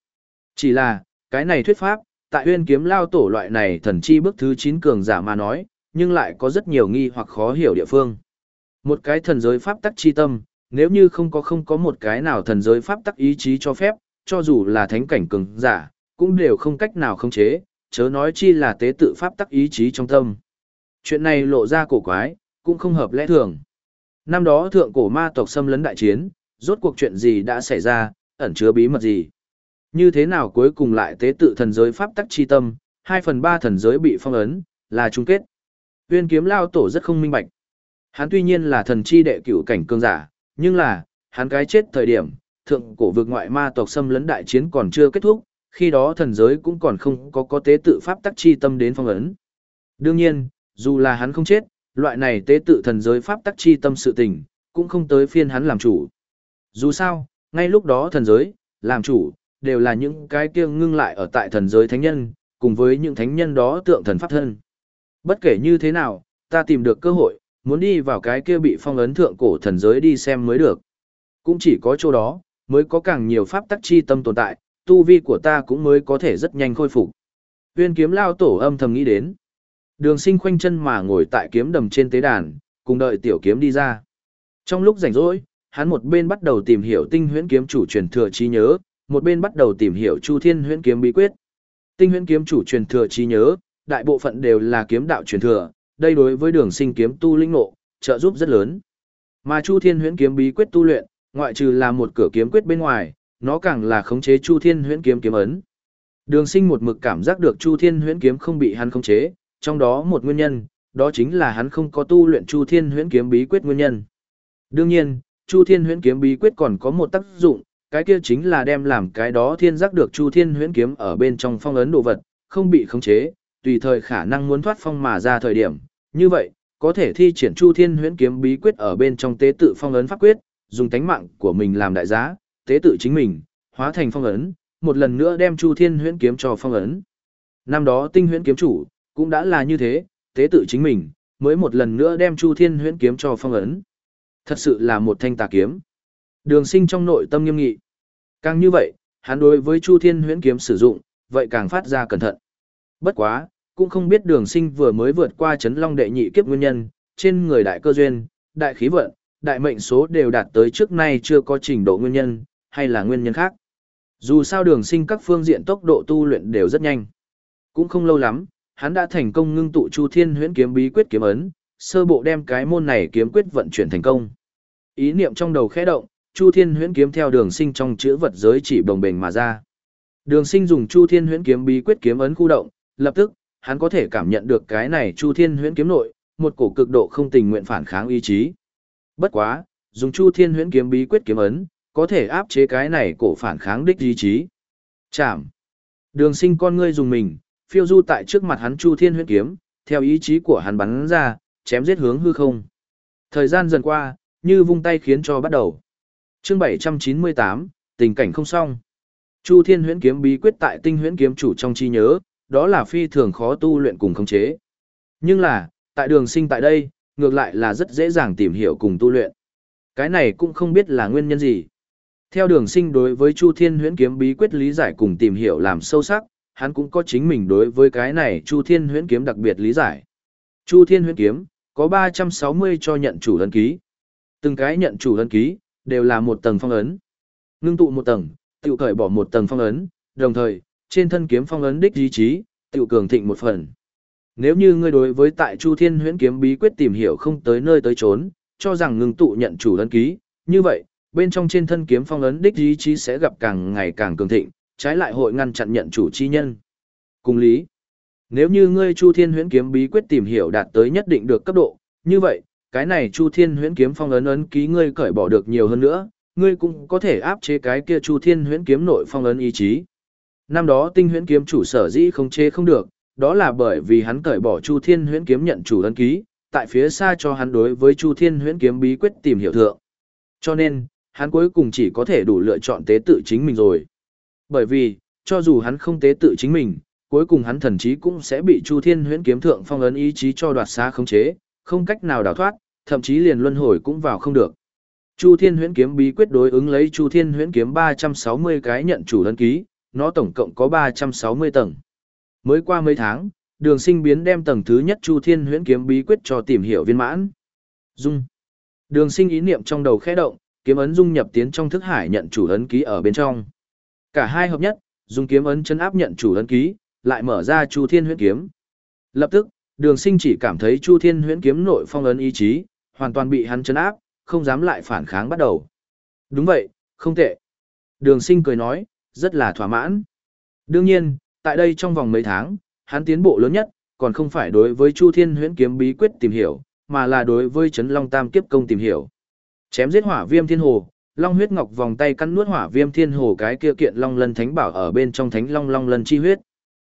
Chỉ là, cái này thuyết pháp, tại huyên kiếm lao tổ loại này thần chi bước thứ 9 cường giả mà nói, nhưng lại có rất nhiều nghi hoặc khó hiểu địa phương. Một cái thần giới pháp tắc chi tâm, nếu như không có không có một cái nào thần giới pháp tắc ý chí cho phép, cho dù là thánh cảnh cường giả, cũng đều không cách nào khống chế, chớ nói chi là tế tự pháp tắc ý chí trong tâm. Chuyện này lộ ra cổ quái, cũng không hợp lẽ thường. Năm đó thượng cổ ma tộc xâm lấn đại chiến, rốt cuộc chuyện gì đã xảy ra, ẩn chứa bí mật gì. Như thế nào cuối cùng lại tế tự thần giới pháp tắc chi tâm, 2 phần 3 thần giới bị phong ấn, là chung kết. Huyên kiếm lao tổ rất không minh bạch. Hắn tuy nhiên là thần chi đệ cửu cảnh cường giả, nhưng là, hắn cái chết thời điểm, thượng cổ vực ngoại ma tộc xâm lấn đại chiến còn chưa kết thúc, khi đó thần giới cũng còn không có có tế tự pháp tắc chi tâm đến phong ấn. Đương nhiên, dù là hắn không chết, loại này tế tự thần giới pháp tắc chi tâm sự tình, cũng không tới phiên hắn làm chủ. Dù sao, ngay lúc đó thần giới, làm chủ, đều là những cái kia ngưng lại ở tại thần giới thánh nhân, cùng với những thánh nhân đó tượng thần pháp thân. Bất kể như thế nào, ta tìm được cơ hội, muốn đi vào cái kia bị phong ấn thượng cổ thần giới đi xem mới được. Cũng chỉ có chỗ đó, mới có càng nhiều pháp tắc chi tâm tồn tại, tu vi của ta cũng mới có thể rất nhanh khôi phục. Huyên kiếm lao tổ âm thầm nghĩ đến. Đường sinh khoanh chân mà ngồi tại kiếm đầm trên tế đàn, cùng đợi tiểu kiếm đi ra. Trong lúc rảnh rỗi, hắn một bên bắt đầu tìm hiểu tinh huyễn kiếm chủ truyền thừa trí nhớ, một bên bắt đầu tìm hiểu Chu Thiên huyễn kiếm bí quyết. Tinh huyễn kiếm chủ truyền thừa trí nhớ, đại bộ phận đều là kiếm đạo truyền thừa, đây đối với đường sinh kiếm tu linh ngộ, trợ giúp rất lớn. Mà Chu Thiên huyễn kiếm bí quyết tu luyện, ngoại trừ là một cửa kiếm quyết bên ngoài, nó càng là khống chế Chu Thiên huyễn kiếm kiếm ấn. Đường sinh một mực cảm giác được Chu Thiên huyễn kiếm không bị hắn khống chế, trong đó một nguyên nhân, đó chính là hắn không có tu luyện Chu Thiên huyễn kiếm bí quyết nguyên nhân. Đương nhiên, Chu Thiên huyễn kiếm bí quyết còn có một tác dụng, cái kia chính là đem làm cái đó thiên giác được Chu Thiên huyễn kiếm ở bên trong phong ấn đồ vật, không bị khống chế, tùy thời khả năng muốn thoát phong mà ra thời điểm. Như vậy, có thể thi triển Chu Thiên huyễn kiếm bí quyết ở bên trong tế tự phong ấn pháp quyết, dùng tánh mạng của mình làm đại giá, tế tự chính mình, hóa thành phong ấn, một lần nữa đem Chu Thiên huyễn kiếm cho phong ấn. Năm đó tinh huyễn kiếm chủ, cũng đã là như thế, tế tự chính mình, mới một lần nữa đem Chu Thiên huyễn kiếm cho phong ấn. Thật sự là một thanh tà kiếm. Đường sinh trong nội tâm nghiêm nghị. Càng như vậy, hắn đối với Chu Thiên huyễn kiếm sử dụng, vậy càng phát ra cẩn thận. Bất quá, cũng không biết đường sinh vừa mới vượt qua chấn long đệ nhị kiếp nguyên nhân, trên người đại cơ duyên, đại khí vận, đại mệnh số đều đạt tới trước nay chưa có trình độ nguyên nhân, hay là nguyên nhân khác. Dù sao đường sinh các phương diện tốc độ tu luyện đều rất nhanh. Cũng không lâu lắm, hắn đã thành công ngưng tụ Chu Thiên Huyễn kiếm bí quyết kiếm ấn, sơ bộ đem cái môn này kiếm quyết vận chuyển thành công. Ý niệm trong đầu khẽ động, Chu Thiên Huyễn kiếm theo đường sinh trong chữ vật giới chỉ bồng bềnh mà ra. Đường sinh dùng Chu Thiên Huyễn kiếm bí quyết kiếm ấn khu động, lập tức, hắn có thể cảm nhận được cái này Chu Thiên Huyễn kiếm nội, một cổ cực độ không tình nguyện phản kháng ý chí. Bất quá, dùng Chu Thiên Huyễn kiếm bí quyết kiếm ấn, có thể áp chế cái này cổ phản kháng đích ý chí. Chạm. Đường sinh con ngươi dùng mình, phiêu du tại trước mặt hắn Chu Thiên huyễn kiếm, theo ý chí của hắn bắn ra, chém giết hướng hư không. Thời gian dần qua, như vung tay khiến cho bắt đầu. Chương 798, tình cảnh không xong. Chu Thiên huyễn kiếm bí quyết tại tinh huyễn kiếm chủ trong chi nhớ, đó là phi thường khó tu luyện cùng khống chế. Nhưng là, tại đường sinh tại đây, ngược lại là rất dễ dàng tìm hiểu cùng tu luyện. Cái này cũng không biết là nguyên nhân gì. Theo đường sinh đối với Chu Thiên huyễn kiếm bí quyết lý giải cùng tìm hiểu làm sâu sắc, hắn cũng có chính mình đối với cái này Chu Thiên huyễn kiếm đặc biệt lý giải. Chu Thiên huyễn kiếm, có 360 cho nhận chủ ấn ký. Từng cái nhận chủ ấn ký, đều là một tầng phong ấn. Ngưng tụ một tầng, tiểu cởi bỏ một tầng phong ấn, đồng thời, trên thân kiếm phong ấn đích ý chí, tiểu cường thịnh một phần. Nếu như ngươi đối với tại Chu Thiên huyễn kiếm bí quyết tìm hiểu không tới nơi tới chốn, cho rằng ngưng tụ nhận chủ ấn ký, như vậy, bên trong trên thân kiếm phong ấn đích ý chí sẽ gặp càng ngày càng cường thịnh, trái lại hội ngăn chặn nhận chủ chi nhân. Cùng lý, nếu như ngươi Chu Thiên Huyễn kiếm bí quyết tìm hiểu đạt tới nhất định được cấp độ, như vậy, cái này Chu Thiên Huyễn kiếm phong ấn ấn ký ngươi cởi bỏ được nhiều hơn nữa, ngươi cũng có thể áp chế cái kia Chu Thiên Huyễn kiếm nội phong ấn ý chí. Năm đó Tinh Huyễn kiếm chủ sở dĩ không chế không được, đó là bởi vì hắn cởi bỏ Chu Thiên Huyễn kiếm nhận chủ ấn ký, tại phía xa cho hắn đối với Chu Thiên Huyễn kiếm bí quyết tìm hiểu thượng. Cho nên, hắn cuối cùng chỉ có thể đủ lựa chọn tế tự chính mình rồi. Bởi vì, cho dù hắn không tế tự chính mình, cuối cùng hắn thần chí cũng sẽ bị Chu Thiên Huyễn kiếm thượng phong ấn ý chí cho đoạt xa khống chế, không cách nào đào thoát, thậm chí liền luân hồi cũng vào không được. Chu Thiên Huyễn kiếm bí quyết đối ứng lấy Chu Thiên Huyễn kiếm 360 cái nhận chủ ấn ký, nó tổng cộng có 360 tầng. Mới qua mấy tháng, Đường Sinh biến đem tầng thứ nhất Chu Thiên Huyễn kiếm bí quyết cho tìm hiểu viên mãn. Dung. Đường Sinh ý niệm trong đầu khẽ động, kiếm ấn dung nhập tiến trong thức hải nhận chủ ấn ký ở bên trong. Cả hai hợp nhất, dùng kiếm ấn chân áp nhận chủ ấn ký, lại mở ra Chu Thiên Huyễn kiếm. Lập tức, Đường Sinh chỉ cảm thấy Chu Thiên Huyễn kiếm nội phong ấn ý chí, hoàn toàn bị hắn chấn áp, không dám lại phản kháng bắt đầu. Đúng vậy, không tệ. Đường Sinh cười nói, rất là thỏa mãn. Đương nhiên, tại đây trong vòng mấy tháng, hắn tiến bộ lớn nhất, còn không phải đối với Chu Thiên Huyễn kiếm bí quyết tìm hiểu, mà là đối với Chấn Long Tam kiếp công tìm hiểu. Chém giết hỏa viêm thiên hồ, long huyết ngọc vòng tay cắn nuốt hỏa viêm thiên hồ cái kia kiện long lân thánh bảo ở bên trong thánh long long lân chi huyết.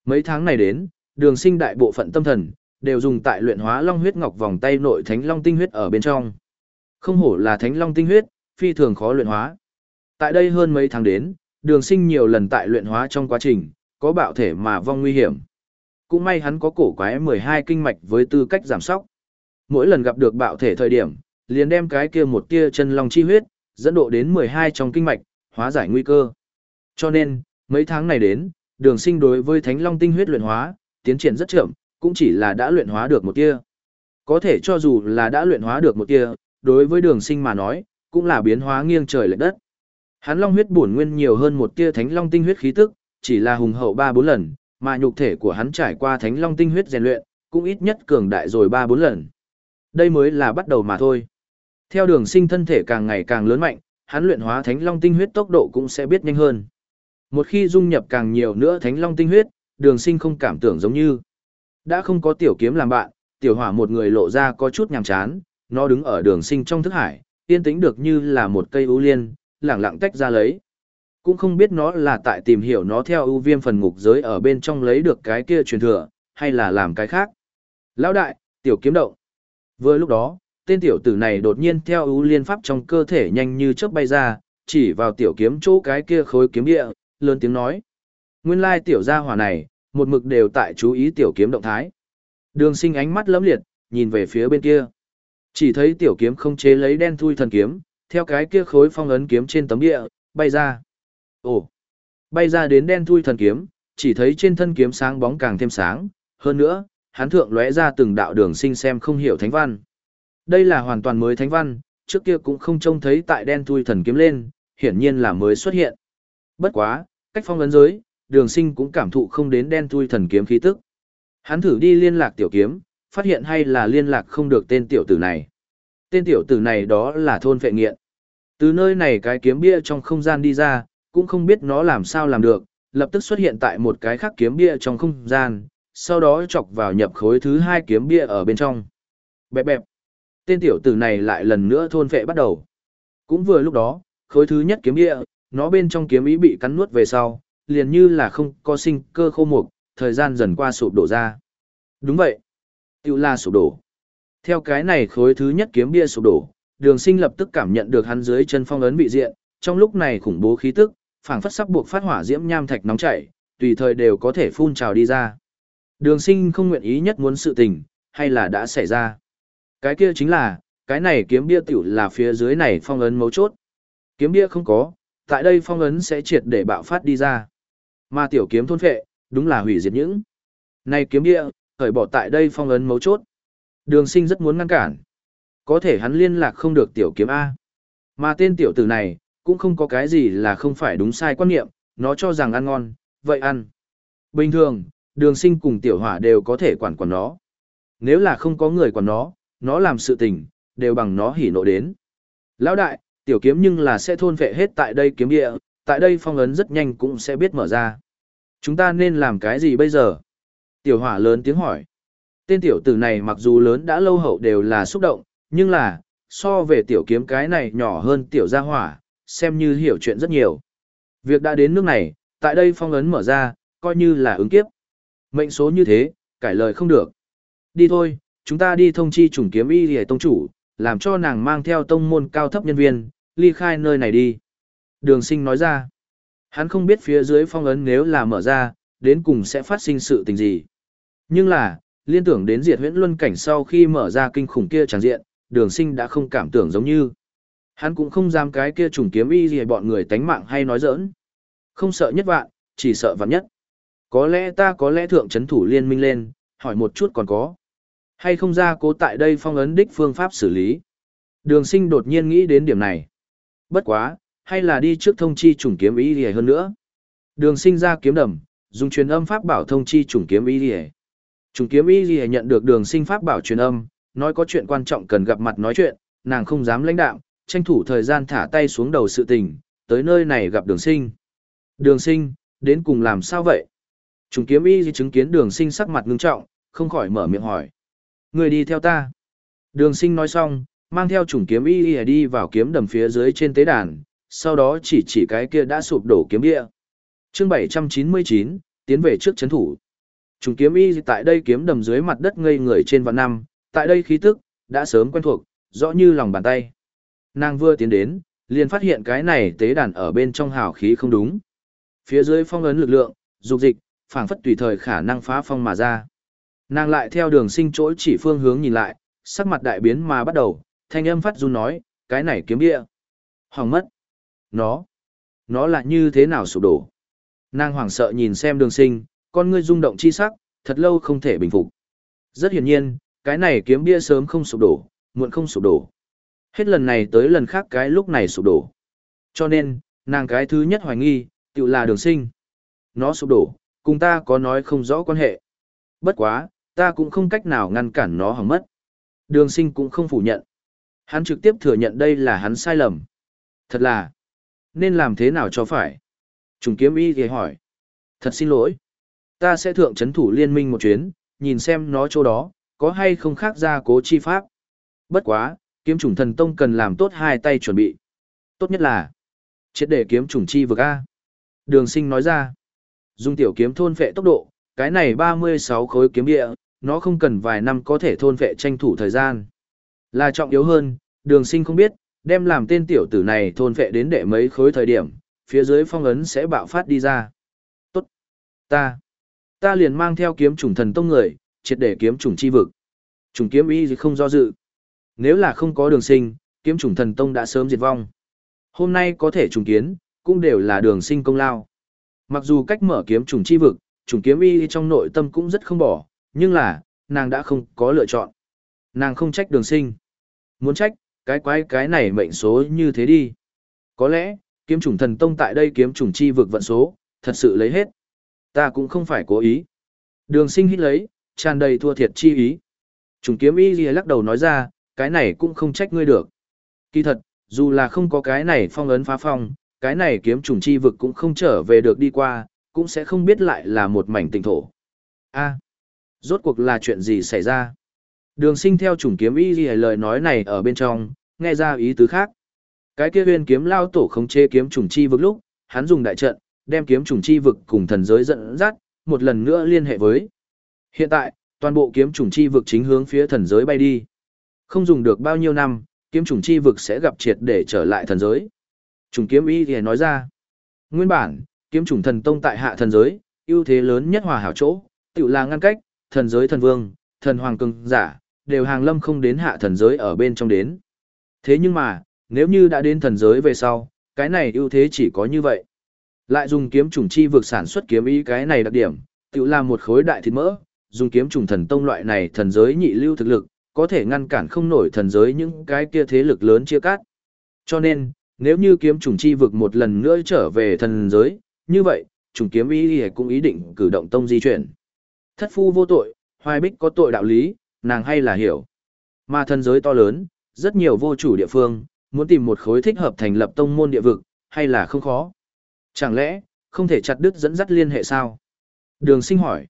Mấy tháng này đến, đường sinh đại bộ phận tâm thần, đều dùng tại luyện hóa long huyết ngọc vòng tay nội thánh long tinh huyết ở bên trong. Không hổ là thánh long tinh huyết, phi thường khó luyện hóa. Tại đây hơn mấy tháng đến, đường sinh nhiều lần tại luyện hóa trong quá trình, có bạo thể mà vong nguy hiểm. cũng may hắn có cổ quái 12 kinh mạch với tư cách giảm sóc. Mỗi lần gặp được bạo thể thời điểm, liền đem cái kia một tia chân long chi huyết, dẫn độ đến 12 trong kinh mạch, hóa giải nguy cơ. Cho nên, mấy tháng này đến, đường sinh đối với thánh long tinh huyết luyện hóa, tiến triển rất chậm, cũng chỉ là đã luyện hóa được một tia. Có thể cho dù là đã luyện hóa được một tia, đối với đường sinh mà nói, cũng là biến hóa nghiêng trời lệch đất. Hắn long huyết bổn nguyên nhiều hơn một tia thánh long tinh huyết khí tức, chỉ là hùng hậu 3-4 lần, mà nhục thể của hắn trải qua thánh long tinh huyết rèn luyện, cũng ít nhất cường đại rồi 3-4 lần. Đây mới là bắt đầu mà thôi. Theo đường sinh thân thể càng ngày càng lớn mạnh, hắn luyện hóa thánh long tinh huyết tốc độ cũng sẽ biết nhanh hơn. Một khi dung nhập càng nhiều nữa thánh long tinh huyết, đường sinh không cảm tưởng giống như đã không có tiểu kiếm làm bạn, tiểu hỏa một người lộ ra có chút nhàm chán, nó đứng ở đường sinh trong thức hải, yên tĩnh được như là một cây ưu liên, lẳng lặng tách ra lấy. Cũng không biết nó là tại tìm hiểu nó theo ưu viêm phần ngục giới ở bên trong lấy được cái kia truyền thừa, hay là làm cái khác. Lão đại, tiểu kiếm động. Vừa lúc đó, tên tiểu tử này đột nhiên theo ưu liên pháp trong cơ thể nhanh như chớp bay ra, chỉ vào tiểu kiếm chỗ cái kia khối kiếm địa, lớn tiếng nói. Nguyên lai tiểu gia hỏa này, một mực đều tại chú ý tiểu kiếm động thái. Đường sinh ánh mắt lấm liệt, nhìn về phía bên kia. Chỉ thấy tiểu kiếm không chế lấy đen thui thần kiếm, theo cái kia khối phong ấn kiếm trên tấm địa, bay ra. Ồ! Bay ra đến đen thui thần kiếm, chỉ thấy trên thân kiếm sáng bóng càng thêm sáng, hơn nữa, hắn thượng lóe ra từng đạo đường sinh xem không hiểu thánh văn. Đây là hoàn toàn mới thánh văn, trước kia cũng không trông thấy tại đen thui thần kiếm lên, hiển nhiên là mới xuất hiện. Bất quá, cách phong ấn giới, đường sinh cũng cảm thụ không đến đen thui thần kiếm khí tức. Hắn thử đi liên lạc tiểu kiếm, phát hiện hay là liên lạc không được tên tiểu tử này. Tên tiểu tử này đó là thôn vệ nghiện. Từ nơi này cái kiếm bia trong không gian đi ra, cũng không biết nó làm sao làm được, lập tức xuất hiện tại một cái khác kiếm bia trong không gian, sau đó chọc vào nhập khối thứ hai kiếm bia ở bên trong. Bẹp bẹp. Tên tiểu tử này lại lần nữa thôn vệ bắt đầu. Cũng vừa lúc đó, khối thứ nhất kiếm bia, nó bên trong kiếm ý bị cắn nuốt về sau, liền như là không có sinh cơ khô mục, thời gian dần qua sụp đổ ra. Đúng vậy. Tiểu la sụp đổ. Theo cái này khối thứ nhất kiếm bia sụp đổ, đường sinh lập tức cảm nhận được hắn dưới chân phong ấn bị diện, trong lúc này khủng bố khí tức, phảng phất sắp buộc phát hỏa diễm nham thạch nóng chảy, tùy thời đều có thể phun trào đi ra. Đường sinh không nguyện ý nhất muốn sự tình, hay là đã xảy ra. Cái kia chính là, cái này kiếm bia tiểu là phía dưới này phong ấn mấu chốt. Kiếm bia không có, tại đây phong ấn sẽ triệt để bạo phát đi ra. Mà tiểu kiếm thôn phệ, đúng là hủy diệt những. Này kiếm bia, khởi bỏ tại đây phong ấn mấu chốt. Đường sinh rất muốn ngăn cản. Có thể hắn liên lạc không được tiểu kiếm A. Mà tên tiểu tử này, cũng không có cái gì là không phải đúng sai quan niệm, nó cho rằng ăn ngon, vậy ăn. Bình thường, đường sinh cùng tiểu hỏa đều có thể quản quản nó. Nếu là không có người quản nó, nó làm sự tình, đều bằng nó hỉ nộ đến. Lão đại, tiểu kiếm nhưng là sẽ thôn vệ hết tại đây kiếm địa, tại đây phong ấn rất nhanh cũng sẽ biết mở ra. Chúng ta nên làm cái gì bây giờ? Tiểu hỏa lớn tiếng hỏi. Tên tiểu tử này mặc dù lớn đã lâu hậu đều là xúc động, nhưng là, so về tiểu kiếm cái này nhỏ hơn tiểu gia hỏa, xem như hiểu chuyện rất nhiều. Việc đã đến nước này, tại đây phong ấn mở ra, coi như là ứng kiếp. Mệnh số như thế, cải lời không được. Đi thôi, chúng ta đi thông chi chủng kiếm y hề tông chủ, làm cho nàng mang theo tông môn cao thấp nhân viên, ly khai nơi này đi. Đường sinh nói ra, hắn không biết phía dưới phong ấn nếu là mở ra, đến cùng sẽ phát sinh sự tình gì. Nhưng là, liên tưởng đến diệt huyễn luân cảnh sau khi mở ra kinh khủng kia tràng diện, đường sinh đã không cảm tưởng giống như. Hắn cũng không dám cái kia trùng kiếm y gì bọn người tánh mạng hay nói giỡn. Không sợ nhất vạn, chỉ sợ vạn nhất. Có lẽ ta có lẽ thượng chấn thủ liên minh lên, hỏi một chút còn có. Hay không ra cố tại đây phong ấn đích phương pháp xử lý. Đường sinh đột nhiên nghĩ đến điểm này. Bất quá, hay là đi trước thông chi trùng kiếm y gì hơn nữa. Đường sinh ra kiếm đầm, dùng truyền âm pháp bảo thông chi trùng kiếm y gì Trùng kiếm y gì nhận được đường sinh pháp bảo truyền âm, nói có chuyện quan trọng cần gặp mặt nói chuyện, nàng không dám lãnh đạo, tranh thủ thời gian thả tay xuống đầu sự tình, tới nơi này gặp đường sinh. Đường sinh, đến cùng làm sao vậy? Trùng kiếm y chứng kiến đường sinh sắc mặt ngưng trọng, không khỏi mở miệng hỏi. Người đi theo ta. Đường sinh nói xong, mang theo trùng kiếm y đi vào kiếm đầm phía dưới trên tế đàn, sau đó chỉ chỉ cái kia đã sụp đổ kiếm địa. chương 799, tiến về trước chấn thủ. Trùng kiếm y tại đây kiếm đầm dưới mặt đất ngây người trên vạn năm, tại đây khí tức, đã sớm quen thuộc, rõ như lòng bàn tay. Nàng vừa tiến đến, liền phát hiện cái này tế đàn ở bên trong hào khí không đúng. Phía dưới phong ấn lực lượng, dục dịch, phảng phất tùy thời khả năng phá phong mà ra. Nàng lại theo đường sinh chỗ chỉ phương hướng nhìn lại, sắc mặt đại biến mà bắt đầu, thanh âm phát run nói, cái này kiếm địa. Hoàng mất. Nó. Nó là như thế nào sụp đổ. Nàng hoảng sợ nhìn xem đường sinh, con ngươi rung động chi sắc, thật lâu không thể bình phục. Rất hiển nhiên, cái này kiếm bia sớm không sụp đổ, muộn không sụp đổ. Hết lần này tới lần khác cái lúc này sụp đổ. Cho nên, nàng cái thứ nhất hoài nghi, tự là đường sinh. Nó sụp đổ, cùng ta có nói không rõ quan hệ. Bất quá, ta cũng không cách nào ngăn cản nó hỏng mất. Đường sinh cũng không phủ nhận. Hắn trực tiếp thừa nhận đây là hắn sai lầm. Thật là, nên làm thế nào cho phải? Trùng kiếm y thì hỏi. Thật xin lỗi. Ta sẽ thượng chấn thủ liên minh một chuyến, nhìn xem nó chỗ đó, có hay không khác ra cố chi pháp. Bất quá, kiếm trùng thần tông cần làm tốt hai tay chuẩn bị. Tốt nhất là, triệt để kiếm trùng chi vực A. Đường sinh nói ra, dùng tiểu kiếm thôn phệ tốc độ, cái này 36 khối kiếm địa, nó không cần vài năm có thể thôn phệ tranh thủ thời gian. Là trọng yếu hơn, đường sinh không biết, đem làm tên tiểu tử này thôn phệ đến đệ mấy khối thời điểm, phía dưới phong ấn sẽ bạo phát đi ra. Tốt. Ta. Ta liền mang theo kiếm trùng thần tông người, triệt để kiếm trùng chi vực. Trùng kiếm y không do dự. Nếu là không có đường sinh, kiếm trùng thần tông đã sớm diệt vong. Hôm nay có thể trùng kiến, cũng đều là đường sinh công lao. Mặc dù cách mở kiếm trùng chi vực, trùng kiếm y trong nội tâm cũng rất không bỏ, nhưng là, nàng đã không có lựa chọn. Nàng không trách đường sinh. Muốn trách, cái quái cái này mệnh số như thế đi. Có lẽ, kiếm trùng thần tông tại đây kiếm trùng chi vực vận số, thật sự lấy hết. Ta cũng không phải cố ý. Đường sinh hít lấy, tràn đầy thua thiệt chi ý. Trùng kiếm y lắc đầu nói ra, cái này cũng không trách ngươi được. Kỳ thật, dù là không có cái này phong ấn phá phong, cái này kiếm trùng chi vực cũng không trở về được đi qua, cũng sẽ không biết lại là một mảnh tình thổ. a rốt cuộc là chuyện gì xảy ra? Đường sinh theo trùng kiếm y gì lời nói này ở bên trong, nghe ra ý tứ khác. Cái kia huyên kiếm lao tổ không chê kiếm trùng chi vực lúc, hắn dùng đại trận, đem kiếm trùng chi vực cùng thần giới dẫn dắt, một lần nữa liên hệ với. Hiện tại, toàn bộ kiếm trùng chi vực chính hướng phía thần giới bay đi. Không dùng được bao nhiêu năm, kiếm trùng chi vực sẽ gặp triệt để trở lại thần giới. Trùng kiếm y thì nói ra. Nguyên bản, kiếm trùng thần tông tại hạ thần giới, ưu thế lớn nhất hòa hảo chỗ, tự là ngăn cách, thần giới thần vương, thần hoàng cường giả, đều hàng lâm không đến hạ thần giới ở bên trong đến. Thế nhưng mà, nếu như đã đến thần giới về sau, cái này ưu thế chỉ có như vậy. Lại dùng kiếm trùng chi vực sản xuất kiếm ý cái này đặc điểm, tự là một khối đại thịt mỡ, dùng kiếm trùng thần tông loại này thần giới nhị lưu thực lực, có thể ngăn cản không nổi thần giới những cái kia thế lực lớn chia cắt. Cho nên, nếu như kiếm trùng chi vực một lần nữa trở về thần giới, như vậy, trùng kiếm ý cũng ý định cử động tông di chuyển. Thất phu vô tội, hoài bích có tội đạo lý, nàng hay là hiểu. Mà thần giới to lớn, rất nhiều vô chủ địa phương, muốn tìm một khối thích hợp thành lập tông môn địa vực, hay là không khó. Chẳng lẽ, không thể chặt đứt dẫn dắt liên hệ sao? Đường sinh hỏi.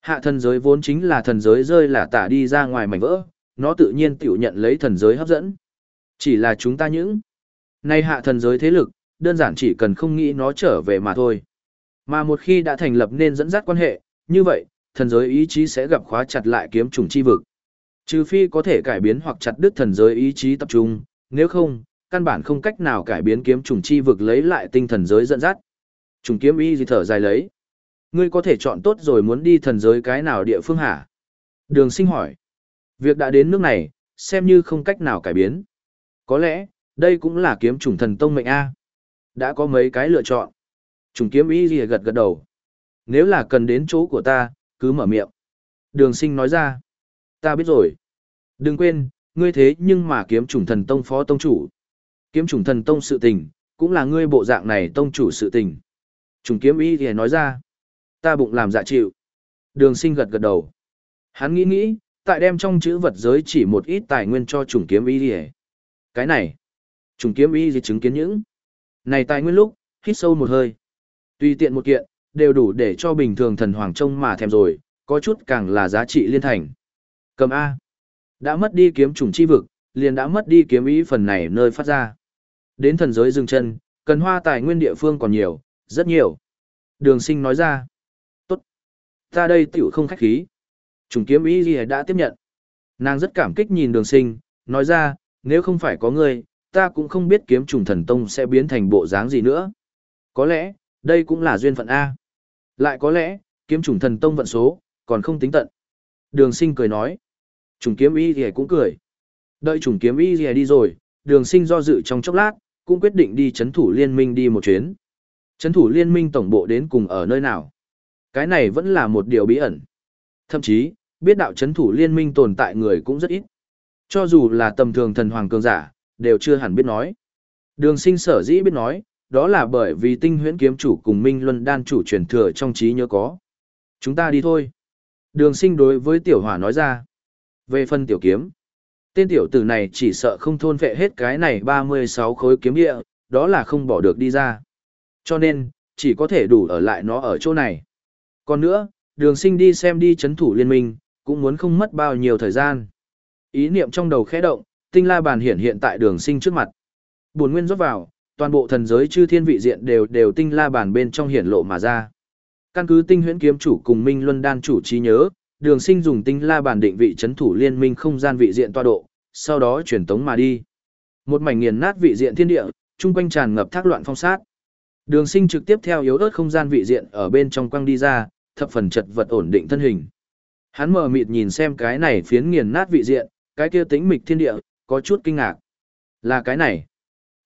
Hạ thần giới vốn chính là thần giới rơi là tả đi ra ngoài mảnh vỡ, nó tự nhiên tiểu nhận lấy thần giới hấp dẫn. Chỉ là chúng ta những. Nay hạ thần giới thế lực, đơn giản chỉ cần không nghĩ nó trở về mà thôi. Mà một khi đã thành lập nên dẫn dắt quan hệ, như vậy, thần giới ý chí sẽ gặp khóa chặt lại kiếm trùng chi vực. Trừ phi có thể cải biến hoặc chặt đứt thần giới ý chí tập trung, nếu không, căn bản không cách nào cải biến kiếm trùng chi vực lấy lại tinh thần giới dẫn dắt. Trùng kiếm ý gì thở dài lấy. Ngươi có thể chọn tốt rồi muốn đi thần giới cái nào địa phương hả? Đường sinh hỏi. Việc đã đến nước này, xem như không cách nào cải biến. Có lẽ, đây cũng là kiếm trùng thần tông mệnh A. Đã có mấy cái lựa chọn. Trùng kiếm ý gì gật gật đầu. Nếu là cần đến chỗ của ta, cứ mở miệng. Đường sinh nói ra. Ta biết rồi. Đừng quên, ngươi thế nhưng mà kiếm trùng thần tông phó tông chủ. Kiếm trùng thần tông sự tình, cũng là ngươi bộ dạng này tông chủ sự tình. Trùng kiếm ý thì nói ra. Ta bụng làm dạ chịu. Đường sinh gật gật đầu. Hắn nghĩ nghĩ, tại đem trong chữ vật giới chỉ một ít tài nguyên cho trùng kiếm y thì Cái này. Trùng kiếm y gì chứng kiến những. Này tài nguyên lúc, hít sâu một hơi. Tùy tiện một kiện, đều đủ để cho bình thường thần hoàng trông mà thèm rồi, có chút càng là giá trị liên thành. Cầm A. Đã mất đi kiếm trùng chi vực, liền đã mất đi kiếm ý phần này nơi phát ra. Đến thần giới dừng chân, cần hoa tài nguyên địa phương còn nhiều, rất nhiều. Đường sinh nói ra. Tốt. Ta đây tiểu không khách khí. Trùng kiếm ý gì đã tiếp nhận. Nàng rất cảm kích nhìn đường sinh, nói ra, nếu không phải có ngươi, ta cũng không biết kiếm trùng thần tông sẽ biến thành bộ dáng gì nữa. Có lẽ, đây cũng là duyên phận A. Lại có lẽ, kiếm trùng thần tông vận số, còn không tính tận. Đường sinh cười nói. Trùng kiếm y thì cũng cười. Đợi trùng kiếm y thì đi rồi, đường sinh do dự trong chốc lát, cũng quyết định đi chấn thủ liên minh đi một chuyến. Chấn thủ liên minh tổng bộ đến cùng ở nơi nào? Cái này vẫn là một điều bí ẩn. Thậm chí, biết đạo chấn thủ liên minh tồn tại người cũng rất ít. Cho dù là tầm thường thần hoàng cường giả, đều chưa hẳn biết nói. Đường sinh sở dĩ biết nói, đó là bởi vì tinh huyễn kiếm chủ cùng Minh Luân đan chủ truyền thừa trong trí nhớ có. Chúng ta đi thôi. Đường sinh đối với tiểu hỏa nói ra. Về phần tiểu kiếm, tên tiểu tử này chỉ sợ không thôn vệ hết cái này 36 khối kiếm địa, đó là không bỏ được đi ra. Cho nên, chỉ có thể đủ ở lại nó ở chỗ này. Còn nữa, đường sinh đi xem đi chấn thủ liên minh, cũng muốn không mất bao nhiêu thời gian. Ý niệm trong đầu khẽ động, tinh la bàn hiện hiện tại đường sinh trước mặt. Buồn nguyên rót vào, toàn bộ thần giới chư thiên vị diện đều đều tinh la bàn bên trong hiển lộ mà ra. Căn cứ tinh huyễn kiếm chủ cùng Minh Luân đan chủ trí nhớ, đường sinh dùng tinh la bàn định vị chấn thủ liên minh không gian vị diện toa độ, sau đó chuyển tống mà đi. Một mảnh nghiền nát vị diện thiên địa, chung quanh tràn ngập thác loạn phong sát. Đường sinh trực tiếp theo yếu ớt không gian vị diện ở bên trong quăng đi ra, thập phần chật vật ổn định thân hình. Hắn mờ mịt nhìn xem cái này phiến nghiền nát vị diện, cái kia tĩnh mịch thiên địa, có chút kinh ngạc. Là cái này.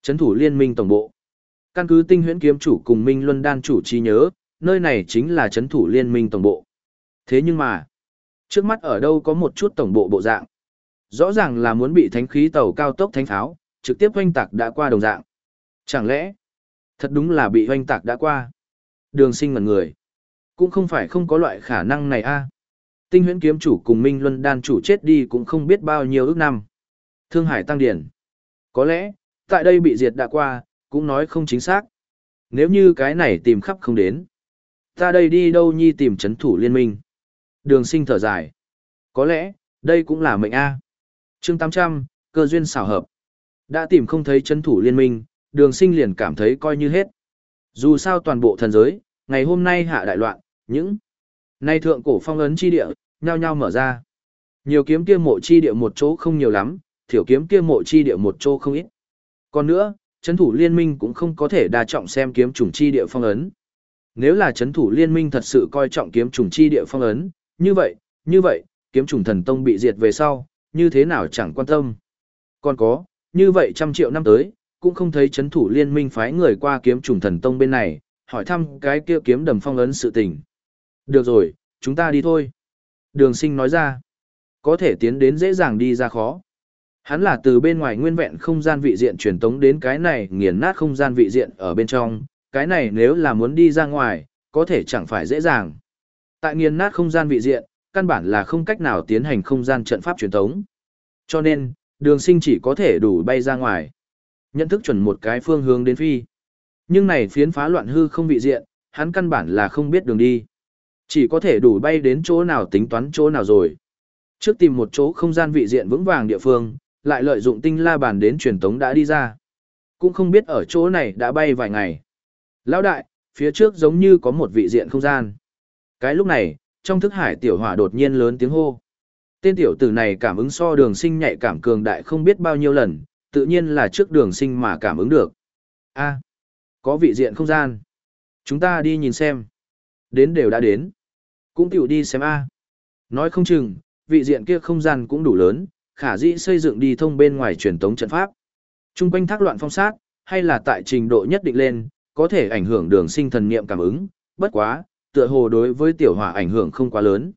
Chấn thủ liên minh tổng bộ. Căn cứ tinh huyễn kiếm chủ cùng Minh Luân đan chủ trí nhớ, nơi này chính là chấn thủ liên minh tổng bộ. Thế nhưng mà, trước mắt ở đâu có một chút tổng bộ bộ dạng. Rõ ràng là muốn bị thánh khí tàu cao tốc thánh pháo, trực tiếp hoanh tạc đã qua đồng dạng. Chẳng lẽ, thật đúng là bị hoanh tạc đã qua. Đường sinh ngần người. Cũng không phải không có loại khả năng này a Tinh huyễn kiếm chủ cùng Minh Luân đan chủ chết đi cũng không biết bao nhiêu ước năm. Thương Hải Tăng Điển. Có lẽ, tại đây bị diệt đã qua, cũng nói không chính xác. Nếu như cái này tìm khắp không đến. Ta đây đi đâu nhi tìm chấn thủ liên minh. Đường sinh thở dài. Có lẽ, đây cũng là mệnh A. chương 800, cơ duyên xảo hợp. Đã tìm không thấy chấn thủ liên minh, đường sinh liền cảm thấy coi như hết. Dù sao toàn bộ thần giới, ngày hôm nay hạ đại loạn, những nay thượng cổ phong ấn chi địa, nhao nhao mở ra. Nhiều kiếm kia mộ chi địa một chỗ không nhiều lắm, thiểu kiếm kia mộ chi địa một chỗ không ít. Còn nữa, chấn thủ liên minh cũng không có thể đa trọng xem kiếm trùng chi địa phong ấn. Nếu là chấn thủ liên minh thật sự coi trọng kiếm trùng chi địa phong ấn, như vậy, như vậy, kiếm trùng thần tông bị diệt về sau, như thế nào chẳng quan tâm. Còn có, như vậy trăm triệu năm tới, cũng không thấy chấn thủ liên minh phái người qua kiếm trùng thần tông bên này, hỏi thăm cái kia kiếm đầm phong ấn sự tình. Được rồi, chúng ta đi thôi. Đường sinh nói ra, có thể tiến đến dễ dàng đi ra khó. Hắn là từ bên ngoài nguyên vẹn không gian vị diện truyền tống đến cái này nghiền nát không gian vị diện ở bên trong, cái này nếu là muốn đi ra ngoài, có thể chẳng phải dễ dàng. Tại nghiền nát không gian vị diện, căn bản là không cách nào tiến hành không gian trận pháp truyền tống. Cho nên, đường sinh chỉ có thể đủ bay ra ngoài. Nhận thức chuẩn một cái phương hướng đến phi. Nhưng này phiến phá loạn hư không vị diện, hắn căn bản là không biết đường đi. Chỉ có thể đủ bay đến chỗ nào tính toán chỗ nào rồi. Trước tìm một chỗ không gian vị diện vững vàng địa phương, lại lợi dụng tinh la bàn đến truyền tống đã đi ra. Cũng không biết ở chỗ này đã bay vài ngày. Lão đại, phía trước giống như có một vị diện không gian. Cái lúc này, trong thức hải tiểu hỏa đột nhiên lớn tiếng hô. Tên tiểu tử này cảm ứng so đường sinh nhạy cảm cường đại không biết bao nhiêu lần, tự nhiên là trước đường sinh mà cảm ứng được. a có vị diện không gian. Chúng ta đi nhìn xem. Đến đều đã đến. Cũng tiểu đi xem a Nói không chừng, vị diện kia không gian cũng đủ lớn, khả dĩ xây dựng đi thông bên ngoài truyền tống trận pháp. Trung quanh thác loạn phong sát, hay là tại trình độ nhất định lên, có thể ảnh hưởng đường sinh thần niệm cảm ứng, bất quá, tựa hồ đối với tiểu hỏa ảnh hưởng không quá lớn.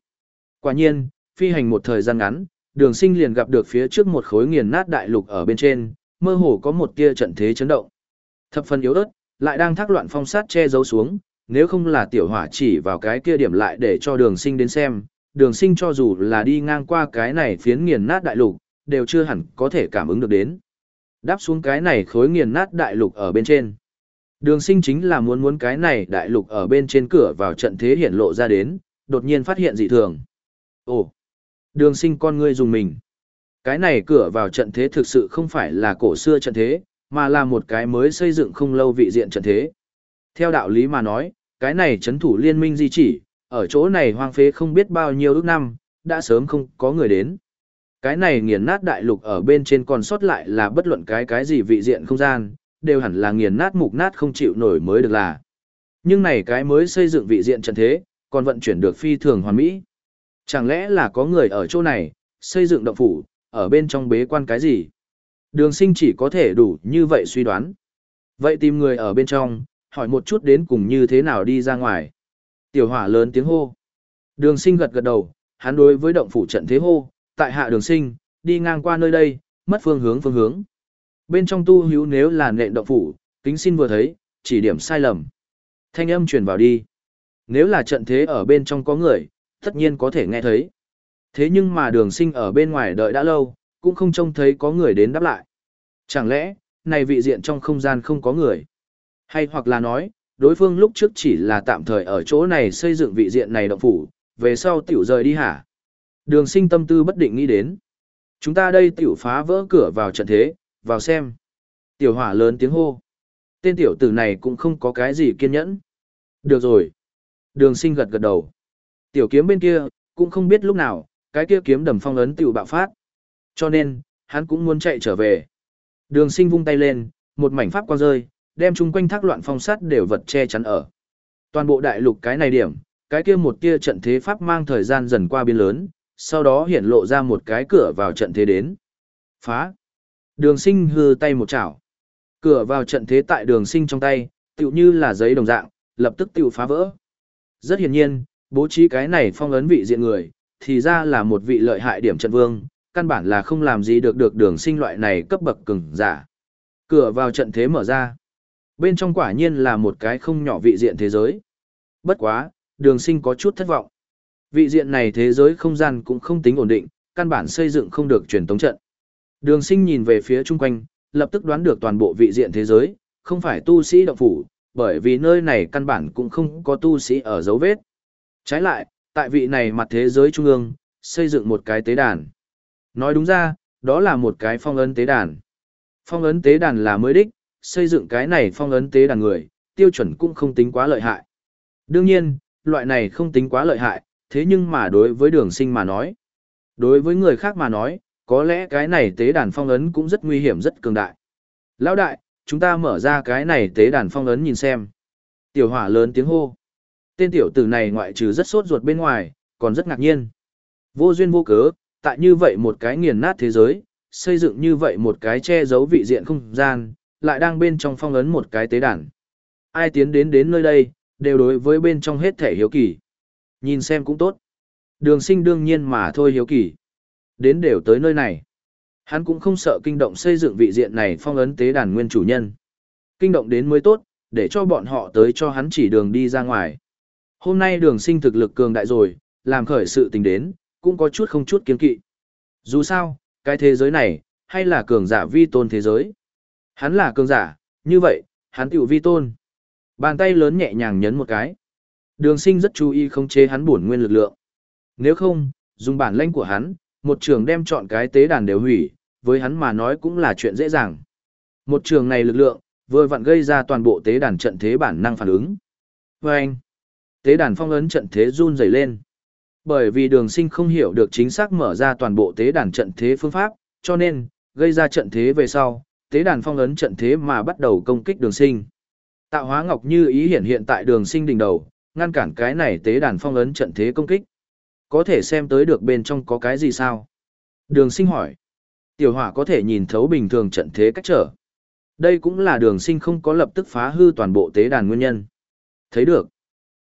Quả nhiên, phi hành một thời gian ngắn, đường sinh liền gặp được phía trước một khối nghiền nát đại lục ở bên trên, mơ hồ có một tia trận thế chấn động. Thập phần yếu ớt, lại đang thác loạn phong sát che giấu xuống, nếu không là tiểu hỏa chỉ vào cái kia điểm lại để cho đường sinh đến xem, đường sinh cho dù là đi ngang qua cái này phiến nghiền nát đại lục, đều chưa hẳn có thể cảm ứng được đến. Đáp xuống cái này khối nghiền nát đại lục ở bên trên. Đường sinh chính là muốn muốn cái này đại lục ở bên trên cửa vào trận thế hiển lộ ra đến, đột nhiên phát hiện dị thường. Ồ! Đường sinh con ngươi dùng mình. Cái này cửa vào trận thế thực sự không phải là cổ xưa trận thế, mà là một cái mới xây dựng không lâu vị diện trận thế. Theo đạo lý mà nói, cái này chấn thủ liên minh di chỉ, ở chỗ này hoang phế không biết bao nhiêu ước năm, đã sớm không có người đến. Cái này nghiền nát đại lục ở bên trên còn sót lại là bất luận cái cái gì vị diện không gian, đều hẳn là nghiền nát mục nát không chịu nổi mới được là. Nhưng này cái mới xây dựng vị diện trận thế, còn vận chuyển được phi thường hoàn mỹ. Chẳng lẽ là có người ở chỗ này, xây dựng động phủ, ở bên trong bế quan cái gì? Đường sinh chỉ có thể đủ như vậy suy đoán. Vậy tìm người ở bên trong, hỏi một chút đến cùng như thế nào đi ra ngoài. Tiểu hỏa lớn tiếng hô. Đường sinh gật gật đầu, hắn đối với động phủ trận thế hô, tại hạ đường sinh, đi ngang qua nơi đây, mất phương hướng phương hướng. Bên trong tu hữu nếu là nện động phủ, kính xin vừa thấy, chỉ điểm sai lầm. Thanh âm truyền vào đi. Nếu là trận thế ở bên trong có người, tất nhiên có thể nghe thấy. Thế nhưng mà đường sinh ở bên ngoài đợi đã lâu, cũng không trông thấy có người đến đáp lại. Chẳng lẽ, này vị diện trong không gian không có người? Hay hoặc là nói, đối phương lúc trước chỉ là tạm thời ở chỗ này xây dựng vị diện này động phủ, về sau tiểu rời đi hả? Đường sinh tâm tư bất định nghĩ đến. Chúng ta đây tiểu phá vỡ cửa vào trận thế, vào xem. Tiểu hỏa lớn tiếng hô. Tên tiểu tử này cũng không có cái gì kiên nhẫn. Được rồi. Đường sinh gật gật đầu. Tiểu kiếm bên kia, cũng không biết lúc nào, cái kia kiếm đầm phong ấn tiểu bạo phát. Cho nên, hắn cũng muốn chạy trở về. Đường sinh vung tay lên, một mảnh pháp quang rơi, đem chung quanh thác loạn phong sát đều vật che chắn ở. Toàn bộ đại lục cái này điểm, cái kia một kia trận thế pháp mang thời gian dần qua biên lớn, sau đó hiển lộ ra một cái cửa vào trận thế đến. Phá. Đường sinh hư tay một chảo. Cửa vào trận thế tại đường sinh trong tay, tựu như là giấy đồng dạng, lập tức tựu phá vỡ. Rất hiển nhiên, bố trí cái này phong ấn vị diện người, thì ra là một vị lợi hại điểm trận vương, căn bản là không làm gì được được đường sinh loại này cấp bậc cứng giả. Cửa vào trận thế mở ra. Bên trong quả nhiên là một cái không nhỏ vị diện thế giới. Bất quá, đường sinh có chút thất vọng. Vị diện này thế giới không gian cũng không tính ổn định, căn bản xây dựng không được truyền tống trận. Đường sinh nhìn về phía chung quanh, lập tức đoán được toàn bộ vị diện thế giới, không phải tu sĩ động phủ, bởi vì nơi này căn bản cũng không có tu sĩ ở dấu vết. Trái lại, tại vị này mặt thế giới trung ương, xây dựng một cái tế đàn. Nói đúng ra, đó là một cái phong ấn tế đàn. Phong ấn tế đàn là mới đích, xây dựng cái này phong ấn tế đàn người, tiêu chuẩn cũng không tính quá lợi hại. Đương nhiên, loại này không tính quá lợi hại, thế nhưng mà đối với đường sinh mà nói. Đối với người khác mà nói, có lẽ cái này tế đàn phong ấn cũng rất nguy hiểm rất cường đại. Lão đại, chúng ta mở ra cái này tế đàn phong ấn nhìn xem. Tiểu hỏa lớn tiếng hô. Tên tiểu tử này ngoại trừ rất sốt ruột bên ngoài, còn rất ngạc nhiên. Vô duyên vô cớ, tại như vậy một cái nghiền nát thế giới, xây dựng như vậy một cái che giấu vị diện không gian, lại đang bên trong phong ấn một cái tế đàn. Ai tiến đến đến nơi đây, đều đối với bên trong hết thể hiếu kỳ. Nhìn xem cũng tốt. Đường sinh đương nhiên mà thôi hiếu kỳ. Đến đều tới nơi này. Hắn cũng không sợ kinh động xây dựng vị diện này phong ấn tế đàn nguyên chủ nhân. Kinh động đến mới tốt, để cho bọn họ tới cho hắn chỉ đường đi ra ngoài. Hôm nay đường sinh thực lực cường đại rồi, làm khởi sự tình đến, cũng có chút không chút kiên kỵ. Dù sao, cái thế giới này, hay là cường giả vi tôn thế giới. Hắn là cường giả, như vậy, hắn tiểu vi tôn. Bàn tay lớn nhẹ nhàng nhấn một cái. Đường sinh rất chú ý không chế hắn bổn nguyên lực lượng. Nếu không, dùng bản lãnh của hắn, một trường đem chọn cái tế đàn đều hủy, với hắn mà nói cũng là chuyện dễ dàng. Một trường này lực lượng, vừa vặn gây ra toàn bộ tế đàn trận thế bản năng phản ứng. Vâng! anh, tế đàn phong ấn trận thế run rẩy lên. Bởi vì đường sinh không hiểu được chính xác mở ra toàn bộ tế đàn trận thế phương pháp, cho nên, gây ra trận thế về sau, tế đàn phong ấn trận thế mà bắt đầu công kích đường sinh. Tạo hóa ngọc như ý hiện hiện tại đường sinh đỉnh đầu, ngăn cản cái này tế đàn phong ấn trận thế công kích. Có thể xem tới được bên trong có cái gì sao? Đường sinh hỏi. Tiểu hỏa có thể nhìn thấu bình thường trận thế cách trở. Đây cũng là đường sinh không có lập tức phá hư toàn bộ tế đàn nguyên nhân. Thấy được.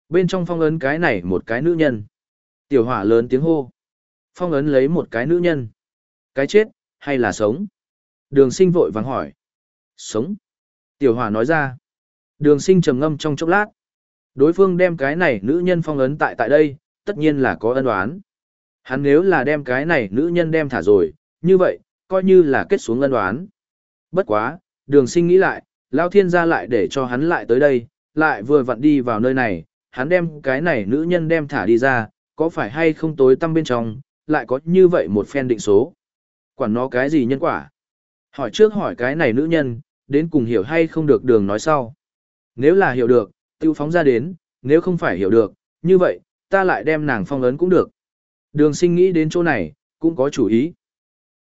Bên trong phong ấn cái này một cái nữ nhân. Tiểu hỏa lớn tiếng hô. Phong ấn lấy một cái nữ nhân. Cái chết, hay là sống? Đường sinh vội vàng hỏi. Sống. Tiểu hỏa nói ra. Đường sinh trầm ngâm trong chốc lát. Đối phương đem cái này nữ nhân phong ấn tại tại đây, tất nhiên là có ân oán. Hắn nếu là đem cái này nữ nhân đem thả rồi, như vậy, coi như là kết xuống ân oán. Bất quá, đường sinh nghĩ lại, Lao Thiên gia lại để cho hắn lại tới đây, lại vừa vặn đi vào nơi này, hắn đem cái này nữ nhân đem thả đi ra, có phải hay không tối tăm bên trong, lại có như vậy một phen định số. Quản nó cái gì nhân quả? Hỏi trước hỏi cái này nữ nhân, đến cùng hiểu hay không được đường nói sau. Nếu là hiểu được, tiêu phóng ra đến, nếu không phải hiểu được, như vậy, ta lại đem nàng phong ấn cũng được. Đường sinh nghĩ đến chỗ này, cũng có chủ ý.